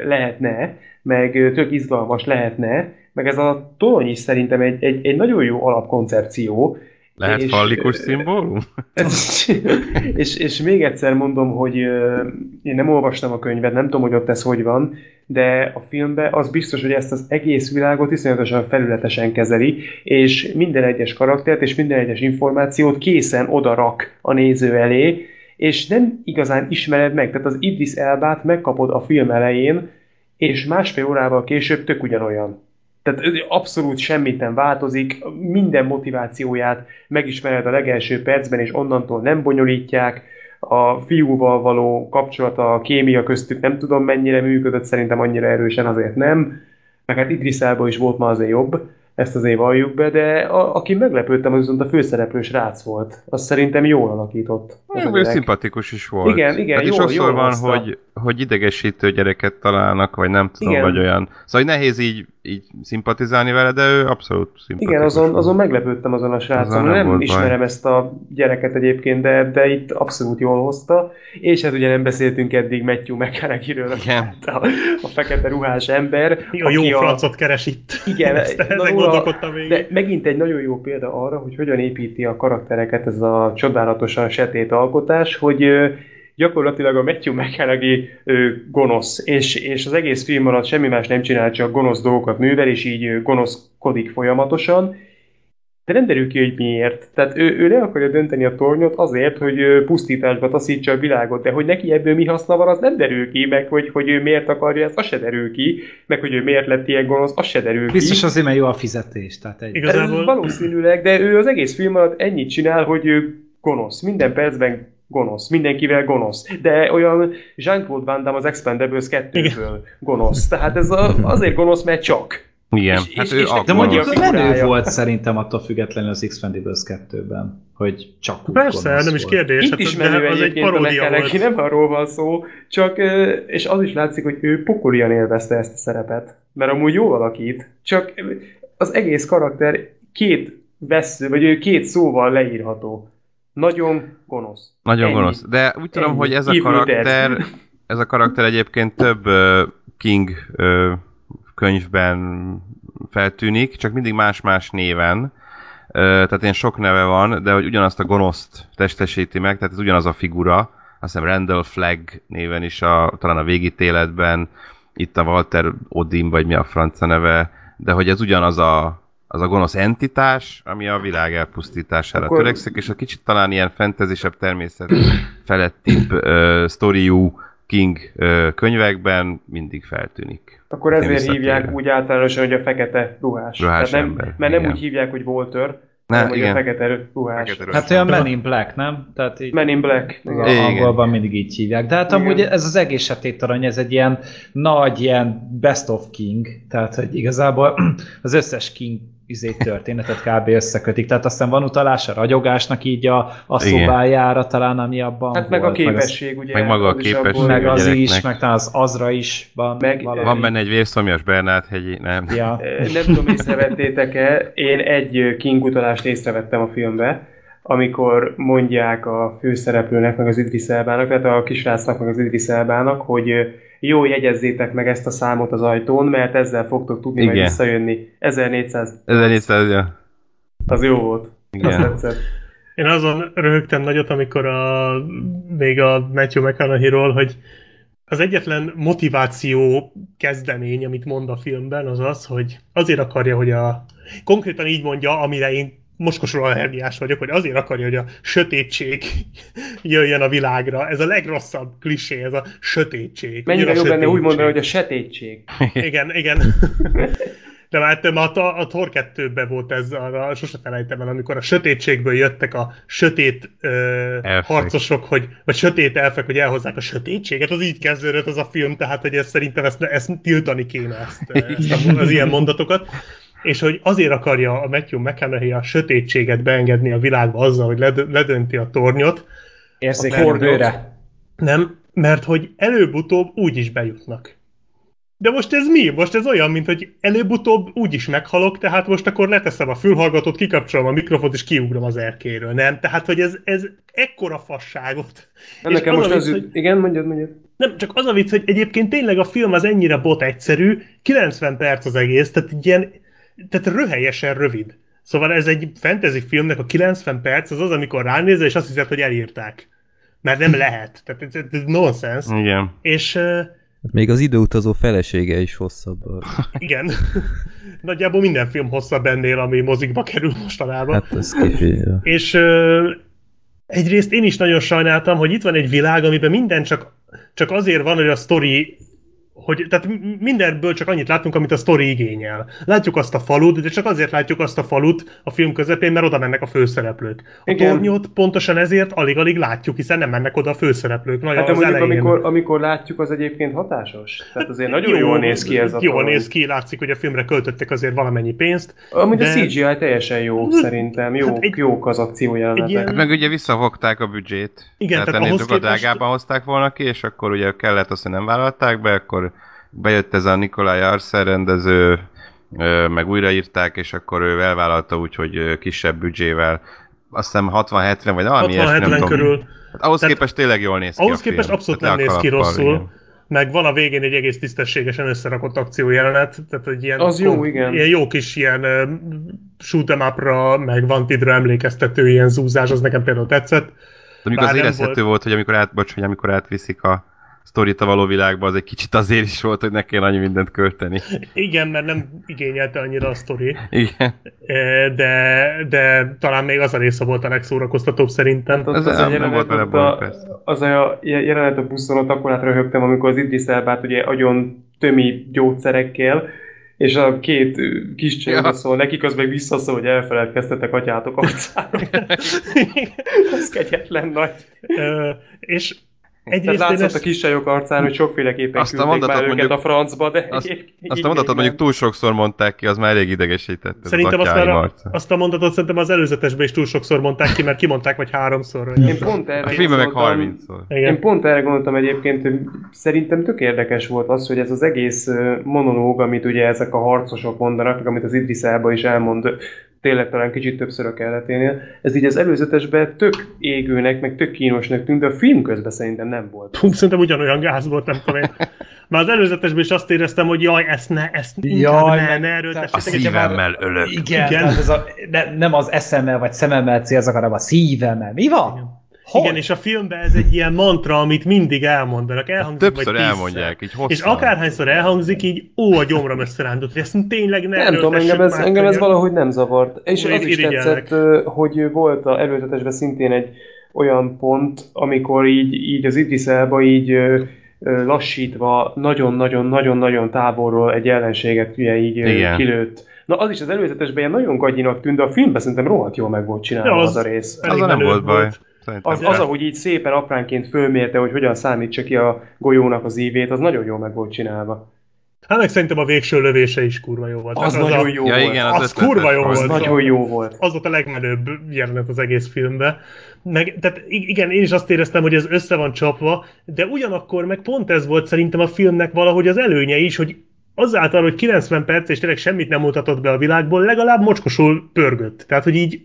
Speaker 5: lehetne, meg tök izgalmas lehetne, meg ez a torony is szerintem egy, egy, egy nagyon jó alapkoncepció.
Speaker 6: Lehet és, fallikus szimbólum? (laughs)
Speaker 5: és, és még egyszer mondom, hogy én nem olvastam a könyvet, nem tudom, hogy ott ez hogy van, de a filmben az biztos, hogy ezt az egész világot iszonyatosan felületesen kezeli, és minden egyes karaktert és minden egyes információt készen odarak a néző elé, és nem igazán ismered meg. Tehát az Idris Elbát megkapod a film elején, és másfél órával később tök ugyanolyan. Tehát abszolút semmit nem változik, minden motivációját megismered a legelső percben, és onnantól nem bonyolítják. A fiúval való kapcsolata, a kémia köztük nem tudom mennyire működött, szerintem annyira erősen azért nem. Meg hát Idris is volt ma azért jobb ezt az év valljuk be, de a, aki meglepődtem, az viszont a főszereplős rác volt. Azt szerintem jól alakított.
Speaker 6: Az ő szimpatikus is volt.
Speaker 5: Igen, igen,
Speaker 6: hát
Speaker 5: jól,
Speaker 6: sokszor
Speaker 5: jól
Speaker 6: van, hogy, hogy idegesítő gyereket találnak, vagy nem tudom,
Speaker 5: Igen.
Speaker 6: vagy olyan. Szóval hogy nehéz így, így szimpatizálni vele, de ő abszolút szimpatikus.
Speaker 5: Igen, azon, azon meglepődtem azon a srácon.
Speaker 6: Nem
Speaker 5: Nem, ismerem ezt a gyereket egyébként, de, de itt abszolút jól hozta. És hát ugye nem beszéltünk eddig Matthew McConaughey-ről, a, a fekete ruhás ember.
Speaker 2: A jó
Speaker 5: aki
Speaker 2: francot keres itt.
Speaker 5: Igen, (laughs)
Speaker 2: Ezt-
Speaker 5: na,
Speaker 2: végig.
Speaker 5: De megint egy nagyon jó példa arra, hogy hogyan építi a karaktereket ez a csodálatosan setét alkotás, hogy gyakorlatilag a Matthew McConaughey gonosz, és, és az egész film alatt semmi más nem csinál, csak gonosz dolgokat művel, és így gonoszkodik folyamatosan, de nem derül ki, hogy miért. Tehát ő, ő le akarja dönteni a tornyot azért, hogy pusztításba taszítsa a világot, de hogy neki ebből mi haszna van, az nem derül ki, meg hogy, hogy ő miért akarja ezt, az se derül ki, meg hogy ő miért lett ilyen gonosz, az se derül ki.
Speaker 1: Biztos azért, mert jó a fizetés. Tehát egy...
Speaker 2: Igaz- Igazából-
Speaker 5: Ez valószínűleg, de ő az egész film alatt ennyit csinál, hogy ő gonosz. Minden percben gonosz. Mindenkivel gonosz. De olyan Jean-Claude Van Damme az Expendables 2-ből gonosz. Tehát ez a, (laughs) azért gonosz, mert csak.
Speaker 6: Igen,
Speaker 5: És-
Speaker 6: hát
Speaker 5: és-
Speaker 6: ő
Speaker 5: és-.
Speaker 1: De
Speaker 5: mondjuk- a
Speaker 1: menő volt szerintem attól függetlenül az Expendables 2-ben, hogy csak úgy
Speaker 2: Persze, nem is kérdés.
Speaker 5: Itt
Speaker 2: hát
Speaker 5: is
Speaker 2: de
Speaker 5: menő
Speaker 2: az egy paródia volt.
Speaker 5: nem arról van szó, csak, és az is látszik, hogy ő pokolian élvezte ezt a szerepet. Mert amúgy jól alakít, csak az egész karakter két vesző, vagy ő két szóval leírható. Nagyon gonosz.
Speaker 6: Nagyon
Speaker 5: Ennyi.
Speaker 6: gonosz. De úgy tudom,
Speaker 5: Ennyi.
Speaker 6: hogy ez a
Speaker 5: Evil
Speaker 6: karakter,
Speaker 5: Dead.
Speaker 6: ez a karakter egyébként több uh, King uh, könyvben feltűnik, csak mindig más-más néven. Tehát ilyen sok neve van, de hogy ugyanazt a gonoszt testesíti meg, tehát ez ugyanaz a figura. Azt hiszem Randall Flagg néven is, a, talán a végítéletben, itt a Walter Odin, vagy mi a franca neve, de hogy ez ugyanaz a, az a gonosz entitás, ami a világ elpusztítására
Speaker 5: Akkor-
Speaker 6: törekszik, és a kicsit talán ilyen fentezisebb természet felettibb uh, storyú King könyvekben mindig feltűnik.
Speaker 5: Akkor ezért hívják úgy általánosan, hogy a fekete ruhás.
Speaker 6: Ruhás
Speaker 5: Tehát nem,
Speaker 6: ember,
Speaker 5: mert nem
Speaker 6: igen.
Speaker 5: úgy hívják, hogy Walter,
Speaker 6: Ne,
Speaker 5: hanem hogy a
Speaker 6: igen.
Speaker 5: fekete ruhás.
Speaker 6: Fekete.
Speaker 1: Hát olyan Men in Black, nem? Tehát így...
Speaker 5: Men in Black. Igen.
Speaker 1: Igen.
Speaker 6: Igen.
Speaker 1: Angolban mindig így hívják. De hát
Speaker 5: Igen.
Speaker 1: amúgy ez az egész sötétarany, ez egy ilyen nagy, ilyen best of king, tehát hogy igazából (clears throat) az összes king izé történetet kb. összekötik. Tehát aztán van utalás a ragyogásnak így a, a
Speaker 6: Igen.
Speaker 1: szobájára talán, ami abban
Speaker 5: Hát meg a
Speaker 1: volt, az-
Speaker 5: képesség, ugye.
Speaker 6: meg maga a
Speaker 5: az is
Speaker 6: képesség,
Speaker 1: meg az
Speaker 6: gyereknek.
Speaker 1: is, meg talán az Azra is van
Speaker 5: Meg-
Speaker 1: valami.
Speaker 6: Van benne egy vérszomjas Bernát hegyi, nem?
Speaker 1: Ja. (laughs)
Speaker 5: Nem tudom, észrevettétek-e, én egy King utalást észrevettem a filmbe, amikor mondják a főszereplőnek, meg az Idris Elbának, tehát a kisrácnak, meg az Idris Elbának, hogy jó, jegyezzétek meg ezt a számot az ajtón, mert ezzel fogtok tudni majd
Speaker 6: Igen.
Speaker 5: visszajönni. 1400.
Speaker 6: 1400, ja.
Speaker 5: Az jó volt. Azt
Speaker 6: Igen.
Speaker 5: tetszett.
Speaker 2: Én azon röhögtem nagyot, amikor a, még a Matthew McConaughey-ról, hogy az egyetlen motiváció kezdemény, amit mond a filmben, az az, hogy azért akarja, hogy a... Konkrétan így mondja, amire én moskosról allergiás vagyok, hogy azért akarja, hogy a sötétség (laughs) jöjjön a világra. Ez a legrosszabb klisé, ez a sötétség.
Speaker 5: Mennyire jobb lenne úgy
Speaker 2: sötétség.
Speaker 5: mondani, hogy a setétség. (laughs)
Speaker 2: Igen, igen. (laughs) De hát a, a, Thor 2 volt ez, arra sose felejtem el, amikor a sötétségből jöttek a sötét ö,
Speaker 6: Elfek.
Speaker 2: harcosok, hogy, vagy sötét elfek, hogy elhozzák a sötétséget, az így kezdődött az a film, tehát hogy ez, szerintem ezt, ezt tiltani kéne ezt, ezt a, az ilyen mondatokat. És hogy azért akarja a Matthew McConaughey a sötétséget beengedni a világba azzal, hogy led, ledönti a tornyot,
Speaker 1: bőre.
Speaker 2: nem, mert hogy előbb-utóbb úgy is bejutnak. De most ez mi? Most ez olyan, mint hogy előbb-utóbb úgy is meghalok, tehát most akkor leteszem a fülhallgatót, kikapcsolom a mikrofont, és kiugrom az erkéről, nem? Tehát, hogy ez, ez ekkora fasságot.
Speaker 5: Nem,
Speaker 2: És
Speaker 5: nekem most az
Speaker 2: vicc, hogy-
Speaker 5: Igen, mondjad, mondjad.
Speaker 2: Nem, csak az a vicc, hogy egyébként tényleg a film az ennyire bot egyszerű, 90 perc az egész, tehát ilyen, tehát röhelyesen rövid. Szóval ez egy fantasy filmnek a 90 perc, az az, amikor ránézel, és azt hiszed, hogy elírták. Mert nem lehet. Tehát ez, ez nonsense.
Speaker 6: Igen.
Speaker 2: És ö,
Speaker 3: Még az időutazó felesége is hosszabb. (laughs)
Speaker 2: igen, nagyjából minden film hosszabb ennél, ami mozikba kerül mostanában.
Speaker 3: Hát ez.
Speaker 2: És ö, egyrészt én is nagyon sajnáltam, hogy itt van egy világ, amiben minden csak, csak azért van, hogy a sztori hogy tehát mindenből csak annyit látunk, amit a sztori igényel. Látjuk azt a falut, de csak azért látjuk azt a falut a film közepén, mert oda mennek a főszereplők. A
Speaker 5: Igen.
Speaker 2: tornyot pontosan ezért alig-alig látjuk, hiszen nem mennek oda a főszereplők. Nagyon
Speaker 5: Hát
Speaker 2: az
Speaker 5: mondjuk,
Speaker 2: elején.
Speaker 5: amikor, amikor látjuk, az egyébként hatásos. Tehát azért nagyon jó, jól néz ki ez a
Speaker 2: Jól
Speaker 5: torony.
Speaker 2: néz ki, látszik, hogy a filmre költöttek azért valamennyi pénzt.
Speaker 5: Amúgy
Speaker 2: de-
Speaker 5: a CGI teljesen jó, szerintem. Jó,
Speaker 2: Hát egy-
Speaker 5: jók az akciójelenetek.
Speaker 2: ilyen-
Speaker 6: Hát meg ugye visszafogták a büdzsét.
Speaker 2: Igen,
Speaker 6: tehát
Speaker 2: tehát ahhoz képest-
Speaker 6: drágában hozták volna ki, és akkor ugye kellett azt, hogy nem vállalták be, akkor bejött ez a Nikolaj Arcer rendező, meg újraírták, és akkor ő elvállalta úgy, hogy kisebb büdzsével, azt hiszem 60-70 vagy valami ilyesmi, nem
Speaker 2: 60-70
Speaker 6: tudom.
Speaker 2: körül.
Speaker 6: Hát ahhoz
Speaker 2: Tehát-
Speaker 6: képest tényleg jól néz ki
Speaker 2: Ahhoz
Speaker 6: a film.
Speaker 2: képest abszolút nem
Speaker 6: Tehát
Speaker 2: néz ki rosszul.
Speaker 6: kalappal,
Speaker 2: Meg van a végén egy egész tisztességesen összerakott akciójelenet, tehát egy ilyen,
Speaker 5: Az jó, igen.
Speaker 2: ilyen jó kis ilyen uh, shoot 'em upra, meg Vantidra emlékeztető ilyen zúzás, az nekem például tetszett.
Speaker 6: De amikor
Speaker 2: Bár
Speaker 6: az
Speaker 2: nem
Speaker 6: érezhető
Speaker 2: volt-
Speaker 6: volt, hogy amikor, át, bocs, hogy amikor átviszik a sztorit a való világba, az egy kicsit azért is volt, hogy ne kell annyi mindent költeni.
Speaker 2: Igen, mert nem igényelte annyira a sztori,
Speaker 6: Igen.
Speaker 2: eh, de, de talán még az a része volt a legszórakoztatóbb szerintem.
Speaker 5: Hát az,
Speaker 6: Ez
Speaker 5: az,
Speaker 6: nem-
Speaker 5: a
Speaker 6: nem
Speaker 5: jelenet,
Speaker 6: volt vele
Speaker 5: ott a, az a jelenet a buszon, ott akkor átröhögtem, amikor az Idris Elbát ugye agyon tömi gyógyszerekkel, és a két kis csaj
Speaker 6: Ja.
Speaker 5: szól, neki közben meg visszaszól, hogy elfeledkeztetek atyátok arcáról. (laughs) Ez kegyetlen nagy.
Speaker 2: Ö, és egyrészt
Speaker 5: látszott
Speaker 2: ezt,
Speaker 5: a kis csajok arcán, hogy sokféleképpen
Speaker 6: Azt a
Speaker 5: küldték
Speaker 6: mondatot
Speaker 5: már őket
Speaker 6: mondjuk-
Speaker 5: a francba, de
Speaker 6: Azt,
Speaker 5: egyébként
Speaker 6: azt a (laughs) mondatot mondjuk túl sokszor mondták ki, az már elég idegesített.
Speaker 2: Szerintem
Speaker 6: az
Speaker 2: azt, már a, azt a mondatot szerintem az előzetesben is túl sokszor mondták ki, mert kimondták vagy háromszor. Vagy
Speaker 5: Én pont erre
Speaker 6: A filmben meg
Speaker 5: gondoltam-
Speaker 6: 30-szor.
Speaker 5: Én pont erre gondoltam egyébként, hogy szerintem tök érdekes volt az, hogy ez az egész monológ, amit ugye ezek a harcosok mondanak, meg amit az Idris Elba is elmond, tényleg talán kicsit többször a kelleténél, ez így az előzetesben tök égőnek, meg tök kínosnak tűnt, de a film közben szerintem nem volt.
Speaker 2: Hú, szerintem ugyanolyan gáz volt, nem tudom én. Már az előzetesben is azt éreztem, hogy jaj, ezt ne, ezt
Speaker 1: Jaj,
Speaker 2: ne, ne
Speaker 6: A.
Speaker 1: Ugye már-
Speaker 6: szívemmel ölök.
Speaker 1: Igen,
Speaker 2: Igen.
Speaker 1: ez a, ne, nem az eszemmel vagy szememmel célzak, hanem a szívemmel. Mi van?
Speaker 2: Igen.
Speaker 1: Hogy?
Speaker 2: Igen, és a filmben ez egy ilyen mantra, amit mindig elmondanak. Elhangzik
Speaker 6: Többször
Speaker 2: vagy
Speaker 6: elmondják, így hosszan.
Speaker 2: És akárhányszor elhangzik, így ó, a gyomrom összerándult, hogy ezt tényleg ne
Speaker 5: Nem tudom, engem ez, engem ez valahogy nem zavart. És
Speaker 2: Ú,
Speaker 5: az is
Speaker 2: irigyellek.
Speaker 5: tetszett, hogy volt a előzetesben szintén egy olyan pont, amikor így, így az Idris Elba így lassítva nagyon-nagyon-nagyon-nagyon távolról egy ellenséget ugye így
Speaker 6: Igen.
Speaker 5: kilőtt. Na az is az előzetesben ilyen nagyon gagyinak tűnt, de a filmben szerintem rohadt jól meg volt csinálva az,
Speaker 2: az-
Speaker 5: az a rész.
Speaker 2: elég
Speaker 6: Az nem volt baj. Szerintem.
Speaker 5: Az, az, ahogy így szépen apránként fölmérte, hogy hogyan számítsa ki a golyónak az ívét, az nagyon jól meg volt csinálva.
Speaker 2: Hát meg szerintem a végső lövése is kurva jó volt.
Speaker 5: Az,
Speaker 2: Tehát
Speaker 5: nagyon
Speaker 2: a,
Speaker 5: jó
Speaker 6: Ja,
Speaker 5: volt.
Speaker 6: igen,
Speaker 2: az
Speaker 6: ötletes
Speaker 2: kurva jó
Speaker 5: Az
Speaker 2: volt.
Speaker 5: nagyon jó volt.
Speaker 2: az volt a legmenőbb jelenet az egész filmben. Meg, tehát igen, én is azt éreztem, hogy ez össze van csapva, de ugyanakkor meg pont ez volt szerintem a filmnek valahogy az előnye is, hogy azáltal, hogy 90 perc és tényleg semmit nem mutatott be a világból, legalább mocskosul pörgött. Tehát, hogy így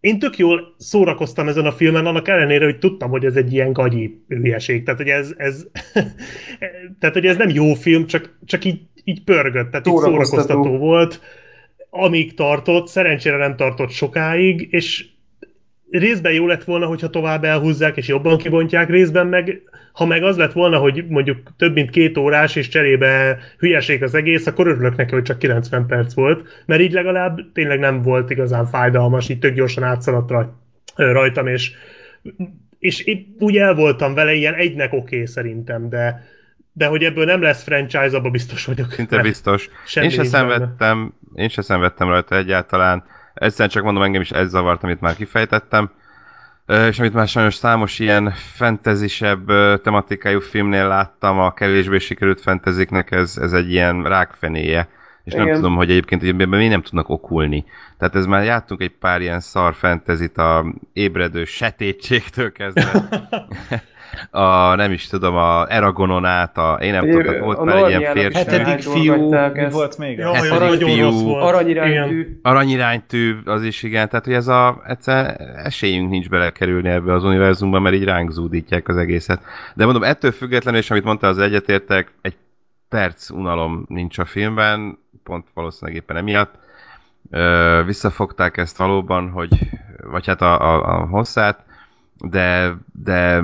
Speaker 2: én tök jól szórakoztam ezen a filmen, annak ellenére, hogy tudtam, hogy ez egy ilyen gagyi hülyeség. Tehát, hogy ez, ez, (laughs) tehát, hogy ez nem jó film, csak, csak így, így pörgött, tehát így
Speaker 5: Szórakoztató.
Speaker 2: szórakoztató volt, amíg tartott, szerencsére nem tartott sokáig, és részben jó lett volna, hogyha tovább elhúzzák és jobban kibontják, részben meg, ha meg az lett volna, hogy mondjuk több mint két órás és cserébe hülyeség az egész, akkor örülök neki, hogy csak 90 perc volt, mert így legalább tényleg nem volt igazán fájdalmas, így tök gyorsan átszaladt raj- rajtam, és, és én úgy el voltam vele, ilyen egynek oké okay, szerintem, de, de hogy ebből nem lesz franchise, abban biztos vagyok.
Speaker 6: Szinte biztos. Én se szenvedtem, én se szenvedtem rajta egyáltalán. Egyszerűen csak mondom, engem is ez zavart, amit már kifejtettem. És amit már sajnos számos ilyen fentezisebb tematikájú filmnél láttam, a kevésbé sikerült fenteziknek ez, ez egy ilyen rákfenéje. És nem
Speaker 5: Igen.
Speaker 6: tudom, hogy egyébként ebben mi nem tudnak okulni. Tehát ez már jártunk egy pár ilyen szar fentezit a ébredő setétségtől kezdve. (laughs) a, nem is tudom, a Eragonon át, a, én nem
Speaker 5: Egy-
Speaker 6: tudom, tehát volt
Speaker 5: a
Speaker 6: már egy ilyen férfi.
Speaker 1: Hetedik fiú, mi volt még?
Speaker 2: Jaj,
Speaker 6: Hetedik
Speaker 2: nagyon
Speaker 6: fiú.
Speaker 5: Aranyiránytű.
Speaker 6: Aranyiránytű, az is igen, tehát hogy ez a, egyszer esélyünk nincs belekerülni ebbe az univerzumba, mert így ránk zúdítják az egészet. De mondom, ettől függetlenül, és amit mondta, az egyetértek, egy perc unalom nincs a filmben, pont valószínűleg éppen emiatt. Ö, visszafogták ezt valóban, hogy, vagy hát a, a, a hosszát, de, de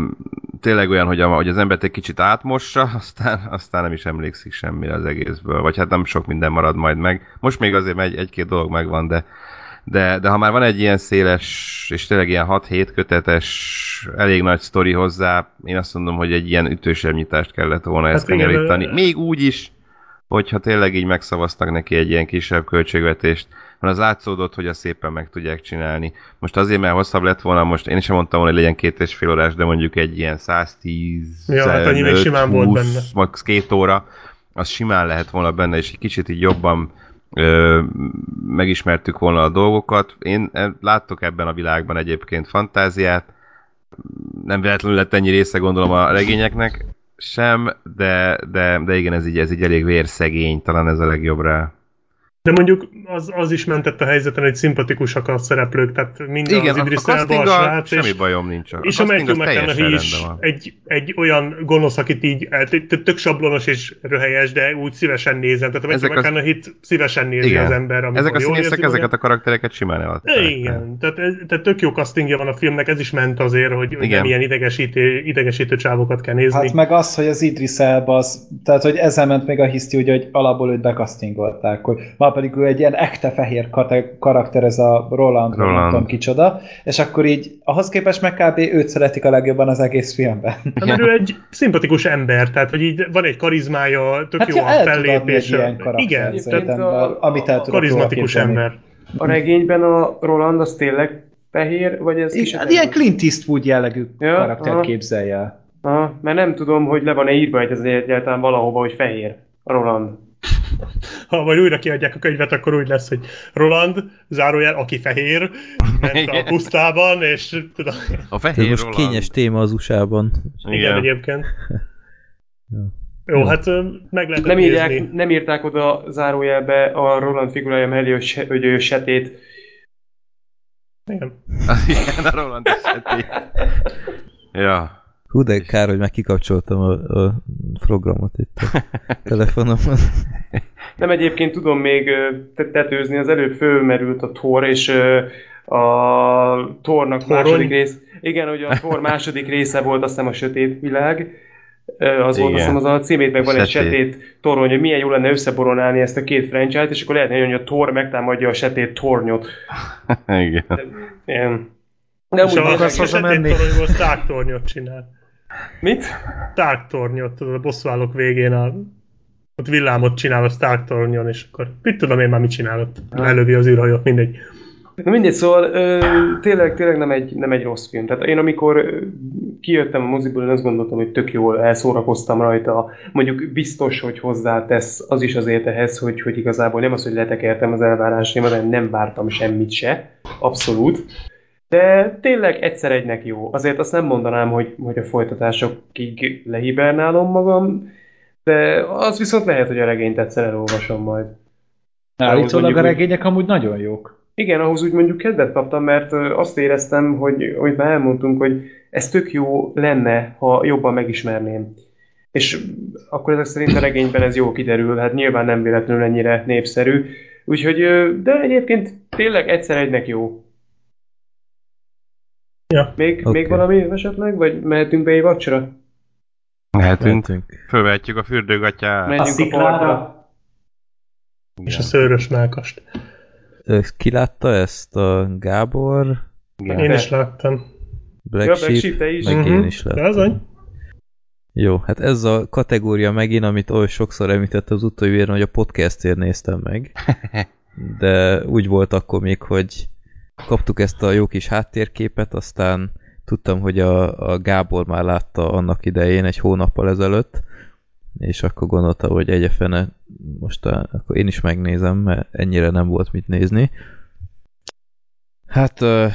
Speaker 6: tényleg olyan, hogy, a, hogy az embert egy kicsit átmossa, (laughs) aztán, aztán nem is emlékszik semmire az egészből, vagy hát nem sok minden marad majd meg. Most még azért egy, egy-két dolog megvan, de de, de ha már van egy ilyen széles, és tényleg ilyen 6-7 kötetes, elég nagy sztori hozzá, én azt mondom, hogy egy ilyen ütősebb nyitást kellett volna ezt
Speaker 2: Hát igen,
Speaker 6: kanyarítani.
Speaker 2: ö-
Speaker 6: Még úgy is, hogyha tényleg így megszavaztak neki egy ilyen kisebb költségvetést, mert az látszódott, hogy a szépen meg tudják csinálni. Most azért, mert hosszabb lett volna, most én sem mondtam volna, hogy legyen két és fél órás, de mondjuk egy ilyen 110,
Speaker 2: Ja, hát annyi még simán volt benne.
Speaker 6: max két óra, az simán lehet volna benne, és egy kicsit így jobban ö, megismertük volna a dolgokat. Én e- láttok ebben a világban egyébként fantáziát, nem véletlenül lett ennyi része gondolom a regényeknek sem, de, de, de igen, ez így, ez így elég vérszegény, talán ez a legjobb rá.
Speaker 2: De mondjuk az, az is mentett a helyzeten, hogy szimpatikusak a szereplők, tehát mind
Speaker 6: Igen,
Speaker 2: az
Speaker 6: a, a
Speaker 2: Idris Elba, a srác,
Speaker 6: semmi
Speaker 2: és,
Speaker 6: bajom nincs. A
Speaker 2: és a
Speaker 6: casting
Speaker 2: Matthew McConaughey is egy, egy olyan gonosz, akit így el- tök sablonos és röhelyes, de úgy szívesen nézem. Tehát a Matthew McConaughey-t szívesen nézi
Speaker 6: Igen.
Speaker 2: az ember,
Speaker 6: Ezek a színészek ezeket a karaktereket simán eladták.
Speaker 2: Igen, tehát, ez, tehát tök jó castingja van a filmnek, ez is ment azért, hogy, hogy
Speaker 6: Igen.
Speaker 2: nem ilyen idegesítő, idegesítő csávokat kell nézni.
Speaker 1: Hát meg az, hogy az Idris Elba, az, tehát hogy ezzel ment még a hiszti, hogy, hogy alapból őt bekasztingolták, hogy már pedig ő egy ilyen ekte fehér karakter, ez a Roland, Roland. nem tudom kicsoda, és akkor így ahhoz képest meg kb. őt szeretik a legjobban az egész filmben. (laughs)
Speaker 2: Hát, mert ő egy szimpatikus ember, tehát hogy így van egy karizmája, tök
Speaker 1: Hát
Speaker 2: jó
Speaker 1: ja,
Speaker 2: a fellépése.
Speaker 1: ilyen karakter,
Speaker 2: Igen,
Speaker 1: szerintem,
Speaker 5: a-
Speaker 1: amit el
Speaker 2: karizmatikus ember.
Speaker 5: A regényben a Roland az tényleg fehér, vagy ez
Speaker 1: Igen, hát ilyen? Clint Eastwood jellegű
Speaker 5: Ja,
Speaker 1: karakter
Speaker 5: aha.
Speaker 1: képzelj el.
Speaker 5: Aha, mert nem tudom, hogy le van-e írva egy ez egyáltalán valahova, hogy fehér. A Roland.
Speaker 2: Ha majd újra kiadják a könyvet, akkor úgy lesz, hogy Roland, zárójel, aki fehér, ment a pusztában, és tudom,
Speaker 6: A fehér
Speaker 3: most
Speaker 6: Roland.
Speaker 3: kényes téma az USA-ban.
Speaker 2: igen,
Speaker 6: Igen.
Speaker 2: egyébként. (laughs)
Speaker 3: Ja.
Speaker 2: Jó, hát meg lehet
Speaker 5: Nem,
Speaker 2: nézni.
Speaker 5: írják, nem írták oda zárójelbe a Roland figurája mellé, hogy, se, hogy ő setét.
Speaker 2: Igen. (laughs)
Speaker 6: Igen, a Roland is sötét. Ja.
Speaker 3: Hú, de kár, hogy meg kikapcsoltam a, a programot itt a telefonomon. (laughs)
Speaker 5: Nem egyébként tudom még tetőzni, az előbb fölmerült a Thor, és a Thornak
Speaker 2: Torony?
Speaker 5: második rész. Igen, hogy a Thor (laughs) második része volt, azt hiszem a sötét világ. Az volt azt hiszem az a címét, meg van egy
Speaker 6: Sötét.
Speaker 5: sötét torony, hogy milyen jó lenne összeboronálni ezt a két franchise-t, és akkor lehetne, hogy a Thor megtámadja a sötét tornyot. (laughs)
Speaker 6: Igen.
Speaker 5: Igen. De
Speaker 2: És a
Speaker 1: akarsz
Speaker 2: sötét
Speaker 1: hazamenni?
Speaker 2: toronyból Stark tornyot csinál.
Speaker 5: Mit?
Speaker 2: Stark tornyot, tudod, a bosszúállók végén a ott villámot csinál a Stark tornyon, és akkor mit tudom én már mit csinál ott. Lelövi az űrhajót, mindegy.
Speaker 5: Na mindegy, szóval ö, tényleg, tényleg nem, egy, nem egy rossz film. Tehát én amikor kijöttem a moziból, én azt gondoltam, hogy tök jól elszórakoztam rajta. Mondjuk biztos, hogy hozzátesz az is azért ehhez, hogy, hogy igazából nem az, hogy letekertem az elvárásaimat, hanem nem vártam semmit se. Abszolút. De tényleg egyszer egynek jó. Azért azt nem mondanám, hogy, hogy a folytatásokig lehibernálom magam, de az viszont lehet, hogy a regényt egyszer elolvasom majd.
Speaker 1: Állítólag a regények amúgy nagyon jók.
Speaker 5: Igen, ahhoz úgy mondjuk kedvet kaptam, mert azt éreztem, hogy, hogy már elmondtunk, hogy ez tök jó lenne, ha jobban megismerném. És akkor ezek szerint a regényben ez jó kiderül, hát nyilván nem véletlenül ennyire népszerű. Úgyhogy, de egyébként tényleg egyszer egynek jó.
Speaker 2: Ja.
Speaker 5: Még,
Speaker 3: Oké.
Speaker 5: még valami esetleg? Vagy mehetünk be egy vacsora?
Speaker 6: Mehetünk.
Speaker 3: Mehetünk.
Speaker 6: Fölvehetjük a fürdőgatyát.
Speaker 5: Menjünk a
Speaker 1: sziklára?
Speaker 2: És a szőrös melkast.
Speaker 3: Ö, Ki látta ezt? A Gábor,
Speaker 6: Igen.
Speaker 2: Én is láttam.
Speaker 3: Black
Speaker 5: Ja,
Speaker 3: Sheep,
Speaker 5: Black Sheep, te is.
Speaker 3: meg
Speaker 2: Mhm.
Speaker 3: én is
Speaker 2: De
Speaker 3: láttam.
Speaker 2: az any?
Speaker 3: Jó, hát ez a kategória megint, amit oly sokszor említettem az utóbbi évben, hogy a podcastért néztem meg. (laughs) De úgy volt akkor még, hogy kaptuk ezt a jó kis háttérképet, aztán tudtam, hogy a, a Gábor már látta annak idején, egy hónappal ezelőtt, és akkor gondolta, hogy egyefene most a, akkor én is megnézem, mert ennyire nem volt mit nézni. Hát uh,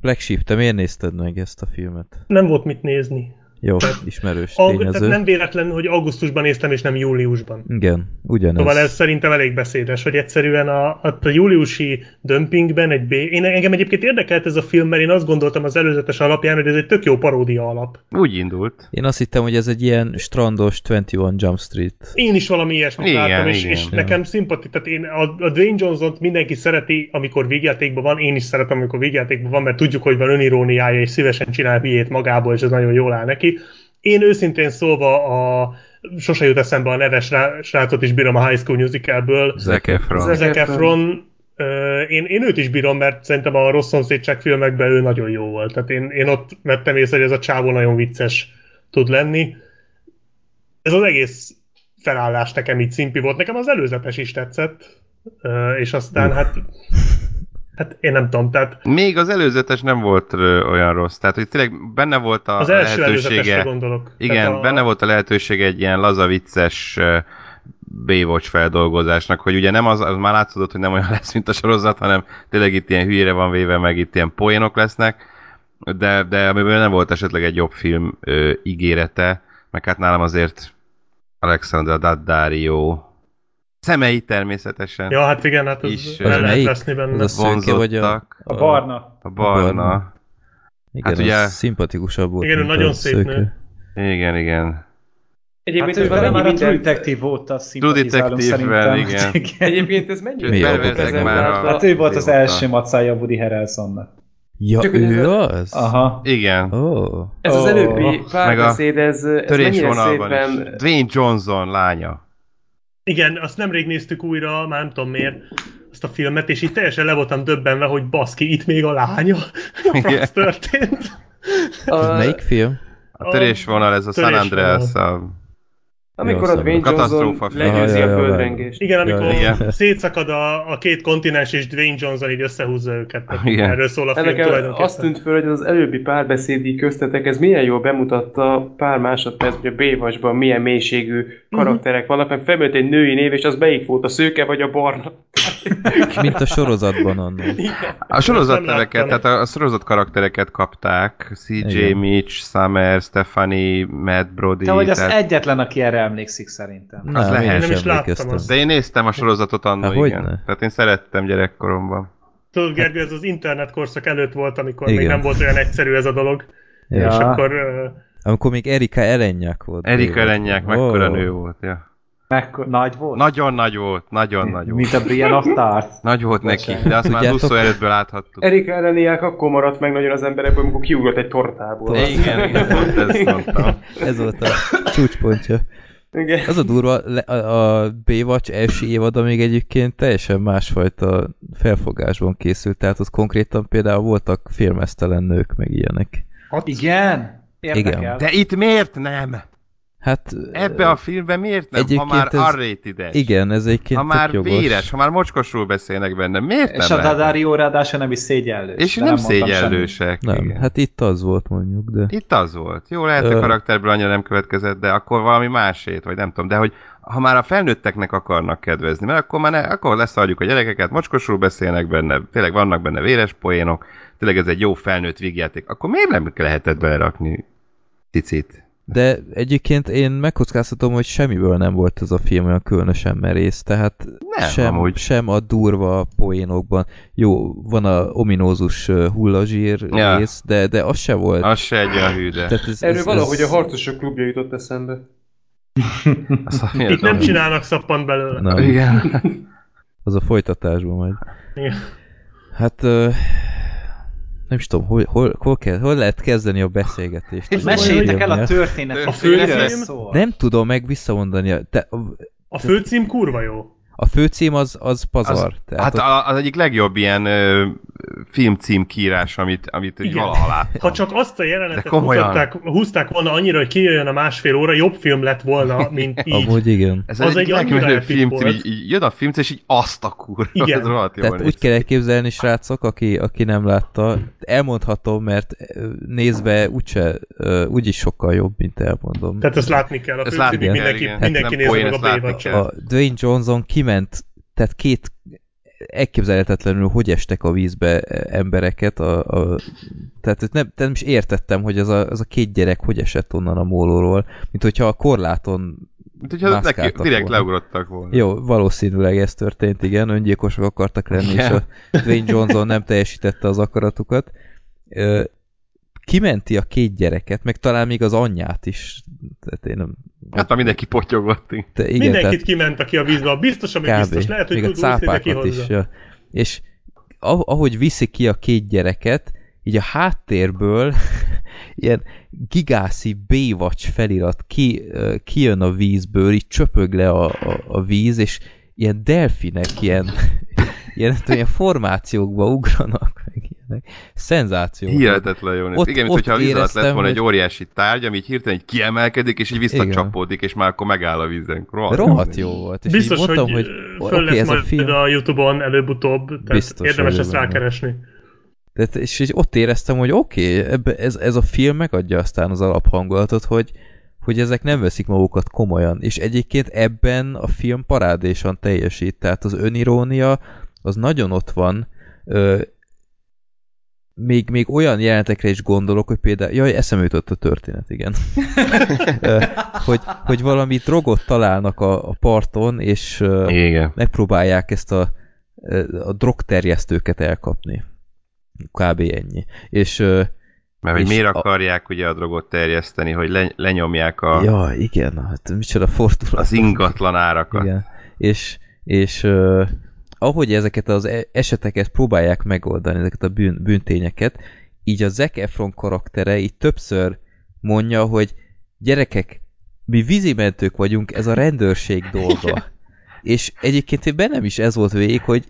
Speaker 3: Black Sheep, te miért nézted meg ezt a filmet?
Speaker 2: Nem volt mit nézni.
Speaker 3: Jó, ismerős tényező.
Speaker 2: tehát nem véletlen, hogy augusztusban néztem, és nem júliusban.
Speaker 3: Igen, ugyanez.
Speaker 2: Szóval ez szerintem elég beszédes, hogy egyszerűen a, a, a júliusi dömpingben egy B... Én engem egyébként érdekelt ez a film, mert én azt gondoltam az előzetes alapján, hogy ez egy tök jó paródia alap.
Speaker 6: Úgy indult.
Speaker 3: Én azt hittem, hogy ez egy ilyen strandos 21 Jump Street.
Speaker 2: Én is valami ilyesmit
Speaker 6: Igen,
Speaker 2: láttam, és,
Speaker 6: igen.
Speaker 2: és nekem szimpati, tehát én a, a Dwayne Johnson-t mindenki szereti, amikor végjátékban van, én is szeretem, amikor végjátékban van, mert tudjuk, hogy van öniróniája, és szívesen csinál hülyét magából, és ez nagyon jól áll neki. Én őszintén szólva a sose jut eszembe a neves rá- srácot is bírom a High School Musicalből.
Speaker 6: Zac Efron.
Speaker 5: Zac
Speaker 2: Zac Efron én, én őt is bírom, mert szerintem a rossz szomszédság filmekben ő nagyon jó volt. Tehát én, én ott vettem észre, hogy ez a csávó nagyon vicces tud lenni. Ez az egész felállás nekem így szimpi volt. Nekem az előzetes is tetszett, és aztán hát (laughs) Hát én nem tudom, tehát
Speaker 6: Még az előzetes nem volt olyan rossz, tehát hogy tényleg benne volt a
Speaker 2: az első
Speaker 6: lehetősége.
Speaker 2: gondolok.
Speaker 6: Igen, a... benne volt a lehetőség egy ilyen laza vicces Baywatch feldolgozásnak, hogy ugye nem az, az már látszódott, hogy nem olyan (laughs) lesz, mint a sorozat, hanem tényleg itt ilyen hülyére van véve, meg itt ilyen poénok lesznek, de, de amiből nem volt esetleg egy jobb film ö, ígérete, meg hát nálam azért Alexandra Daddario szemei természetesen
Speaker 2: Ja, hát igen, hát ez
Speaker 6: Is,
Speaker 2: el
Speaker 6: az
Speaker 2: lehet
Speaker 3: melyik?
Speaker 2: veszni benne.
Speaker 3: Az a szőke vagy a...
Speaker 6: vonzottak.
Speaker 1: A barna.
Speaker 6: A barna.
Speaker 3: barna. Igen,
Speaker 6: Hát
Speaker 3: hát
Speaker 6: ugye-
Speaker 3: szimpatikusabb volt.
Speaker 2: Igen, nagyon
Speaker 3: a
Speaker 2: szép
Speaker 3: szőke.
Speaker 2: nő.
Speaker 6: Igen, igen.
Speaker 1: Hát
Speaker 5: Egyébként
Speaker 1: ő
Speaker 5: ez mennyi
Speaker 1: már a True. Detective óta
Speaker 6: True
Speaker 1: szimpatizálunk
Speaker 6: Detective-vel,
Speaker 1: szerintem.
Speaker 6: igen.
Speaker 5: Egyébként ez mennyi
Speaker 3: Mi a
Speaker 5: reprezentálta-
Speaker 6: már a-
Speaker 1: Hát ő volt az első macája Woody Harrelsonnak.
Speaker 3: Ja,
Speaker 5: Csak
Speaker 3: ő
Speaker 5: ez a-
Speaker 3: az?
Speaker 1: Aha.
Speaker 6: Igen.
Speaker 3: Oh.
Speaker 5: Ez az előbbi párbeszéd, ez, ez mennyire szépen...
Speaker 6: is. Dwayne Johnson lánya.
Speaker 2: Igen, azt nemrég néztük újra, már nem tudom miért, azt a filmet, és így teljesen le voltam döbbenve, hogy baszki, itt még a lánya. Mi (laughs) a franc történt?
Speaker 3: Ez
Speaker 5: A,
Speaker 3: melyik film?
Speaker 6: A törésvonal, ez a San
Speaker 2: Törésvonal.
Speaker 6: Andreas, a...
Speaker 5: amikor
Speaker 3: Jó,
Speaker 5: a Dwayne Johnson legyőzi
Speaker 3: Ja,
Speaker 5: a földrengést.
Speaker 2: Igen, amikor
Speaker 3: Ja,
Speaker 6: igen.
Speaker 2: szétszakad a, a két kontinens, és Dwayne Johnson így összehúzza őket.
Speaker 6: Igen.
Speaker 2: Erről szól a film
Speaker 5: Ennek
Speaker 2: tulajdonképpen.
Speaker 5: azt tűnt föl, hogy az előbbi párbeszéd így köztetek, ez milyen jól bemutatta pár másodperc, hogy a Baywatchban milyen mélységű karakterek vannak, mert felmerült egy női név, és az melyik volt, a szőke vagy a barna.
Speaker 3: Mint a sorozatban annól.
Speaker 6: A sorozat neveket, tehát a, a sorozat karaktereket kapták. CJ,
Speaker 3: Igen.
Speaker 6: Mitch, Summer, Stephanie, Matt Brody.
Speaker 1: Te vagy az
Speaker 6: tehát...
Speaker 1: egyetlen, aki erre emlékszik szerintem.
Speaker 3: Nem,
Speaker 6: Az lehet.
Speaker 3: én
Speaker 6: Nem
Speaker 2: is láttam azt.
Speaker 6: De én néztem a sorozatot annól,
Speaker 3: Há,
Speaker 6: igen.
Speaker 3: hogyne?
Speaker 6: Tehát én szerettem gyerekkoromban.
Speaker 2: Tudod, Gergő, ez az internetkorszak előtt volt, amikor még
Speaker 3: Igen.
Speaker 2: nem volt olyan egyszerű ez a dolog.
Speaker 3: Ja.
Speaker 2: És akkor ö,
Speaker 3: Amikor még Erika Elennyák volt.
Speaker 6: Erika. Lenyák, mekkora
Speaker 3: Ó.
Speaker 6: nő volt, ja.
Speaker 1: Mekkor, nagy volt?
Speaker 6: Nagyon nagy volt, nagyon nagy volt.
Speaker 1: Mint a Brian of Tarth.
Speaker 6: Nagy volt neki, de azt már Lusso előttből láthattuk.
Speaker 5: Erika elleniák akkor maradt meg nagyon az emberekből, amikor kiugrott egy tortából.
Speaker 6: Igen, igen, pont ezt mondtam.
Speaker 3: Ez volt a csúcspontja.
Speaker 5: Igen.
Speaker 3: Az a durva, a, Baywatch első évada még egyébként teljesen másfajta felfogásban készült, tehát ott konkrétan például voltak filmesztelen nők, meg ilyenek.
Speaker 1: Igen? Érdekel.
Speaker 3: Igen.
Speaker 6: De itt miért nem?
Speaker 3: Hát
Speaker 6: Ebbe a filmben miért nem? Ha már
Speaker 3: ez-
Speaker 6: R-rated
Speaker 3: igen, ez egyébként
Speaker 6: Ha már
Speaker 3: jogos.
Speaker 6: véres, ha már mocskosról beszélnek benne, miért
Speaker 1: És
Speaker 6: nem
Speaker 1: a
Speaker 6: lehet?
Speaker 1: Dadárió ráadásul nem is szégyellős.
Speaker 6: És nem
Speaker 1: semmit.
Speaker 6: szégyellősek.
Speaker 3: Nem,
Speaker 6: igen.
Speaker 3: hát itt az volt mondjuk, de...
Speaker 6: Itt az volt. Jó, lehet, hogy
Speaker 3: Ö-
Speaker 6: a karakterből annyira nem következett, de akkor valami másét, vagy nem tudom. De hogy ha már a felnőtteknek akarnak kedvezni, mert akkor már ne, akkor leszarjuk a gyerekeket, mocskosul beszélnek benne, tényleg vannak benne véres poénok, tényleg ez egy jó felnőtt vígjáték, akkor miért nem lehetett belerakni cicit?
Speaker 3: De egyébként én megkockáztatom, hogy semmiből nem volt ez a film olyan különösen merész, tehát
Speaker 6: Nem,
Speaker 3: sem,
Speaker 6: amúgy.
Speaker 3: sem a durva poénokban. Jó, van a ominózus hullazsír
Speaker 6: Ja.
Speaker 3: rész, de, de az se volt.
Speaker 6: Az se egy olyan hű, de...
Speaker 3: Tehát ez,
Speaker 5: Erről
Speaker 3: ez,
Speaker 5: valahogy
Speaker 3: ez...
Speaker 5: a harcosok klubja jutott eszembe. (laughs)
Speaker 2: Itt nem csinálnak szappant belőle.
Speaker 3: Nem,
Speaker 6: Igen. (laughs)
Speaker 3: az a folytatásban majd.
Speaker 2: Igen.
Speaker 3: Hát nem is tudom, hol, hol, hol, kell, hol lehet kezdeni a beszélgetést?
Speaker 2: És
Speaker 1: Meséljétek el a történetet,
Speaker 2: A főcím?
Speaker 3: Nem tudom meg visszamondani. a- Te,
Speaker 2: A főcím kurva jó.
Speaker 3: A főcím az, az pazar.
Speaker 6: Az,
Speaker 3: Tehát
Speaker 6: hát
Speaker 3: ott-
Speaker 6: az egyik legjobb ilyen ö, filmcím kiírás, amit, amit
Speaker 2: Igen.
Speaker 6: valaha láttam.
Speaker 2: Ha csak azt a jelenetet
Speaker 6: komolyan.
Speaker 2: húzták, volna annyira, hogy kijöjjön a másfél óra, jobb film lett volna, mint (laughs) így.
Speaker 3: Amúgy igen.
Speaker 6: Ez
Speaker 2: Az
Speaker 6: egy,
Speaker 2: egy annyira
Speaker 6: filmcím, így, így jön a filmcím, és így azt a kurva.
Speaker 2: Igen.
Speaker 6: Ez
Speaker 3: Tehát
Speaker 6: néz
Speaker 3: úgy kell elképzelni, srácok, aki, aki nem látta, elmondhatom, mert nézve úgyse, úgyis sokkal jobb, mint elmondom.
Speaker 2: Tehát ezt látni kell, a
Speaker 6: Ezt látni kell,
Speaker 2: mindenki,
Speaker 6: igen.
Speaker 2: mindenki
Speaker 6: poén,
Speaker 2: nézze meg a.
Speaker 3: A Dwayne Johnson kiment, tehát két elképzelhetetlenül, hogy estek a vízbe embereket, a, a, tehát nem, nem is értettem, hogy az a, az a két gyerek hogy esett onnan a mólóról, mint hogyha a korláton
Speaker 6: Mint hogyha neki direkt
Speaker 3: volna.
Speaker 6: leugrottak volna.
Speaker 3: Jó, valószínűleg ez történt, igen, öngyilkosok akartak lenni, és
Speaker 6: Igen.
Speaker 3: a Dwayne Johnson nem teljesítette az akaratukat. Kimenti a két gyereket, meg talán még az anyját is. Tehát én nem...
Speaker 6: Hát már mindenki potyogott.
Speaker 3: Te, igen,
Speaker 2: Mindenkit
Speaker 3: tehát
Speaker 2: kiment, aki a vízbe. Biztos, ami
Speaker 3: kb.
Speaker 2: biztos. Lehet, hogy
Speaker 3: még a cápákat is. Ja. És ah- ahogy viszi ki a két gyereket, így a háttérből (laughs) ilyen gigászi Baywatch felirat ki, kijön a vízből, így csöpög le a, a, a víz, és ilyen delfinek ilyen, (laughs) ilyen, ilyen formációkba ugranak, meg ilyenek. Szenzáció.
Speaker 6: Hihetetlen jó néz.
Speaker 3: Ott-
Speaker 6: Igen, mint
Speaker 3: ott
Speaker 6: hogyha a víz alatt lett volna egy
Speaker 3: hogy-
Speaker 6: óriási tárgy, ami így hirtelen így kiemelkedik, és így visszacsapódik, és már akkor megáll a vízen. Rohadt,
Speaker 3: Rohadt jó volt. És
Speaker 2: Biztos,
Speaker 3: így mondtam,
Speaker 2: hogy,
Speaker 3: hogy,
Speaker 2: föl lesz
Speaker 3: ez a
Speaker 2: majd
Speaker 3: film,
Speaker 2: a Youtube-on előbb-utóbb, tehát
Speaker 3: Biztos
Speaker 2: érdemes ezt rákeresni.
Speaker 3: Tehát, és így ott éreztem, hogy oké, okay, ez, ez a film megadja aztán az alaphangulatot, hogy, hogy ezek nem veszik magukat komolyan. És egyébként ebben a film parádésan teljesít. Tehát az önirónia az nagyon ott van. Még, még olyan jelenetekre is gondolok, hogy például, jaj, eszembe jutott a történet, igen. (laughs) Hogy, hogy valami drogot találnak a, a parton, és
Speaker 6: Igen.
Speaker 3: megpróbálják ezt a, a drogterjesztőket elkapni. Kb. ennyi. És
Speaker 6: Mert hogy miért
Speaker 3: a-
Speaker 6: akarják ugye a drogot terjeszteni, hogy le, lenyomják a,
Speaker 3: ja, igen, hát micsoda fordulat.
Speaker 6: az ingatlan árakat.
Speaker 3: Igen. És, és ahogy ezeket az e- eseteket próbálják megoldani, ezeket a bűn, bűntényeket, így a Zac Efron karaktere így többször mondja, hogy gyerekek, mi vízimentők vagyunk, ez a rendőrség (laughs) dolga. és egyébként bennem is ez volt végig, hogy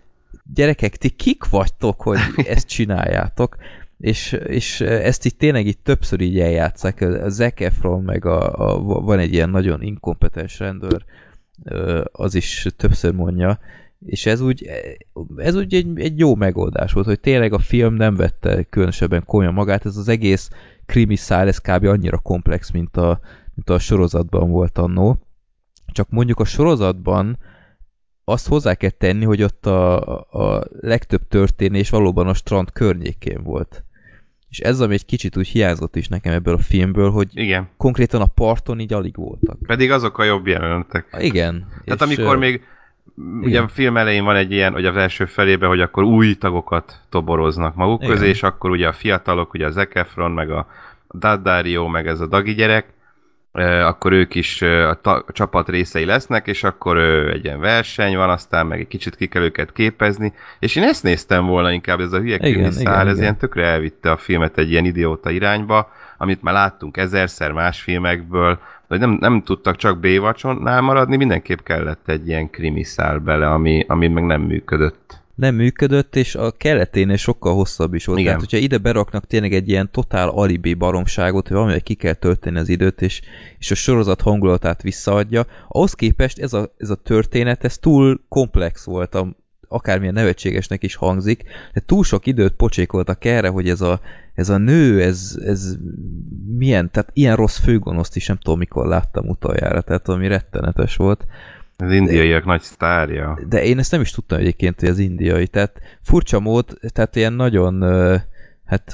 Speaker 3: gyerekek, ti kik vagytok, hogy (laughs) ezt csináljátok? És, és ezt itt tényleg itt többször így eljátszák. A Zac Efron meg a, a, van egy ilyen nagyon inkompetens rendőr, az is többször mondja, és ez úgy, ez úgy egy, egy jó megoldás volt, hogy tényleg a film nem vette különösebben komolyan magát, ez az egész krimi szál, ez kb. annyira komplex, mint a, mint a sorozatban volt annó. Csak mondjuk a sorozatban azt hozzá kell tenni, hogy ott a, a legtöbb történés valóban a strand környékén volt. És ez, ami egy kicsit úgy hiányzott is nekem ebből a filmből, hogy
Speaker 6: Igen.
Speaker 3: konkrétan a parton így alig voltak.
Speaker 6: Pedig azok a jobb jelenetek.
Speaker 3: Igen.
Speaker 6: Tehát
Speaker 3: és,
Speaker 6: amikor
Speaker 3: ö,
Speaker 6: még ugye
Speaker 3: igen.
Speaker 6: a film elején van egy ilyen, hogy az első felében, hogy akkor új tagokat toboroznak maguk
Speaker 3: Igen.
Speaker 6: közé, és akkor ugye a fiatalok, ugye a Zac Efron, meg a Daddario, meg ez a Dagi gyerek, akkor ők is a, ta- a csapat részei lesznek, és akkor egy ilyen verseny van, aztán meg egy kicsit ki kell őket képezni, és én ezt néztem volna inkább, ez a hülye
Speaker 3: Igen,
Speaker 6: krimiszál,
Speaker 3: igen,
Speaker 6: ez
Speaker 3: igen.
Speaker 6: ilyen tökre elvitte a filmet egy ilyen idióta irányba, amit már láttunk ezerszer más filmekből, hogy nem, nem tudtak csak Baywatch-nál maradni, mindenképp kellett egy ilyen krimiszál bele, ami, ami meg nem működött.
Speaker 3: nem működött, és a keleténél sokkal hosszabb is volt.
Speaker 6: Igen.
Speaker 3: Tehát, hogyha ide beraknak tényleg egy ilyen totál alibi baromságot, hogy valamivel ki kell tölteni az időt, és, és a sorozat hangulatát visszaadja, ahhoz képest ez a, ez a történet, ez túl komplex volt, a, akármilyen nevetségesnek is hangzik, de túl sok időt pocsékoltak erre, hogy ez a, ez a nő, ez, ez milyen, tehát ilyen rossz főgonoszt is nem tudom, mikor láttam utoljára, tehát ami rettenetes volt.
Speaker 6: Az indiaiak nagy sztárja.
Speaker 3: De én ezt nem is tudtam egyébként, hogy az indiai. Tehát furcsa mód, tehát ilyen nagyon, hát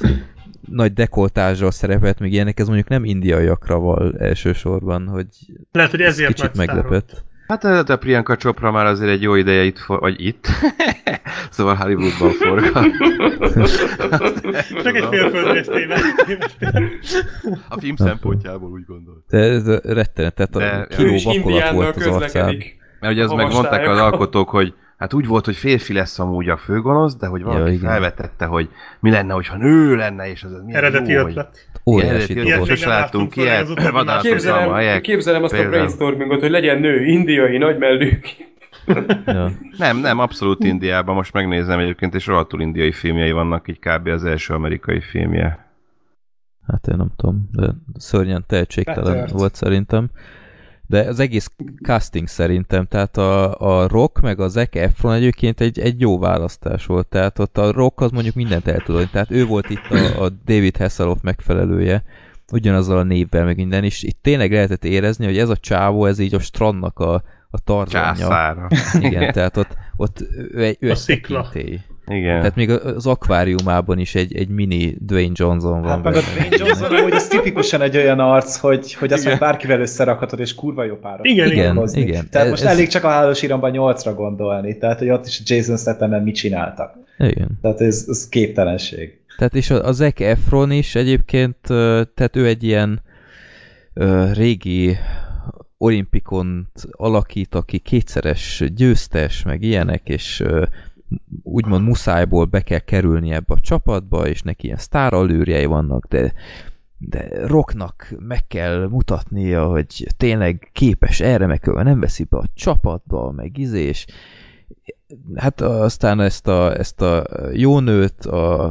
Speaker 3: nagy dekoltázsal szerepelt, még ilyenek, ez mondjuk nem indiaiakra val elsősorban, hogy
Speaker 2: Lehet, hogy ezért
Speaker 3: kicsit meglepett.
Speaker 6: Hát a, a Priyanka Chopra már azért egy jó ideje itt, for, vagy itt, (laughs) szóval Hollywoodban forgat.
Speaker 2: Csak egy félföldre tévedtél.
Speaker 6: A film szempontjából úgy gondolt.
Speaker 3: De ez rettenet, tehát
Speaker 6: De-
Speaker 3: a kiló vakolat volt az arcán.
Speaker 4: közlekedik.
Speaker 6: Mert ugye az megmondták az alkotók, hogy hát úgy volt, hogy férfi lesz amúgy a főgonosz, de hogy valaki
Speaker 3: Ja, igen.
Speaker 6: felvetette, hogy mi lenne, hogyha nő lenne, és az az milyen
Speaker 2: Eredeti
Speaker 6: jó, hogy...
Speaker 3: Óriási
Speaker 2: még nem
Speaker 6: láttunk ilyet,
Speaker 2: az utóbbi
Speaker 6: vadászok
Speaker 4: Képzelem,
Speaker 6: a helyek.
Speaker 4: képzelem azt a
Speaker 6: Például.
Speaker 4: brainstormingot, hogy legyen nő, indiai, nagymellők.
Speaker 3: Ja.
Speaker 6: Nem, nem, abszolút Indiában, most megnézem egyébként, és rohadtul indiai filmjei vannak, így kb. az első amerikai filmje.
Speaker 3: Hát én nem tudom, de szörnyen tehetségtelen
Speaker 1: Betört.
Speaker 3: volt szerintem. De az egész casting szerintem, tehát a, a Rock meg a Zac Efron egyébként egy, egy jó választás volt. Tehát ott a Rock az mondjuk mindent el tudott. Tehát ő volt itt a, a David Hasselhoff megfelelője, ugyanazzal a névvel meg minden, és itt tényleg lehetett érezni, hogy ez a csávó, ez így a strandnak a, a tarzanja.
Speaker 6: Császára.
Speaker 3: Igen, (laughs) tehát ott, ott ő, egy- ő
Speaker 2: A
Speaker 3: egy
Speaker 2: szikla.
Speaker 3: tekintély.
Speaker 6: Igen.
Speaker 3: Tehát még az akváriumában is egy, egy mini Dwayne Johnson van.
Speaker 1: Hát meg a. Dwayne Johnson amúgy az tipikusan egy olyan arc, hogy, hogy azt meg bárkivel összerakhatod, és kurva jó páros.
Speaker 2: Igen,
Speaker 3: igen,
Speaker 1: hozni.
Speaker 3: igen.
Speaker 1: Tehát
Speaker 3: Ez-
Speaker 1: most elég csak a hálós iramban nyolcra gondolni, tehát hogy ott is Jason Statham mit csináltak.
Speaker 3: Igen.
Speaker 1: Tehát ez, ez képtelenség.
Speaker 3: Tehát és a, a Zac Efron is egyébként, tehát ő egy ilyen ö, régi olimpikont alakít, aki kétszeres győztes, meg ilyenek, és ö, úgymond muszájból be kell kerülni ebbe a csapatba, és neki ilyen sztárallőrjei vannak, de de Rocknak meg kell mutatnia, hogy tényleg képes erre, meg nem veszi be a csapatba, meg izé, és hát aztán ezt a, ezt a jó a,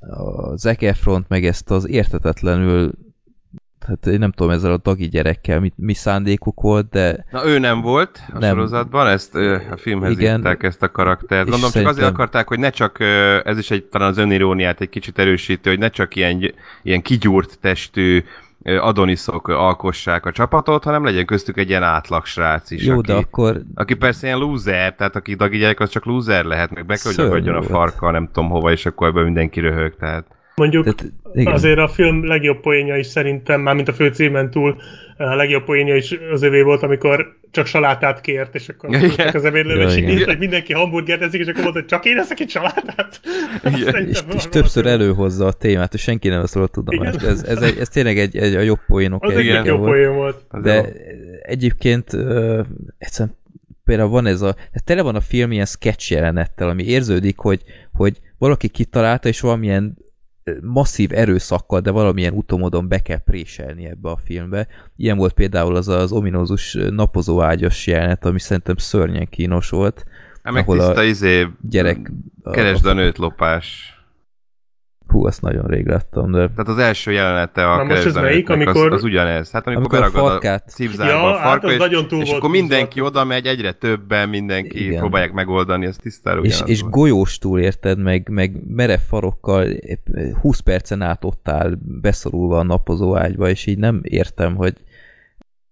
Speaker 3: a Zac Efront, meg ezt az értetetlenül hát én nem tudom ezzel a dagi gyerekkel mi, mi szándékuk volt, de...
Speaker 6: Na ő nem volt a nem. sorozatban, ezt a filmhez Igen. írták ezt a karaktert. Gondolom csak azért akarták, hogy ne csak, ez is egy, talán az öniróniát egy kicsit erősítő, hogy ne csak ilyen, ilyen kigyúrt testű adoniszok alkossák a csapatot, hanem legyen köztük egy ilyen átlag srác is.
Speaker 3: Jó,
Speaker 6: aki,
Speaker 3: de akkor...
Speaker 6: Aki persze ilyen loser, tehát aki dagi gyerek, az csak loser lehet, meg be kell, hogy a farka, nem tudom hova, és akkor ebben mindenki röhög, tehát...
Speaker 2: Mondjuk Tehát, igen. azért a film legjobb poénja is szerintem, már mint a főcímen túl, a legjobb poénja is az övé volt, amikor csak salátát kért, és akkor ja, az ebédlőbe, ja, és így hogy mindenki hamburgert eszik, és akkor mondta, hogy csak én eszek egy salátát. (laughs)
Speaker 3: és, és többször előhozza a témát, és senki nem vesz tudomást. Ez, ez, egy, ez tényleg egy, egy a jobb poénok.
Speaker 2: Az egy jobb poén volt.
Speaker 3: De jó. egyébként uh, egyszerűen például van ez a, ez tele van a film ilyen sketch jelenettel, ami érződik, hogy, hogy valaki kitalálta, és valamilyen masszív erőszakkal, de valamilyen utomodon be kell préselni ebbe a filmbe. Ilyen volt például az az ominózus napozóágyas jelenet, ami szerintem szörnyen kínos volt.
Speaker 6: Hát meg tiszta a izé, gyerek, keresd a, a nőt lopás.
Speaker 3: Hú, azt nagyon rég láttam, de...
Speaker 6: Tehát az első jelenete a most ez melyik, amikor... az, az ugyanez. Hát amikor, amikor beragad a, farkát. a cipzárba ja, a farka, hát és, nagyon túl és volt akkor mindenki oda megy, egyre többen, mindenki Igen. próbálják megoldani, ez tisztára
Speaker 3: És, és golyóstól érted, meg, meg merev farokkal 20 percen át ott áll beszorulva a napozó ágyba, és így nem értem, hogy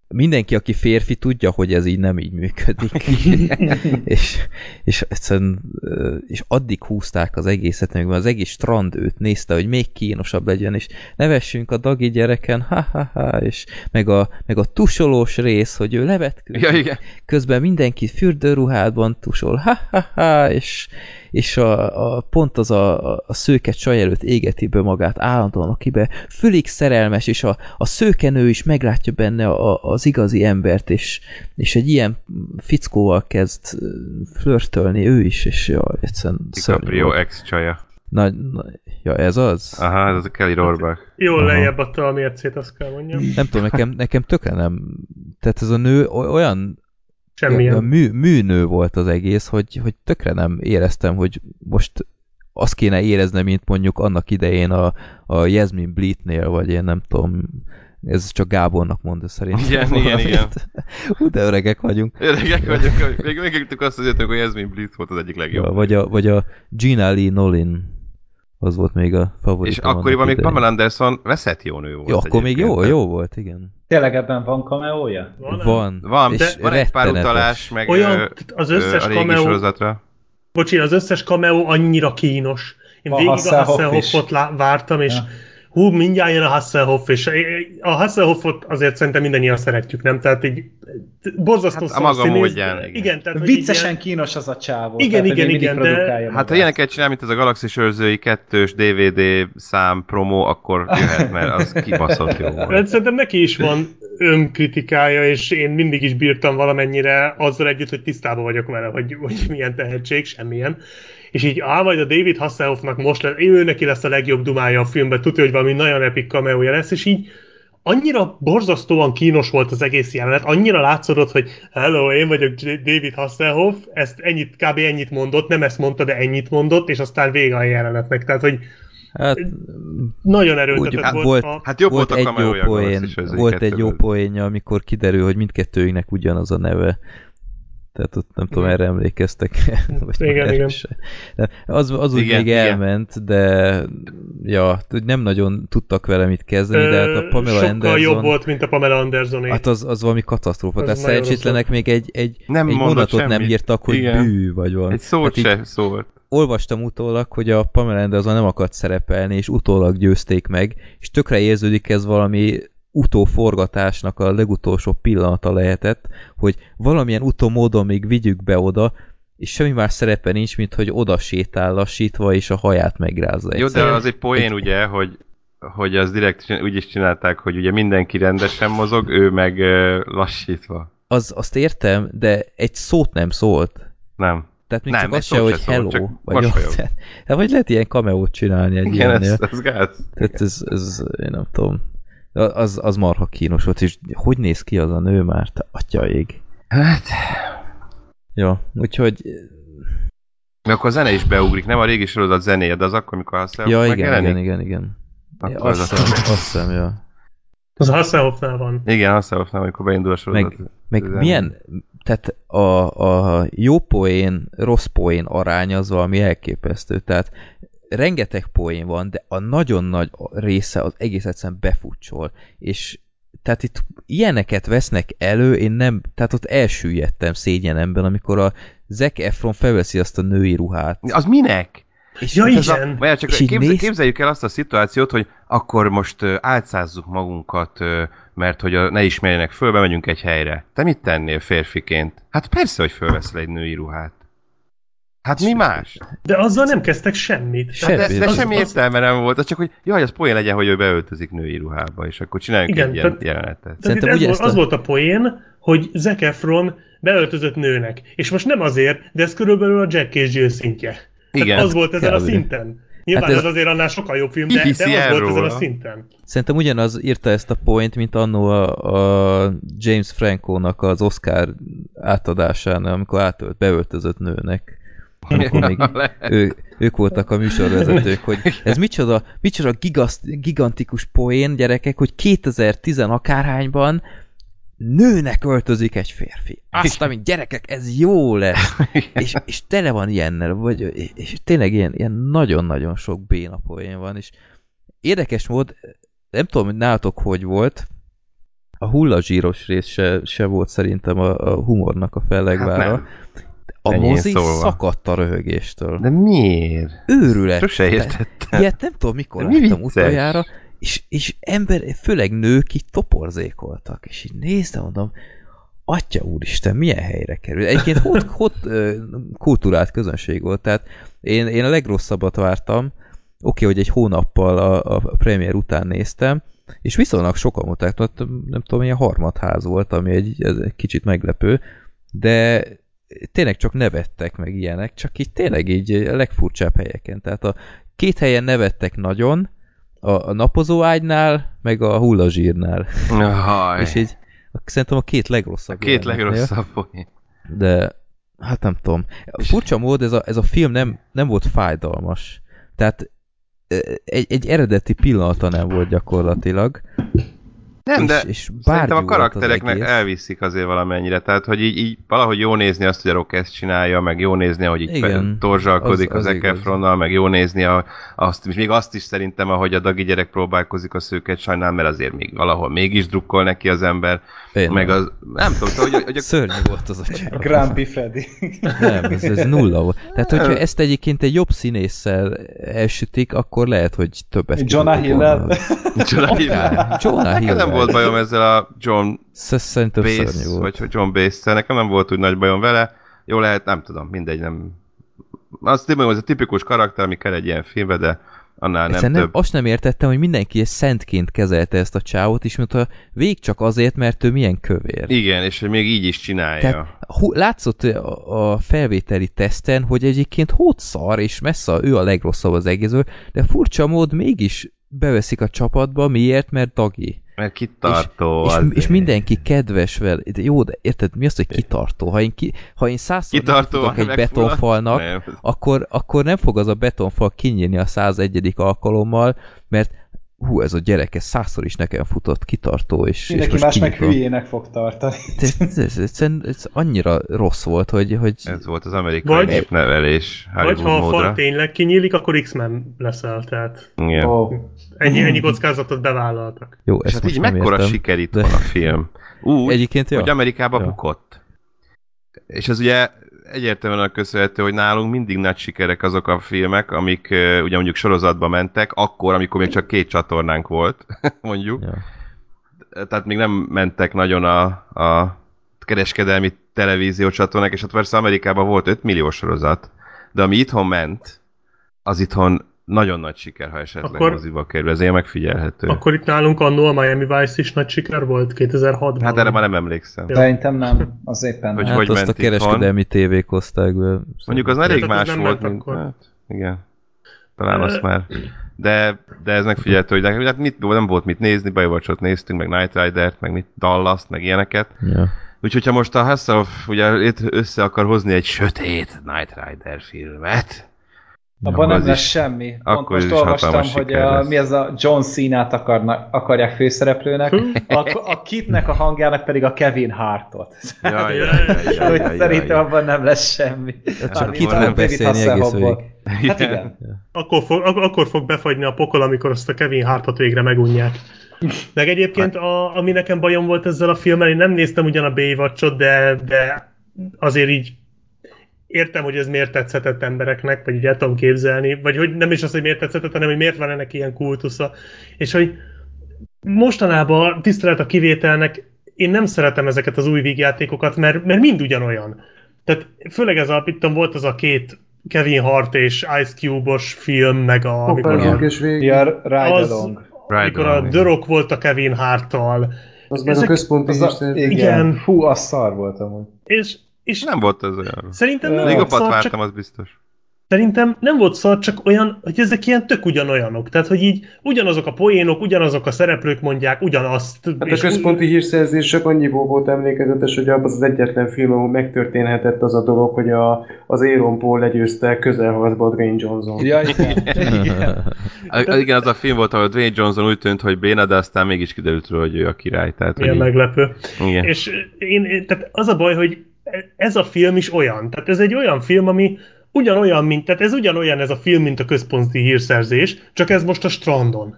Speaker 3: mindenki, aki férfi, tudja, hogy ez így nem így működik. (laughs) és, és, egyszerűen, és addig húzták az egészet, amikor az egész strand őt nézte, hogy még kínosabb legyen, és nevessünk a dagi gyereken, ha-ha-ha, és meg a, meg a tusolós rész, hogy ő levetkőzik. Ja, igen. Közben mindenki fürdőruhádban tusol, ha-ha-ha, és, és a, a pont az a, a szőke csaj előtt égeti be magát állandóan, akibe fülig szerelmes, és a, a szőkenő is meglátja benne a, az igazi embert, és, és egy ilyen fickóval kezd flörtölni ő is, és ja, egyszerűen
Speaker 6: DiCaprio ex-csaja.
Speaker 3: Na, na, ja, ez az?
Speaker 6: Aha, ez a Kelly Rohrbach.
Speaker 2: Jól lejjebb adta a mércét, azt kell mondjam.
Speaker 3: Nem tudom, nekem, nekem tökre nem... Tehát ez a nő olyan
Speaker 2: Semmilyen.
Speaker 3: Ja, mű, műnő volt az egész, hogy, hogy tökre nem éreztem, hogy most azt kéne éreznem, mint mondjuk annak idején a, a Jasmine Bleatnél, vagy én nem tudom, ez csak Gábornak mondja szerintem.
Speaker 6: Igen, igen, igen.
Speaker 3: Hú, de öregek vagyunk.
Speaker 6: Öregek vagyunk. Még megértük azt azért, hogy Jasmine Bleat volt az egyik legjobb. Ja,
Speaker 3: vagy, a, vagy a Gina Lee Nolin az volt még a favorit.
Speaker 6: És akkoriban még Pamela Anderson veszett jó nő volt.
Speaker 3: Jó, akkor még jó, jó volt, igen.
Speaker 1: Tényleg ebben van kameója?
Speaker 3: Van. Van,
Speaker 6: van, és van egy pár utalás, meg
Speaker 2: Olyan, az összes
Speaker 6: a régi sorozatra.
Speaker 2: Bocsi, az összes kameó annyira kínos. Én a végig a Hasselhoffot vártam, és ja hú, mindjárt jön a Hasselhoff, és a Hasselhoffot azért szerintem mindannyian szeretjük, nem? Tehát így borzasztó hát
Speaker 6: a maga módján,
Speaker 2: igen. igen tehát,
Speaker 1: Viccesen ilyen... kínos az a csávó.
Speaker 2: Igen, tehát, igen, igen.
Speaker 6: De... Hát ha ilyeneket csinál, mint ez a Galaxis őrzői kettős DVD szám promo, akkor jöhet, mert az kibaszott jó volt.
Speaker 2: Hát szerintem neki is van önkritikája, és én mindig is bírtam valamennyire azzal együtt, hogy tisztában vagyok vele, hogy, hogy milyen tehetség, semmilyen és így á, majd a David Hasselhoffnak most lesz, ő neki lesz a legjobb dumája a filmben, tudja, hogy valami nagyon epic cameója lesz, és így annyira borzasztóan kínos volt az egész jelenet, annyira látszódott, hogy hello, én vagyok David Hasselhoff, ezt ennyit, kb. ennyit mondott, nem ezt mondta, de ennyit mondott, és aztán vége a jelenetnek. Tehát, hogy Hát, nagyon erőltetett
Speaker 3: hát, volt. A...
Speaker 6: Hát jobb
Speaker 3: volt,
Speaker 6: volt a
Speaker 3: egy jó poén, Volt egy jó poénja, amikor kiderül, hogy mindkettőinknek ugyanaz a neve. Tehát ott nem tudom, erre emlékeztek. (laughs)
Speaker 2: Vagy igen, igen.
Speaker 3: De az, az úgy igen, még igen. elment, de ja, nem nagyon tudtak vele mit kezdeni, de hát a Pamela
Speaker 2: Sokkal
Speaker 3: Anderson...
Speaker 2: jobb volt, mint a Pamela Anderson.
Speaker 3: Hát az, az valami katasztrófa. Tehát szerencsétlenek még egy, egy, nem egy mondatot semmit. nem írtak, hogy igen. bű, vagy van.
Speaker 6: Egy szót hát se szólt.
Speaker 3: Olvastam utólag, hogy a Pamela Anderson nem akart szerepelni, és utólag győzték meg, és tökre érződik ez valami utóforgatásnak a legutolsó pillanata lehetett, hogy valamilyen utómódon még vigyük be oda, és semmi más szerepe nincs, mint hogy oda sétál lassítva, és a haját megrázza.
Speaker 6: Jó, de az egy poén egy... ugye, hogy, hogy az direkt úgy is csinálták, hogy ugye mindenki rendesen mozog, ő meg lassítva.
Speaker 3: Az, azt értem, de egy szót nem szólt.
Speaker 6: Nem.
Speaker 3: Tehát még nem, csak az se, hogy hello, csak vagy ott. Hát, vagy lehet ilyen kameót csinálni egy
Speaker 6: Igen, ilyennél. ez, ez gáz.
Speaker 3: Tehát ez, ez, én nem tudom. Az, az marha kínos volt, és hogy néz ki az a nő már? Te atyaig.
Speaker 6: Hát...
Speaker 3: Jó, úgyhogy
Speaker 6: Mert akkor a zene is beugrik, nem a régi sorozat zenéje, de az akkor, amikor a
Speaker 3: Ja, igen, igen, igen, igen.
Speaker 6: Akkor
Speaker 3: Azt hiszem, azt hiszem, ja.
Speaker 2: Az Hasselhoffnál van.
Speaker 6: Igen, Hasselhoffnál, amikor beindul a sorozat.
Speaker 3: Meg, meg
Speaker 6: Zenéje.
Speaker 3: milyen, tehát a, a jó poén, rossz poén arány az valami elképesztő, tehát rengeteg poén van, de a nagyon nagy része az egész egyszerűen befutcsol, és tehát itt ilyeneket vesznek elő, én nem, tehát ott elsüllyedtem szégyenemben, amikor a Zac Efron felveszi azt a női ruhát.
Speaker 6: Az minek?
Speaker 3: És
Speaker 2: Ja,
Speaker 3: hát
Speaker 2: igen.
Speaker 3: a,
Speaker 6: Vagy csak
Speaker 3: És
Speaker 6: képzel,
Speaker 3: néz-
Speaker 6: képzeljük el azt a szituációt, hogy akkor most ö, álcázzuk magunkat, mert hogy a, ne ismerjenek föl, bemegyünk egy helyre. Te mit tennél férfiként? Hát persze, hogy fölveszel egy női ruhát. Hát mi más?
Speaker 2: De azzal nem kezdtek semmit.
Speaker 3: Semmi.
Speaker 2: Tehát
Speaker 6: De, de
Speaker 2: az-
Speaker 6: semmi
Speaker 2: az-
Speaker 6: értelme nem volt, az csak, hogy jaj, az poén legyen, hogy ő beöltözik női ruhába, és akkor csináljunk
Speaker 2: Igen,
Speaker 6: egy ilyen
Speaker 2: tehát-
Speaker 6: jelenetet.
Speaker 2: Tehát ez volt,
Speaker 3: a-
Speaker 2: az volt a poén, hogy Zac Efron beöltözött nőnek. És most nem azért, de ez körülbelül a Jack és Jill szintje.
Speaker 6: Igen.
Speaker 2: Tehát az volt ezen a szinten. Nyilván
Speaker 3: Hát ez-
Speaker 2: ez, azért annál sokkal jobb film, de, de az volt ezen a
Speaker 6: róla?
Speaker 2: szinten.
Speaker 3: Szerintem ugyanaz írta ezt a point, mint annó a, a James Franco-nak az Oscar átadásánál, amikor átölt, beöltözött nőnek. Még (laughs) ő, ők voltak a műsorvezetők, hogy ez micsoda, micsoda gigaszt, gigantikus poén, gyerekek, hogy 2010 akárhányban nőnek öltözik egy férfi. Azt, amit gyerekek, ez jó lesz. és, és tele van ilyennel, vagy, és, tényleg ilyen, ilyen nagyon-nagyon sok béna poén van, és érdekes mód, nem tudom, hogy nálatok hogy volt, a hullazsíros rész se, se volt szerintem a, a humornak a fellegvára.
Speaker 6: Hát nem.
Speaker 3: A
Speaker 6: Enyhén
Speaker 3: mozi
Speaker 6: szólva.
Speaker 3: szakadt a röhögéstől.
Speaker 6: De miért?
Speaker 3: Őrület.
Speaker 6: Sose értettem.
Speaker 3: Ilyet nem tudom, mikor
Speaker 6: De mi
Speaker 3: láttam
Speaker 6: vicces?
Speaker 3: utoljára, és, és ember, főleg nők így toporzékoltak, és így néztem, mondom, Atya úristen, milyen helyre kerül. Egyébként hot, (laughs) hot kultúrált közönség volt, tehát én, én a legrosszabbat vártam, oké, okay, hogy egy hónappal a, a premier után néztem, és viszonylag sokan tehát nem tudom, ilyen harmadház volt, ami egy, ez egy kicsit meglepő, de tényleg csak nevettek meg ilyenek, csak így tényleg így a legfurcsább helyeken. Tehát a két helyen nevettek nagyon, a, a napozó ágynál, meg a hullazsírnál.
Speaker 6: Jaj.
Speaker 3: És így a- szerintem a két legrosszabb.
Speaker 6: a két legrosszabb poén.
Speaker 3: De hát nem tudom. Furcsa mód, ez a, ez a film nem, nem volt fájdalmas. Tehát ö, egy, egy eredeti pillanata nem volt gyakorlatilag.
Speaker 6: Nem, de
Speaker 3: és, és
Speaker 6: Szerintem a
Speaker 3: az
Speaker 6: karaktereknek
Speaker 3: egész.
Speaker 6: elviszik azért valamennyire, tehát hogy így, így valahogy jó nézni azt, hogy a Rock ezt csinálja, meg jó nézni, ahogy így
Speaker 3: Igen,
Speaker 6: torzsalkodik
Speaker 3: az-
Speaker 6: az,
Speaker 3: az
Speaker 6: az
Speaker 3: igaz.
Speaker 6: Efronnal, meg jó nézni a, azt, és még azt is szerintem, ahogy a dagi gyerek próbálkozik a szőket sajnál, mert azért még valahol mégis drukkol neki az ember,
Speaker 3: Én
Speaker 6: meg
Speaker 3: nem.
Speaker 6: az, nem tudom, szóval, hogy, hogy a,
Speaker 3: Szörnyű volt az a csávó.
Speaker 1: Grumpy Freddy.
Speaker 3: Nem, ez, ez nulla volt. Tehát, hogyha ezt egyébként egy jobb színésszel elsütik, akkor lehet, hogy többet
Speaker 1: Jonah. Hill-el.
Speaker 6: Jonah Hill.
Speaker 3: Jonah
Speaker 6: Nekem nem
Speaker 3: Hill.
Speaker 6: volt bajom ezzel a John
Speaker 3: Szerintem szörnyű
Speaker 6: Bass,
Speaker 3: volt.
Speaker 6: vagy John bass nekem nem volt úgy nagy bajom vele. Jó lehet, nem tudom, mindegy, nem... Azt mondom, ez a tipikus karakter, ami kell egy ilyen filmbe, de annál nem
Speaker 3: Egyszerűen
Speaker 6: több.
Speaker 3: nem, azt nem értettem, hogy mindenki egy szentként kezelte ezt a csávot, és mintha vég csak azért, mert ő milyen kövér.
Speaker 6: Igen, és hogy még így is csinálja.
Speaker 3: Tehát hú, látszott a, a felvételi teszten, hogy egyébként hót szar, és messze ő a legrosszabb az egészből, de furcsa mód mégis beveszik a csapatba, miért? Mert Dagi.
Speaker 6: Mert kitartó
Speaker 3: és,
Speaker 6: azért.
Speaker 3: és mindenki kedves vele. De jó, de érted, mi az, hogy kitartó? Ha én, ki, ha én százszor
Speaker 6: Kitartó,
Speaker 3: egy betonfalnak,
Speaker 6: Nem.
Speaker 3: akkor, akkor nem fog az a betonfal kinyílni a 101. alkalommal, mert hú, ez a gyerek, ez százszor is nekem futott, kitartó, és, és
Speaker 1: Mindenki
Speaker 3: most
Speaker 1: más meg hülyének fog tartani.
Speaker 3: Ez, ez, ez, ez, ez annyira rossz volt, hogy, hogy
Speaker 6: Ez volt az amerikai
Speaker 2: Vagy-
Speaker 6: népnevelés
Speaker 2: Vagy
Speaker 6: Hollywood
Speaker 2: ha a fal tényleg kinyílik, akkor X-Men leszel, tehát
Speaker 6: Igen.
Speaker 1: Ó,
Speaker 2: ennyi, ennyi kockázatot bevállaltak.
Speaker 3: jó,
Speaker 6: És
Speaker 3: ezt
Speaker 6: hát
Speaker 3: most
Speaker 6: így mekkora
Speaker 3: értem.
Speaker 6: siker itt
Speaker 3: de-
Speaker 6: van a film. Úgy,
Speaker 3: Egyébként, ja.
Speaker 6: hogy Amerikában
Speaker 3: Ja.
Speaker 6: bukott. És ez ugye egyértelműen a köszönhető, hogy nálunk mindig nagy sikerek azok a filmek, amik ugye mondjuk sorozatba mentek, akkor, amikor még csak két csatornánk volt, (laughs) mondjuk.
Speaker 3: Ja.
Speaker 6: Tehát még nem mentek nagyon a, a kereskedelmi televízió csatornák, és hát persze Amerikában volt 5 millió sorozat, de ami itthon ment, az itthon nagyon nagy siker, ha esetleg
Speaker 2: Akkor-
Speaker 6: moziba kerül, ez ilyen megfigyelhető.
Speaker 2: Akkor itt nálunk annó a Miami Vice is nagy siker volt 2006-ban.
Speaker 6: Hát erre már nem emlékszem.
Speaker 2: Ja.
Speaker 1: Szerintem nem, az éppen
Speaker 6: Hogy.
Speaker 3: Hát
Speaker 6: hogy
Speaker 3: azt a kereskedelmi tévék hozták be.
Speaker 6: Mondjuk az elég más
Speaker 2: nem
Speaker 6: volt, mint...
Speaker 2: akkor.
Speaker 6: Hát, igen. Talán
Speaker 2: Ö,
Speaker 6: azt már. De, de ez megfigyelhető, hogy nekem- hát mit, nem volt mit nézni, Baywatch-ot néztünk, meg Night Rider-t, meg mit, Dallas-t, meg ilyeneket.
Speaker 3: Ja.
Speaker 6: Úgyhogy ha most a Hasselhoff ugye itt össze akar hozni egy sötét Night Rider filmet,
Speaker 1: Abban nem lesz
Speaker 6: is-
Speaker 1: semmi. Pont
Speaker 6: akkor
Speaker 1: most
Speaker 6: is
Speaker 1: olvastam, hogy a,
Speaker 6: lesz.
Speaker 1: mi az a John Cena-t akarnak, akarják főszereplőnek, a, a Kitnek a hangjának pedig a Kevin Hartot.
Speaker 6: Jaj, jaj, jaj, jaj, (laughs)
Speaker 1: Hogy
Speaker 6: jaj,
Speaker 1: Szerintem
Speaker 6: jaj.
Speaker 1: abban nem lesz semmi.
Speaker 3: csak
Speaker 1: Mármint
Speaker 3: Kit
Speaker 1: David
Speaker 3: beszélni egész.
Speaker 1: Hát igen.
Speaker 2: Akkor fog, ak- akkor fog befagyni a pokol, amikor azt a Kevin Hartot végre megunják. Meg egyébként, a, ami nekem bajom volt ezzel a filmmel, én nem néztem ugyan a Baywatch-ot, de, de azért így értem, hogy ez miért tetszhetett embereknek, vagy így el tudom képzelni, vagy hogy nem is az, hogy miért tetszhetett, hanem hogy miért van ennek ilyen kultusza. És hogy mostanában tisztelet a kivételnek, én nem szeretem ezeket az új vígjátékokat, mert, mert mind ugyanolyan. Tehát főleg ez a, itt volt az a két Kevin Hart és Ice Cube-os film, meg a, amikor a.
Speaker 1: Ja, Ride
Speaker 2: Az-
Speaker 1: Along.
Speaker 2: amikor a
Speaker 6: Along,
Speaker 2: The Rock volt a Kevin Harttal,
Speaker 5: Az meg a
Speaker 2: ezek-
Speaker 5: központi
Speaker 1: Az a, igen.
Speaker 2: Igen.
Speaker 1: Fú, az szar volt amúgy.
Speaker 2: és, és
Speaker 6: Nem volt ez olyan.
Speaker 2: szerintem nem
Speaker 1: Még
Speaker 2: volt szar,
Speaker 6: vártam,
Speaker 2: csak,
Speaker 6: az biztos.
Speaker 2: szerintem nem volt szar, csak olyan, hogy ezek ilyen tök ugyanolyanok. Tehát, hogy így ugyanazok a poénok, ugyanazok a szereplők mondják ugyanazt.
Speaker 5: Hát a
Speaker 2: és
Speaker 5: központi hírszerzés csak annyiból volt emlékezetes, hogy az az egyetlen film, ahol megtörténhetett az a dolog, hogy a, az Aaron Paul legyőzte közelharcba a Dwayne Johnson.
Speaker 1: Ja, igen. (laughs)
Speaker 6: A- Igen, az a film volt, ahol Dwayne Johnson úgy tűnt, hogy béna, de aztán mégis kiderült róla, hogy ő a király. Tehát,
Speaker 2: Milyen meglepő.
Speaker 6: igen.
Speaker 2: És én, én, tehát az a baj, hogy ez a film is olyan. Tehát ez egy olyan film, ami ugyanolyan, mint, tehát ez ugyanolyan ez a film, mint a központi hírszerzés, csak ez most a strandon.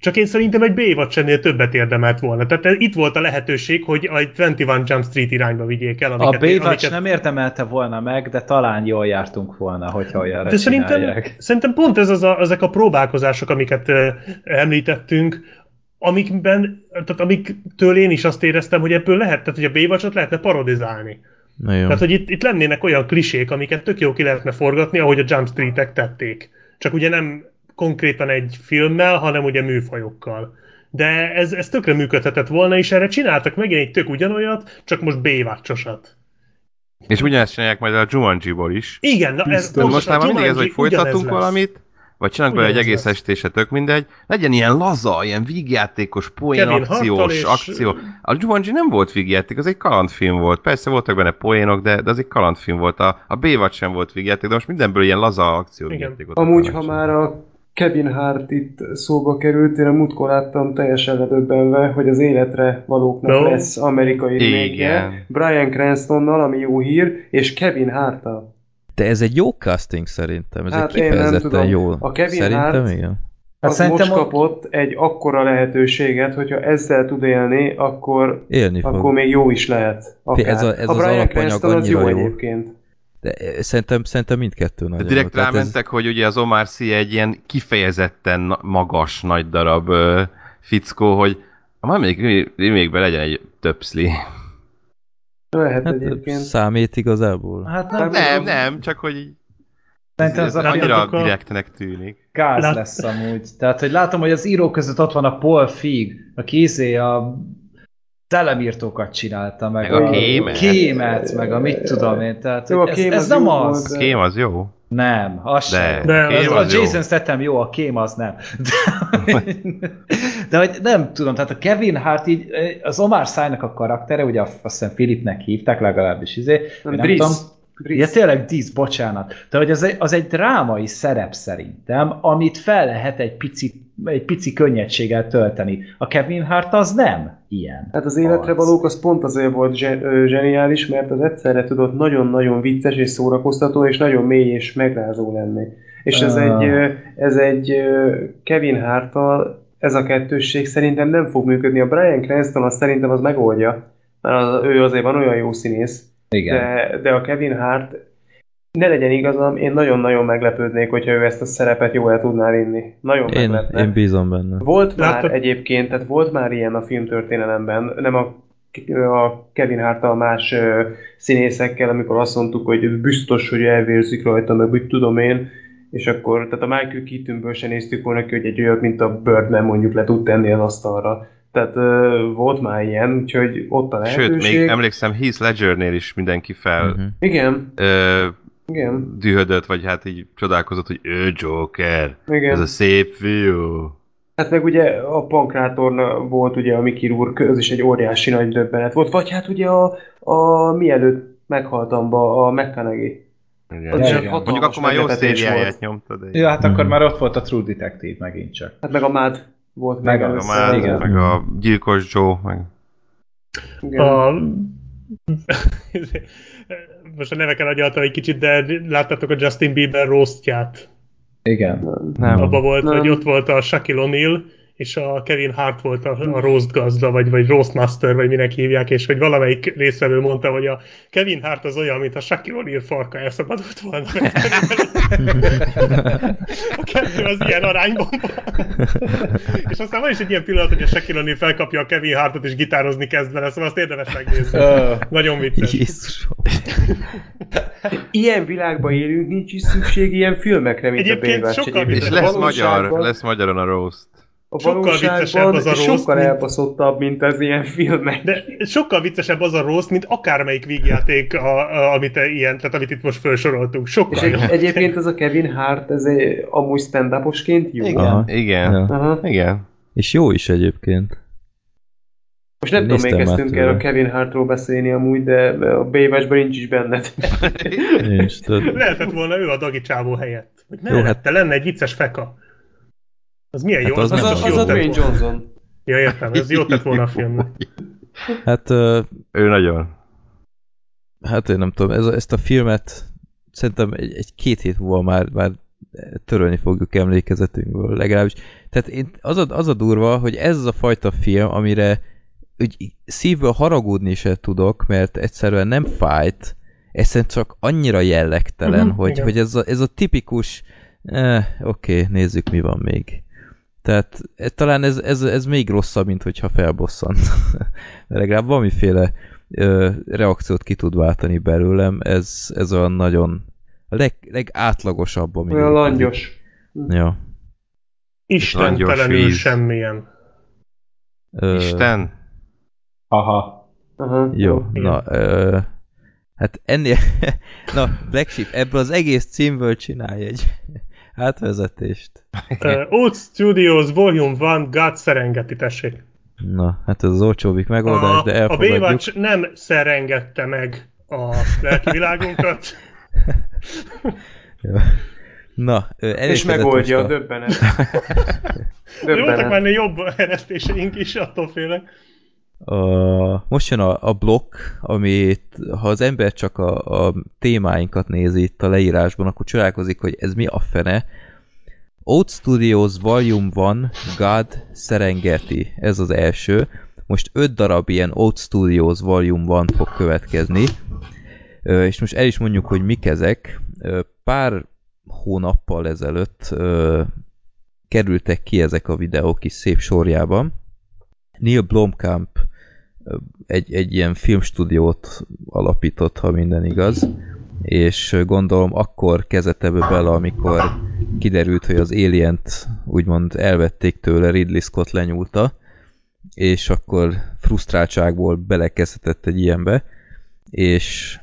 Speaker 2: Csak én szerintem egy Baywatch-ennél többet érdemelt volna. Tehát ez- itt volt a lehetőség, hogy a 21 Jump Street irányba vigyék el.
Speaker 1: A
Speaker 2: Amiket,
Speaker 1: Baywatch
Speaker 2: amiket,
Speaker 1: nem érdemelte volna meg, de talán jól jártunk volna, hogyha olyanra
Speaker 2: De szerintem, szerintem pont ez az a, ezek a próbálkozások, amiket uh, említettünk, amikben, tehát amiktől én is azt éreztem, hogy ebből lehet, tehát hogy a Baywatch-ot lehetne parodizálni.
Speaker 3: Na jó.
Speaker 2: Tehát, hogy itt, itt lennének olyan klisék, amiket tök jó ki lehetne forgatni, ahogy a Jump Street-ek tették. Csak ugye nem konkrétan egy filmmel, hanem ugye műfajokkal. De ez, ez tökre működhetett volna, és erre csináltak megint egy tök ugyanolyat, csak most Baywatch-osat.
Speaker 6: És ugyanezt csinálják majd a Jumanji-ból is.
Speaker 2: Igen, na ez
Speaker 1: Biztos.
Speaker 2: Pontosan,
Speaker 6: most már
Speaker 2: a
Speaker 6: mindig ez, hogy folytatunk valamit, vagy csinálunk vele egy egész
Speaker 2: lesz.
Speaker 6: estése, tök mindegy. Legyen ilyen laza, ilyen vígjátékos, poén akciós
Speaker 2: és-
Speaker 6: akció. A Jumanji nem volt vígjáték, az egy kalandfilm volt. Persze voltak benne poénok, de, de az egy kalandfilm volt. A, a Baywatch sem volt vígjáték, de most mindenből ilyen laza akció vígjátékot
Speaker 5: Amúgy, ha már a Kevin Hart itt szóba került, én a múltkor láttam teljesen ledöbbenve, hogy az életre valóknak
Speaker 2: No.
Speaker 5: lesz amerikai remake Brian Cranstonnal, ami jó hír, és Kevin Harttal.
Speaker 3: De ez egy jó casting szerintem, ez
Speaker 5: Hát
Speaker 3: egy kifejezetten
Speaker 5: tudom.
Speaker 3: jó.
Speaker 5: A Kevin
Speaker 3: szerintem
Speaker 5: Hart-
Speaker 3: igen.
Speaker 1: Hát
Speaker 5: Az most
Speaker 1: ott-
Speaker 5: kapott egy akkora lehetőséget, hogyha ezzel tud élni, akkor,
Speaker 3: Élni fog.
Speaker 5: akkor még jó is lehet. Akár.
Speaker 3: Ez a- ez
Speaker 5: a
Speaker 3: az
Speaker 5: Brian
Speaker 3: alapanyag
Speaker 5: Cranston az jó,
Speaker 3: annyira jó.
Speaker 5: egyébként.
Speaker 3: De eh, szerintem, szerintem mindkettő nagyon
Speaker 6: De direkt rámentek, hogy ugye az Omar Sy egy ilyen kifejezetten magas, nagy darab ö, fickó, hogy a második remake legyen egy töpszli.
Speaker 5: Lehet
Speaker 3: Hát,
Speaker 5: egyébként.
Speaker 3: számít igazából.
Speaker 1: Hát nem,
Speaker 6: Nem, nem, csak hogy így
Speaker 1: Szerintem
Speaker 6: ez
Speaker 1: ez a
Speaker 6: annyira
Speaker 2: a-
Speaker 6: direktnek tűnik.
Speaker 1: gáz
Speaker 2: Lát-
Speaker 1: lesz amúgy. Tehát, hogy látom, hogy az írók között ott van a Paul Feig, aki izé a szellemírtókat csinálta, meg,
Speaker 6: Meg a kémet.
Speaker 1: kémet, meg a mit tudom én. Tehát,
Speaker 5: Jó, a
Speaker 1: ez,
Speaker 5: kém
Speaker 1: ez
Speaker 5: az
Speaker 1: nem
Speaker 5: jó
Speaker 1: az.
Speaker 5: volt, de-
Speaker 6: Kém az jó.
Speaker 1: Nem, az
Speaker 6: De,
Speaker 1: sem.
Speaker 2: De
Speaker 6: kém
Speaker 1: Az,
Speaker 6: az
Speaker 1: a
Speaker 6: jó.
Speaker 1: Jason Statham jó, a kém az nem. De, de hogy nem tudom, tehát a Kevin Hart így, az Omar Szájnak a karaktere, ugye azt hiszem Philipnek hívták legalábbis, izé,
Speaker 5: Nem,
Speaker 1: én nem
Speaker 5: Brice.
Speaker 1: tudom,
Speaker 5: Brice.
Speaker 1: Ja, tényleg Diz, bocsánat. De hogy az egy, az egy drámai szerep szerintem, amit fel lehet egy pici, egy pici könnyedséggel tölteni. A Kevin Hart az nem ilyen.
Speaker 5: Hát az életre valók az pont azért volt zseniális, mert az egyszerre tudott nagyon-nagyon vicces és szórakoztató, és nagyon mély és megrázó lenni. És ez
Speaker 1: Ah.
Speaker 5: egy, ez egy Kevin Harttal, ez a kettősség szerintem nem fog működni. A Brian Cranston az szerintem az megoldja, mert az, ő azért van olyan jó színész,
Speaker 1: Igen.
Speaker 5: de, de a Kevin Hart ne legyen igazam, én nagyon-nagyon meglepődnék, hogyha ő ezt a szerepet jól el tudná vinni. Nagyon
Speaker 3: Én,
Speaker 5: meglepne.
Speaker 3: én bízom benne.
Speaker 5: Volt már
Speaker 2: Láttad?
Speaker 5: egyébként, tehát volt már ilyen a filmtörténelemben, nem a, a Kevin Harttal más ö, színészekkel, amikor azt mondtuk, hogy biztos, hogy elvérzik rajta, meg úgy tudom én, és akkor, tehát a Michael Keatonből se néztük volna ki, hogy egy olyat, mint a Birdman mondjuk le tud tenni az asztalra. Tehát ö, volt már ilyen, úgyhogy ott a lehetőség.
Speaker 6: Sőt, még emlékszem, Heath Ledgernél is mindenki fel
Speaker 3: Mhm.
Speaker 5: Igen,
Speaker 6: ö,
Speaker 5: igen,
Speaker 6: dühödött, vagy hát így csodálkozott, hogy ő Joker,
Speaker 5: igen.
Speaker 6: ez a szép fiú.
Speaker 7: Hát meg ugye a pankrátorn volt ugye a Mickey Rourke, az is egy óriási nagy döbbenet volt. Vagy hát ugye a, a mielőtt meghaltamba a McConaughey.
Speaker 6: Igen.
Speaker 7: Az
Speaker 1: Ja, igen.
Speaker 6: Mondjuk akkor már jó szériáját nyomtad.
Speaker 1: Jó, hát akkor
Speaker 3: Mhm.
Speaker 1: már ott volt a True Detective megint csak.
Speaker 7: Hát meg a Mád volt
Speaker 1: Meg
Speaker 7: még
Speaker 1: a
Speaker 6: Meg a
Speaker 7: először.
Speaker 6: Mád,
Speaker 1: igen.
Speaker 6: meg a Gyilkos Joe, meg...
Speaker 7: Igen.
Speaker 2: A... (laughs) Most a neveken agyaltam egy kicsit, de láttátok a Justin Bieber roastját.
Speaker 1: Igen.
Speaker 3: Nem.
Speaker 2: Abba volt,
Speaker 7: Nem.
Speaker 2: hogy ott volt a Shaquille O'Neal, és a Kevin Hart volt a, a roast gazda, vagy, vagy roast master, vagy minek hívják, és hogy valamelyik részvevő mondta, hogy a Kevin Hart az olyan, mint a Shaquille O'Neal farka elszabadult volna. (laughs) A kettő az ilyen arányban van. és aztán van is egy ilyen pillanat, hogy a Shaquille O'Neal felkapja a Kevin Hartot, és gitározni kezd vele, szóval azt érdemes megnézni. Nagyon vicces.
Speaker 3: Jézusom.
Speaker 7: Ilyen világban élünk, nincs is szükség ilyen filmekre, mint
Speaker 2: Egyébként
Speaker 7: a Baywatch.
Speaker 2: sokkal
Speaker 6: És lesz magyar, lesz magyaron a roast.
Speaker 7: A
Speaker 2: Sokkal viccesebb az a roast,
Speaker 7: sokkal
Speaker 2: mint-
Speaker 7: elbaszottabb, mint az ilyen filmek.
Speaker 2: De sokkal viccesebb az a roast, mint akármelyik vígjáték, a, a, amit ilyen, tehát amit itt most felsoroltunk.
Speaker 7: És
Speaker 2: Sokkal
Speaker 7: egy,
Speaker 2: jobb.
Speaker 7: egyébként ez a Kevin Hart, ez egy, amúgy stand jó.
Speaker 1: Igen.
Speaker 3: Aha.
Speaker 6: Igen.
Speaker 3: Ja.
Speaker 7: Aha.
Speaker 6: Igen.
Speaker 3: És jó is egyébként.
Speaker 7: Most nem tudom, még
Speaker 3: Néztem már
Speaker 7: kezdtünk el a Kevin Hartról beszélni amúgy, de a Baywatchban nincs is benned.
Speaker 3: Én tudod.
Speaker 2: Lehetett volna ő a Dagi csávó helyett. Hogy
Speaker 3: Jó,
Speaker 2: mellette lenne egy vicces feka. Az milyen jó?
Speaker 3: Hát az
Speaker 7: Az,
Speaker 3: nem
Speaker 7: a,
Speaker 3: is
Speaker 7: az
Speaker 3: jó
Speaker 7: a Dwayne. Johnson.
Speaker 2: Ja, értem, ez jót tett volna a filmnek.
Speaker 3: Hát, ö,
Speaker 6: Ő nagyon.
Speaker 3: hát én nem tudom, ez, ezt a filmet szerintem egy, egy két hét múlva már, már törölni fogjuk emlékezetünkből legalábbis. Tehát én, az, a, az a durva, hogy ez az a fajta film, amire úgy szívből haragudni se tudok, mert egyszerűen nem fájt, egyszerűen csak annyira jellegtelen,
Speaker 2: Mhm,
Speaker 3: hogy,
Speaker 2: igen.
Speaker 3: hogy ez, a, ez a tipikus eh, oké, okay, nézzük mi van még. Tehát e, talán ez, ez, ez még rosszabb, mint hogyha felbosszant. (laughs) De legalább valamiféle ö, reakciót ki tud váltani belőlem, ez, ez olyan nagyon a leg, legátlagosabb, ami
Speaker 7: Olyan langyos.
Speaker 3: Ja.
Speaker 2: Istentelenül semmilyen.
Speaker 3: Ö,
Speaker 6: Isten.
Speaker 1: Aha.
Speaker 7: Aha.
Speaker 3: Jó,
Speaker 2: Igen.
Speaker 3: na, ö, hát ennél, (laughs) na, Black Sheep, ebből az egész címből csinálj egy átvezetést.
Speaker 2: Uh, Old Studios Volume 1 God Serengeti, tessék.
Speaker 3: Na, hát ez az olcsóbbik megoldás,
Speaker 2: A,
Speaker 3: de
Speaker 2: a
Speaker 3: elfogadjuk.
Speaker 2: Baywatch nem szerengette meg a lelki világunkat.
Speaker 3: Jó. Na,
Speaker 7: És megoldja a döbbenet. (laughs)
Speaker 2: De voltak már
Speaker 7: döbbenet.
Speaker 2: jobb (laughs) eresztéseink is, attól félek.
Speaker 3: A, most jön a, a blokk, amit ha az ember csak a, a témáinkat nézi itt a leírásban, akkor csodálkozik, hogy ez mi a fene. Old Studios Volume 1 God Serengeti, ez az első. Most öt darab ilyen Old Studios Volume 1 fog következni, és most el is mondjuk, hogy mik ezek. Pár hónappal ezelőtt kerültek ki ezek a videók is szép sorjában. Neil Blomkamp egy, egy ilyen filmstúdiót alapított, ha minden igaz, és gondolom akkor kezdett ebbe bele, amikor kiderült, hogy az Alien-t úgymond elvették tőle, Ridley Scott lenyúlta, és akkor frusztráltságból belekezdhetett egy ilyenbe, és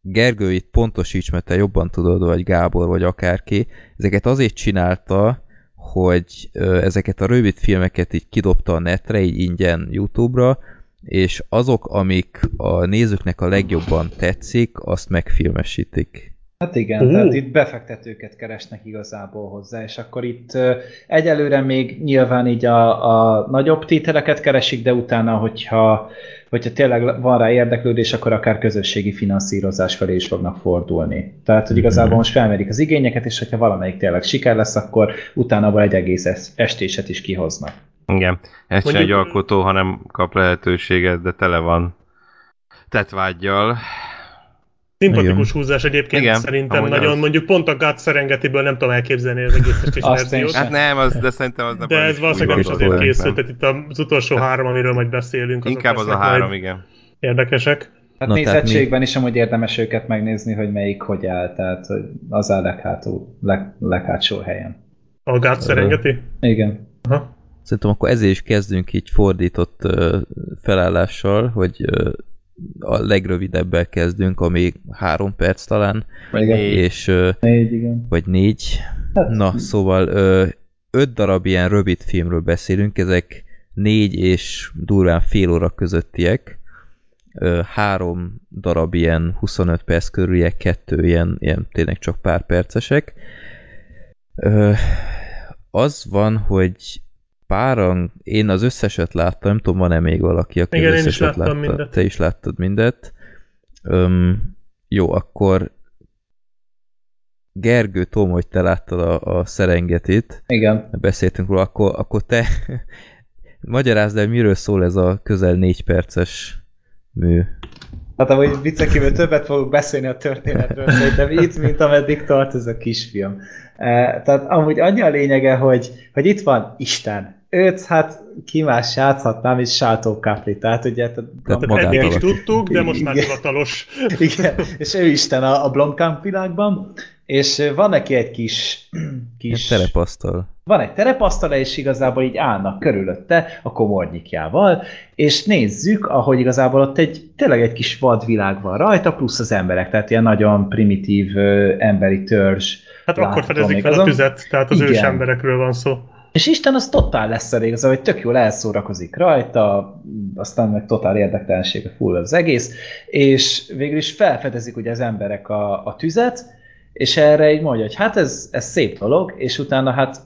Speaker 3: Gergő itt pontosíts, mert te jobban tudod, vagy Gábor, vagy akárki, ezeket azért csinálta, hogy ezeket a rövid filmeket így kidobta a netre, így ingyen YouTube-ra, és azok, amik a nézőknek a legjobban tetszik, azt megfilmesítik.
Speaker 1: Hát igen,
Speaker 2: Ó.
Speaker 1: tehát itt befektetőket keresnek igazából hozzá, és akkor itt egyelőre még nyilván így a, a nagyobb tételeket keresik, de utána, hogyha, hogyha tényleg van rá érdeklődés, akkor akár közösségi finanszírozás felé is fognak fordulni. Tehát, hogy igazából most felmerik az igényeket, és hogyha valamelyik tényleg siker lesz, akkor utána abból egy egész es- estéset is kihoznak.
Speaker 6: Igen. Ez sem
Speaker 2: Mondjuk-
Speaker 6: egy alkotó, hanem kap lehetőséget, de tele van tetvágyjal.
Speaker 2: Szimpatikus
Speaker 3: Igen.
Speaker 2: húzás egyébként
Speaker 6: Igen,
Speaker 2: szerintem nagyon,
Speaker 6: az.
Speaker 2: mondjuk pont a God Serengetiből nem tudom elképzelni az egész estés
Speaker 1: Azt én
Speaker 2: verziót.
Speaker 6: Hát nem, az, de szerintem az nem
Speaker 2: De ez valószínűleg is azért készült, tehát itt az utolsó három, amiről majd beszélünk.
Speaker 6: Inkább az a három, igen.
Speaker 2: Érdekesek.
Speaker 1: Hát
Speaker 3: tehát
Speaker 1: nézettségben is amúgy érdemes őket megnézni, hogy melyik hogy áll, tehát hogy az áll leghátul, leg, leghátsó helyen.
Speaker 2: A God Serengeti?
Speaker 1: Igen.
Speaker 2: Aha.
Speaker 3: Szerintem akkor ezért is kezdünk így fordított ö, felállással, hogy ö, a legrövidebbel kezdünk, ami három perc talán,
Speaker 1: Igen.
Speaker 6: Négy.
Speaker 3: és ö,
Speaker 1: Négy, igen.
Speaker 3: vagy négy.
Speaker 1: Hát-
Speaker 3: Na, szóval ö, öt darab ilyen rövid filmről beszélünk, ezek négy és durván fél óra közöttiek, Ö, három darab ilyen 25 perc körüliek, kettő ilyen, ilyen tényleg csak pár percesek. Ö, az van, hogy páran, én az összeset láttam, nem tudom, van-e még valaki, aki
Speaker 2: Igen,
Speaker 3: az
Speaker 2: én is
Speaker 3: összeset
Speaker 2: láttam
Speaker 3: látta.
Speaker 2: mindet.
Speaker 3: Te is láttad mindet. Öm, jó, akkor Gergő, tudom, hogy te láttad a, a Serengetit,
Speaker 1: Igen.
Speaker 3: beszéltünk róla, akkor, akkor te (laughs) magyarázd el, miről szól ez a közel négy perces mű.
Speaker 1: Hát amúgy viccekívül többet fogok beszélni a történetről, szerintem itt, mint ameddig tart ez a kisfilm. E, tehát amúgy annyi a lényege, hogy, hogy itt van Isten. Őt hát ki más játszhatná, mint Saltó Kapli. Tehát ugye... Tehát
Speaker 3: Tehát
Speaker 2: eddig is tudtuk, de most már
Speaker 1: Igen.
Speaker 2: hivatalos. (laughs)
Speaker 1: Igen, és ő Isten a, a Blomkamp világban, és van neki egy kis, (clears throat) kis
Speaker 3: terepasztal.
Speaker 1: van egy terepasztala, és igazából így állnak körülötte a komornyikjával, és nézzük, ahogy igazából ott egy, tényleg egy kis vadvilág van rajta, plusz az emberek, tehát ilyen nagyon primitív ö, emberi törzs.
Speaker 2: Hát akkor fedezik fel a tüzet, tehát az
Speaker 1: Igen.
Speaker 2: ős emberekről van szó.
Speaker 1: És Isten az totál lesz elég, az, hogy tök jól elszórakozik rajta, aztán meg totál érdektelensége full az egész, és végül is felfedezik ugye az emberek a, a tüzet, és erre így mondja, hogy hát ez, ez szép dolog, és utána hát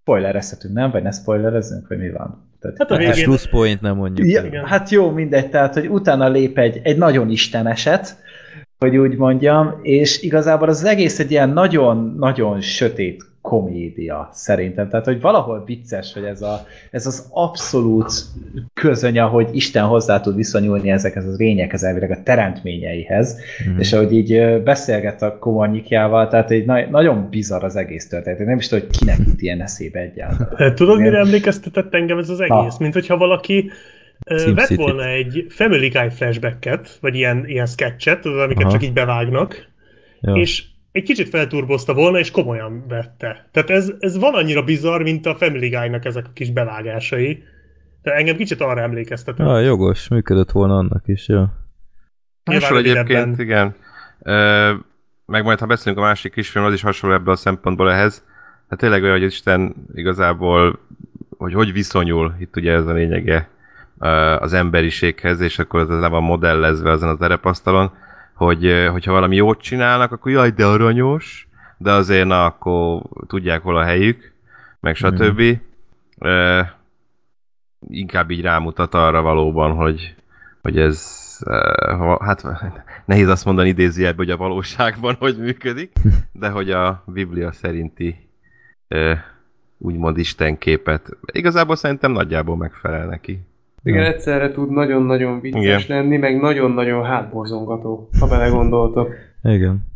Speaker 1: spoilerezhetünk, nem? Vagy ne spoilerezzünk, vagy mi van? Tehát,
Speaker 2: Hát a
Speaker 3: A
Speaker 2: végén-
Speaker 3: sluss point nem mondjuk.
Speaker 1: Ja,
Speaker 2: igen.
Speaker 1: hát jó, mindegy, tehát, hogy utána lép egy, egy nagyon isteneset, hogy úgy mondjam, és igazából az egész egy ilyen nagyon-nagyon sötét komédia szerintem. Tehát, hogy valahol vicces, hogy ez, a, ez az abszolút közöny, ahogy Isten hozzá tud viszonyulni ezekhez az lényekhez, elvileg a teremtményeihez,
Speaker 3: Mhm.
Speaker 1: és ahogy így beszélget a komornyikjával, tehát egy na- nagyon bizarr az egész történet. Én Nem is tudom, hogy kinek jut ilyen eszébe egyáltalán.
Speaker 2: Eh, Tudod, mire emlékeztetett engem ez az egész? Mint hogyha valaki
Speaker 3: Sim
Speaker 2: vett
Speaker 3: City.
Speaker 2: volna egy Family Guy flashbacket, vagy ilyen, ilyen sketchet, amiket
Speaker 3: Aha.
Speaker 2: csak így bevágnak,
Speaker 3: Ja.
Speaker 2: és egy kicsit felturbozta volna, és komolyan vette. Tehát ez, ez van annyira bizarr, mint a Family Guy-nak ezek a kis bevágásai. De engem kicsit arra emlékeztetett.
Speaker 3: Ah, jogos, működött volna annak is, ja.
Speaker 2: Nyilván
Speaker 6: Hasonló egyébként, igen. Ö, meg majd, ha beszélünk a másik kisfilm, az is hasonló ebből a szempontból ehhez. Hát tényleg olyan, hogy Isten igazából, hogy hogy viszonyul, itt ugye ez a lényege az emberiséghez, és akkor ez le van modellezve azon a terepasztalon, hogy hogyha valami jót csinálnak, akkor jaj, de aranyos, de azért na, akkor tudják hol a helyük, meg stb. Ö, inkább így rámutat arra valóban, hogy, hogy ez, hát (laughs) nehéz azt mondani idézőjelben, hogy a valóságban hogy működik, (laughs) de hogy a Biblia szerinti úgymond istenképet igazából szerintem nagyjából megfelel neki.
Speaker 5: Igen, egyszerre tud nagyon-nagyon vicces
Speaker 6: Igen.
Speaker 5: lenni, meg nagyon-nagyon hátborzongató, ha belegondoltok.
Speaker 3: Igen.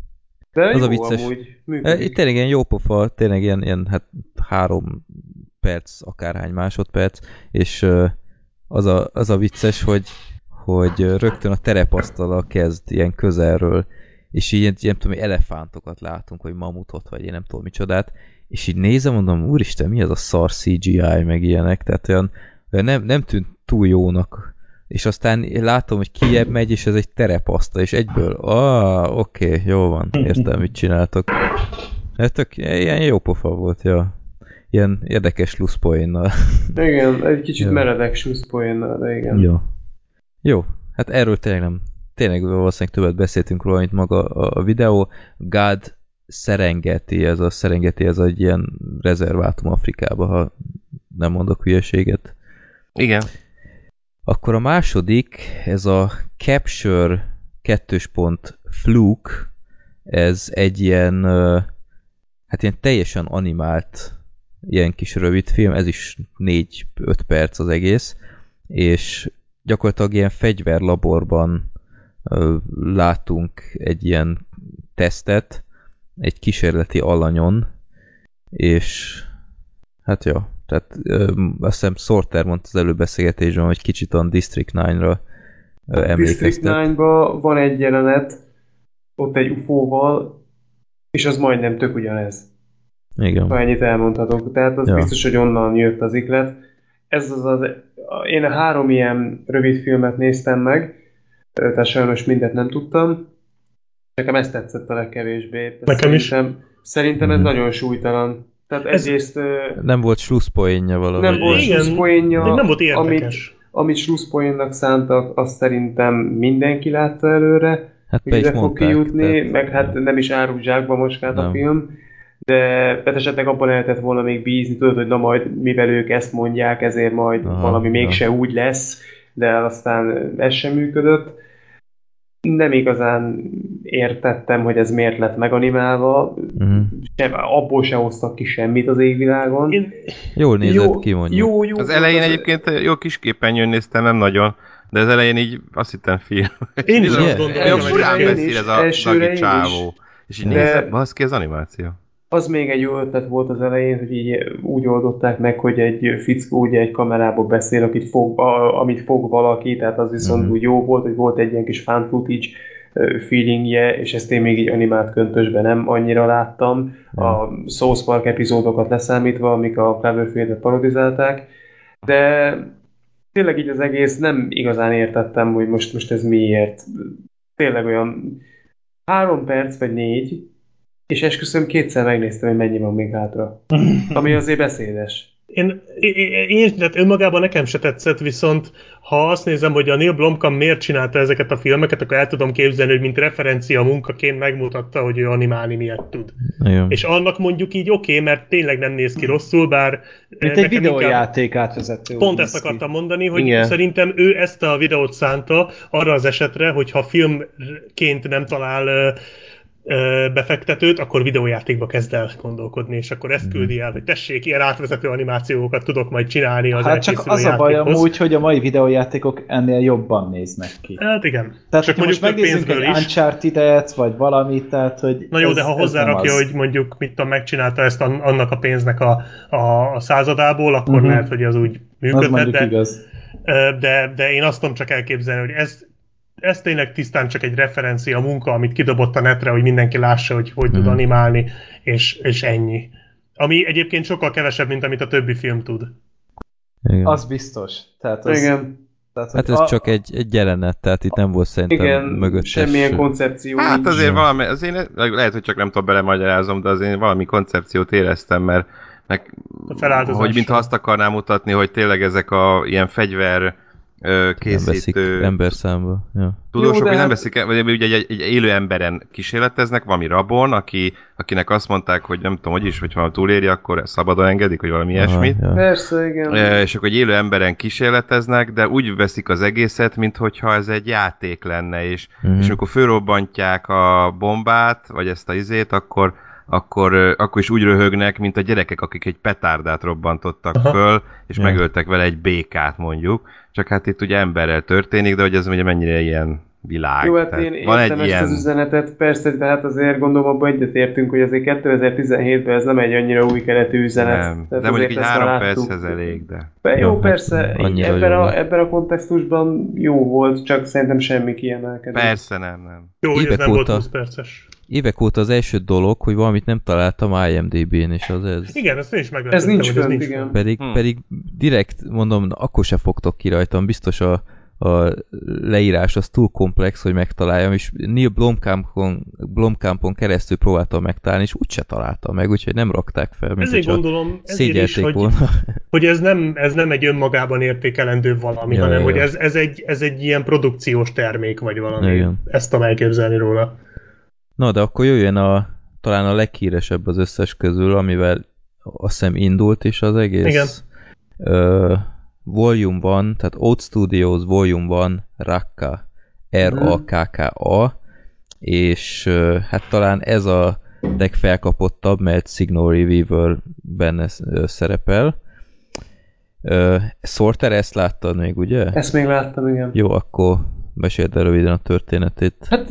Speaker 5: De
Speaker 3: Az
Speaker 5: jó
Speaker 3: a vicces.
Speaker 5: amúgy,
Speaker 3: E,
Speaker 5: működik.
Speaker 3: Itt tényleg ilyen jó pofa, tényleg ilyen, ilyen hát három perc, akárhány másodperc, és az a, az a vicces, hogy, hogy rögtön a terepasztala kezd ilyen közelről, és így ilyen, ilyen tudom, elefántokat látunk, vagy mamutot, vagy én nem tudom micsodát, és így nézem, mondom, úristen, mi ez a szar CGI, meg ilyenek, tehát olyan, olyan nem, nem tűnt túl jónak, és aztán látom, hogy kiebb megy, és ez egy terepaszta, és egyből, ah, oké, okay, jó van, értem, mit csináltok. Ez tök, ilyen jó pofa volt, ja. Ilyen érdekes luszpoénnal.
Speaker 5: Igen, egy kicsit
Speaker 3: Jó.
Speaker 5: meredek slusszpoénnal, de igen.
Speaker 3: Jó. Jó, hát erről tényleg nem. Tényleg valószínűleg többet beszéltünk róla, mint maga a, a videó. God Serengeti, ez a Serengeti, ez egy ilyen rezervátum Afrikába, ha nem mondok hülyeséget.
Speaker 6: Igen.
Speaker 3: Akkor a második, ez a Capture 2. pont Fluke, ez egy ilyen, hát ilyen teljesen animált ilyen kis rövid film, ez is 4-5 perc az egész, és gyakorlatilag ilyen fegyverlaborban látunk egy ilyen tesztet, egy kísérleti alanyon, és hát jó, tehát ö, azt hiszem Sorter mondta az előbeszélgetésben, hogy kicsit a District 9-ra ö,
Speaker 5: District
Speaker 3: emlékeztet.
Speaker 5: 9-ban van egy jelenet, ott egy UFO-val, és az majdnem tök ugyanez.
Speaker 3: Igen.
Speaker 5: Ha ennyit elmondhatok. Tehát az
Speaker 3: Ja.
Speaker 5: biztos, hogy onnan jött az iklet. Ez az az... Én a három ilyen rövid filmet néztem meg, tehát sajnos mindet nem tudtam. Nekem ez tetszett a legkevésbé.
Speaker 2: Nekem is.
Speaker 5: Szerintem, szerintem ez
Speaker 3: Mhm.
Speaker 5: nagyon súlytalan. Tehát
Speaker 2: Ez-
Speaker 5: egyrészt
Speaker 3: Nem volt slusszpoénja valahogy.
Speaker 5: nem volt slusszpoénja,
Speaker 2: de nem volt
Speaker 5: amit,
Speaker 2: érdekes.
Speaker 5: amit slusszpoénnak szántak, azt szerintem mindenki látta előre,
Speaker 3: Hát
Speaker 5: hogy ide fog
Speaker 3: mondták.
Speaker 5: kijutni,
Speaker 3: tehát-
Speaker 5: meg hát nem is árul zsákba moskált a
Speaker 3: Nem.
Speaker 5: film, de hát esetleg abban lehetett volna még bízni, tudod, hogy na majd, mivel ők ezt mondják, ezért majd
Speaker 3: Aha,
Speaker 5: valami mégse
Speaker 3: ja.
Speaker 5: úgy lesz, de aztán ez sem működött. Nem igazán értettem, hogy ez miért lett meganimálva,
Speaker 3: Mhm.
Speaker 5: sem, abból se hoztak ki semmit az égvilágon.
Speaker 2: Én,
Speaker 3: Jól nézett ki mondjuk.
Speaker 5: jó, jó.
Speaker 6: Az elején egyébként jó kis képernyőn néztem, nem nagyon, de az elején így azt hittem film.
Speaker 2: én is azt gondolom,
Speaker 6: Olyan furán beszél ez a
Speaker 5: elsőre
Speaker 6: csávó. És így
Speaker 5: De-
Speaker 6: nézem, baszki, az animáció.
Speaker 5: Az még egy jó ötlet volt az elején, hogy így úgy oldották meg, hogy egy fickó ugye egy kamerából beszél, akit fog, a, amit fog valaki, tehát az viszont
Speaker 3: Mhm.
Speaker 5: úgy jó volt, hogy volt egy ilyen kis fan footage feelingje, és ezt én még így animált köntösben nem annyira láttam. A South Park epizódokat leszámítva, amik a Cloverfield-et parodizálták, de tényleg így az egész nem igazán értettem, hogy most, most ez miért. Tényleg olyan három perc vagy négy, és esküszöm kétszer megnéztem, hogy mennyi van még hátra. (laughs) Ami azért beszédes.
Speaker 2: én, én, én tehát önmagában nekem se tetszett, viszont ha azt nézem, hogy a Neil Blomkamp miért csinálta ezeket a filmeket, akkor el tudom képzelni, hogy mint referencia munkaként megmutatta, hogy ő animálni miért tud.
Speaker 3: Igen.
Speaker 2: És annak mondjuk így oké, okay, mert tényleg nem néz ki rosszul, bár
Speaker 1: Mint
Speaker 2: eh,
Speaker 1: egy
Speaker 2: inkább-
Speaker 1: videójáték átvezető.
Speaker 2: Pont ezt akartam mondani, hogy
Speaker 5: Igen.
Speaker 2: szerintem ő ezt a videót szánta arra az esetre, hogy ha filmként nem talál ö, befektetőt, akkor videójátékba kezd el gondolkodni, és akkor ezt küldi el, hogy tessék, ilyen átvezető animációkat tudok majd csinálni az
Speaker 1: Hát csak az a baj amúgy, hogy a mai videójátékok ennél jobban néznek ki.
Speaker 2: Hát igen.
Speaker 1: Tehát,
Speaker 2: csak
Speaker 1: most
Speaker 2: mondjuk több
Speaker 1: megnézzünk egy
Speaker 2: is.
Speaker 1: Uncharted-et, vagy valamit, tehát, hogy
Speaker 2: Na jó,
Speaker 1: ez,
Speaker 2: de ha hozzárakja,
Speaker 1: az.
Speaker 2: hogy mondjuk mit tudom, megcsinálta ezt an- annak a pénznek a, a, a századából, akkor
Speaker 1: Mhm.
Speaker 2: uh-huh. lehet, hogy az úgy
Speaker 1: Az
Speaker 2: működhet,
Speaker 1: mondjuk
Speaker 2: de,
Speaker 1: igaz.
Speaker 2: De, de én azt tudom csak elképzelni, hogy ez, ez tényleg tisztán csak egy referencia munka, amit kidobott a netre, hogy mindenki lássa, hogy hogy tud
Speaker 3: Mhm.
Speaker 2: animálni, és, és ennyi. Ami egyébként sokkal kevesebb, mint amit a többi film tud.
Speaker 3: Igen.
Speaker 1: Az biztos. Tehát az,
Speaker 5: Igen,
Speaker 1: Tehát,
Speaker 3: Hát ez
Speaker 1: a-
Speaker 3: csak egy, egy jelenet, tehát itt nem volt szerintem
Speaker 5: igen,
Speaker 3: mögöttes...
Speaker 5: semmilyen koncepció
Speaker 6: Hát
Speaker 5: nincs.
Speaker 6: azért valami, azért lehet, hogy csak nem tudom belemagyarázom, de azért valami koncepciót éreztem, mert meg,
Speaker 2: A feláldozás
Speaker 6: hogy mintha azt akarná mutatni, hogy tényleg ezek a ilyen fegyver
Speaker 3: nem
Speaker 6: készítő
Speaker 3: ember számba. Ja.
Speaker 6: tudósok,
Speaker 5: Jó, de
Speaker 6: hogy nem
Speaker 5: hát-
Speaker 6: veszik vagy ugye egy, egy, élő emberen kísérleteznek, valami rabon, aki, akinek azt mondták, hogy nem tudom, hogy is, hogy ha túléri, akkor szabadon engedik, vagy valami ilyesmit.
Speaker 3: Aha, ja.
Speaker 5: Persze, igen.
Speaker 6: E, és akkor egy élő emberen kísérleteznek, de úgy veszik az egészet, mintha ez egy játék lenne, és,
Speaker 3: Mhm.
Speaker 6: és amikor fölrobbantják a bombát, vagy ezt a izét, akkor, akkor, akkor is úgy röhögnek, mint a gyerekek, akik egy petárdát robbantottak
Speaker 2: Aha.
Speaker 6: föl, és
Speaker 3: Ja.
Speaker 6: megöltek vele egy békát mondjuk. Csak hát itt ugye emberrel történik, de hogy ez ugye mennyire ilyen világ.
Speaker 5: Jó, hát én
Speaker 6: van egy
Speaker 5: ezt az
Speaker 6: ilyen...
Speaker 5: üzenetet, persze, de hát azért gondolom abban egyetértünk, hogy azért 2017-ben ez nem egy annyira új keletű üzenet.
Speaker 6: Nem,
Speaker 5: Tehát
Speaker 6: de mondjuk egy három perchez elég, de...
Speaker 5: Be, jó,
Speaker 3: Ja, hát
Speaker 5: persze, ebben,
Speaker 3: jó
Speaker 5: a, ebben a kontextusban jó volt, csak szerintem semmi kiemelkedő.
Speaker 6: Persze nem, nem.
Speaker 2: Jó, hogy ez nem volt
Speaker 3: óta-
Speaker 2: 20 perces.
Speaker 3: Évek óta az első dolog, hogy valamit nem találtam IMDb-n, és az ez.
Speaker 2: Igen, ezt én is meglepődtem,
Speaker 5: Ez nincs
Speaker 2: hogy ez nincs
Speaker 5: igen.
Speaker 3: Pedig,
Speaker 6: Hmm.
Speaker 3: pedig direkt mondom, na, akkor se fogtok ki rajtam, biztos a, a leírás az túl komplex, hogy megtaláljam, és Neil Blomkampon, Blomkampon keresztül próbáltam megtalálni, és úgyse találtam meg, úgyhogy nem rakták fel, mint
Speaker 2: Ezért gondolom, ezért is, hogy,
Speaker 3: volna.
Speaker 2: hogy ez, nem, ez nem egy önmagában értékelendő valami,
Speaker 3: Ja,
Speaker 2: hanem
Speaker 3: ja,
Speaker 2: hogy ez, ez, egy, ez egy ilyen produkciós termék, vagy valami.
Speaker 3: Igen.
Speaker 2: Ezt tudom elképzelni róla.
Speaker 3: Na, de akkor jöjjön a, talán a leghíresebb az összes közül, amivel azt hiszem indult is az egész.
Speaker 2: Igen.
Speaker 3: Ö, volume van, tehát Old Studios Volume van, Rakka, R-A-K-K-A, és ö, hát talán ez a legfelkapottabb, mert Signori Weaver benne szerepel. Sorter, ezt láttad még, ugye?
Speaker 5: Ezt még láttam, igen.
Speaker 3: Jó, akkor meséld el röviden a történetét.
Speaker 5: Hát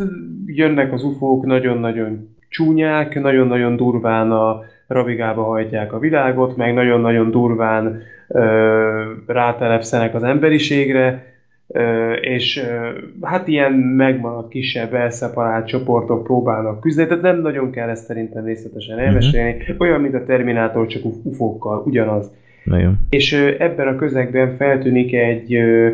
Speaker 5: jönnek az ufók, nagyon-nagyon csúnyák, nagyon-nagyon durván a rabigába hajtják a világot, meg nagyon-nagyon durván ö, rátelepszenek az emberiségre, ö, és ö, hát ilyen megmaradt kisebb, elszeparált csoportok próbálnak küzdeni, tehát nem nagyon kell ezt szerintem részletesen elmesélni. Olyan, mint a Terminátor, csak uf- ufókkal, ugyanaz.
Speaker 3: Nagyon.
Speaker 5: És ö, ebben a közegben feltűnik egy, ö,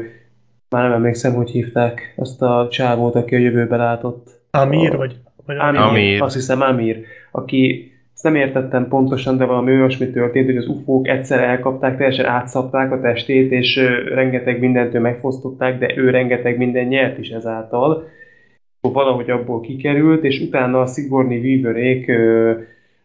Speaker 5: már nem emlékszem, hogy hívták azt a csávót, aki a jövőbe látott.
Speaker 2: Amir,
Speaker 5: A-
Speaker 2: vagy, vagy
Speaker 5: Amir,
Speaker 6: Amir.
Speaker 5: azt hiszem Amir, aki ezt nem értettem pontosan, de valami olyasmi történt, hogy az ufók egyszer elkapták, teljesen átszapták a testét, és rengeteg mindentől megfosztották, de ő rengeteg minden nyert is ezáltal. Valahogy abból kikerült, és utána a Sigourney Weaverék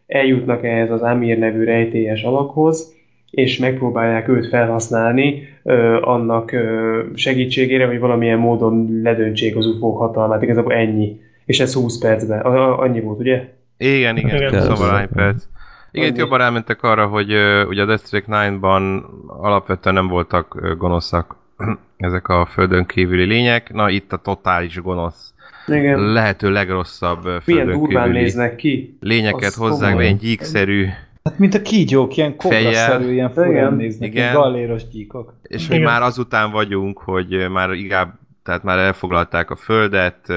Speaker 5: eljutnak ehhez az Amir nevű rejtélyes alakhoz, és megpróbálják őt felhasználni ö, annak ö, segítségére, hogy valamilyen módon ledöntsék az UFO hatalmát. Igazából ennyi. És ez 20 percben. A, a, annyi volt, ugye?
Speaker 6: Igen, igen,
Speaker 2: Igen,
Speaker 6: szóval perc. Igen, itt
Speaker 5: Annyi.
Speaker 6: jobban rámentek arra, hogy uh, ugye a District 9-ban alapvetően nem voltak ö, gonoszak (clears throat) ezek a földön kívüli lények. Na, itt a totális gonosz,
Speaker 5: Igen.
Speaker 6: lehető legrosszabb
Speaker 5: Milyen
Speaker 6: földön
Speaker 5: durván
Speaker 6: kívüli
Speaker 5: néznek ki.
Speaker 6: lényeket
Speaker 5: Az
Speaker 6: hozzák be,
Speaker 5: komolyan.
Speaker 6: ilyen gyíkszerű,
Speaker 1: Hát mint a kígyók, ilyen kobraszerű, ilyen furán
Speaker 5: Igen.
Speaker 1: néznek,
Speaker 6: Igen.
Speaker 1: galléros gyíkok.
Speaker 6: és hogy már azután vagyunk, hogy már inkább tehát már elfoglalták a földet,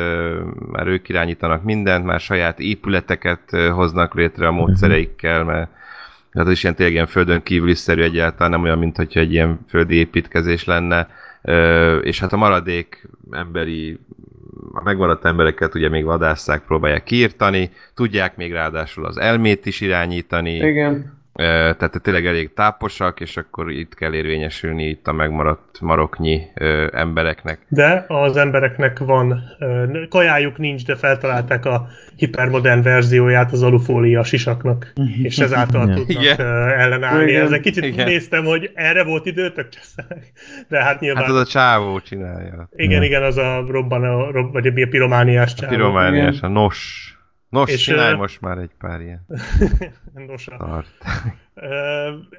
Speaker 6: már ők irányítanak mindent, már saját épületeket hoznak létre a módszereikkel, mert hát az is ilyen tényleg ilyen földön kívüli szerű egyáltalán, nem olyan, mint hogyha egy ilyen földi építkezés lenne, Ö, és hát a maradék emberi, a megmaradt embereket ugye még vadásszák, próbálják kiirtani, tudják még ráadásul az elmét is irányítani,
Speaker 5: Igen.
Speaker 6: Tehát tényleg elég táposak, és akkor itt kell érvényesülni itt a megmaradt maroknyi ö, embereknek.
Speaker 2: De az embereknek van, ö, kajájuk nincs, de feltalálták a hipermodern verzióját az alufólia sisaknak, és ezáltal tudnak
Speaker 6: Igen.
Speaker 2: ö, ellenállni.
Speaker 5: Igen.
Speaker 2: Ezzel kicsit
Speaker 6: Igen.
Speaker 2: néztem, hogy erre volt időtök, (laughs) de hát nyilván...
Speaker 6: Hát az a csávó csinálja.
Speaker 2: Igen, igen, az a robbanó, rob, vagy a piromániás
Speaker 6: A
Speaker 2: csávó.
Speaker 6: piromániás, a nos. Nos,
Speaker 2: És,
Speaker 6: csinálj most már egy pár ilyen (laughs)
Speaker 2: Nos, a-
Speaker 6: tart.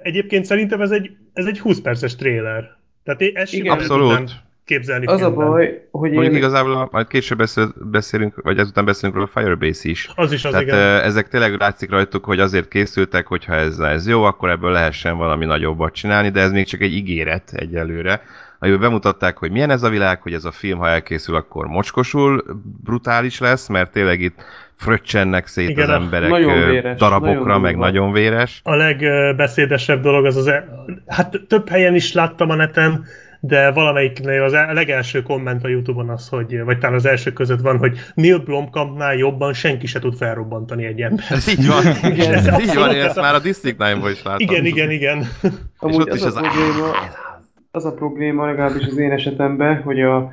Speaker 2: Egyébként szerintem ez egy, ez egy 20 perces tréler. Tehát én ezt
Speaker 5: Igen.
Speaker 6: Abszolút.
Speaker 2: képzelni
Speaker 5: Az a
Speaker 2: filmben.
Speaker 5: baj, hogy
Speaker 6: Mondjuk
Speaker 5: én...
Speaker 6: igazából majd később beszél, beszélünk, vagy ezután beszélünk róla a Firebase is.
Speaker 2: Az is az,
Speaker 6: Tehát
Speaker 2: igen.
Speaker 6: ezek tényleg látszik rajtuk, hogy azért készültek, hogyha ez, ez jó, akkor ebből lehessen valami nagyobbat csinálni, de ez még csak egy ígéret egyelőre. Amiben bemutatták, hogy milyen ez a világ, hogy ez a film, ha elkészül, akkor mocskosul brutális lesz, mert tényleg itt fröccsennek szét
Speaker 2: Igen,
Speaker 6: az emberek
Speaker 5: nagyon véres,
Speaker 6: darabokra,
Speaker 5: nagyon
Speaker 6: meg
Speaker 5: durva.
Speaker 6: nagyon véres.
Speaker 2: A legbeszédesebb dolog az az... E- hát több helyen is láttam a neten, de valamelyiknél az e- legelső komment a Youtube-on az, hogy, vagy talán az első között van, hogy Neil Blomkampnál jobban senki se tud felrobbantani egy embert.
Speaker 6: Ez így van,
Speaker 5: Igen,
Speaker 6: ez így
Speaker 2: abszolút
Speaker 6: van, én
Speaker 2: ez
Speaker 6: ezt
Speaker 2: a-
Speaker 6: már a District 9-ból is láttam.
Speaker 2: Igen, igen, igen.
Speaker 5: Amúgy
Speaker 6: ott
Speaker 5: az
Speaker 6: is
Speaker 5: a
Speaker 6: az-
Speaker 5: probléma, az a probléma legalábbis az én esetemben, hogy a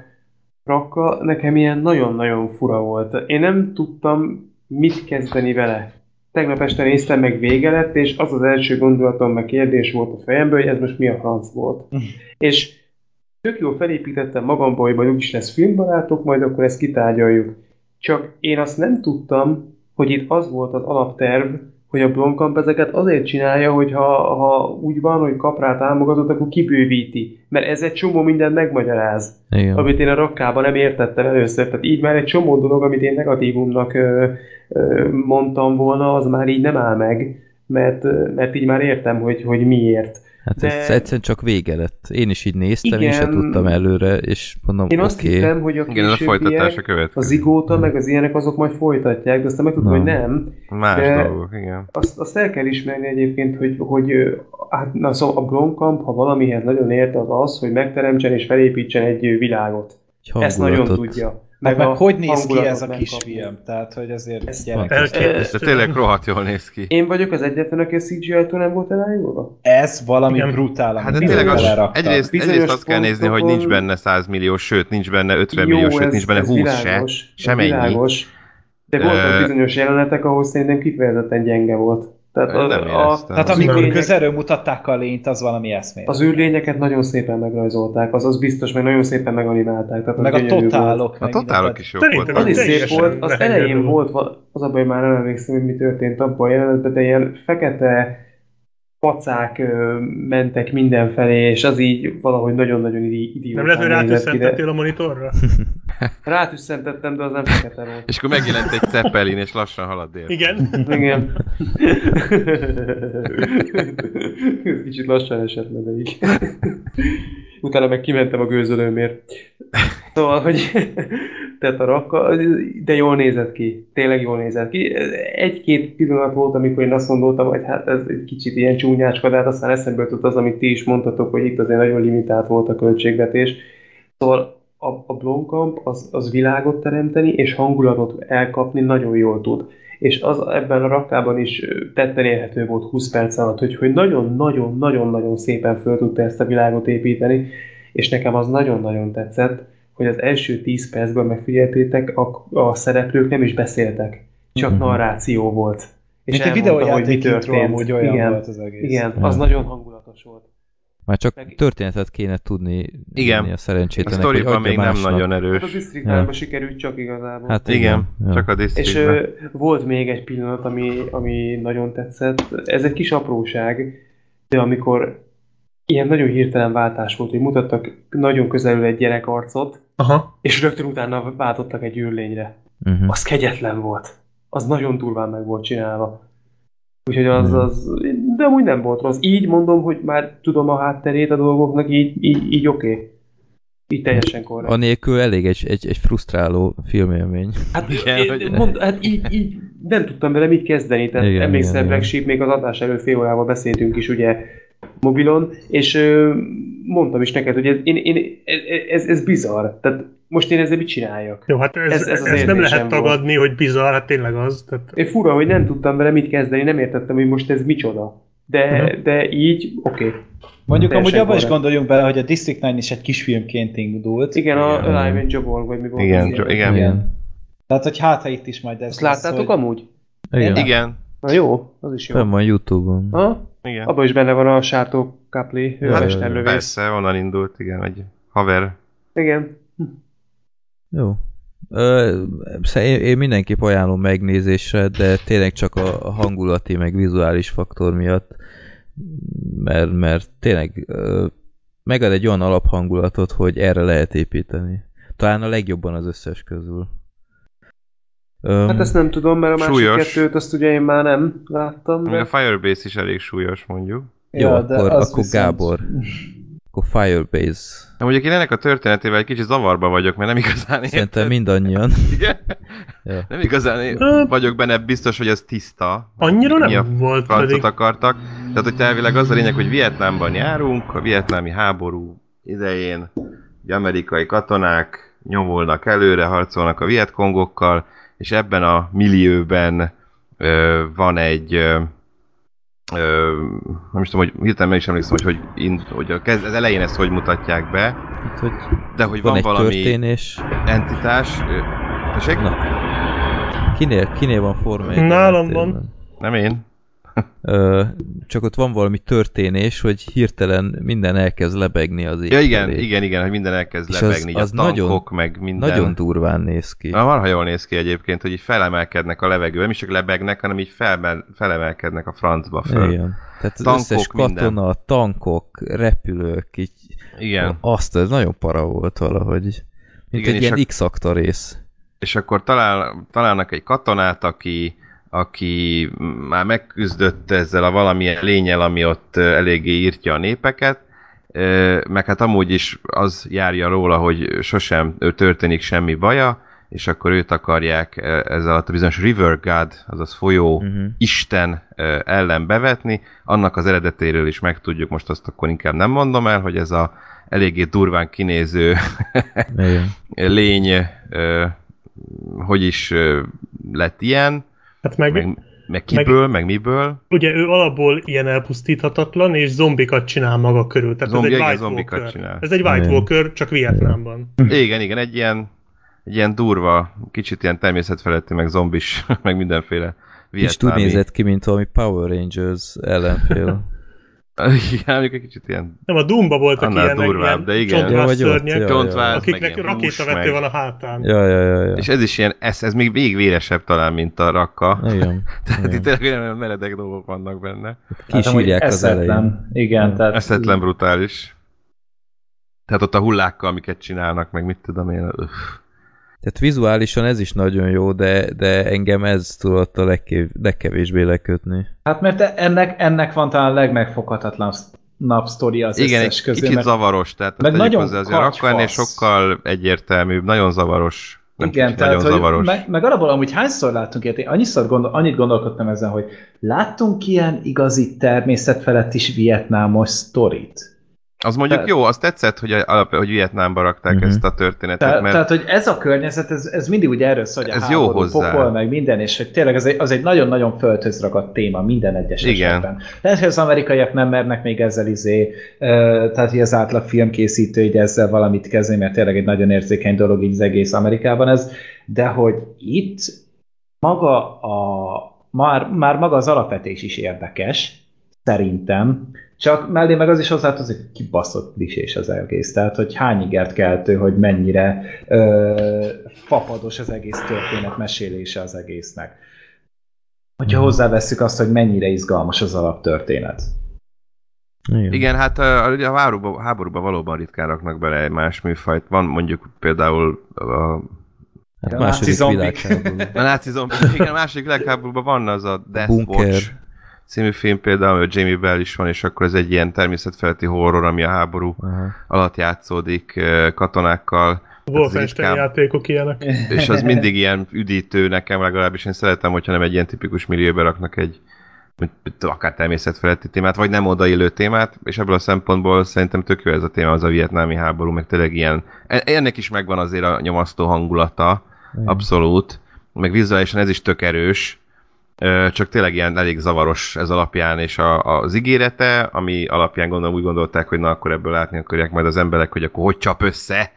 Speaker 5: rakka nekem ilyen nagyon-nagyon fura volt. Én nem tudtam mit kezdeni vele. Tegnap este néztem, meg vége lett, és az az első gondolatom, meg kérdés volt a fejemben, hogy ez most mi a franc volt. és tök jól felépítettem magamból, hogy majd úgyis lesz filmbarátok, majd akkor ezt kitárgyaljuk. Csak én azt nem tudtam, hogy itt az volt az alapterv, hogy a Blomkamp ezeket azért csinálja, hogy ha, ha úgy van, hogy kap rá támogatót, akkor kibővíti. Mert ez egy csomó mindent megmagyaráz,
Speaker 3: Igen.
Speaker 5: amit én a rakkában nem értettem először. Tehát így már egy csomó dolog, amit én negatívumnak ö, ö, mondtam volna, az már így nem áll meg, mert, mert így már értem, hogy, hogy miért.
Speaker 3: Hát
Speaker 5: de-
Speaker 3: ez egyszerűen csak vége lett. Én is így néztem, én se
Speaker 5: Igen.
Speaker 3: tudtam előre, és mondom,
Speaker 5: Én azt
Speaker 3: oké.
Speaker 5: hittem, hogy a
Speaker 6: Igen, a folytatás a
Speaker 5: későbbiek, a
Speaker 6: következő.
Speaker 5: zigóta, meg az ilyenek, azok majd folytatják, de aztán megtudtam, hogy nem.
Speaker 6: Más
Speaker 5: de-
Speaker 6: dolgok, igen.
Speaker 5: Azt, azt el kell ismerni egyébként, hogy, hogy hát, na, szóval a Blomkamp, ha valamihez nagyon ért, az az, hogy megteremtsen és felépítsen egy világot.
Speaker 3: Egy
Speaker 5: Ezt nagyon tudja.
Speaker 1: Meg, meg
Speaker 5: a
Speaker 1: hogy néz ki ez a kisfiam? Tehát, hogy azért
Speaker 5: Ez
Speaker 1: gyerek.
Speaker 3: van.
Speaker 2: Elképesztő.
Speaker 6: De tényleg rohadt jól néz ki.
Speaker 5: Én vagyok az egyetlen, aki a CGI-től nem volt elájulva?
Speaker 1: Ez valami
Speaker 2: Igen.
Speaker 1: brutál,
Speaker 6: Hát
Speaker 1: amit
Speaker 6: de tényleg az, egyrészt,
Speaker 5: Bizonyos
Speaker 6: egyrészt azt kell nézni, hogy nincs benne 100 millió, sőt, nincs benne 50 millió, sőt, nincs benne 20 se.
Speaker 5: világos, ez
Speaker 6: semennyi.
Speaker 5: Világos. De voltak bizonyos jelenetek, ahol szerintem kifejezetten gyenge volt. Tehát
Speaker 6: Nem
Speaker 5: a, a.
Speaker 1: Tehát
Speaker 6: Az
Speaker 1: amikor
Speaker 5: űrlények-
Speaker 1: közelről mutatták a lényt, az valami eszmélet.
Speaker 5: az űrlényeket nagyon szépen megrajzolták, az, az biztos, meg nagyon szépen meganimálták. Tehát az
Speaker 1: meg a
Speaker 5: gyönyörű volt.
Speaker 1: totálok.
Speaker 6: A totálok is
Speaker 2: Szerintem
Speaker 6: voltak.
Speaker 5: Az is szép volt, az elején
Speaker 2: volt.
Speaker 5: volt, az a baj, már nem emlékszem, hogy mi történt abban a jelenetben, de ilyen fekete pacák ö, mentek mindenfelé, és az így valahogy nagyon-nagyon idiótán
Speaker 2: Nem lehet, hogy rátűszentettél a monitorra? (laughs)
Speaker 5: Rátüsszentettem, de az nem fekete volt.
Speaker 6: És akkor megjelent egy Zeppelin, és lassan halad dél.
Speaker 2: Igen.
Speaker 5: Igen. (laughs) Kicsit lassan esett le, de így. Utána meg kimentem a gőzölőmért. Szóval, hogy tehát a rakka, de jól nézett ki. Tényleg jól nézett ki. Egy-két pillanat volt, amikor én azt gondoltam, hogy hát ez egy kicsit ilyen csúnyácska, de hát aztán eszembe jutott az, amit ti is mondtatok, hogy itt azért nagyon limitált volt a költségvetés. Szóval a, a Blomkamp az, az világot teremteni és hangulatot elkapni nagyon jól tud. és az ebben a raktában is tetten érhető volt 20 perc alatt, hogy, hogy nagyon-nagyon-nagyon-nagyon szépen föl tudta ezt a világot építeni, és nekem az nagyon-nagyon tetszett, hogy az első 10 percben megfigyeltétek, a, a szereplők nem is beszéltek, csak mm-hmm. narráció volt.
Speaker 1: És Mint egy videójáték intro amúgy olyan igen, volt az egész.
Speaker 5: Igen, az nagyon hangulatos volt.
Speaker 3: Már csak Meg... történetet kéne tudni
Speaker 6: igen.
Speaker 3: a szerencsétlenek,
Speaker 6: a sztoriban még másnak. nem nagyon erős. Hát
Speaker 5: a District ja. sikerült csak igazából.
Speaker 6: Hát igen, igen. Csak a District
Speaker 5: És ö, volt még egy pillanat, ami, ami nagyon tetszett. Ez egy kis apróság, de amikor ilyen nagyon hirtelen váltás volt, hogy mutattak nagyon közelül egy gyerek arcot, Aha. és rögtön utána váltottak egy űrlényre. Uh-huh. Az kegyetlen volt. Az nagyon durván meg volt csinálva. Úgyhogy az, az, de amúgy nem volt rossz. Így mondom, hogy már tudom a hátterét a dolgoknak, így, így, így oké. Okay. Így teljesen korrekt.
Speaker 3: Anélkül elég egy, egy, egy frusztráló filmélmény.
Speaker 5: Hát, igen, én, hogy... mond, hát így, így nem tudtam vele mit kezdeni. Tehát igen, emlékszel, Black Sheep, még az adás előtt fél órával beszéltünk is ugye mobilon, és ö, mondtam is neked, hogy ez, én, én, ez, ez bizarr. Tehát most én ezzel mit csináljak?
Speaker 2: Jó, hát ez, ez, ez ez nem lehet tagadni, volt. hogy bizarr, hát tényleg az. Tehát...
Speaker 5: Én fura, hogy nem tudtam vele mit kezdeni, nem értettem, hogy most ez micsoda. De, uh-huh. de így, oké. Okay.
Speaker 1: Mondjuk amúgy abban is gondoljunk bele, hogy a District 9 is egy kisfilmként indult.
Speaker 5: Igen, a Live in Jobor, vagy mi volt.
Speaker 6: Igen, igen. igen. igen.
Speaker 1: Tehát, hogy hát, ha itt is majd ez
Speaker 5: Ezt lesz, láttátok hogy... amúgy?
Speaker 6: Igen. igen.
Speaker 5: Na jó, az is jó.
Speaker 3: Fenn van Youtube-on.
Speaker 5: Ha? Igen. Abban is benne van a Sártó Kapli, ő hát,
Speaker 6: a Persze, onnan indult, igen, egy haver.
Speaker 5: Igen.
Speaker 3: Jó. Ö, én, én mindenképp ajánlom megnézésre, de tényleg csak a hangulati, meg vizuális faktor miatt, mert, mert tényleg ö, megad egy olyan alaphangulatot, hogy erre lehet építeni. Talán a legjobban az összes közül.
Speaker 5: Um, hát ezt nem tudom, mert a másik súlyos. kettőt azt ugye én már nem láttam.
Speaker 6: De... A Firebase is elég súlyos, mondjuk.
Speaker 3: Jó, ja, akkor, akkor viszont... Gábor. Akkor Firebase.
Speaker 6: Na mondjuk én ennek a történetével egy kicsit zavarba vagyok, mert nem igazán érted.
Speaker 3: Szerintem mindannyian. (laughs)
Speaker 6: ja. Nem igazán vagyok benne biztos, hogy ez tiszta.
Speaker 2: Annyira nem a volt
Speaker 6: pedig. akartak. Tehát, hogy elvileg az a lényeg, hogy Vietnámban járunk, a vietnámi háború idején hogy amerikai katonák nyomulnak előre, harcolnak a vietkongokkal, és ebben a millióben ö, van egy ö, ö, nem is tudom, hogy hirtelen meg is emlékszem, hogy, hogy, in, hogy a kez, az elején ezt hogy mutatják be,
Speaker 3: hát, hogy
Speaker 6: de hogy van, van valami
Speaker 3: történés.
Speaker 6: entitás. Tessék? Na.
Speaker 3: Kinél, kinél van forma?
Speaker 2: Nálam van.
Speaker 6: Nem én.
Speaker 3: Csak ott van valami történés, hogy hirtelen minden elkezd lebegni az
Speaker 6: ég. Ja igen, elé. igen, igen, hogy minden elkezd és lebegni, az, az a tankok, nagyon, meg minden.
Speaker 3: Nagyon durván néz ki.
Speaker 6: Na, ha jól néz ki egyébként, hogy így felemelkednek a levegőbe, nem is csak lebegnek, hanem így felben, felemelkednek a francba föl. Igen.
Speaker 3: Tehát az tankok, összes katona, minden. tankok, repülők, így
Speaker 6: igen.
Speaker 3: azt, ez nagyon para volt valahogy. Mint igen, egy ilyen X-akta rész.
Speaker 6: És akkor talál, találnak egy katonát, aki aki már megküzdött ezzel a valamilyen lényel, ami ott eléggé írtja a népeket, meg hát amúgy is az járja róla, hogy sosem történik semmi baja, és akkor őt akarják ezzel a bizonyos River God, azaz folyó uh-huh. Isten ellen bevetni. Annak az eredetéről is megtudjuk, most azt akkor inkább nem mondom el, hogy ez a eléggé durván kinéző (laughs) lény, hogy is lett ilyen,
Speaker 2: Hát meg,
Speaker 6: meg, meg kiből, meg, meg miből.
Speaker 2: Ugye ő alapból ilyen elpusztíthatatlan, és zombikat csinál maga körül. Tehát Zombi, ez egy White Walker. Csinál. Ez egy White Walker, csak Vietnámban.
Speaker 6: Igen, igen, egy ilyen, egy ilyen durva, kicsit ilyen természetfeletti, meg zombis, (laughs) meg mindenféle
Speaker 3: vietnámi. Kicsit úgy nézett ki, mint valami Power Rangers ellenfél.
Speaker 6: Igen, amikor egy kicsit ilyen...
Speaker 2: Nem, a Doomba voltak Annál ilyenek, durvább, ilyen de igen.
Speaker 3: Csontváz ja, szörnyek, ja, ja.
Speaker 2: akiknek rakétavető van a hátán.
Speaker 3: Ja, ja, ja, ja.
Speaker 6: És ez is ilyen, ez, ez még végig véresebb talán, mint a rakka.
Speaker 3: Igen. (laughs)
Speaker 6: tehát igen. itt tényleg olyan meredek dolgok vannak benne.
Speaker 3: Kisírják hát, az elején.
Speaker 1: Igen, tehát...
Speaker 6: Eszetlen brutális. Tehát ott a hullákkal, amiket csinálnak, meg mit tudom én. Öff.
Speaker 3: Tehát vizuálisan ez is nagyon jó, de, de engem ez tudott a legkev, legkevésbé lekötni.
Speaker 1: Hát mert ennek, ennek van talán a legmegfoghatatlan sztori az
Speaker 6: Igen, összes közül. Igen, kicsit zavaros, tehát meg nagyon hozzá, azért akkor ennél sokkal egyértelműbb, nagyon zavaros.
Speaker 1: Nem Igen, tehát nagyon hogy zavaros. meg, meg alapból amúgy hányszor láttunk ilyet, én annyiszor gondol, annyit gondolkodtam ezen, hogy láttunk ilyen igazi természetfelett is vietnámos sztorit?
Speaker 6: Az mondjuk
Speaker 1: Te-
Speaker 6: jó, az tetszett, hogy, alap, hogy Vietnámba rakták
Speaker 3: Mhm.
Speaker 6: ezt a történetet,
Speaker 1: Te,
Speaker 6: mert
Speaker 1: Tehát, hogy ez a környezet, ez, ez mindig úgy erről szól, hogy a
Speaker 6: Ez jó
Speaker 1: háború,
Speaker 6: hozzá.
Speaker 1: pokol, meg minden, és hogy tényleg az egy, az egy nagyon-nagyon földhöz ragadt téma minden egyes
Speaker 6: Igen.
Speaker 1: esetben. Lehet, hogy az amerikaiak nem mernek még ezzel izé, tehát hogy az átlag filmkészítő így ezzel valamit kezdeni, mert tényleg egy nagyon érzékeny dolog így az egész Amerikában ez, de hogy itt maga a, már, már maga az alapvetés is érdekes, szerintem, csak mellé meg az is hozzátartozik, hogy kibaszott klisés az egész. Tehát, hogy hány igert keltő, hogy mennyire ö, fapados az egész történet mesélése az egésznek. Hogyha hozzáveszünk azt, hogy mennyire izgalmas az alaptörténet.
Speaker 3: Igen.
Speaker 6: Igen, hát a, a háborúba, háborúba valóban ritkán raknak bele egy más műfajt. Van mondjuk például a,
Speaker 3: Hát
Speaker 1: A
Speaker 3: második
Speaker 1: náci zombik.
Speaker 3: világháború.
Speaker 6: a náci zombi, igen, a másik világháborúban van az a Death
Speaker 3: Bunker.
Speaker 6: Watch című film például, hogy Jamie Bell is van, és akkor ez egy ilyen természetfeletti horror, ami a háború
Speaker 3: Aha.
Speaker 6: alatt játszódik katonákkal.
Speaker 2: Wolfenstein
Speaker 6: ritkább.
Speaker 2: játékok ilyenek. (laughs)
Speaker 6: És az mindig ilyen üdítő nekem legalábbis. Én szeretem, hogyha nem egy ilyen tipikus millióbe raknak egy akár természetfeletti témát, vagy nem odaillő témát, és ebből a szempontból szerintem tök jó ez a téma, az a vietnámi háború, meg tényleg ilyen, ennek is megvan azért a nyomasztó hangulata, abszolút, meg vizuálisan ez is tök erős, csak tényleg ilyen elég zavaros ez alapján, és a, az ígérete, ami alapján gondolom úgy gondolták, hogy na akkor ebből látni akarják majd az emberek, hogy akkor hogy csap össze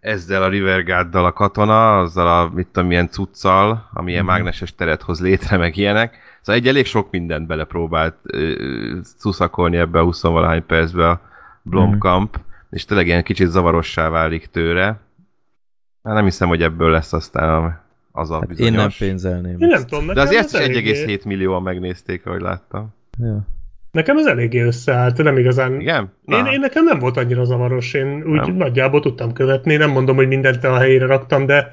Speaker 6: ezzel a Riverguarddal a katona, azzal a mit tudom, milyen cuccal, ami ilyen mágneses teret hoz létre, meg ilyenek. Szóval egy elég sok mindent belepróbált szuszakolni ebbe a 20-valahány percbe a Blomkamp, és tényleg ilyen kicsit zavarossá válik tőle. Hát nem hiszem, hogy ebből lesz aztán a- az a
Speaker 3: Hát
Speaker 6: bizonyos.
Speaker 3: én nem pénzelném.
Speaker 2: Én nem tudom,
Speaker 6: De azért is
Speaker 2: eléggé,
Speaker 6: 1,7 millióan megnézték, ahogy láttam.
Speaker 3: Ja.
Speaker 2: nekem ez eléggé összeállt, nem igazán.
Speaker 6: Igen?
Speaker 2: Én, én nekem nem volt annyira zavaros, én úgy
Speaker 6: Nem.
Speaker 2: nagyjából tudtam követni, nem mondom, hogy mindent a helyére raktam, de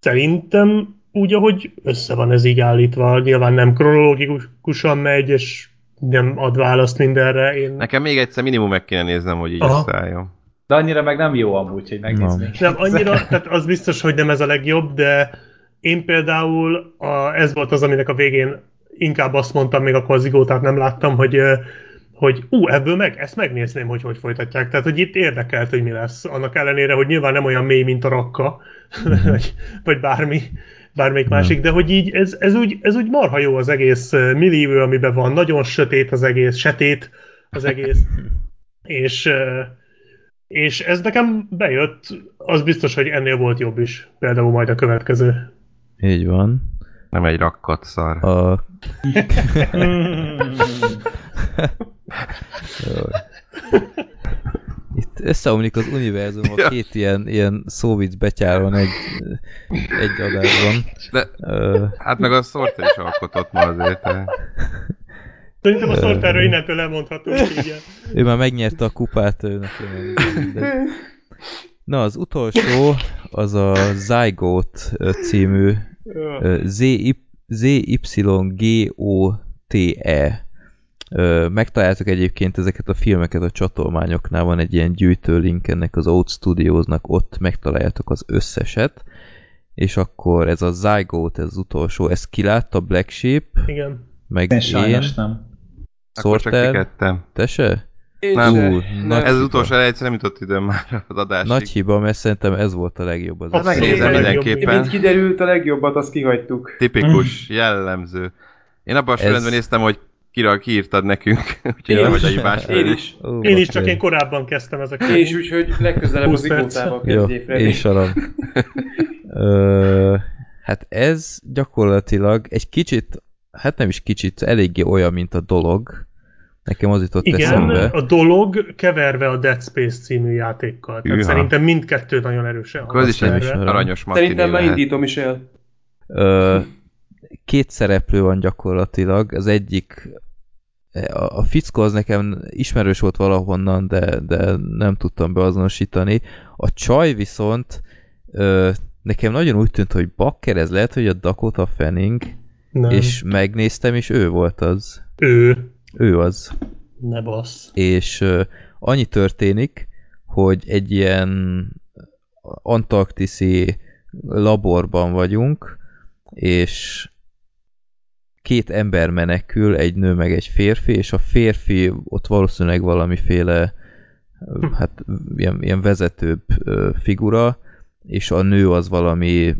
Speaker 2: szerintem úgy, ahogy össze van ez így állítva, nyilván nem kronológikusan megy, és nem ad választ mindenre. Én
Speaker 6: Nekem még egyszer minimum meg kéne néznem, hogy így
Speaker 2: Aha.
Speaker 6: összeálljon.
Speaker 1: De annyira meg nem jó amúgy, hogy megnéznék.
Speaker 2: nem annyira, tehát az biztos, hogy nem ez a legjobb, de én például a, ez volt az, aminek a végén inkább azt mondtam, még akkor az igótát nem láttam, hogy hogy ú, ebből meg, ezt megnézném, hogy hogy folytatják. Tehát, hogy itt érdekelt, hogy mi lesz. Annak ellenére, hogy nyilván nem olyan mély, mint a rakka, (laughs) vagy, vagy bármi, bármelyik másik, de hogy így ez, ez, úgy, ez úgy marha jó az egész millió, amiben van. Nagyon sötét az egész, setét az egész. (laughs) és, és ez nekem bejött, az biztos, hogy ennél volt jobb is. Például majd a következő.
Speaker 3: Így van.
Speaker 6: Nem egy rakkat szar.
Speaker 3: A... (laughs) Itt összeomlik az univerzum a
Speaker 6: Ja.
Speaker 3: két ilyen, ilyen szóvic betyáron egy, egy adásban.
Speaker 6: De,
Speaker 3: Ö,
Speaker 6: hát meg a Sorter is alkotott ma azért. De-
Speaker 2: Szerintem a szortáról innentől elmondhatunk így.
Speaker 3: ő már megnyerte a kupát, ő neki nem mindegy. Na, az utolsó, az a Zygote című ZYGOTE. Megtaláltuk egyébként ezeket a filmeket a csatolmányoknál, van egy ilyen gyűjtő link ennek az Oat Studiosnak, ott megtaláljátok az összeset, és akkor ez a Zygote, ez az utolsó, ezt kilátta Black Sheep,
Speaker 2: Igen.
Speaker 3: meg
Speaker 1: Én
Speaker 3: én,
Speaker 1: sajnos nem.
Speaker 3: Sorter, te se?
Speaker 6: Nem.
Speaker 3: Ú, nagy
Speaker 6: Ez az utolsó egyszer nem jutott időm már az adásig.
Speaker 3: Nagy hiba, mert szerintem ez volt a legjobb az
Speaker 2: Hát
Speaker 3: összes.
Speaker 6: megnézem
Speaker 2: a legjobb,
Speaker 6: mindenképpen.
Speaker 7: Mint kiderült, a legjobbat azt kihagytuk.
Speaker 6: Tipikus, jellemző. Én abban a
Speaker 3: Ez-
Speaker 6: sorrendben néztem, hogy kira kiírtad nekünk, (laughs) úgyhogy nem vagy a hibás.
Speaker 7: Én is.
Speaker 3: Ó,
Speaker 2: Én is, csak én korábban kezdtem ezeket.
Speaker 7: Én is úgy, hogy legközelebb
Speaker 2: 20
Speaker 7: az igótával
Speaker 3: Jó,
Speaker 7: kezdjél, Freddy.
Speaker 3: én salam. Hát ez gyakorlatilag egy kicsit, hát nem is kicsit, eléggé olyan, mint a dolog. Nekem az jutott
Speaker 2: Igen,
Speaker 3: eszembe.
Speaker 2: a dolog keverve a Dead Space című játékkal. Tehát
Speaker 6: Hűha.
Speaker 2: szerintem mindkettő nagyon erősen
Speaker 6: ez is egy aranyos
Speaker 7: Szerintem már
Speaker 6: lehet.
Speaker 7: indítom is el.
Speaker 3: Ö, két szereplő van gyakorlatilag. Az egyik, a, a fickó az nekem ismerős volt valahonnan, de, de nem tudtam beazonosítani. A csaj viszont ö, nekem nagyon úgy tűnt, hogy bakker, ez lehet, hogy a Dakota Fanning,
Speaker 2: Nem.
Speaker 3: és megnéztem, és ő volt az.
Speaker 2: Ő.
Speaker 3: Ő az.
Speaker 2: Ne bassz.
Speaker 3: És ö, annyi történik, hogy egy ilyen antarktiszi laborban vagyunk, és két ember menekül, egy nő meg egy férfi, és a férfi ott valószínűleg valamiféle hát ilyen, ilyen vezetőbb figura, és a nő az valami,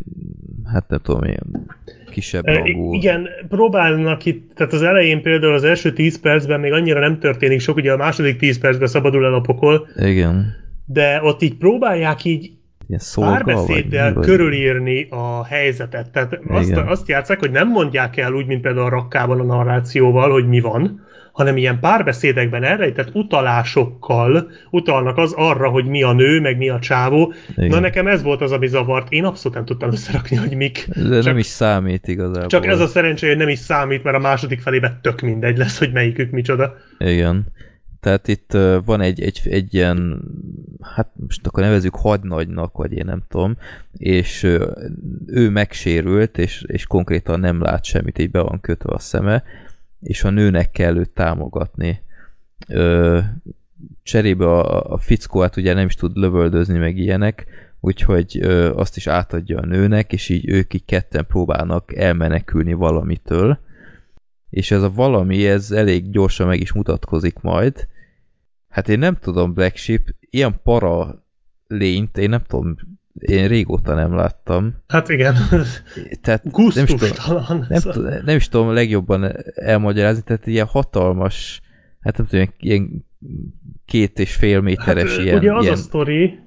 Speaker 3: hát nem tudom, ilyen kisebb
Speaker 2: E,
Speaker 3: rangú.
Speaker 2: Igen, próbálnak itt, tehát az elején például az első 10 percben még annyira nem történik sok, ugye a második 10 percben szabadul el a pokol,
Speaker 3: Igen.
Speaker 2: de ott így próbálják így
Speaker 3: Ilyen szolga,
Speaker 2: párbeszéddel
Speaker 3: vagy,
Speaker 2: körülírni a helyzetet. Tehát azt, azt játszák, hogy nem mondják el úgy, mint például a rakkában a narrációval, hogy mi van, hanem ilyen párbeszédekben elrejtett utalásokkal utalnak az arra, hogy mi a nő, meg mi a csávó.
Speaker 3: Igen.
Speaker 2: Na nekem ez volt az, ami zavart. Én abszolút nem tudtam összerakni, hogy mik.
Speaker 3: De nem
Speaker 2: csak-
Speaker 3: is számít igazából.
Speaker 2: Csak ez a szerencsé, hogy nem is számít, mert a második felében tök mindegy lesz, hogy melyikük micsoda.
Speaker 3: Igen. Tehát itt van egy, egy, egy ilyen, hát most akkor nevezük hadnagynak, vagy én nem tudom, és ő megsérült, és, és konkrétan nem lát semmit, így be van kötve a szeme, és a nőnek kell őt támogatni. Ö, cserébe a, a fickó hát ugye nem is tud lövöldözni meg ilyenek, úgyhogy ö, azt is átadja a nőnek, és így ők így ketten próbálnak elmenekülni valamitől, és ez a valami, ez elég gyorsan meg is mutatkozik majd. Hát én nem tudom, Black Sheep, ilyen para lényt, én nem tudom, én régóta nem láttam.
Speaker 2: Hát igen,
Speaker 3: Tehát nem is tudom, nem, nem is tudom legjobban elmagyarázni, tehát ilyen hatalmas, hát nem tudom, ilyen két és fél méteres
Speaker 2: hát,
Speaker 3: ilyen,
Speaker 2: ugye az
Speaker 3: ilyen
Speaker 2: a sztori,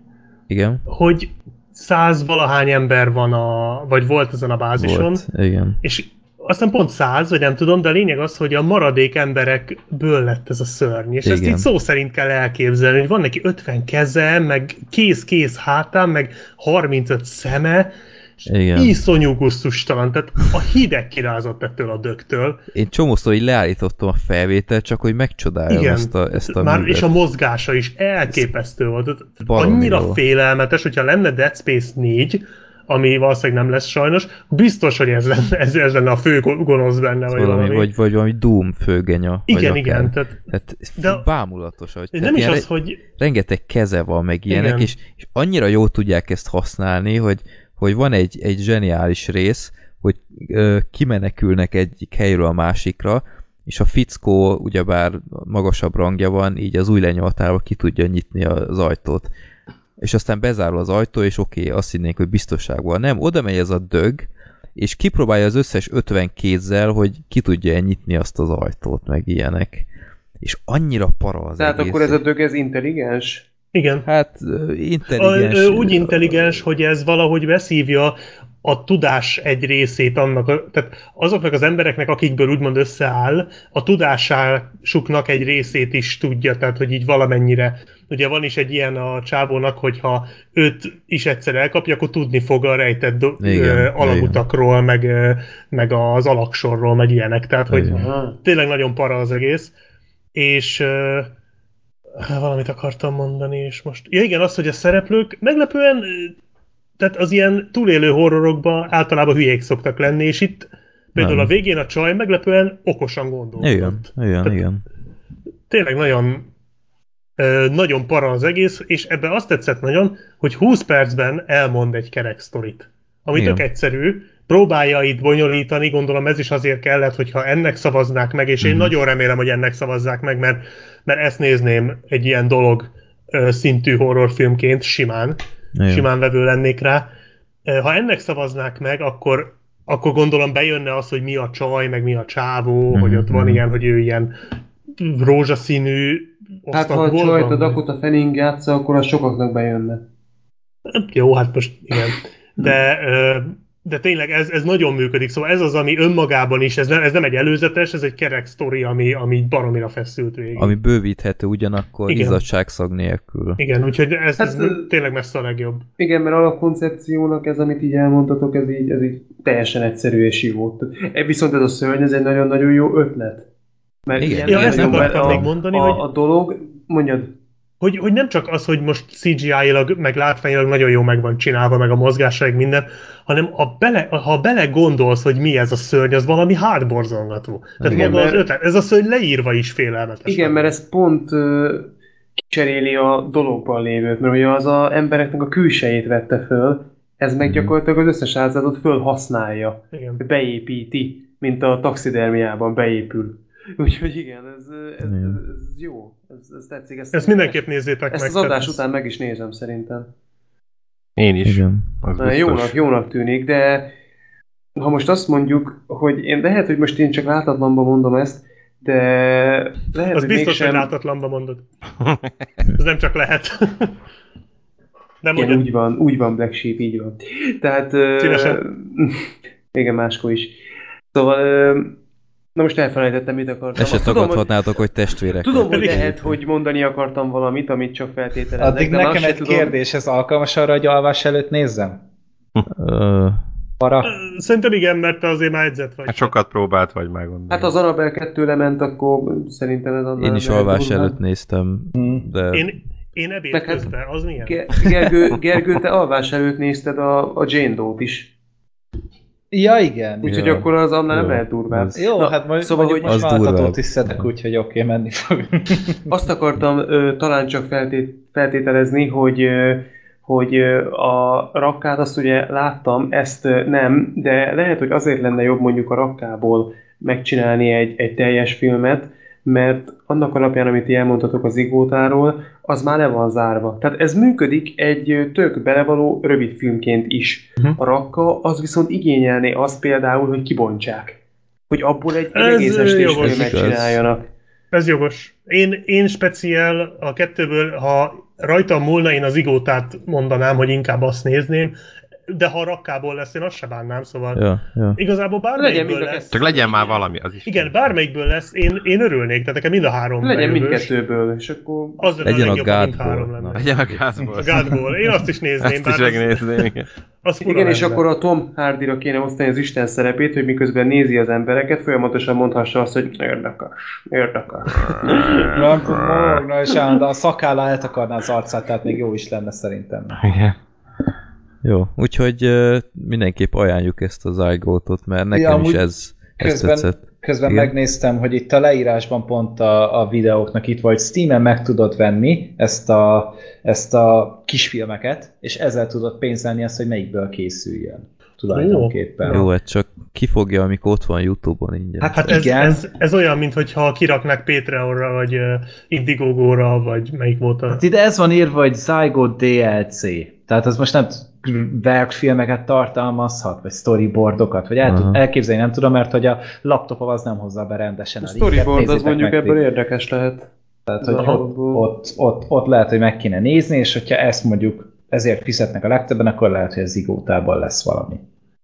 Speaker 3: igen,
Speaker 2: hogy száz valahány ember van a, vagy volt ezen a bázison,
Speaker 3: volt, igen.
Speaker 2: és aztán pont száz, vagy nem tudom, de a lényeg az, hogy a maradék emberekből lett ez a szörny, és ezt
Speaker 3: Igen.
Speaker 2: így szó szerint kell elképzelni, hogy van neki 50 keze, meg kész-kész hátán, meg 35 szeme, és
Speaker 3: Igen.
Speaker 2: iszonyú gusztustalan, tehát a hideg kirázott ettől a dögtől.
Speaker 3: Én csomószor így leállítottam a felvételt, csak hogy megcsodáljam
Speaker 2: Igen,
Speaker 3: ezt a, ezt a
Speaker 2: Már,
Speaker 3: művet.
Speaker 2: és a mozgása is elképesztő volt. Annyira
Speaker 3: jó.
Speaker 2: félelmetes, hogyha lenne Dead Space 4, ami valószínűleg nem lesz sajnos, biztos, hogy ez lenne, ez, ez lenne a fő go- gonosz benne, vagy
Speaker 3: valami,
Speaker 2: valami.
Speaker 3: vagy, vagy valami Doom főgenya.
Speaker 2: igen,
Speaker 3: vagy
Speaker 2: igen, tehát
Speaker 3: Tehát
Speaker 2: De-
Speaker 3: de bámulatos, hogy
Speaker 2: nem
Speaker 3: tehát
Speaker 2: is az, hogy
Speaker 3: rengeteg keze van, meg ilyenek,
Speaker 2: Igen.
Speaker 3: és, és annyira jól tudják ezt használni, hogy, hogy van egy, egy zseniális rész, hogy ö, kimenekülnek egyik helyről a másikra, és a fickó ugyebár magasabb rangja van, így az új lenyomatával ki tudja nyitni az ajtót. És aztán bezárul az ajtó, és oké, okay, azt hinnénk, hogy biztonság van. Nem, oda megy ez a dög, és kipróbálja az összes 50 kézzel, hogy ki tudja nyitni azt az ajtót, meg ilyenek. És annyira para az
Speaker 5: Tehát
Speaker 3: egész.
Speaker 5: akkor ez a dög, ez intelligens?
Speaker 2: igen,
Speaker 3: Hát
Speaker 2: a,
Speaker 3: intelligens.
Speaker 2: ö, úgy intelligens, hogy ez valahogy beszívja a tudás egy részét annak, tehát azoknak az embereknek, akikből úgymond összeáll, a tudásuknak egy részét is tudja, tehát hogy így valamennyire. Ugye van is egy ilyen a csávónak, hogyha őt is egyszer elkapja, akkor tudni fog a rejtett do-
Speaker 3: Igen,
Speaker 2: ö, alagutakról, meg, ö, meg az alaksorról, meg ilyenek. Tehát, hogy
Speaker 3: Igen.
Speaker 2: Tényleg nagyon para az egész. És ö, valamit akartam mondani, és most... Ja igen, az, hogy a szereplők meglepően, tehát az ilyen túlélő horrorokban általában hülyék szoktak lenni, és itt például
Speaker 3: Nem.
Speaker 2: a végén a csaj meglepően okosan gondolkodott.
Speaker 3: Igen, igen,
Speaker 2: Tehát-
Speaker 3: igen.
Speaker 2: Tényleg nagyon nagyon para az egész, és ebben azt tetszett nagyon, hogy 20 percben elmond egy kerek sztorit. Ami
Speaker 3: Igen.
Speaker 2: tök egyszerű, próbálja itt bonyolítani, gondolom ez is azért kellett, hogyha ennek szavaznák meg, és én
Speaker 3: Mhm.
Speaker 2: nagyon remélem, hogy ennek szavazzák meg, mert, mert ezt nézném egy ilyen dolog szintű horrorfilmként simán,
Speaker 3: Igen.
Speaker 2: simán vevő lennék rá. Ha ennek szavaznák meg, akkor, akkor gondolom bejönne az, hogy mi a csaj, meg mi a csávó,
Speaker 3: Mhm,
Speaker 2: hogy ott van
Speaker 3: mhm.
Speaker 2: ilyen, hogy ő ilyen rózsaszínű
Speaker 5: Hát ha a csajt a. Dakota Fanning játsza, akkor az sokaknak bejönne.
Speaker 2: Jó, hát most igen. De, ö, de tényleg ez, ez nagyon működik, szóval ez az, ami önmagában is, ez nem, ez nem egy előzetes, ez egy kerek sztori, ami, ami baromira feszült végig.
Speaker 3: Ami bővíthető ugyanakkor
Speaker 2: Igen.
Speaker 3: izzadságszag nélkül.
Speaker 2: Igen, úgyhogy ez,
Speaker 5: Hát,
Speaker 2: ez tényleg messze a legjobb.
Speaker 5: Igen, mert alapkoncepciónak ez, amit így elmondtatok, ez így, ez így teljesen egyszerű és jó. E, Viszont ez a szörny, ez egy nagyon-nagyon jó ötlet. Mert
Speaker 3: Igen.
Speaker 5: ilyen,
Speaker 3: Ja, ezt akartam
Speaker 2: még mondani,
Speaker 5: a,
Speaker 2: hogy-
Speaker 5: a dolog, mondjad,
Speaker 2: Hogy, hogy nem csak az, hogy most CGI-ilag, meg látványilag nagyon jó meg van csinálva, meg a mozgása, meg minden, hanem a bele, ha bele gondolsz, hogy mi ez a szörny, az valami hátborzongató. Tehát
Speaker 5: Igen,
Speaker 2: maga az
Speaker 5: mert-
Speaker 2: ötlet, ez a szörny leírva is félelmetes.
Speaker 5: igen, mert ez pont uh, kicseréli a dologban lévőt, mert ugye az a embereknek a külsejét vette föl, ez meg
Speaker 3: Mhm.
Speaker 5: gyakorlatilag az összes áldozatot föl használja.
Speaker 2: Igen.
Speaker 5: beépíti, mint a taxidermiában beépül. Úgyhogy igen, ez, ez, ez, ez jó. Ez, ez tetszik. Ezt,
Speaker 2: Ezt mindenképp nézzétek
Speaker 5: Ezt
Speaker 2: meg.
Speaker 5: az adás után meg is nézem szerintem.
Speaker 6: Én is.
Speaker 3: Igen.
Speaker 6: Az
Speaker 5: Na. Jónak, jónak tűnik, de ha most azt mondjuk, hogy én lehet, hogy most én csak látatlanban mondom ezt, de lehet,
Speaker 2: Az
Speaker 5: hogy
Speaker 2: biztos,
Speaker 5: mégsem...
Speaker 2: hogy látatlanba mondod. Ez nem csak lehet. Nem
Speaker 5: Igen, úgy van, úgy van Black Sheep, így van. Tehát...
Speaker 2: Szívesen. (laughs)
Speaker 5: Igen, máskor is. Szóval... ö, Na most elfelejtettem, mit akartam.
Speaker 3: Ezt
Speaker 5: tudom, hogy-
Speaker 3: tagadhatnátok, hogy testvérek.
Speaker 5: Tudom, hogy lehet, hogy mondani akartam valamit, amit csak feltételezek.
Speaker 1: Addig nekem egy
Speaker 5: tudom.
Speaker 1: kérdés, ez alkalmas arra, hogy alvás előtt nézzem? Para?
Speaker 2: Szerintem igen, mert te azért már edzett vagy.
Speaker 6: Hát sokat próbált vagy már gondolom.
Speaker 5: Hát az Annabelle 2 lement, akkor szerintem ez annál
Speaker 3: én is alvás előtt néztem,
Speaker 1: Hmm.
Speaker 3: de
Speaker 2: Én, én ebéd
Speaker 5: hát-
Speaker 2: közben, az milyen?
Speaker 5: Ge- Gergő, Gergő, te alvás előtt nézted a, a Jane Doe-t is.
Speaker 1: Ja, igen.
Speaker 5: Úgyhogy
Speaker 3: Ja.
Speaker 5: akkor az annál nem lehet durvább.
Speaker 3: Az-
Speaker 1: Jó,
Speaker 5: Na,
Speaker 1: hát majd,
Speaker 5: szóval, hogy
Speaker 1: most altatót is szedek, úgyhogy oké, menni fog. (laughs)
Speaker 5: azt akartam ö, talán csak feltét, feltételezni, hogy ö, hogy a rakkát azt ugye láttam, ezt nem, de lehet, hogy azért lenne jobb mondjuk a rakkából megcsinálni egy, egy teljes filmet, mert annak alapján, amit ti elmondtatok az igótáról, az már le van zárva. Tehát ez működik egy tök belevaló rövid filmként is.
Speaker 2: Mhm.
Speaker 5: A rakka az viszont igényelné azt például, hogy kibontsák. Hogy abból egy, egy egész estés filmet csináljanak.
Speaker 2: Ez jogos. Én, én speciál a kettőből, ha rajtam múlna, én az igótát mondanám, hogy inkább azt nézném, de ha rakkából lesz, én azt se bánnám, szóval
Speaker 3: ja, ja.
Speaker 2: igazából
Speaker 5: Legyen
Speaker 2: bármelyikből
Speaker 5: a
Speaker 2: lesz.
Speaker 6: Csak legyen már valami, az is.
Speaker 2: Igen, bármelyikből lesz, én, én örülnék, tehát nekem mind a három
Speaker 5: Legyen mindkettőből, és akkor...
Speaker 2: Az
Speaker 3: Legyen a
Speaker 2: lenne.
Speaker 3: Na.
Speaker 6: Legyen a gázból.
Speaker 2: A Godból. Én azt is nézném,
Speaker 6: Ezt is
Speaker 2: bár az,
Speaker 6: megnézném. igen.
Speaker 2: az
Speaker 5: Igen, és akkor a Tom Hardyra kéne osztani az Isten szerepét, hogy miközben nézi az embereket, folyamatosan mondhassa azt, hogy érdekes, érdekes.
Speaker 1: Morogni, és a szakálla eltakarná az arcát, tehát még jó is lenne szerintem.
Speaker 6: Igen.
Speaker 3: Jó, úgyhogy mindenképp ajánljuk ezt az iGo-tot, mert nekem
Speaker 1: Ja,
Speaker 3: is ez, ez
Speaker 1: Közben,
Speaker 3: tetszett.
Speaker 1: közben
Speaker 3: Igen.
Speaker 1: megnéztem, hogy itt a leírásban pont a, a videóknak itt volt, Steam-en meg tudod venni ezt a, ezt a kisfilmeket, és ezzel tudod pénzelni azt, hogy melyikből készüljön. Tulajdonképpen.
Speaker 3: Jó, hát csak kifogja, amikor ott van Youtube-on ingyen.
Speaker 1: Hát,
Speaker 2: Hát ez,
Speaker 1: igen.
Speaker 2: ez, ez olyan, mintha kiraknák Patreonra, vagy uh, Indiegogo-ra, vagy melyik volt a...
Speaker 1: Hát ide ez van írva, hogy Zygo DLC. Tehát az most nem verkfilmeket tartalmazhat, vagy storyboardokat, vagy el, tud, elképzelni nem tudom, mert hogy a laptopom az nem hozza be rendesen
Speaker 5: A
Speaker 1: a
Speaker 5: storyboard az mondjuk
Speaker 1: meg
Speaker 5: ebből érdekes lehet.
Speaker 1: Tehát, hogy ott, ott, ott, ott lehet, hogy meg kéne nézni, és hogyha ezt mondjuk ezért fizetnek a legtöbben, akkor lehet, hogy az igótában lesz valami.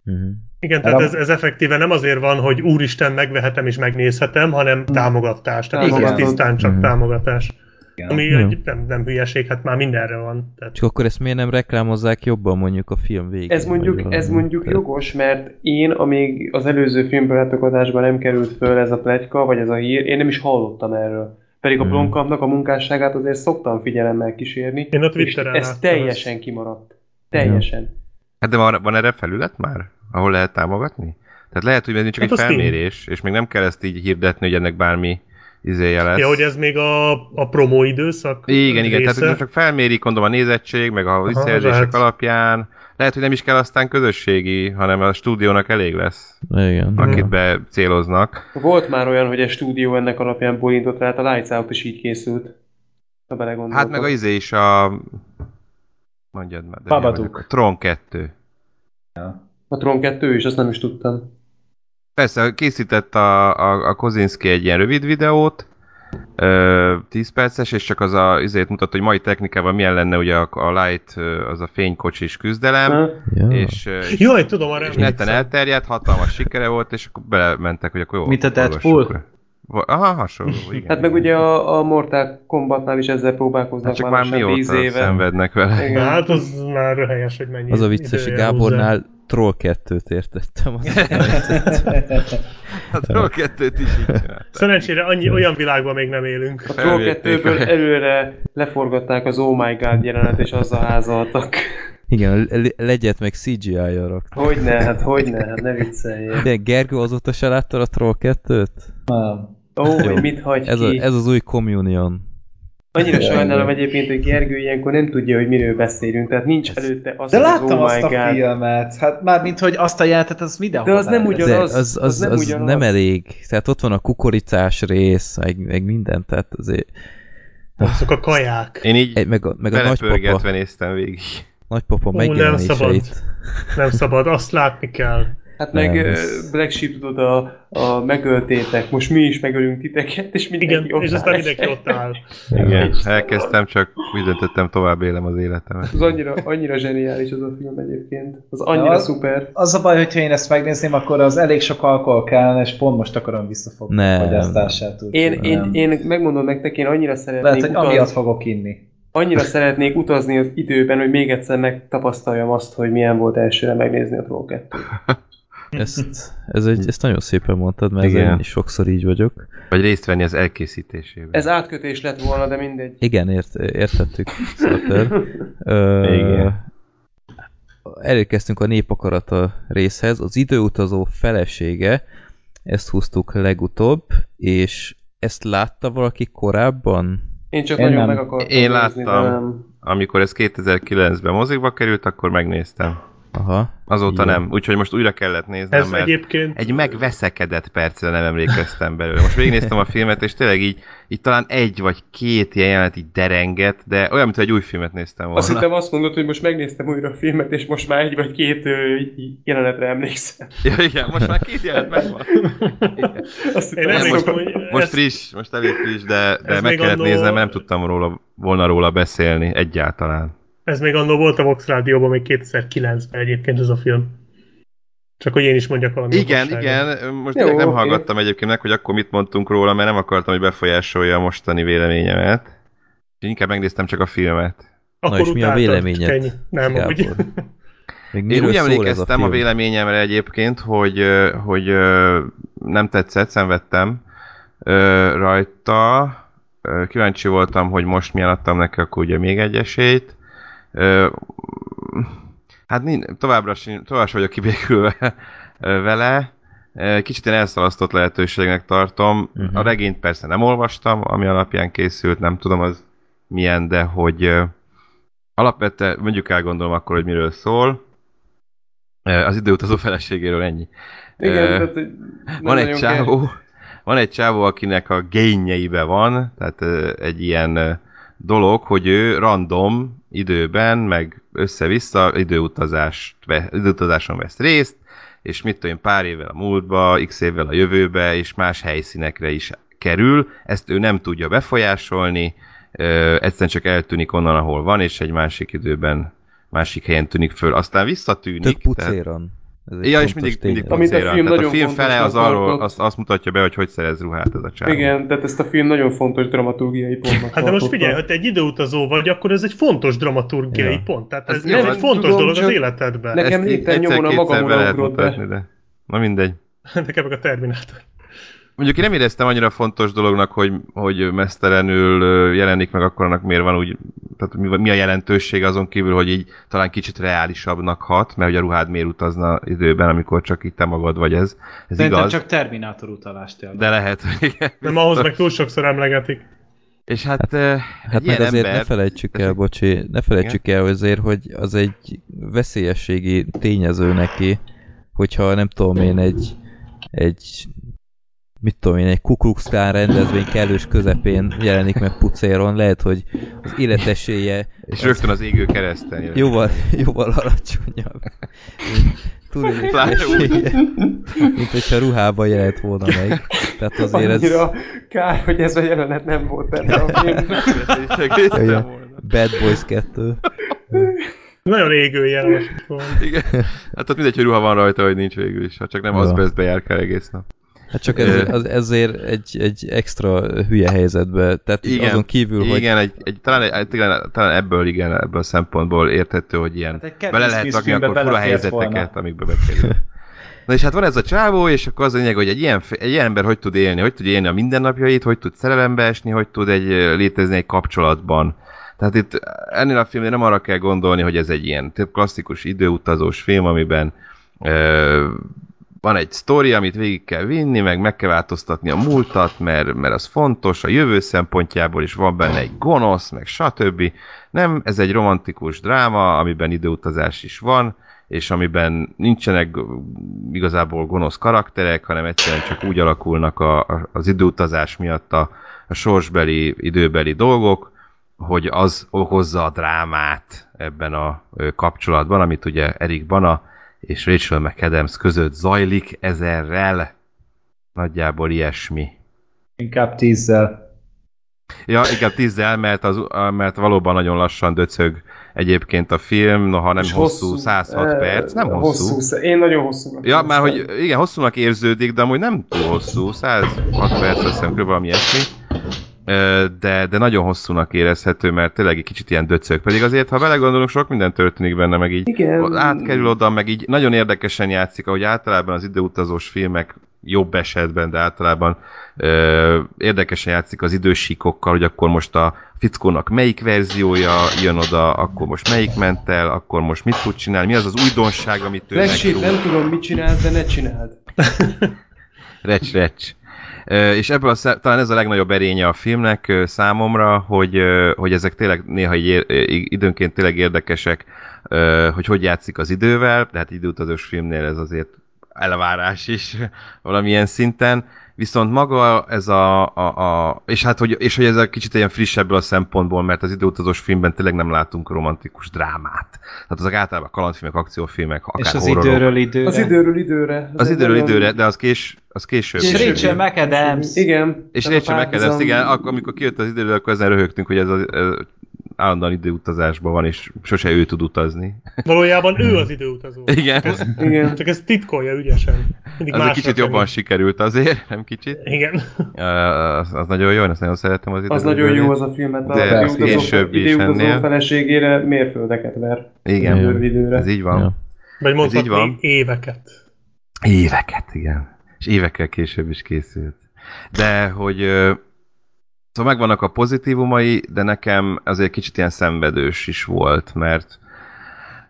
Speaker 3: Uh-huh.
Speaker 2: Igen, tehát ez, ez effektíve nem azért van, hogy úristen, megvehetem és megnézhetem, hanem támogatás. Tehát
Speaker 5: Igen.
Speaker 2: ez tisztán csak
Speaker 3: Mhm.
Speaker 2: támogatás.
Speaker 1: Igen.
Speaker 2: Ami
Speaker 3: Jó.
Speaker 2: egy, nem, nem hülyeség, hát már mindenre van. Tehát
Speaker 3: Csak akkor ezt miért nem reklámozzák jobban mondjuk a film végén?
Speaker 5: Ez mondjuk, ez mondjuk
Speaker 3: Tehát-
Speaker 5: jogos, mert én, amíg az előző filmbarátokodásban nem került föl ez a pletyka, vagy ez a hír, én nem is hallottam erről. Pedig a
Speaker 3: Hmm.
Speaker 5: Blomkampnak a munkásságát azért szoktam figyelemmel kísérni.
Speaker 2: Én a
Speaker 5: és
Speaker 2: Twitteren
Speaker 5: ez teljesen kimaradt. Teljesen.
Speaker 6: Hát de van, van erre felület már, ahol lehet támogatni? Tehát lehet, hogy ez csak
Speaker 2: Hát
Speaker 6: egy felmérés, és még nem kell ezt így hirdetni, hogy ennek bármi izéje lesz.
Speaker 2: Ja, hogy ez még a, a promo időszak
Speaker 6: Igen, igen,
Speaker 2: része.
Speaker 6: tehát hogy csak felmérik, gondolom a nézettség, meg a visszajelzések
Speaker 2: lehet.
Speaker 6: alapján. Lehet, hogy nem is kell aztán közösségi, hanem a stúdiónak elég lesz,
Speaker 3: Igen.
Speaker 6: akit be céloznak.
Speaker 5: Volt már olyan, hogy a stúdió ennek alapján bolintott rá, hát a Lights Out is így készült. Ha belegondoltok.
Speaker 6: Hát meg a izé is a... Mondjad már.
Speaker 1: Babadook.
Speaker 6: Tron 2.
Speaker 5: A Tron 2 is, azt nem is tudtam.
Speaker 6: Persze, készített a, a, a Kozinski egy ilyen rövid videót, ö, 10 perces, és csak az a izét mutat, hogy mai technikával milyen lenne ugye a, a light, az a fénykocsis küzdelem?
Speaker 3: Ja.
Speaker 6: és, és,
Speaker 2: Jaj, tudom, arra
Speaker 6: és neten elterjedt, hatalmas sikere volt, és akkor belementek, hogy akkor jó.
Speaker 1: Mint a Deadpool?
Speaker 6: Aha, hasonló, igen.
Speaker 5: Hát meg
Speaker 6: igen.
Speaker 5: ugye a, a Mortal Kombatnál is ezzel próbálkoznak
Speaker 6: Hát csak már
Speaker 5: 10
Speaker 6: mióta
Speaker 5: éve.
Speaker 6: szenvednek vele.
Speaker 5: Igen.
Speaker 2: Hát az már helyes, hogy mennyi
Speaker 3: Az a vicces, hogy. Gábornál Troll 2-t értettem. (laughs)
Speaker 6: A Troll 2-t is így csinálták.
Speaker 2: Szerencsére annyi, olyan világban még nem élünk.
Speaker 5: A Troll
Speaker 6: Felvették.
Speaker 5: 2-ből előre leforgatták az Oh My God jelenet, és azzal házaltak.
Speaker 3: Igen, le- legyet meg CGI-ra rakta.
Speaker 5: Hogyne, hát hogyne, hát ne vicceljél.
Speaker 3: De Gergő azóta se láttad a Troll 2-t?
Speaker 1: Nem.
Speaker 5: Ó, hogy mit hagy
Speaker 3: Ez, a,
Speaker 5: ki.
Speaker 3: ez az új Communion.
Speaker 7: Annyira sajnálom egyébként, hogy Gergő ilyenkor nem tudja, hogy miről beszélünk, tehát nincs előtte az,
Speaker 1: De láttam
Speaker 7: oh
Speaker 1: azt a
Speaker 7: God.
Speaker 1: filmet, hát már mint hogy azt a jelentet, az mindenhol.
Speaker 7: De az nem ugyanaz.
Speaker 3: De az, az,
Speaker 7: az nem
Speaker 3: az
Speaker 7: ugyanaz.
Speaker 3: nem elég. Tehát ott van a kukoricás rész, meg, meg minden, tehát azért...
Speaker 2: Azok a kaják.
Speaker 6: Én így
Speaker 3: Egy, meg a, meg a nagypapa,
Speaker 6: néztem végig.
Speaker 3: nagypapa
Speaker 2: nem
Speaker 3: megjelenéseit.
Speaker 2: Nem szabad, azt látni kell.
Speaker 7: Hát meg
Speaker 3: Nem,
Speaker 7: nem,
Speaker 3: ez-
Speaker 7: Black Sheep tudod, a, a megöltétek, most mi is megölünk titeket, és mindenki
Speaker 2: Igen,
Speaker 7: ott
Speaker 2: és
Speaker 7: áll.
Speaker 2: aztán mindenki ott áll.
Speaker 6: Igen, elkezdtem, csak úgy döntöttem, tovább élem az életemet.
Speaker 7: Az annyira, annyira zseniális az a film egyébként. Az annyira
Speaker 1: Ja,
Speaker 7: szuper.
Speaker 1: Az a baj, hogyha én ezt megnézném, akkor az elég sok alkohol kellene, és pont most akarom visszafogni
Speaker 3: Nem.
Speaker 1: a fogyasztását. úgy,
Speaker 7: Én, én, én megmondom nektek, én annyira szeretnék,
Speaker 1: Lehet, hogy
Speaker 7: utaz,
Speaker 1: amiatt fogok inni.
Speaker 7: annyira szeretnék utazni az időben, hogy még egyszer megtapasztaljam azt, hogy milyen volt elsőre megnézni a Troll 2 (laughs)
Speaker 3: Ezt, ez egy, ezt nagyon szépen mondtad, mert
Speaker 6: Igen.
Speaker 3: én is sokszor így vagyok.
Speaker 6: Vagy részt venni az elkészítésében.
Speaker 7: Ez átkötés lett volna, de mindegy.
Speaker 3: Igen, ért, értettük, Szarter. Ö,
Speaker 6: Igen.
Speaker 3: Elérkeztünk a népakarata részhez. Az időutazó felesége, ezt húztuk legutóbb, és ezt látta valaki korábban?
Speaker 7: Én csak
Speaker 1: Én
Speaker 7: nagyon
Speaker 1: nem.
Speaker 7: meg akartam
Speaker 6: Én
Speaker 7: nézni, de
Speaker 6: láttam.
Speaker 7: nem.
Speaker 6: Amikor ez 2009-ben mozikba került, akkor megnéztem.
Speaker 3: Aha.
Speaker 6: Azóta
Speaker 3: Jó.
Speaker 6: nem, úgyhogy most újra kellett néznem,
Speaker 2: Ez
Speaker 6: mert
Speaker 2: egyébként...
Speaker 6: egy megveszekedett percre nem emlékeztem belőle. Most végignéztem a filmet, és tényleg így, így talán egy vagy két ilyen jelenet így derengett, de olyan, mintha egy új filmet néztem volna.
Speaker 7: Azt hittem azt mondod, hogy most megnéztem újra a filmet, és most már egy vagy két ö, jelenetre emlékszem.
Speaker 6: Ja, igen, most már két jelenet megvan. Igen.
Speaker 7: Azt hittem,
Speaker 6: Nem, most,
Speaker 2: hogy
Speaker 6: most
Speaker 2: ez-
Speaker 6: friss, most elég friss, de, de meg kellett
Speaker 2: annó-
Speaker 6: néznem, nem tudtam róla, volna róla beszélni egyáltalán.
Speaker 2: Ez még annól volt a Vox Rádióban még 2009-ben egyébként ez a film. Csak hogy én is mondjak valami
Speaker 6: Igen, igen, most
Speaker 7: Jó,
Speaker 6: nem hallgattam egyébként meg, hogy akkor mit mondtunk róla, mert nem akartam, hogy befolyásolja a mostani véleményemet. Inkább megnéztem csak a filmet.
Speaker 2: Akkor
Speaker 3: Na és mi a véleményed,
Speaker 2: Ennyi. Nem,
Speaker 3: Gábor?
Speaker 2: úgy.
Speaker 3: Még
Speaker 6: Én úgy emlékeztem a,
Speaker 3: film?
Speaker 6: véleményemre egyébként, hogy, hogy nem tetszett, szenvedtem rajta. Kíváncsi voltam, hogy most milyen adtam neki, akkor ugye még egy esélyt. Hát továbbra sem, továbbra sem vagyok kibékülve vele. Kicsit én elszalasztott lehetőségnek tartom.
Speaker 3: Mhm.
Speaker 6: A regényt persze nem olvastam, ami alapján készült, nem tudom az milyen, de hogy alapvetően mondjuk el gondolom akkor, hogy miről szól. Az időutazó feleségéről ennyi.
Speaker 7: Igen, tehát, nem
Speaker 6: van egy csávó, van egy csávó, akinek a gényeibe van, tehát egy ilyen dolog, hogy ő random időben, meg össze-vissza időutazást, időutazáson vesz részt, és mit tudom én, pár évvel a múltba, x évvel a jövőbe, és más helyszínekre is kerül. Ezt ő nem tudja befolyásolni, ö, egyszerűen csak eltűnik onnan, ahol van, és egy másik időben, másik helyen tűnik föl. Aztán visszatűnik.
Speaker 3: Tök
Speaker 6: tehát-
Speaker 3: pucéran. Ez egy
Speaker 6: Ja, és mindig, mindig.
Speaker 7: Amit a film
Speaker 6: Tehát a film fele az arról, azt, azt mutatja be, hogy hogy szerez ruhát ez a csávó.
Speaker 7: Igen, tehát ezt a film nagyon fontos dramaturgiai pontnak
Speaker 2: Hát de most figyelj, ha te egy időutazó vagy, akkor ez egy fontos dramaturgiai
Speaker 3: Ja.
Speaker 2: pont. Tehát
Speaker 6: Ez
Speaker 2: ez, ez
Speaker 6: hát
Speaker 2: egy fontos
Speaker 7: tudom,
Speaker 2: dolog az életedben.
Speaker 7: Nekem lépten nyomon a magamra
Speaker 6: lehet
Speaker 7: ugrott be.
Speaker 6: mutatni, de... Na mindegy. (laughs)
Speaker 2: Nekem meg a Terminátor.
Speaker 6: Mondjuk én nem éreztem annyira fontos dolognak, hogy, hogy mesztelenül jelenik meg, akkor annak miért van úgy, tehát mi, mi a jelentősége azon kívül, hogy így talán kicsit reálisabbnak hat, mert hogy a ruhád miért utazna időben, amikor csak itt te magad vagy ez. Ez
Speaker 1: Szerintem
Speaker 6: igaz,
Speaker 1: csak Terminátor utalást tényleg.
Speaker 6: de lehet, hogy igen.
Speaker 2: Nem ahhoz meg túl sokszor emlegetik.
Speaker 6: És hát, hát,
Speaker 3: Hát meg azért ne felejtsük el, bocsi, ne felejtsük el azért, hogy az egy veszélyességi tényező neki, hogyha nem tudom én egy, egy mit tudom én, egy Ku Klux Klan rendezvény kellős közepén jelenik meg pucéron, lehet, hogy az életesélye
Speaker 6: És rögtön az égő kereszten jön.
Speaker 3: jóval, jóval alacsonyabb. Túlélés
Speaker 6: Pláne úgy.
Speaker 3: esélye, mint hogyha ruhában jelent volna meg. Tehát azért ez
Speaker 7: Annyira kár, hogy ez a jelenet nem volt benne a filmben.
Speaker 3: Bad Boys 2.
Speaker 2: Nagyon égő jelenet volt.
Speaker 6: Igen. Hát ott mindegy, hogy ruha van rajta, hogy nincs végül is. Ha csak nem
Speaker 3: Ja.
Speaker 6: az best jár kell egész nap.
Speaker 3: Hát csak ez, az, ezért egy, egy extra hülye helyzetbe, tehát igen, azon kívül, hogy
Speaker 6: igen, egy, egy, talán, egy, talán, talán ebből igen, ebből a szempontból érthető, hogy ilyen
Speaker 1: Hát
Speaker 6: bele lehet rakni akkor fura helyzeteket,
Speaker 1: volna.
Speaker 6: amikbe bekerül. Na és hát van ez a csávó, és akkor az a lényeg, hogy egy ilyen, egy ilyen ember hogy tud élni, hogy tud élni a mindennapjait, hogy tud szerelembe esni, hogy tud egy, létezni egy kapcsolatban. Tehát itt ennél a filmnél nem arra kell gondolni, hogy ez egy ilyen klasszikus időutazós film, amiben ö, van egy sztori, amit végig kell vinni, meg meg kell változtatni a múltat, mert, mert az fontos a jövő szempontjából is, van benne egy gonosz, meg stb. Nem, ez egy romantikus dráma, amiben időutazás is van, és amiben nincsenek igazából gonosz karakterek, hanem egyszerűen csak úgy alakulnak a, a, az időutazás miatt a, a sorsbeli, időbeli dolgok, hogy az okozza a drámát ebben a kapcsolatban, amit ugye Erik Bana és Rachel McAdams között zajlik ezerrel. Nagyjából ilyesmi.
Speaker 1: Inkább tízzel.
Speaker 6: Ja, inkább tízzel, mert, az, mert valóban nagyon lassan döcög egyébként a film, noha nem hosszú, hosszú, 106 e, perc, nem hosszú. hosszú.
Speaker 5: Én nagyon hosszú.
Speaker 6: Ja, már hogy igen, hosszúnak érződik, de amúgy nem túl hosszú, 106 perc, azt hiszem, kb. valami ilyesmi de, de nagyon hosszúnak érezhető, mert tényleg egy kicsit ilyen döcög. Pedig azért, ha belegondolunk, sok minden történik benne, meg így Igen. átkerül oda, meg így nagyon érdekesen játszik, ahogy általában az időutazós filmek jobb esetben, de általában ö, érdekesen játszik az idősíkokkal, hogy akkor most a fickónak melyik verziója jön oda, akkor most melyik ment el, akkor most mit tud csinálni, mi az az újdonság, amit ő
Speaker 5: Recsít, nem tudom, mit csinált, de ne csináld. (laughs)
Speaker 6: recs, recs. És ebből a, talán ez a legnagyobb erénye a filmnek számomra, hogy, hogy ezek tényleg néha így, időnként tényleg érdekesek, hogy hogy játszik az idővel, de hát időutazós filmnél ez azért elvárás is valamilyen szinten, viszont maga ez a, a, a és hát hogy, és hogy ez a kicsit ilyen frissebből a szempontból, mert az időutazós filmben tényleg nem látunk romantikus drámát. Tehát azok általában kalandfilmek, akciófilmek, akár
Speaker 1: És az horrorok. időről időre.
Speaker 5: Az időről időre.
Speaker 6: Az, az időről időre, de az, kés, az később.
Speaker 1: És Rachel McAdams.
Speaker 5: Igen.
Speaker 6: És Rachel McAdams, igen, amikor kijött az időről, akkor ezen röhögtünk, hogy ez, ez állandóan időutazásban van, és sose ő tud utazni.
Speaker 2: Valójában ő az időutazó.
Speaker 6: Igen.
Speaker 2: Csak ez, Igen. Csak ez titkolja ügyesen.
Speaker 6: Mindig az egy kicsit jobban jön. sikerült azért, nem kicsit.
Speaker 2: Igen.
Speaker 6: Az, az nagyon jó, én azt nagyon szeretem az
Speaker 5: időt. Az nagyon jó az a filmet.
Speaker 6: De a később is ennél.
Speaker 5: feleségére mérföldeket ver.
Speaker 6: Igen. Időre. Ez így van. Ja.
Speaker 2: Vagy mondhatni éveket.
Speaker 6: Éveket, igen. És évekkel később is készült. De hogy Szóval megvannak a pozitívumai, de nekem azért kicsit ilyen szenvedős is volt, mert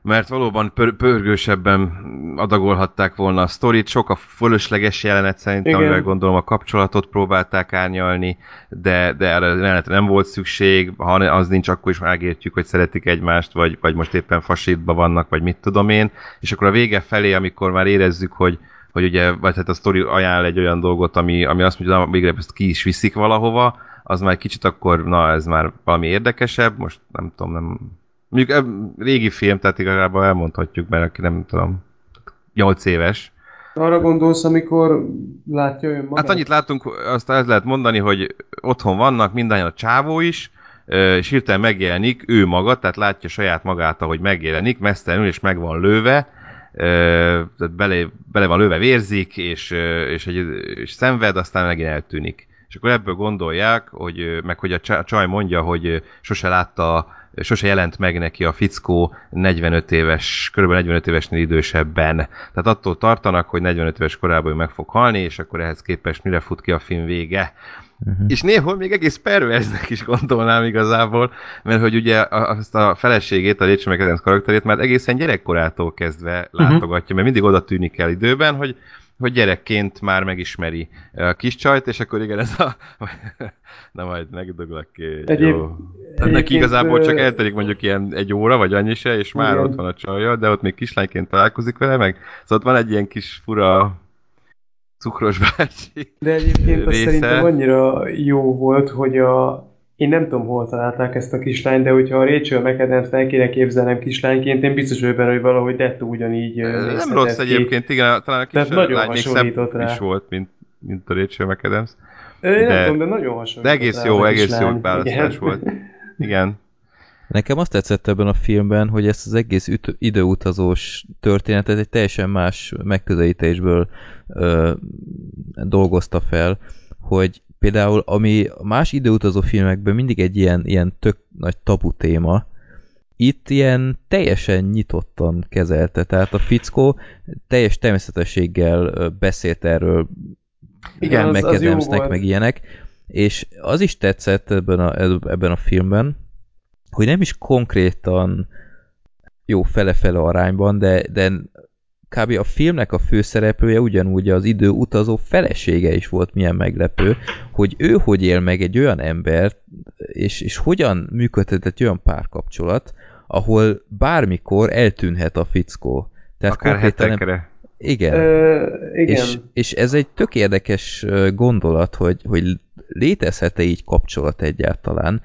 Speaker 6: mert valóban pör- pörgősebben adagolhatták volna a sztorit, sok a fölösleges jelenet szerintem, Igen. amivel gondolom a kapcsolatot próbálták árnyalni, de, de erre jelenetre nem volt szükség, ha az nincs, akkor is megértjük, hogy szeretik egymást, vagy, vagy most éppen fasítba vannak, vagy mit tudom én, és akkor a vége felé, amikor már érezzük, hogy, hogy ugye, vagy hát a sztori ajánl egy olyan dolgot, ami, ami azt mondja, hogy végre ezt ki is viszik valahova, az már kicsit akkor, na ez már valami érdekesebb, most nem tudom, nem... Mondjuk régi film, tehát igazából elmondhatjuk, mert aki nem tudom, 8 éves.
Speaker 5: Arra gondolsz, amikor látja önmagát?
Speaker 6: Hát annyit látunk, azt el lehet mondani, hogy otthon vannak, mindannyian a csávó is, és hirtelen megjelenik ő maga, tehát látja saját magát, ahogy megjelenik, mesztelenül, és meg van lőve, tehát bele, bele van lőve, vérzik, és, és, egy, és szenved, aztán megint eltűnik. És akkor ebből gondolják, hogy, meg hogy a csaj mondja, hogy sose látta, sose jelent meg neki a fickó 45 éves, kb. 45 évesnél idősebben. Tehát attól tartanak, hogy 45 éves korában meg fog halni, és akkor ehhez képest mire fut ki a film vége. Uh-huh. És néhol még egész perverznek is gondolnám igazából, mert hogy ugye azt a feleségét, a Rachel McAdams karakterét már egészen gyerekkorától kezdve uh-huh. látogatja, mert mindig oda tűnik el időben, hogy hogy gyerekként már megismeri a kis csajt, és akkor igen, ez a... (laughs) Na majd megdöglek ki. Egyéb, jó. Tehát neki igazából csak eltelik mondjuk ilyen egy óra, vagy annyi se, és már igen. ott van a csajja, de ott még kislányként találkozik vele, meg szóval ott van egy ilyen kis fura cukros (laughs) bácsi
Speaker 5: De egyébként az szerintem annyira jó volt, hogy a én nem tudom, hol találták ezt a kislányt, de hogyha a Rachel McAdams el kéne képzelnem kislányként, én biztos vagyok benne, hogy valahogy Detto ugyanígy
Speaker 6: Nem rossz ki. egyébként, igen, talán a kis lány még szebb rá. is volt, mint, mint a Rachel McAdams.
Speaker 5: De, nem tudom, de nagyon hasonlít.
Speaker 6: De egész jó, egész jó választás volt. Igen.
Speaker 3: Nekem azt tetszett ebben a filmben, hogy ezt az egész üt- időutazós történetet egy teljesen más megközelítésből ö, dolgozta fel, hogy például, ami más időutazó filmekben mindig egy ilyen, ilyen tök nagy tabu téma, itt ilyen teljesen nyitottan kezelte, tehát a fickó teljes természetességgel beszélt erről igen, meg Adamsnek, meg ilyenek, és az is tetszett ebben a, ebben a filmben, hogy nem is konkrétan jó fele-fele arányban, de, de kb. a filmnek a főszereplője ugyanúgy az idő utazó felesége is volt milyen meglepő, hogy ő hogy él meg egy olyan embert, és, és hogyan működhet egy olyan párkapcsolat, ahol bármikor eltűnhet a fickó. Tehát
Speaker 6: Akár
Speaker 3: konkrétan nem-
Speaker 6: hetekre.
Speaker 3: Igen.
Speaker 5: Ö, igen.
Speaker 3: És, és ez egy tök érdekes gondolat, hogy, hogy létezhet-e így kapcsolat egyáltalán,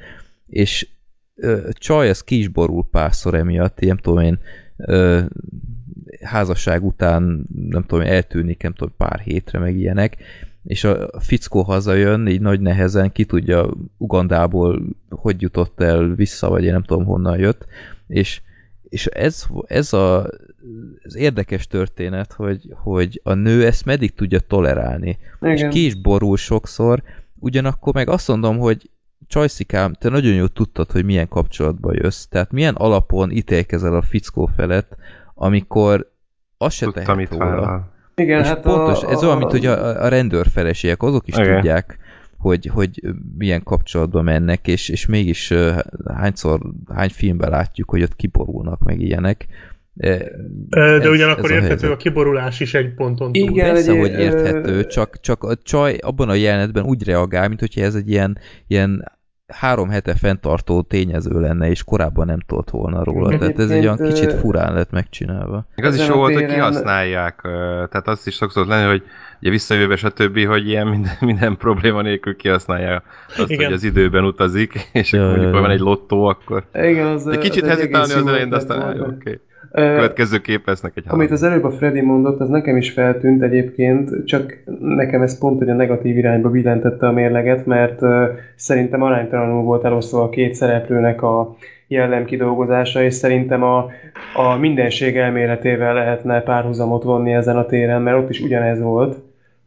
Speaker 3: és ö, csaj, az ki is borul párszor emiatt, ilyen, nem tudom én, ö, házasság után, nem tudom, eltűnik, nem tudom, pár hétre, meg ilyenek, és a fickó hazajön, így nagy nehezen, ki tudja Ugandából, hogy jutott el vissza, vagy én nem tudom honnan jött, és, és ez, ez a, az érdekes történet, hogy, hogy a nő ezt meddig tudja tolerálni.
Speaker 5: Igen.
Speaker 3: És ki is borul sokszor, ugyanakkor meg azt mondom, hogy Csajszikám, te nagyon jól tudtad, hogy milyen kapcsolatba jössz, tehát milyen alapon ítélkezel a fickó felett, amikor azt se
Speaker 6: Tudtam,
Speaker 3: tehet róla.
Speaker 6: vállal.
Speaker 5: Igen,
Speaker 3: És
Speaker 5: hát
Speaker 3: pontos,
Speaker 5: a,
Speaker 3: ez olyan, mint hogy a, a rendőrfeleségek, azok is
Speaker 6: Igen.
Speaker 3: tudják, hogy, hogy milyen kapcsolatba mennek, és, és mégis hányszor, hány filmben látjuk, hogy ott kiborulnak, meg ilyenek. E,
Speaker 2: Ö, De
Speaker 3: ez-
Speaker 2: ugyanakkor
Speaker 3: ez a
Speaker 2: érthető
Speaker 3: helyzet.
Speaker 2: a kiborulás is egy ponton túl.
Speaker 5: Igen,
Speaker 3: Persze,
Speaker 5: egy-
Speaker 3: hogy érthető, csak, csak a csaj abban a jelenetben úgy reagál, mint hogyha ez egy ilyen, ilyen három hete fenntartó tényező lenne, és korábban nem tudott volna róla. Tehát ez egy olyan kicsit furán lett megcsinálva.
Speaker 6: Meg az is jó
Speaker 5: a
Speaker 6: volt, hogy kihasználják, tehát azt is szokott lenni, hogy ugye visszajövőbe, stb., hogy ilyen minden, (laughs) minden probléma nélkül kihasználja azt,
Speaker 2: Igen.
Speaker 6: hogy az időben utazik, (laughs) és
Speaker 3: Ja,
Speaker 6: akkor mondjuk,
Speaker 3: ja,
Speaker 6: van egy lottó, akkor
Speaker 5: Igen, az,
Speaker 6: egy
Speaker 5: az
Speaker 6: kicsit
Speaker 5: egy
Speaker 6: hezitálni az elején, de aztán oké.
Speaker 5: Ö,
Speaker 6: Következő kép lesznek egy
Speaker 5: Amit az előbb a Freddy mondott, az nekem is feltűnt egyébként, csak nekem ez pont, hogy a negatív irányba billentette a mérleget, mert szerintem aránytalanul volt elosztva a két szereplőnek a jellem kidolgozása, és szerintem a, a mindenség elméletével lehetne párhuzamot vonni ezen a téren, mert ott is ugyanez volt,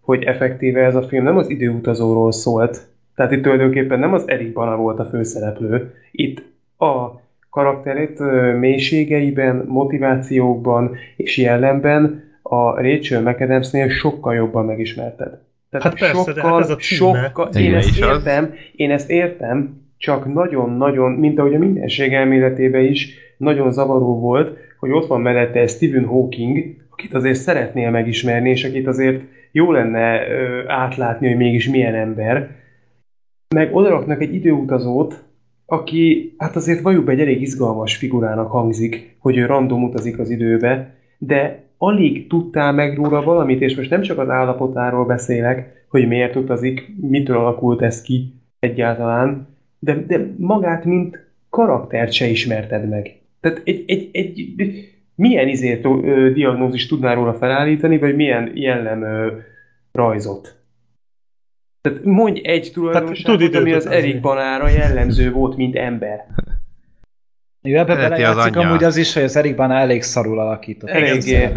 Speaker 5: hogy effektíve ez a film nem az időutazóról szólt, tehát itt tulajdonképpen nem az Eric Bana volt a főszereplő, itt a karakterét mélységeiben, motivációkban és jellemben a Rachel McAdamsnél sokkal jobban megismerted. Tehát
Speaker 2: Hát persze, de
Speaker 5: sokkal,
Speaker 2: hát ez a címe.
Speaker 5: sokkal,
Speaker 3: Igen,
Speaker 5: én ezt
Speaker 6: az.
Speaker 5: értem, én ezt értem, csak nagyon-nagyon, mint ahogy a mindenség elméletében is, nagyon zavaró volt, hogy ott van mellette Stephen Hawking, akit azért szeretnél megismerni, és akit azért jó lenne ö, átlátni, hogy mégis milyen ember, meg odaraknak egy időutazót, aki, hát azért valljuk egy elég izgalmas figurának hangzik, hogy ő random utazik az időbe, de alig tudtál meg róla valamit, és most nem csak az állapotáról beszélek, hogy miért utazik, mitől alakult ez ki egyáltalán, de, de magát, mint karaktert se ismerted meg. Tehát egy, egy, egy milyen izért, diagnózist tudnál róla felállítani, vagy milyen jellem rajzot? Tehát mondj egy
Speaker 2: tud
Speaker 5: tulajdonságot,
Speaker 2: időt
Speaker 5: ami az. Erik Banára jellemző volt, mint ember.
Speaker 1: Jó, ebbe belejátszik amúgy az is, hogy az Erik Bana elég szarul alakított.
Speaker 5: Eléggé.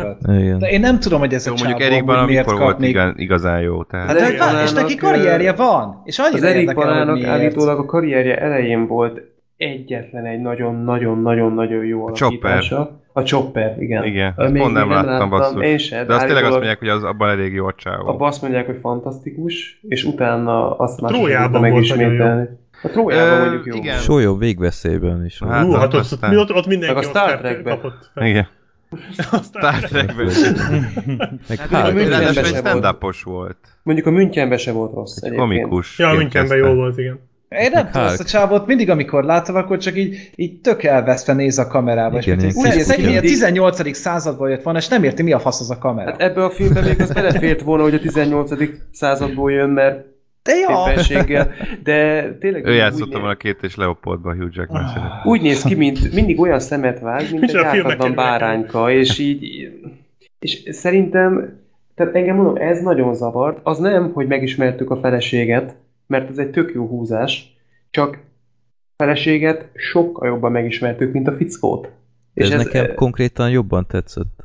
Speaker 1: De én nem tudom, hogy ez
Speaker 6: Jó,
Speaker 1: a
Speaker 6: mondjuk Erikban
Speaker 1: amúgy miért kap
Speaker 6: volt
Speaker 1: még...
Speaker 6: igaz, igazán jó. Tehát.
Speaker 5: Hát Erik
Speaker 1: vár, és neki karrierje van, és annyira
Speaker 5: Az Erik Banának állítólag a karrierje elején volt egyetlen egy nagyon-nagyon-nagyon-nagyon jó
Speaker 6: Chopper.
Speaker 5: A Chopper, igen.
Speaker 6: Igen,
Speaker 5: Ö,
Speaker 6: ezt pont nem láttam, basszus.
Speaker 5: Én sem,
Speaker 6: De azt tényleg azt mondják, hogy az abban elég jó a csávó.
Speaker 5: Abban azt mondják, hogy fantasztikus, és utána azt már
Speaker 2: Trójában
Speaker 5: megismételni. A Trójában mondjuk jó.
Speaker 6: igen.
Speaker 3: Sólyom végveszélyben is.
Speaker 6: Hát,
Speaker 3: volt.
Speaker 2: Hú, hát ott,
Speaker 6: aztán-
Speaker 2: mi ott, ott mindenki
Speaker 5: a Star Trekben.
Speaker 2: kapott.
Speaker 6: Igen.
Speaker 2: A Star
Speaker 6: Star
Speaker 2: Trek.
Speaker 6: Trekben.
Speaker 3: Meg
Speaker 5: Hát. Münchenben
Speaker 6: Ráadásul egy
Speaker 5: volt.
Speaker 6: stand-upos volt.
Speaker 5: Mondjuk a Münchenben se volt rossz
Speaker 6: Egy komikus.
Speaker 2: Ja, Münchenben jó volt, igen.
Speaker 1: Én nem tudom, ezt a csávot mindig, amikor látom, akkor csak így, így tök elveszve néz a kamerába.
Speaker 3: Igen,
Speaker 1: és
Speaker 5: kis
Speaker 1: szegény, ilyen
Speaker 5: mindig-
Speaker 1: 18. századból jött volna, és nem érti, mi a fasz az a kamera.
Speaker 5: Hát ebbe a filmbe még az belefért volna, hogy a 18. századból jön, mert
Speaker 1: De
Speaker 5: éppenséggel, de tényleg
Speaker 6: Ő
Speaker 5: úgy
Speaker 6: játszotta
Speaker 5: néz-
Speaker 6: volna két és Leopoldban Hugh Jackman szerint.
Speaker 5: úgy néz ki, mint mindig olyan szemet vág, mint egy
Speaker 2: Micsoda filmek
Speaker 5: ártatlan bárányka, és így, és szerintem, tehát engem mondom, ez nagyon zavart, az nem, hogy megismertük a feleséget, mert ez egy tök jó húzás, csak feleséget sokkal jobban megismertük, mint a fickót.
Speaker 3: Ez,
Speaker 5: ez,
Speaker 3: nekem
Speaker 5: ö,
Speaker 3: konkrétan jobban tetszett.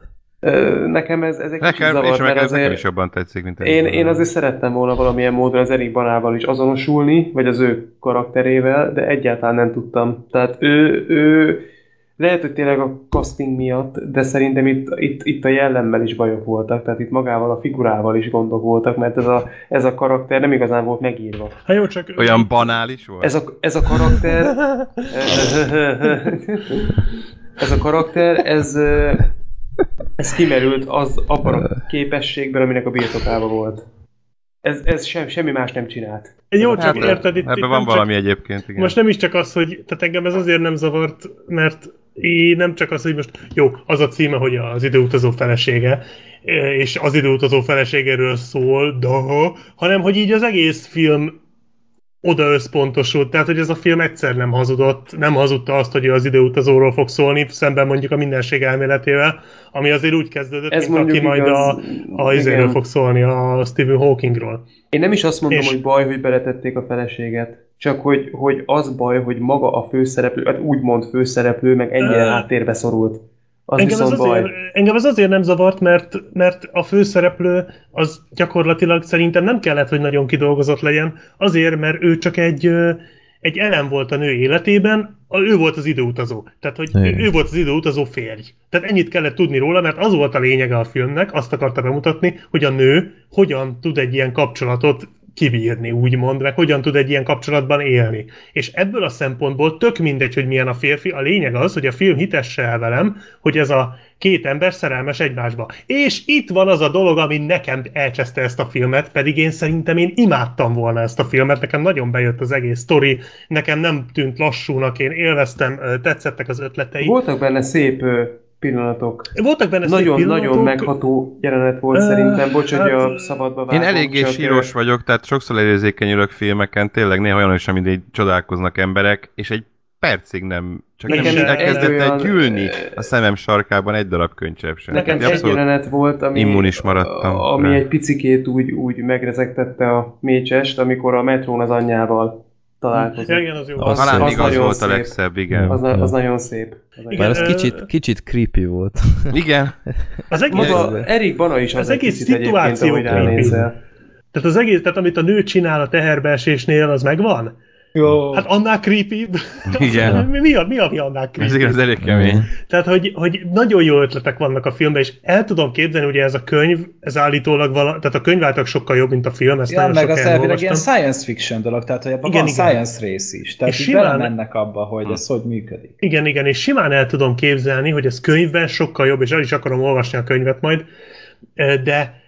Speaker 5: nekem ez, ez egy kicsit
Speaker 6: Nekem, és
Speaker 5: mert
Speaker 6: nekem, nekem is jobban tetszik, mint
Speaker 5: én, én azért szerettem volna valamilyen módon az Erik Banával is azonosulni, vagy az ő karakterével, de egyáltalán nem tudtam. Tehát ő, ő lehet, hogy tényleg a casting miatt, de szerintem itt, itt, itt a jellemmel is bajok voltak, tehát itt magával a figurával is gondok voltak, mert ez a, ez a karakter nem igazán volt megírva.
Speaker 2: Hát jó, csak...
Speaker 6: Olyan banális volt?
Speaker 5: Ez a, ez a karakter... (laughs) ez a karakter, ez,
Speaker 7: Ez kimerült az abban a képességben, aminek a birtokában volt. Ez, ez sem, semmi más nem csinált.
Speaker 2: Jó, csak
Speaker 6: Ebben-
Speaker 2: érted, itt,
Speaker 6: Ebben
Speaker 2: itt
Speaker 6: van
Speaker 2: csak,
Speaker 6: valami egyébként, igen.
Speaker 2: most nem is csak az, hogy, tehát engem ez azért nem zavart, mert én nem csak az, hogy most, jó, az a címe, hogy az időutazó felesége, és az időutazó feleségéről szól, de, hanem hogy így az egész film oda összpontosult, tehát hogy ez a film egyszer nem hazudott, nem hazudta azt, hogy az időutazóról fog szólni, szemben mondjuk a mindenség elméletével, ami azért úgy kezdődött,
Speaker 7: Ez
Speaker 2: mint aki
Speaker 7: mondjuk
Speaker 2: majd
Speaker 7: igaz,
Speaker 2: a, a izéről fog szólni, a Stephen Hawkingról.
Speaker 7: Én nem is azt mondom,
Speaker 2: És-
Speaker 7: hogy baj, hogy beletették a feleséget, csak hogy, hogy az baj, hogy maga a főszereplő, hát úgymond főszereplő, meg ennyire háttérbe szorult. Az
Speaker 2: engem
Speaker 7: viszont baj.
Speaker 2: azért, engem ez azért nem zavart, mert, mert a főszereplő az gyakorlatilag szerintem nem kellett, hogy nagyon kidolgozott legyen, azért, mert ő csak egy, egy elem volt a nő életében, a, ő volt az időutazó. Tehát, hogy ő,
Speaker 3: Igen.
Speaker 2: ő volt az időutazó férj. Tehát ennyit kellett tudni róla, mert az volt a lényege a filmnek, azt akarta bemutatni, hogy a nő hogyan tud egy ilyen kapcsolatot kibírni, úgymond, meg hogyan tud egy ilyen kapcsolatban élni. És ebből a szempontból tök mindegy, hogy milyen a férfi, a lényeg az, hogy a film hitesse el velem, hogy ez a két ember szerelmes egymásba. És itt van az a dolog, ami nekem elcseszte ezt a filmet, pedig én szerintem én imádtam volna ezt a filmet, nekem nagyon bejött az egész sztori, nekem nem tűnt lassúnak, én élveztem, tetszettek az ötletei.
Speaker 7: Voltak benne szép pillanatok.
Speaker 2: Voltak benne szép
Speaker 7: Nagyon-nagyon
Speaker 2: pillanatok.
Speaker 7: megható jelenet volt
Speaker 2: Ö,
Speaker 7: szerintem, bocs, hogy
Speaker 2: hát,
Speaker 7: a szabadba
Speaker 6: Én
Speaker 7: vágom,
Speaker 6: eléggé
Speaker 7: csak, ö,
Speaker 6: síros vagyok, tehát sokszor elérzékenyülök filmeken, tényleg néha olyan is, amit így csodálkoznak emberek, és egy percig nem, csak
Speaker 2: Nekem
Speaker 6: nem
Speaker 2: is
Speaker 6: elkezdett
Speaker 7: egy olyan,
Speaker 6: el gyűlni a szemem sarkában egy darab könycsepp sem.
Speaker 7: Nekem egy jelenet volt, ami,
Speaker 6: immunis maradtam
Speaker 7: ami
Speaker 6: rá.
Speaker 7: egy picikét úgy, úgy megrezegtette a mécsest, amikor a metrón az anyjával találkozik.
Speaker 2: Ja, igen, az jó.
Speaker 3: Az-
Speaker 6: Talán
Speaker 7: az
Speaker 6: az
Speaker 7: nagyon
Speaker 6: volt a
Speaker 7: szép.
Speaker 6: legszebb, igen.
Speaker 7: Az, na- az nagyon szép. Az nagyon
Speaker 2: Igen,
Speaker 3: Bár ez kicsit, kicsit creepy volt. (laughs)
Speaker 6: Igen,
Speaker 2: Az egész,
Speaker 7: Maga Erik Bana is az,
Speaker 2: Az
Speaker 7: egy
Speaker 2: egész szituáció creepy. tehát az egész, tehát amit a nő csinál a teherbeesésnél, az megvan?
Speaker 1: Jó.
Speaker 2: Hát annál creepy (laughs)
Speaker 6: Igen.
Speaker 2: mi, mi, a, mi, a, mi annál
Speaker 6: ez
Speaker 2: creepy?
Speaker 6: igaz, elég kemény.
Speaker 2: Tehát, hogy, hogy nagyon jó ötletek vannak a filmben, és el tudom képzelni, ugye ez a könyv, ez állítólag vala, tehát a könyv által sokkal jobb, mint a film, ezt
Speaker 1: Ja, meg az elvileg ilyen science fiction dolog, tehát hogy ebben van
Speaker 2: igen.
Speaker 1: science rész is. Tehát
Speaker 2: És simán-
Speaker 1: belemennek abba, hogy ez hogy működik.
Speaker 2: Igen, igen, és simán el tudom képzelni, hogy ez könyvben sokkal jobb, és el is akarom olvasni a könyvet majd, de,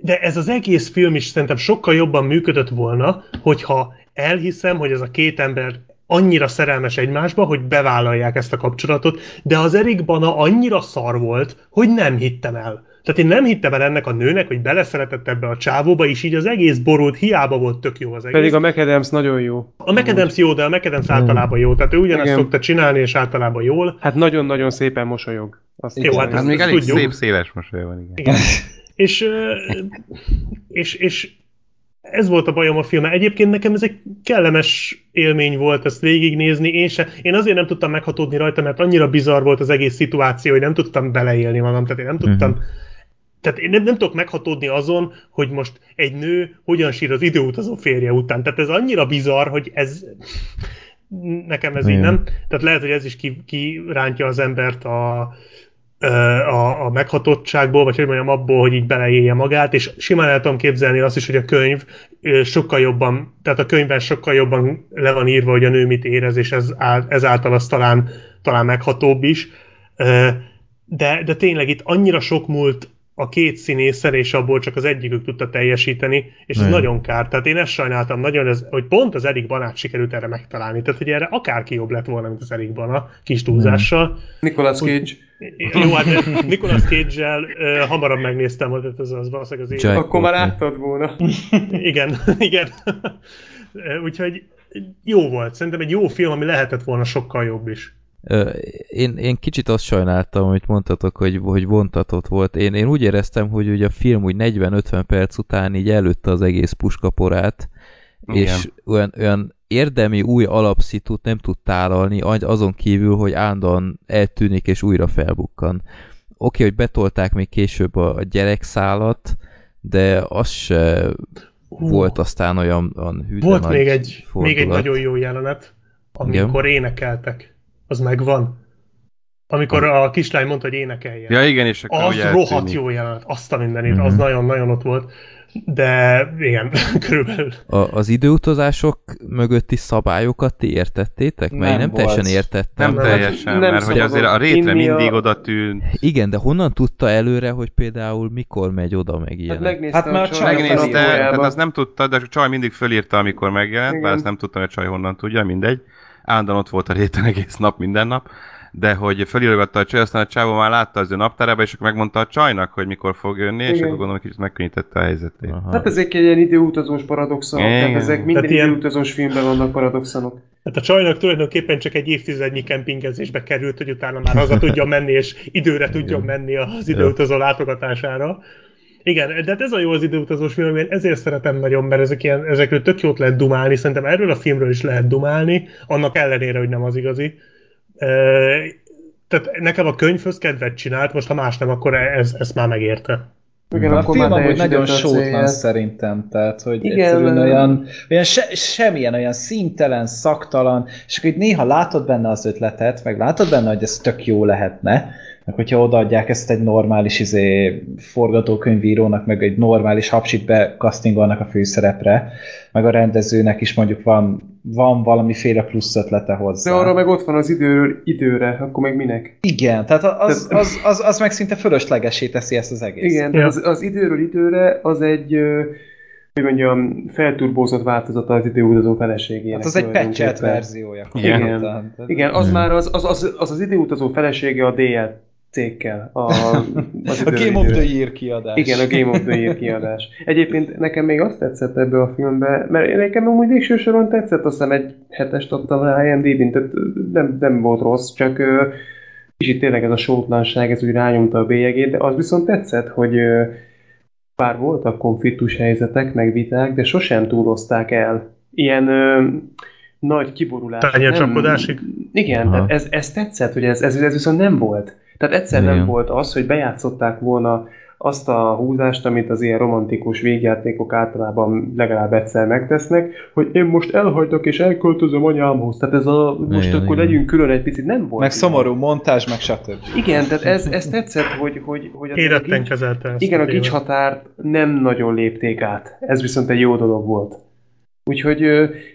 Speaker 2: de ez az egész film is szerintem sokkal jobban működött volna, hogyha elhiszem, hogy ez a két ember annyira szerelmes egymásba, hogy bevállalják ezt a kapcsolatot, de az Erik Bana annyira szar volt, hogy nem hittem el. Tehát én nem hittem el ennek a nőnek, hogy beleszeretett ebbe a csávóba, és így az egész borult, hiába volt tök jó az egész.
Speaker 7: Pedig a McAdams nagyon jó.
Speaker 2: A McAdams jó, de a McAdams általában jó. Tehát ő ugyanezt
Speaker 7: Igen.
Speaker 2: szokta csinálni, és általában jól.
Speaker 7: Hát nagyon-nagyon szépen mosolyog. Azt
Speaker 2: Jó, hát.
Speaker 6: Hát még elég
Speaker 2: tudjuk.
Speaker 6: szép széles mosolya van, igen.
Speaker 2: Igen. és, és, és ez volt a bajom a filmmel. Egyébként nekem ez egy kellemes élmény volt ezt végignézni. Én, se, én azért nem tudtam meghatódni rajta, mert annyira bizarr volt az egész szituáció, hogy nem tudtam beleélni magam. Tehát én nem tudtam
Speaker 3: Mhm.
Speaker 2: tehát én nem, nem tudok meghatódni azon, hogy most egy nő hogyan sír az időutazó férje után. Tehát ez annyira bizarr, hogy ez nekem ez így
Speaker 3: Igen.
Speaker 2: nem. Tehát lehet, hogy ez is ki- kirántja az embert a, a, a meghatottságból, vagy hogy mondjam, abból, hogy így beleélje magát, és simán el tudom képzelni azt is, hogy a könyv sokkal jobban, tehát a könyvben sokkal jobban le van írva, hogy a nő mit érez, és ez, ezáltal az talán, talán meghatóbb is. De, de tényleg itt annyira sok múlt a két színészen, és abból csak az egyikük tudta teljesíteni, és ez nagyon kár. Tehát én ezt sajnáltam nagyon, ez, hogy pont az Erik Banát sikerült erre megtalálni. Tehát, hogy erre akárki jobb lett volna, mint az Erik Bana, kis túlzással.
Speaker 7: Nicolas Cage.
Speaker 2: Jó, hát Nicolas Cage-el uh, hamarabb megnéztem, hogy ez az valószínűleg az.
Speaker 3: Jack
Speaker 7: Akkor már láttad volna. (laughs)
Speaker 2: Igen, igen. Úgyhogy jó volt. Szerintem egy jó film, ami lehetett volna sokkal jobb is.
Speaker 3: Én, én kicsit azt sajnáltam, amit mondtatok, hogy, hogy vontatott volt. Én, én úgy éreztem, hogy ugye a film úgy 40-50 perc után így előtte az egész puskaporát,
Speaker 6: Igen.
Speaker 3: és olyan, olyan érdemi új alapszitut nem tud tálalni, az- azon kívül, hogy állandóan eltűnik és újra felbukkan. Oké, hogy betolták még később a, gyerekszálat, de az se volt aztán olyan, olyan hűde
Speaker 2: Volt még egy, még egy nagyon jó jelenet, amikor énekeltek. Az megvan. Amikor a kislány mondta, hogy énekeljen.
Speaker 6: Ja igen, és akkor
Speaker 2: az rohadt
Speaker 6: eltűnik.
Speaker 2: jó jelenet, azt a mindenit,
Speaker 3: Mhm.
Speaker 2: az nagyon-nagyon ott volt. de igen, (laughs) körülbelül.
Speaker 3: A, az időutazások mögötti szabályokat ti értettétek? Mert én
Speaker 1: Nem
Speaker 3: nem teljesen
Speaker 1: volt.
Speaker 3: értettem.
Speaker 6: Nem,
Speaker 2: Nem,
Speaker 6: teljesen,
Speaker 5: nem
Speaker 6: mert hogy azért a rétre
Speaker 5: inni a-
Speaker 6: mindig oda tűnt.
Speaker 3: Igen, de honnan tudta előre, hogy például mikor megy oda, meg
Speaker 5: Hát
Speaker 3: ilyenek?
Speaker 5: megnézte
Speaker 1: Hát már
Speaker 5: csaj
Speaker 6: Megnézte, tehát azt nem tudta, de a csaj mindig fölírta, amikor megjelent,
Speaker 5: Igen.
Speaker 6: bár ezt nem tudtam, hogy a csaj honnan tudja, mindegy. Állandóan ott volt a réten egész nap, minden nap. De hogy felírogatta a csaj, aztán a csávó már látta az ő naptárába, és akkor megmondta a csajnak, hogy mikor fog jönni, és
Speaker 5: Igen.
Speaker 6: akkor gondolom, hogy kicsit megkönnyítette a helyzetét.
Speaker 3: Aha.
Speaker 5: Hát ezek egy ilyen időutazós paradoxonok,
Speaker 6: Igen.
Speaker 5: tehát ezek minden
Speaker 2: Tehát ilyen-
Speaker 5: időutazós filmben vannak paradoxonok.
Speaker 2: Hát a csajnak tulajdonképpen csak egy évtizednyi kempingezésbe került, hogy utána már haza tudjon menni, és időre tudjon menni az időutazó látogatására. Igen, de hát ez a jó az időutazós film, én ezért szeretem nagyon, mert ezek ilyen, ezekről tök jót lehet dumálni, szerintem erről a filmről is lehet dumálni, annak ellenére, hogy nem az igazi. E, tehát nekem a könyvhöz kedvet csinált, most ha más nem, akkor ez, ezt már megérte.
Speaker 5: Igen,
Speaker 1: A
Speaker 5: akkor
Speaker 1: film
Speaker 5: már
Speaker 1: amúgy nagyon sótlan szerintem, tehát hogy
Speaker 5: Igen,
Speaker 1: egyszerűen olyan, olyan se, semmilyen, olyan színtelen, szaktalan, és akkor itt néha látod benne az ötletet, meg látod benne, hogy ez tök jó lehetne, meg hogyha odaadják ezt egy normális izé, forgatókönyvírónak, meg egy normális hapsit bekasztingolnak a főszerepre, meg a rendezőnek is mondjuk van, van valamiféle plusz ötlete hozzá.
Speaker 5: De arra meg ott van az időről időre, akkor meg minek?
Speaker 1: Igen, tehát az,
Speaker 5: Tehát-
Speaker 1: az, az, az meg szinte fölöslegesé teszi ezt az egész.
Speaker 5: Igen, de
Speaker 2: Ja.
Speaker 5: az, az időről időre az egy, hogy mondjam, felturbózott változata az időutazó feleségének.
Speaker 1: Hát az egy
Speaker 5: tulajdonképpen.
Speaker 1: verziója.
Speaker 5: Igen. Igen, az
Speaker 3: Hmm.
Speaker 5: már az az, az, az, az időutazó felesége a DL cégkel. A, az
Speaker 1: A Game of the Year kiadás.
Speaker 5: Igen, a Game of the Year kiadás. Egyébként nekem még azt tetszett ebbe a filmbe, mert nekem amúgy végső soron tetszett, azt hiszem egy hetest adtam rá IMDb-n, tehát nem, nem volt rossz, csak ö, kicsit tényleg ez a sótlanság, ez úgy rányomta a bélyegét, de az viszont tetszett, hogy ö, bár voltak konfliktus helyzetek, meg viták, de sosem túlozták el. Ilyen ö, nagy kiborulás.
Speaker 2: Tányércsapkodásig?
Speaker 5: Igen,
Speaker 3: Aha.
Speaker 5: tehát ez, ez tetszett, hogy ez, ez, ez viszont nem volt. Tehát egyszer nem
Speaker 3: Igen.
Speaker 5: volt az, hogy bejátszották volna azt a húzást, amit az ilyen romantikus végjátékok általában legalább egyszer megtesznek, hogy én most elhagyok és elköltözöm anyámhoz. Tehát ez a, most
Speaker 3: Igen,
Speaker 5: akkor
Speaker 3: igen.
Speaker 5: legyünk külön egy picit, nem volt.
Speaker 1: Meg
Speaker 5: ilyen.
Speaker 1: szomorú montázs, meg stb.
Speaker 5: Igen, tehát ez, ez tetszett, hogy, hogy, hogy azért a
Speaker 2: Éretten
Speaker 5: gics-
Speaker 2: kezelte ezt.
Speaker 5: igen, a gics határt nem nagyon lépték át. Ez viszont egy jó dolog volt. Úgyhogy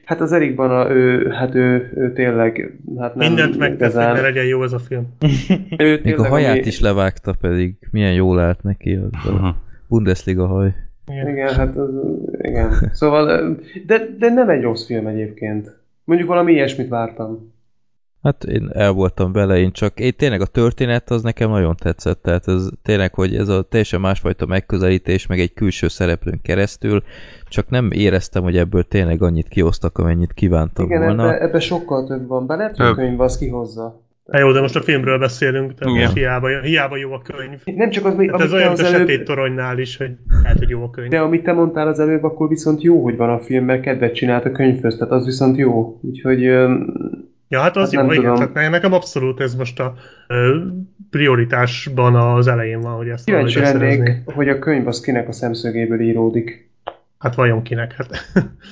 Speaker 5: hát az Erikban a, ő, hát ő, ő tényleg hát nem
Speaker 2: Mindent hogy
Speaker 5: igazán.
Speaker 2: ne legyen jó ez a film. (laughs)
Speaker 5: Ő
Speaker 3: Még a
Speaker 5: tényleg,
Speaker 3: haját
Speaker 5: ami-
Speaker 3: is levágta pedig. Milyen jól állt neki az a Bundesliga haj.
Speaker 5: Igen, hát az, igen. Szóval, de, de nem egy rossz film egyébként. Mondjuk valami ilyesmit vártam.
Speaker 3: Hát én el voltam vele, én csak én tényleg a történet az nekem nagyon tetszett, tehát ez tényleg, hogy ez a teljesen másfajta megközelítés, meg egy külső szereplőn keresztül, csak nem éreztem, hogy ebből tényleg annyit kiosztak, amennyit kívántam
Speaker 5: Igen,
Speaker 3: volna.
Speaker 5: ebbe, ebbe sokkal több van. Bár lehet, hogy a könyv az kihozza.
Speaker 2: Hát jó, de most a filmről beszélünk, tehát
Speaker 6: Igen.
Speaker 2: most hiába, hiába jó a könyv.
Speaker 5: Nem csak az, ami-
Speaker 2: Hát ez olyan, mint a
Speaker 5: előbb,
Speaker 2: sötét toronynál is, hogy lehet, hogy jó a könyv.
Speaker 5: de amit te mondtál az előbb, akkor viszont jó, hogy van a film, mert kedvet csinált a könyvhöz, tehát az viszont jó. Úgyhogy
Speaker 2: Ja, hát az
Speaker 5: Hát
Speaker 2: jó, igen,
Speaker 5: tudom.
Speaker 2: csak ne- nekem abszolút ez most a ö, prioritásban az elején van, hogy ezt
Speaker 5: kíváncsi lennék, hogy a könyv az kinek a szemszögéből íródik.
Speaker 2: Hát vajon kinek? Hát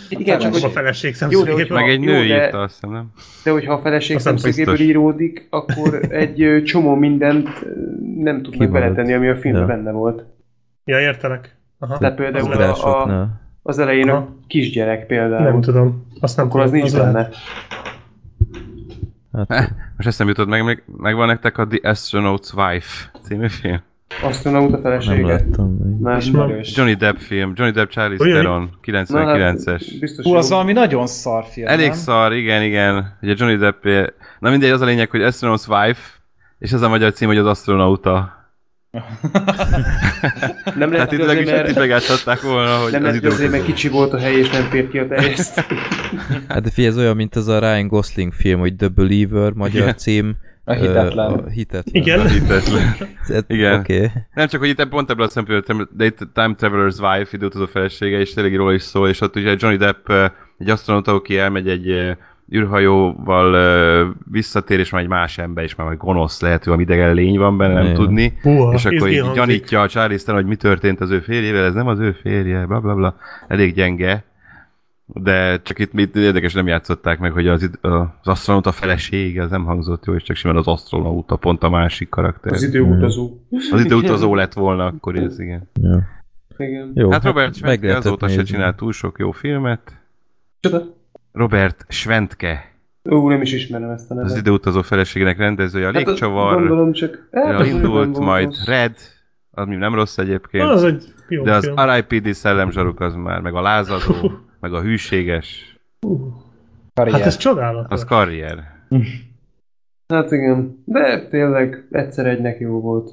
Speaker 5: Igen, csak
Speaker 2: a feleség
Speaker 5: Jó, de hogy-
Speaker 2: szemszögéből.
Speaker 6: Meg egy nő írta, azt hiszem, nem?
Speaker 5: de hogyha a feleség
Speaker 2: Azt
Speaker 5: szemszögéből
Speaker 6: biztos.
Speaker 5: íródik, akkor egy csomó mindent nem tudnak beletenni, ami a filmben
Speaker 3: Ja.
Speaker 5: benne volt.
Speaker 2: Ja, értelek. Aha.
Speaker 5: Tehát például
Speaker 2: Az
Speaker 5: a-
Speaker 2: lehet.
Speaker 3: Ugrásoknál.
Speaker 5: Az elején a
Speaker 2: Aha.
Speaker 5: kisgyerek például.
Speaker 2: Nem tudom. Azt nem
Speaker 5: Akkor az
Speaker 2: tudom.
Speaker 5: nincs
Speaker 2: lehet.
Speaker 5: benne.
Speaker 3: Hát,
Speaker 6: Most ezt nem jutott meg, meg, megvan nektek a The Astronaut's Wife című film?
Speaker 5: Astronauta
Speaker 3: nem
Speaker 5: felesége.
Speaker 3: láttam még.
Speaker 5: Nem.
Speaker 1: Ismerős.
Speaker 6: Johnny Depp film, Johnny Depp, Charlize
Speaker 2: Olyan-
Speaker 6: Theron, 99-es.
Speaker 5: biztos
Speaker 1: Hú, az valami nagyon szar film,
Speaker 6: Elég
Speaker 1: nem?
Speaker 6: szar, igen, igen. Ugye Johnny Depp, na mindegy, az a lényeg, hogy Astronaut's Wife, és ez a magyar cím, hogy az astronauta. (laughs)
Speaker 5: Nem lehet,
Speaker 6: Tehát is
Speaker 5: mert,
Speaker 6: megátszhatták volna, hogy
Speaker 5: nem
Speaker 6: az
Speaker 5: lehet, azért, mert kicsi volt a hely, és nem fért ki a teljeszt.
Speaker 3: Hát de figyelj, ez olyan, mint az a Ryan Gosling film, hogy The Believer, magyar
Speaker 6: Igen.
Speaker 3: cím.
Speaker 1: A hitetlen.
Speaker 3: A hitetlen.
Speaker 2: Igen?
Speaker 6: Hitetlen. (laughs)
Speaker 3: Ez-
Speaker 6: Igen.
Speaker 3: Okay.
Speaker 6: Nem csak, hogy itt pont ebből a szempontból, de itt Time Traveler's Wife, időutazó felesége, és tényleg róla is szól, és ott ugye Johnny Depp egy asztronauta, aki elmegy egy űrhajóval eh, visszatér, és már egy más ember, és már majd gonosz lehet, hogy idegen lény van benne, nem
Speaker 3: Igen.
Speaker 6: tudni.
Speaker 2: Húha,
Speaker 6: és akkor így gyanítja a Charlize Theron, hogy mi történt az ő férjével, ez nem az ő férje, bla bla bla. Elég gyenge. De csak itt, itt érdekes, nem játszották meg, hogy az, az asztronauta felesége, az nem hangzott jó, és csak simán az asztronauta, pont a másik karakter.
Speaker 5: Az időutazó.
Speaker 6: Az időutazó lett volna, akkor ez igen.
Speaker 3: Ja.
Speaker 7: Igen.
Speaker 3: Jó,
Speaker 6: Hát Robert
Speaker 3: meg
Speaker 6: Schwentke
Speaker 3: lehetett
Speaker 6: azóta se
Speaker 3: nézni.
Speaker 6: csinált túl sok jó filmet.
Speaker 7: Csoda?
Speaker 6: Robert Schwentke,
Speaker 7: Ó, nem is ismerem ezt a nevet.
Speaker 6: az időutazó feleségének rendezője, a
Speaker 7: Hát,
Speaker 6: légcsavar,
Speaker 7: Gondolom csak... Hát,
Speaker 6: ja,
Speaker 7: az
Speaker 6: indult, majd
Speaker 7: rossz.
Speaker 6: Red, ami nem rossz egyébként,
Speaker 2: Az egy jó
Speaker 6: de az
Speaker 2: film.
Speaker 6: R.I.P.D. szellemzsaruk az már, meg a lázadó, meg a hűséges,
Speaker 1: Karrier.
Speaker 2: Hát ez csodálatos.
Speaker 6: az karrier.
Speaker 7: Hát igen. De tényleg egyszer egynek jó volt.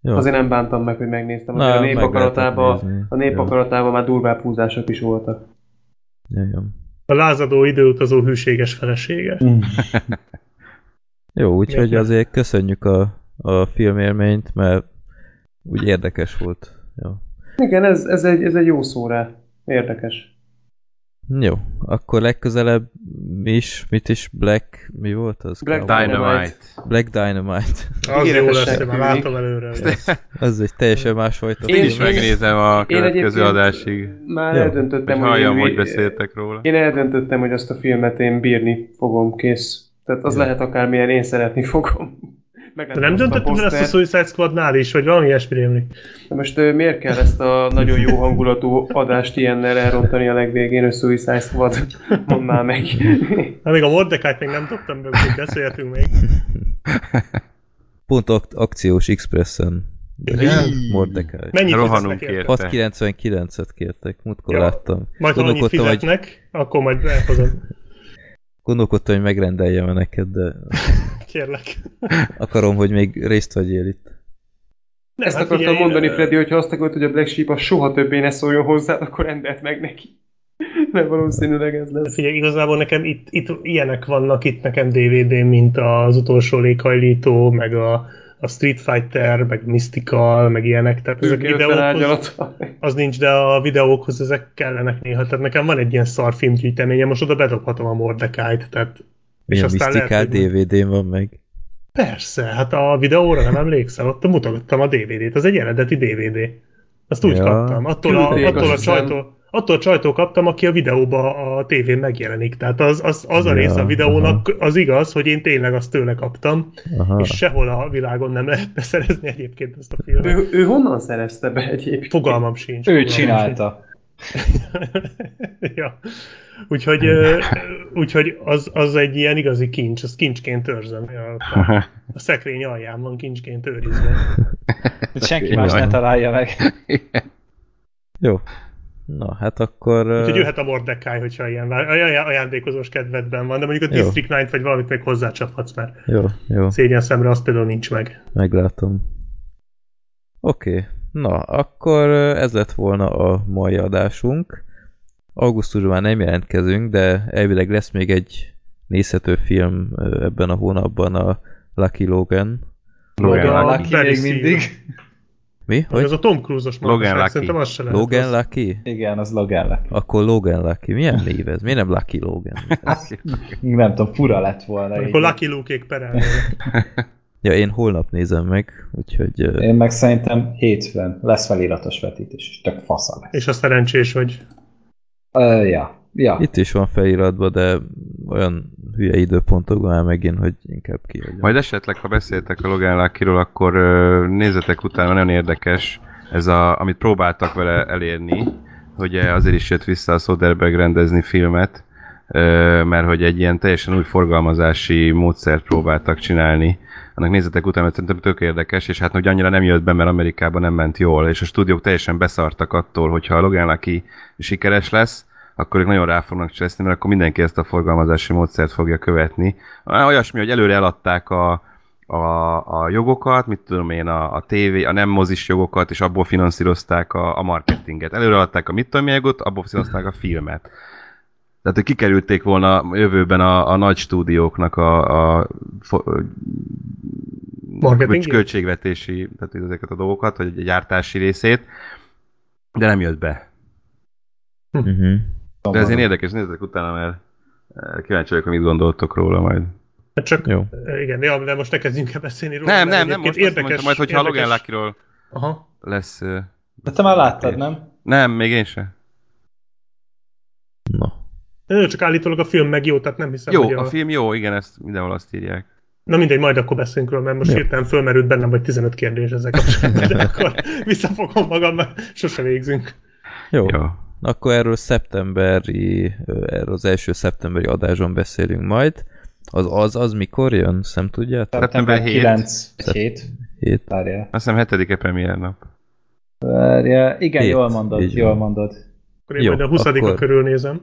Speaker 3: Jó.
Speaker 7: Azért nem bántam meg, hogy megnéztem.
Speaker 3: Na,
Speaker 7: a
Speaker 3: meg
Speaker 7: nép a nép már durvább húzások is voltak.
Speaker 3: Jó.
Speaker 2: A lázadó időutazó hűséges felesége.
Speaker 1: Mm. (laughs)
Speaker 3: Jó, úgyhogy azért köszönjük a, a filmélményt, mert úgy érdekes volt. Jó.
Speaker 7: Igen, ez, ez, egy, ez egy jó szó rá. Érdekes.
Speaker 3: Jó, akkor legközelebb mi is, mit is, Black, mi volt az?
Speaker 7: Black
Speaker 3: Cowboy?
Speaker 6: Dynamite.
Speaker 3: Black Dynamite.
Speaker 2: Az jó lesz, már látom előre.
Speaker 3: Az egy teljesen másfajta
Speaker 7: Én
Speaker 6: is megnézem a következő adásig,
Speaker 7: Már
Speaker 3: Jó.
Speaker 7: eldöntöttem, hogy,
Speaker 6: halljam,
Speaker 7: én,
Speaker 6: hogy beszéltek róla.
Speaker 7: én eldöntöttem, hogy azt a filmet én bírni fogom, kész. Tehát az
Speaker 3: Jó.
Speaker 7: lehet akármilyen, én szeretni fogom. Meg
Speaker 2: De nem döntöttem el ezt a Suicide Squadnál is, vagy valami ilyesmi rémlik.
Speaker 7: De most ö, miért kell ezt a nagyon jó hangulatú adást ilyennel elrontani a legvégén, hogy Suicide Squad? Mondd már meg.
Speaker 2: Hát még a Mordecai-t még nem dobtam be, úgyhogy beszélhetünk még.
Speaker 3: Pont ak- akciós Expressen.
Speaker 2: Igen?
Speaker 3: Mordecai.
Speaker 2: Mennyit
Speaker 6: Rohanunk
Speaker 2: érte?
Speaker 6: érte.
Speaker 3: 699-et kértek, múltkor
Speaker 2: Ja.
Speaker 3: láttam.
Speaker 2: Majd ha annyit
Speaker 3: hogy,
Speaker 2: fizetnek, akkor majd elhozom.
Speaker 3: Gondolkodtam, hogy megrendeljem neked, de (laughs)
Speaker 2: Kérlek.
Speaker 3: akarom, hogy még részt vegyél itt.
Speaker 2: Nem,
Speaker 7: Ezt
Speaker 2: hát
Speaker 7: akartam
Speaker 2: figyelj,
Speaker 7: mondani,
Speaker 2: ö,
Speaker 7: Freddy, hogy ha azt akarod, hogy a Black Sheep a soha többé ne szóljon hozzá, akkor rendelt meg neki. (laughs) Mert valószínűleg ez lesz.
Speaker 2: Figyelj, igazából nekem itt, itt ilyenek vannak itt nekem DVD-n, mint az utolsó léghajlító, meg a, a Street Fighter, meg Mystical, meg ilyenek. Tehát ezek videókhoz, az nincs, de a videókhoz ezek kellenek néha. Tehát nekem van egy ilyen szar filmgyűjteménye, most oda bedobhatom a Mordecai-t, tehát
Speaker 3: Mi a
Speaker 2: aztán lehet,
Speaker 3: Mystical
Speaker 2: hogy-
Speaker 3: DVD-n van meg?
Speaker 2: Persze, hát a videóra nem emlékszel, ott mutogattam a DVD-t, az egy eredeti DVD. Azt úgy
Speaker 3: Ja.
Speaker 2: kaptam, attól a, attól a csajtól, attól a csajtól kaptam, aki a videóba a tévén megjelenik. Tehát az, az, az a
Speaker 3: Ja,
Speaker 2: része a videónak az igaz, hogy én tényleg azt tőle kaptam,
Speaker 3: Aha.
Speaker 2: és sehol a világon nem lehet beszerezni egyébként ezt a filmet.
Speaker 7: Ő, ő honnan szerezte be egyébként?
Speaker 2: Fogalmam sincs.
Speaker 1: Ő
Speaker 2: fogalmam
Speaker 1: csinálta.
Speaker 2: sincs. (laughs) ja. Úgyhogy, úgyhogy az, az egy ilyen igazi kincs, az kincsként őrzöm. A, a, a szekrény alján van kincsként őrizve.
Speaker 1: Senki más ne találja meg. (laughs)
Speaker 3: Jó. Na, hát akkor...
Speaker 2: Úgyhogy jöhet a Mordecai, hogyha ilyen ajándékozós kedvedben van, de mondjuk a
Speaker 3: Jó.
Speaker 2: District 9 vagy valamit még hozzácsaphatsz, mert
Speaker 3: Jó, jó.
Speaker 2: szégyen szemre az például nincs meg.
Speaker 3: Meglátom. Oké, okay. na, akkor ez lett volna a mai adásunk. Augusztusban már nem jelentkezünk, de elvileg lesz még egy nézhető film ebben a hónapban, a Lucky Logan.
Speaker 6: Logan
Speaker 2: a
Speaker 6: Lucky.
Speaker 1: Még mindig.
Speaker 3: Mi? Hogy?
Speaker 2: a Tom Cruise-os
Speaker 6: Logan Lucky.
Speaker 2: Szerintem az se lehet.
Speaker 3: Logan
Speaker 2: az.
Speaker 3: Lucky?
Speaker 1: Igen, az Logan Lucky.
Speaker 3: Akkor Logan Lucky. Milyen név ez? Miért nem Lucky Logan? (laughs)
Speaker 1: Nem tudom, fura lett volna.
Speaker 2: Akkor
Speaker 1: így.
Speaker 2: Lucky Luke-ék. (laughs)
Speaker 3: Ja, én holnap nézem meg, úgyhogy
Speaker 1: Én meg szerintem hétfőn lesz feliratos vetítés, és tök fasza lesz.
Speaker 2: És a szerencsés, hogy
Speaker 1: Uh, ja, ja.
Speaker 3: itt is van feliratban, de olyan hülye időpontokban már megint, hogy inkább kiadjam.
Speaker 6: Majd esetleg, ha beszéltek a Logan Lucky-ról, akkor nézzetek utána, nagyon érdekes ez a, amit próbáltak vele elérni, hogy azért is jött vissza a Soderbergh rendezni filmet, mert hogy egy ilyen teljesen új forgalmazási módszert próbáltak csinálni. Annak nézzetek utána, mert szerintem tök érdekes, és hát hogy annyira nem jött be, mert Amerikában nem ment jól, és a stúdiók teljesen beszartak attól, hogyha a Logan Lucky sikeres lesz, akkor ők nagyon rá fognak cseszni, mert akkor mindenki ezt a forgalmazási módszert fogja követni. Olyasmi, hogy előre eladták a, a, a jogokat, mit tudom én, a, a tévé, a nem mozis jogokat, és abból finanszírozták a, a marketinget. Előre adták a mit tudom én jogot, abból finanszírozták a filmet. Tehát, hogy kikerülték volna a jövőben a, a nagy stúdióknak a, a fo-
Speaker 2: Marketingét?
Speaker 6: költségvetési, tehát ezeket a dolgokat, vagy a gyártási részét, de nem jött be.
Speaker 3: Uh-huh.
Speaker 6: De ez én érdekes, nézzek utána, mert eh, kíváncsi vagyok, hogy mit gondoltok róla majd.
Speaker 2: hát csak,
Speaker 3: Jó.
Speaker 2: igen, ja, de most ne kezdjünk el beszélni róla.
Speaker 6: Nem, nem, nem, most azt mondtam, majd, hogyha a Logan
Speaker 2: érdekes-
Speaker 6: Lucky-ról
Speaker 2: Aha.
Speaker 6: lesz... eh,
Speaker 1: De te már láttad, nem?
Speaker 6: Nem, még én sem.
Speaker 3: Na.
Speaker 2: De csak állítólag a film meg jó, tehát nem hiszem, hogy
Speaker 6: Jó, a film jó, igen, ezt mindenhol azt írják.
Speaker 2: Na mindegy, majd akkor beszélünk róla, mert most
Speaker 3: Jó.
Speaker 2: hirtelen fölmerült bennem vagy 15 kérdés ezzel kapcsolatban, (laughs) de akkor visszafogom magam, mert sose végzünk.
Speaker 3: Jó.
Speaker 6: Jó.
Speaker 3: Akkor erről szeptemberi, erről az első szeptemberi adáson beszélünk majd. Az az, az mikor jön? Szem tudjátok?
Speaker 6: Szeptember 7.
Speaker 1: 9, egy hét.
Speaker 3: Hét.
Speaker 1: Várjál.
Speaker 6: Azt hiszem 7-e premier nap.
Speaker 1: Várjál. Igen,
Speaker 3: Hét,
Speaker 1: jól mondod,
Speaker 3: így
Speaker 1: jól
Speaker 3: van.
Speaker 1: mondod.
Speaker 2: Akkor én
Speaker 3: Jó,
Speaker 2: majd a 20
Speaker 3: akkor-
Speaker 2: körül nézem.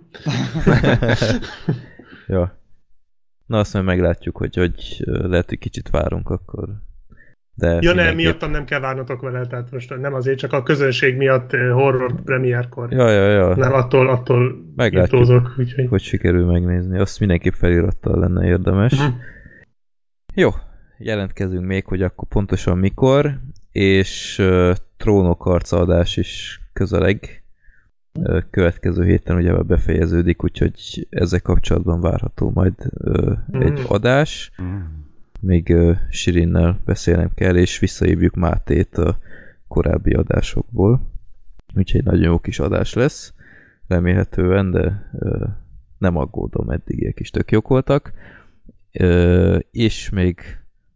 Speaker 2: (laughs)
Speaker 3: ja. Na azt majd meglátjuk, hogy, hogy lehet, hogy kicsit várunk akkor. De
Speaker 2: Ja nem,
Speaker 3: mindenképp-
Speaker 2: miattam nem kell várnotok vele, tehát most nem azért, csak a közönség miatt eh, horror premierkor.
Speaker 3: Ja, ja, ja.
Speaker 2: Nem, attól, attól
Speaker 3: Meglátjuk.
Speaker 2: úgyhogy...
Speaker 3: hogy sikerül megnézni. Azt mindenképp felirattal lenne érdemes.
Speaker 2: Mhm.
Speaker 3: Jó, jelentkezünk még, hogy akkor pontosan mikor, és uh, trónok arca adás is közeleg. Uh, következő héten ugye befejeződik, úgyhogy ezzel kapcsolatban várható majd uh, egy
Speaker 2: Mhm.
Speaker 3: adás.
Speaker 6: Mm.
Speaker 3: Még uh, Sirinnel beszélnem kell, és visszahívjuk Mátét a korábbi adásokból. Úgyhogy nagyon jó kis adás lesz, remélhetően, de uh, nem aggódom, eddigiek is tök jók voltak. Ö, és még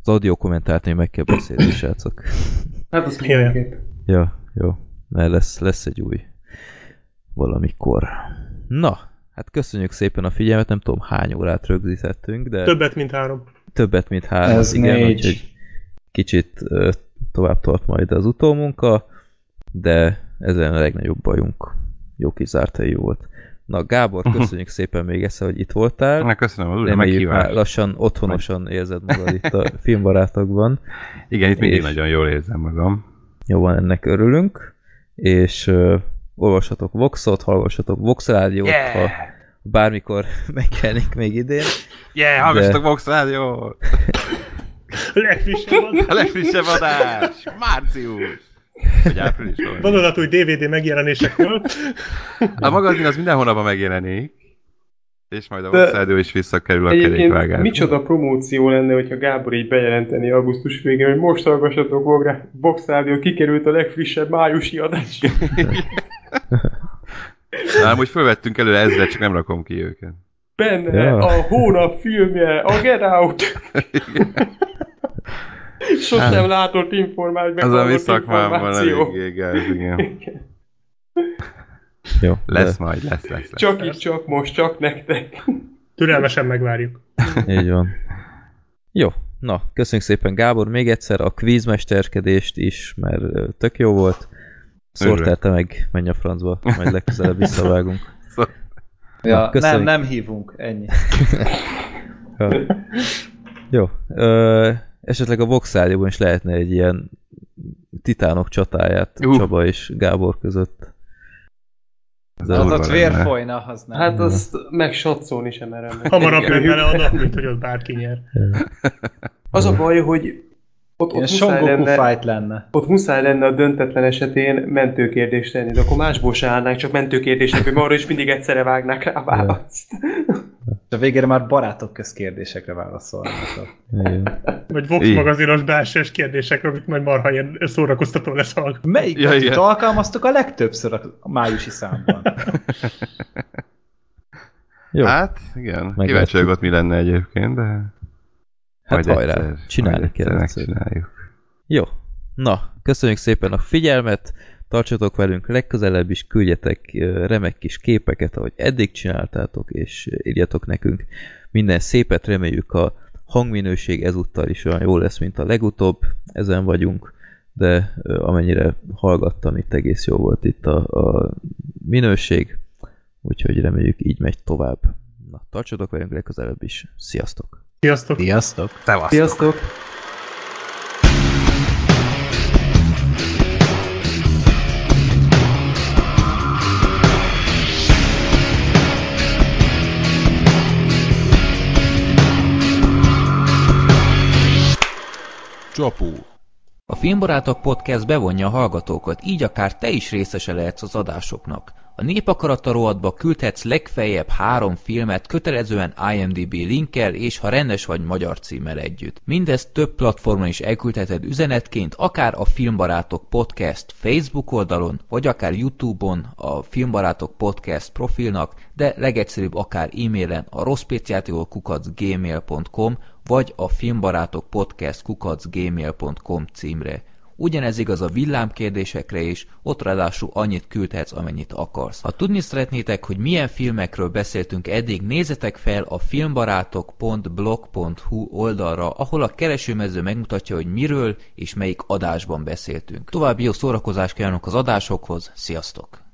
Speaker 3: az audio kommentárt még meg kell beszélni, srácok.
Speaker 7: Hát az mindenképp.
Speaker 3: Ja, jó. Mert lesz, lesz egy új valamikor. Na, hát köszönjük szépen a figyelmet, nem tudom hány órát rögzítettünk, de
Speaker 2: Többet, mint három.
Speaker 3: Többet, mint három,
Speaker 1: Ez
Speaker 3: igen,
Speaker 1: négy.
Speaker 3: úgyhogy kicsit tovább tart majd az utómunka, de ezen a legnagyobb bajunk. Jó kis zárt jó volt. Na, Gábor, köszönjük szépen még egyszer, hogy itt voltál.
Speaker 6: Na, köszönöm az
Speaker 3: Reméljük már lassan otthonosan érzed magad itt a (laughs) filmbarátokban.
Speaker 6: Igen, itt mindig
Speaker 3: És-
Speaker 6: nagyon jól érzem magam.
Speaker 3: Jó van, ennek örülünk, és uh, olvashatok Voxot, hallgassatok Vox rádiót, yeah! ha bármikor (laughs) megjelenik még idén.
Speaker 6: Yeah, hallgassatok Vox Rádió!
Speaker 2: Legfrissebb
Speaker 6: A legfrissebb adás! Március! Vagy április valami.
Speaker 2: Vonulatúj DVD megjelenésekről.
Speaker 6: A magazin az minden hónapban megjelenik, és majd a
Speaker 7: De-
Speaker 6: Vox Rádió is visszakerül a kerékvágásba.
Speaker 7: micsoda promóció lenne, hogyha Gábor így bejelenteni augusztus végén, hogy most hallgassatok Vogra- Vox Rádió, kikerült a legfrissebb májusi adás. (laughs)
Speaker 6: Na, amúgy fölvettünk előre ezzel, csak nem rakom ki őket.
Speaker 7: Benne
Speaker 3: Ja.
Speaker 7: a hónap filmje, a Get Out. Sosem
Speaker 6: Hát.
Speaker 7: látott informált, meg
Speaker 6: Az a mi szakmámban
Speaker 7: információ.
Speaker 6: eléggé gáz, igen. (laughs)
Speaker 3: Jó,
Speaker 6: Lesz majd, lesz, lesz, lesz.
Speaker 7: Csak itt, csak most, csak nektek.
Speaker 2: Türelmesen megvárjuk.
Speaker 3: de így van. Jó, na, köszönjük szépen Gábor még egyszer a kvízmesterskedést is, mert tök jó volt. Szórtál
Speaker 6: Örülök.
Speaker 3: te meg, menj a francba, majd legközelebb visszavágunk. (laughs)
Speaker 1: Ja, nem,
Speaker 3: köszönjük.
Speaker 1: nem hívunk, ennyi. (laughs)
Speaker 3: Ja. Jó. Ö, esetleg a Vox is lehetne egy ilyen titánok csatáját
Speaker 6: Uh.
Speaker 3: Csaba és Gábor között.
Speaker 6: Ez
Speaker 1: Az
Speaker 6: durva
Speaker 1: ott vér folyna, az nem.
Speaker 7: Hát azt meg satszolni sem merem.
Speaker 2: Hamarabb lenne le a nap, mint hogy ott bárki nyer.
Speaker 7: Az a baj, hogy ott, ott, muszáj lenne,
Speaker 1: fight lenne.
Speaker 7: ott muszáj lenne a döntetlen esetén mentőkérdést tenni, de akkor másból se állnánk, csak mentőkérdések, hogy arra is mindig egyszerre vágnák rá a választ.
Speaker 1: És a végére már barátok köz kérdésekre válaszolnak.
Speaker 3: Igen.
Speaker 2: Vagy Vox magazinos belsős kérdésekről, amik majd marha ilyen szórakoztató lesz hallgatni.
Speaker 1: Melyik
Speaker 6: Ja, igen.
Speaker 1: alkalmaztuk a legtöbbször a májusi számban?
Speaker 3: Jó, hát,
Speaker 6: igen. Kíváncsi mi lenne egyébként, de...
Speaker 3: hát
Speaker 6: majd
Speaker 3: hajrá,
Speaker 6: egyszer,
Speaker 3: csinálni
Speaker 6: majd
Speaker 3: kell
Speaker 6: egyszer megcsináljuk.
Speaker 3: Jó, na, köszönjük szépen a figyelmet, tartsatok velünk legközelebb is, küldjetek remek kis képeket, ahogy eddig csináltátok, és írjatok nekünk minden szépet, reméljük a hangminőség ezúttal is olyan jó lesz, mint a legutóbb, ezen vagyunk, de amennyire hallgattam, itt egész jó volt itt a, a minőség, úgyhogy reméljük így megy tovább. Na, tartsatok velünk legközelebb is. Sziasztok!
Speaker 2: Sziasztok!
Speaker 1: Sziasztok!
Speaker 6: Szevasztok!
Speaker 7: Sziasztok!
Speaker 8: Csapó. A Filmbarátok Podcast bevonja a hallgatókat, így akár te is részese lehetsz az adásoknak. A népakarata rovatba küldhetsz legfeljebb három filmet kötelezően IMDB linkkel és ha rendes vagy magyar címmel együtt. Mindezt több platformon is elküldheted üzenetként, akár a Filmbarátok Podcast Facebook oldalon, vagy akár Youtube-on a Filmbarátok Podcast profilnak, de legegyszerűbb akár e-mailen a rosszpéciátikolkukacgmail.com vagy a filmbarátok podcast kukacgmail.com címre. Ugyanez igaz a villámkérdésekre is, ott ráadásul annyit küldhetsz, amennyit akarsz. Ha tudni szeretnétek, hogy milyen filmekről beszéltünk eddig, nézzetek fel a filmbarátok.blog.hu oldalra, ahol a keresőmező megmutatja, hogy miről és melyik adásban beszéltünk. További jó szórakozást kívánok az adásokhoz, sziasztok!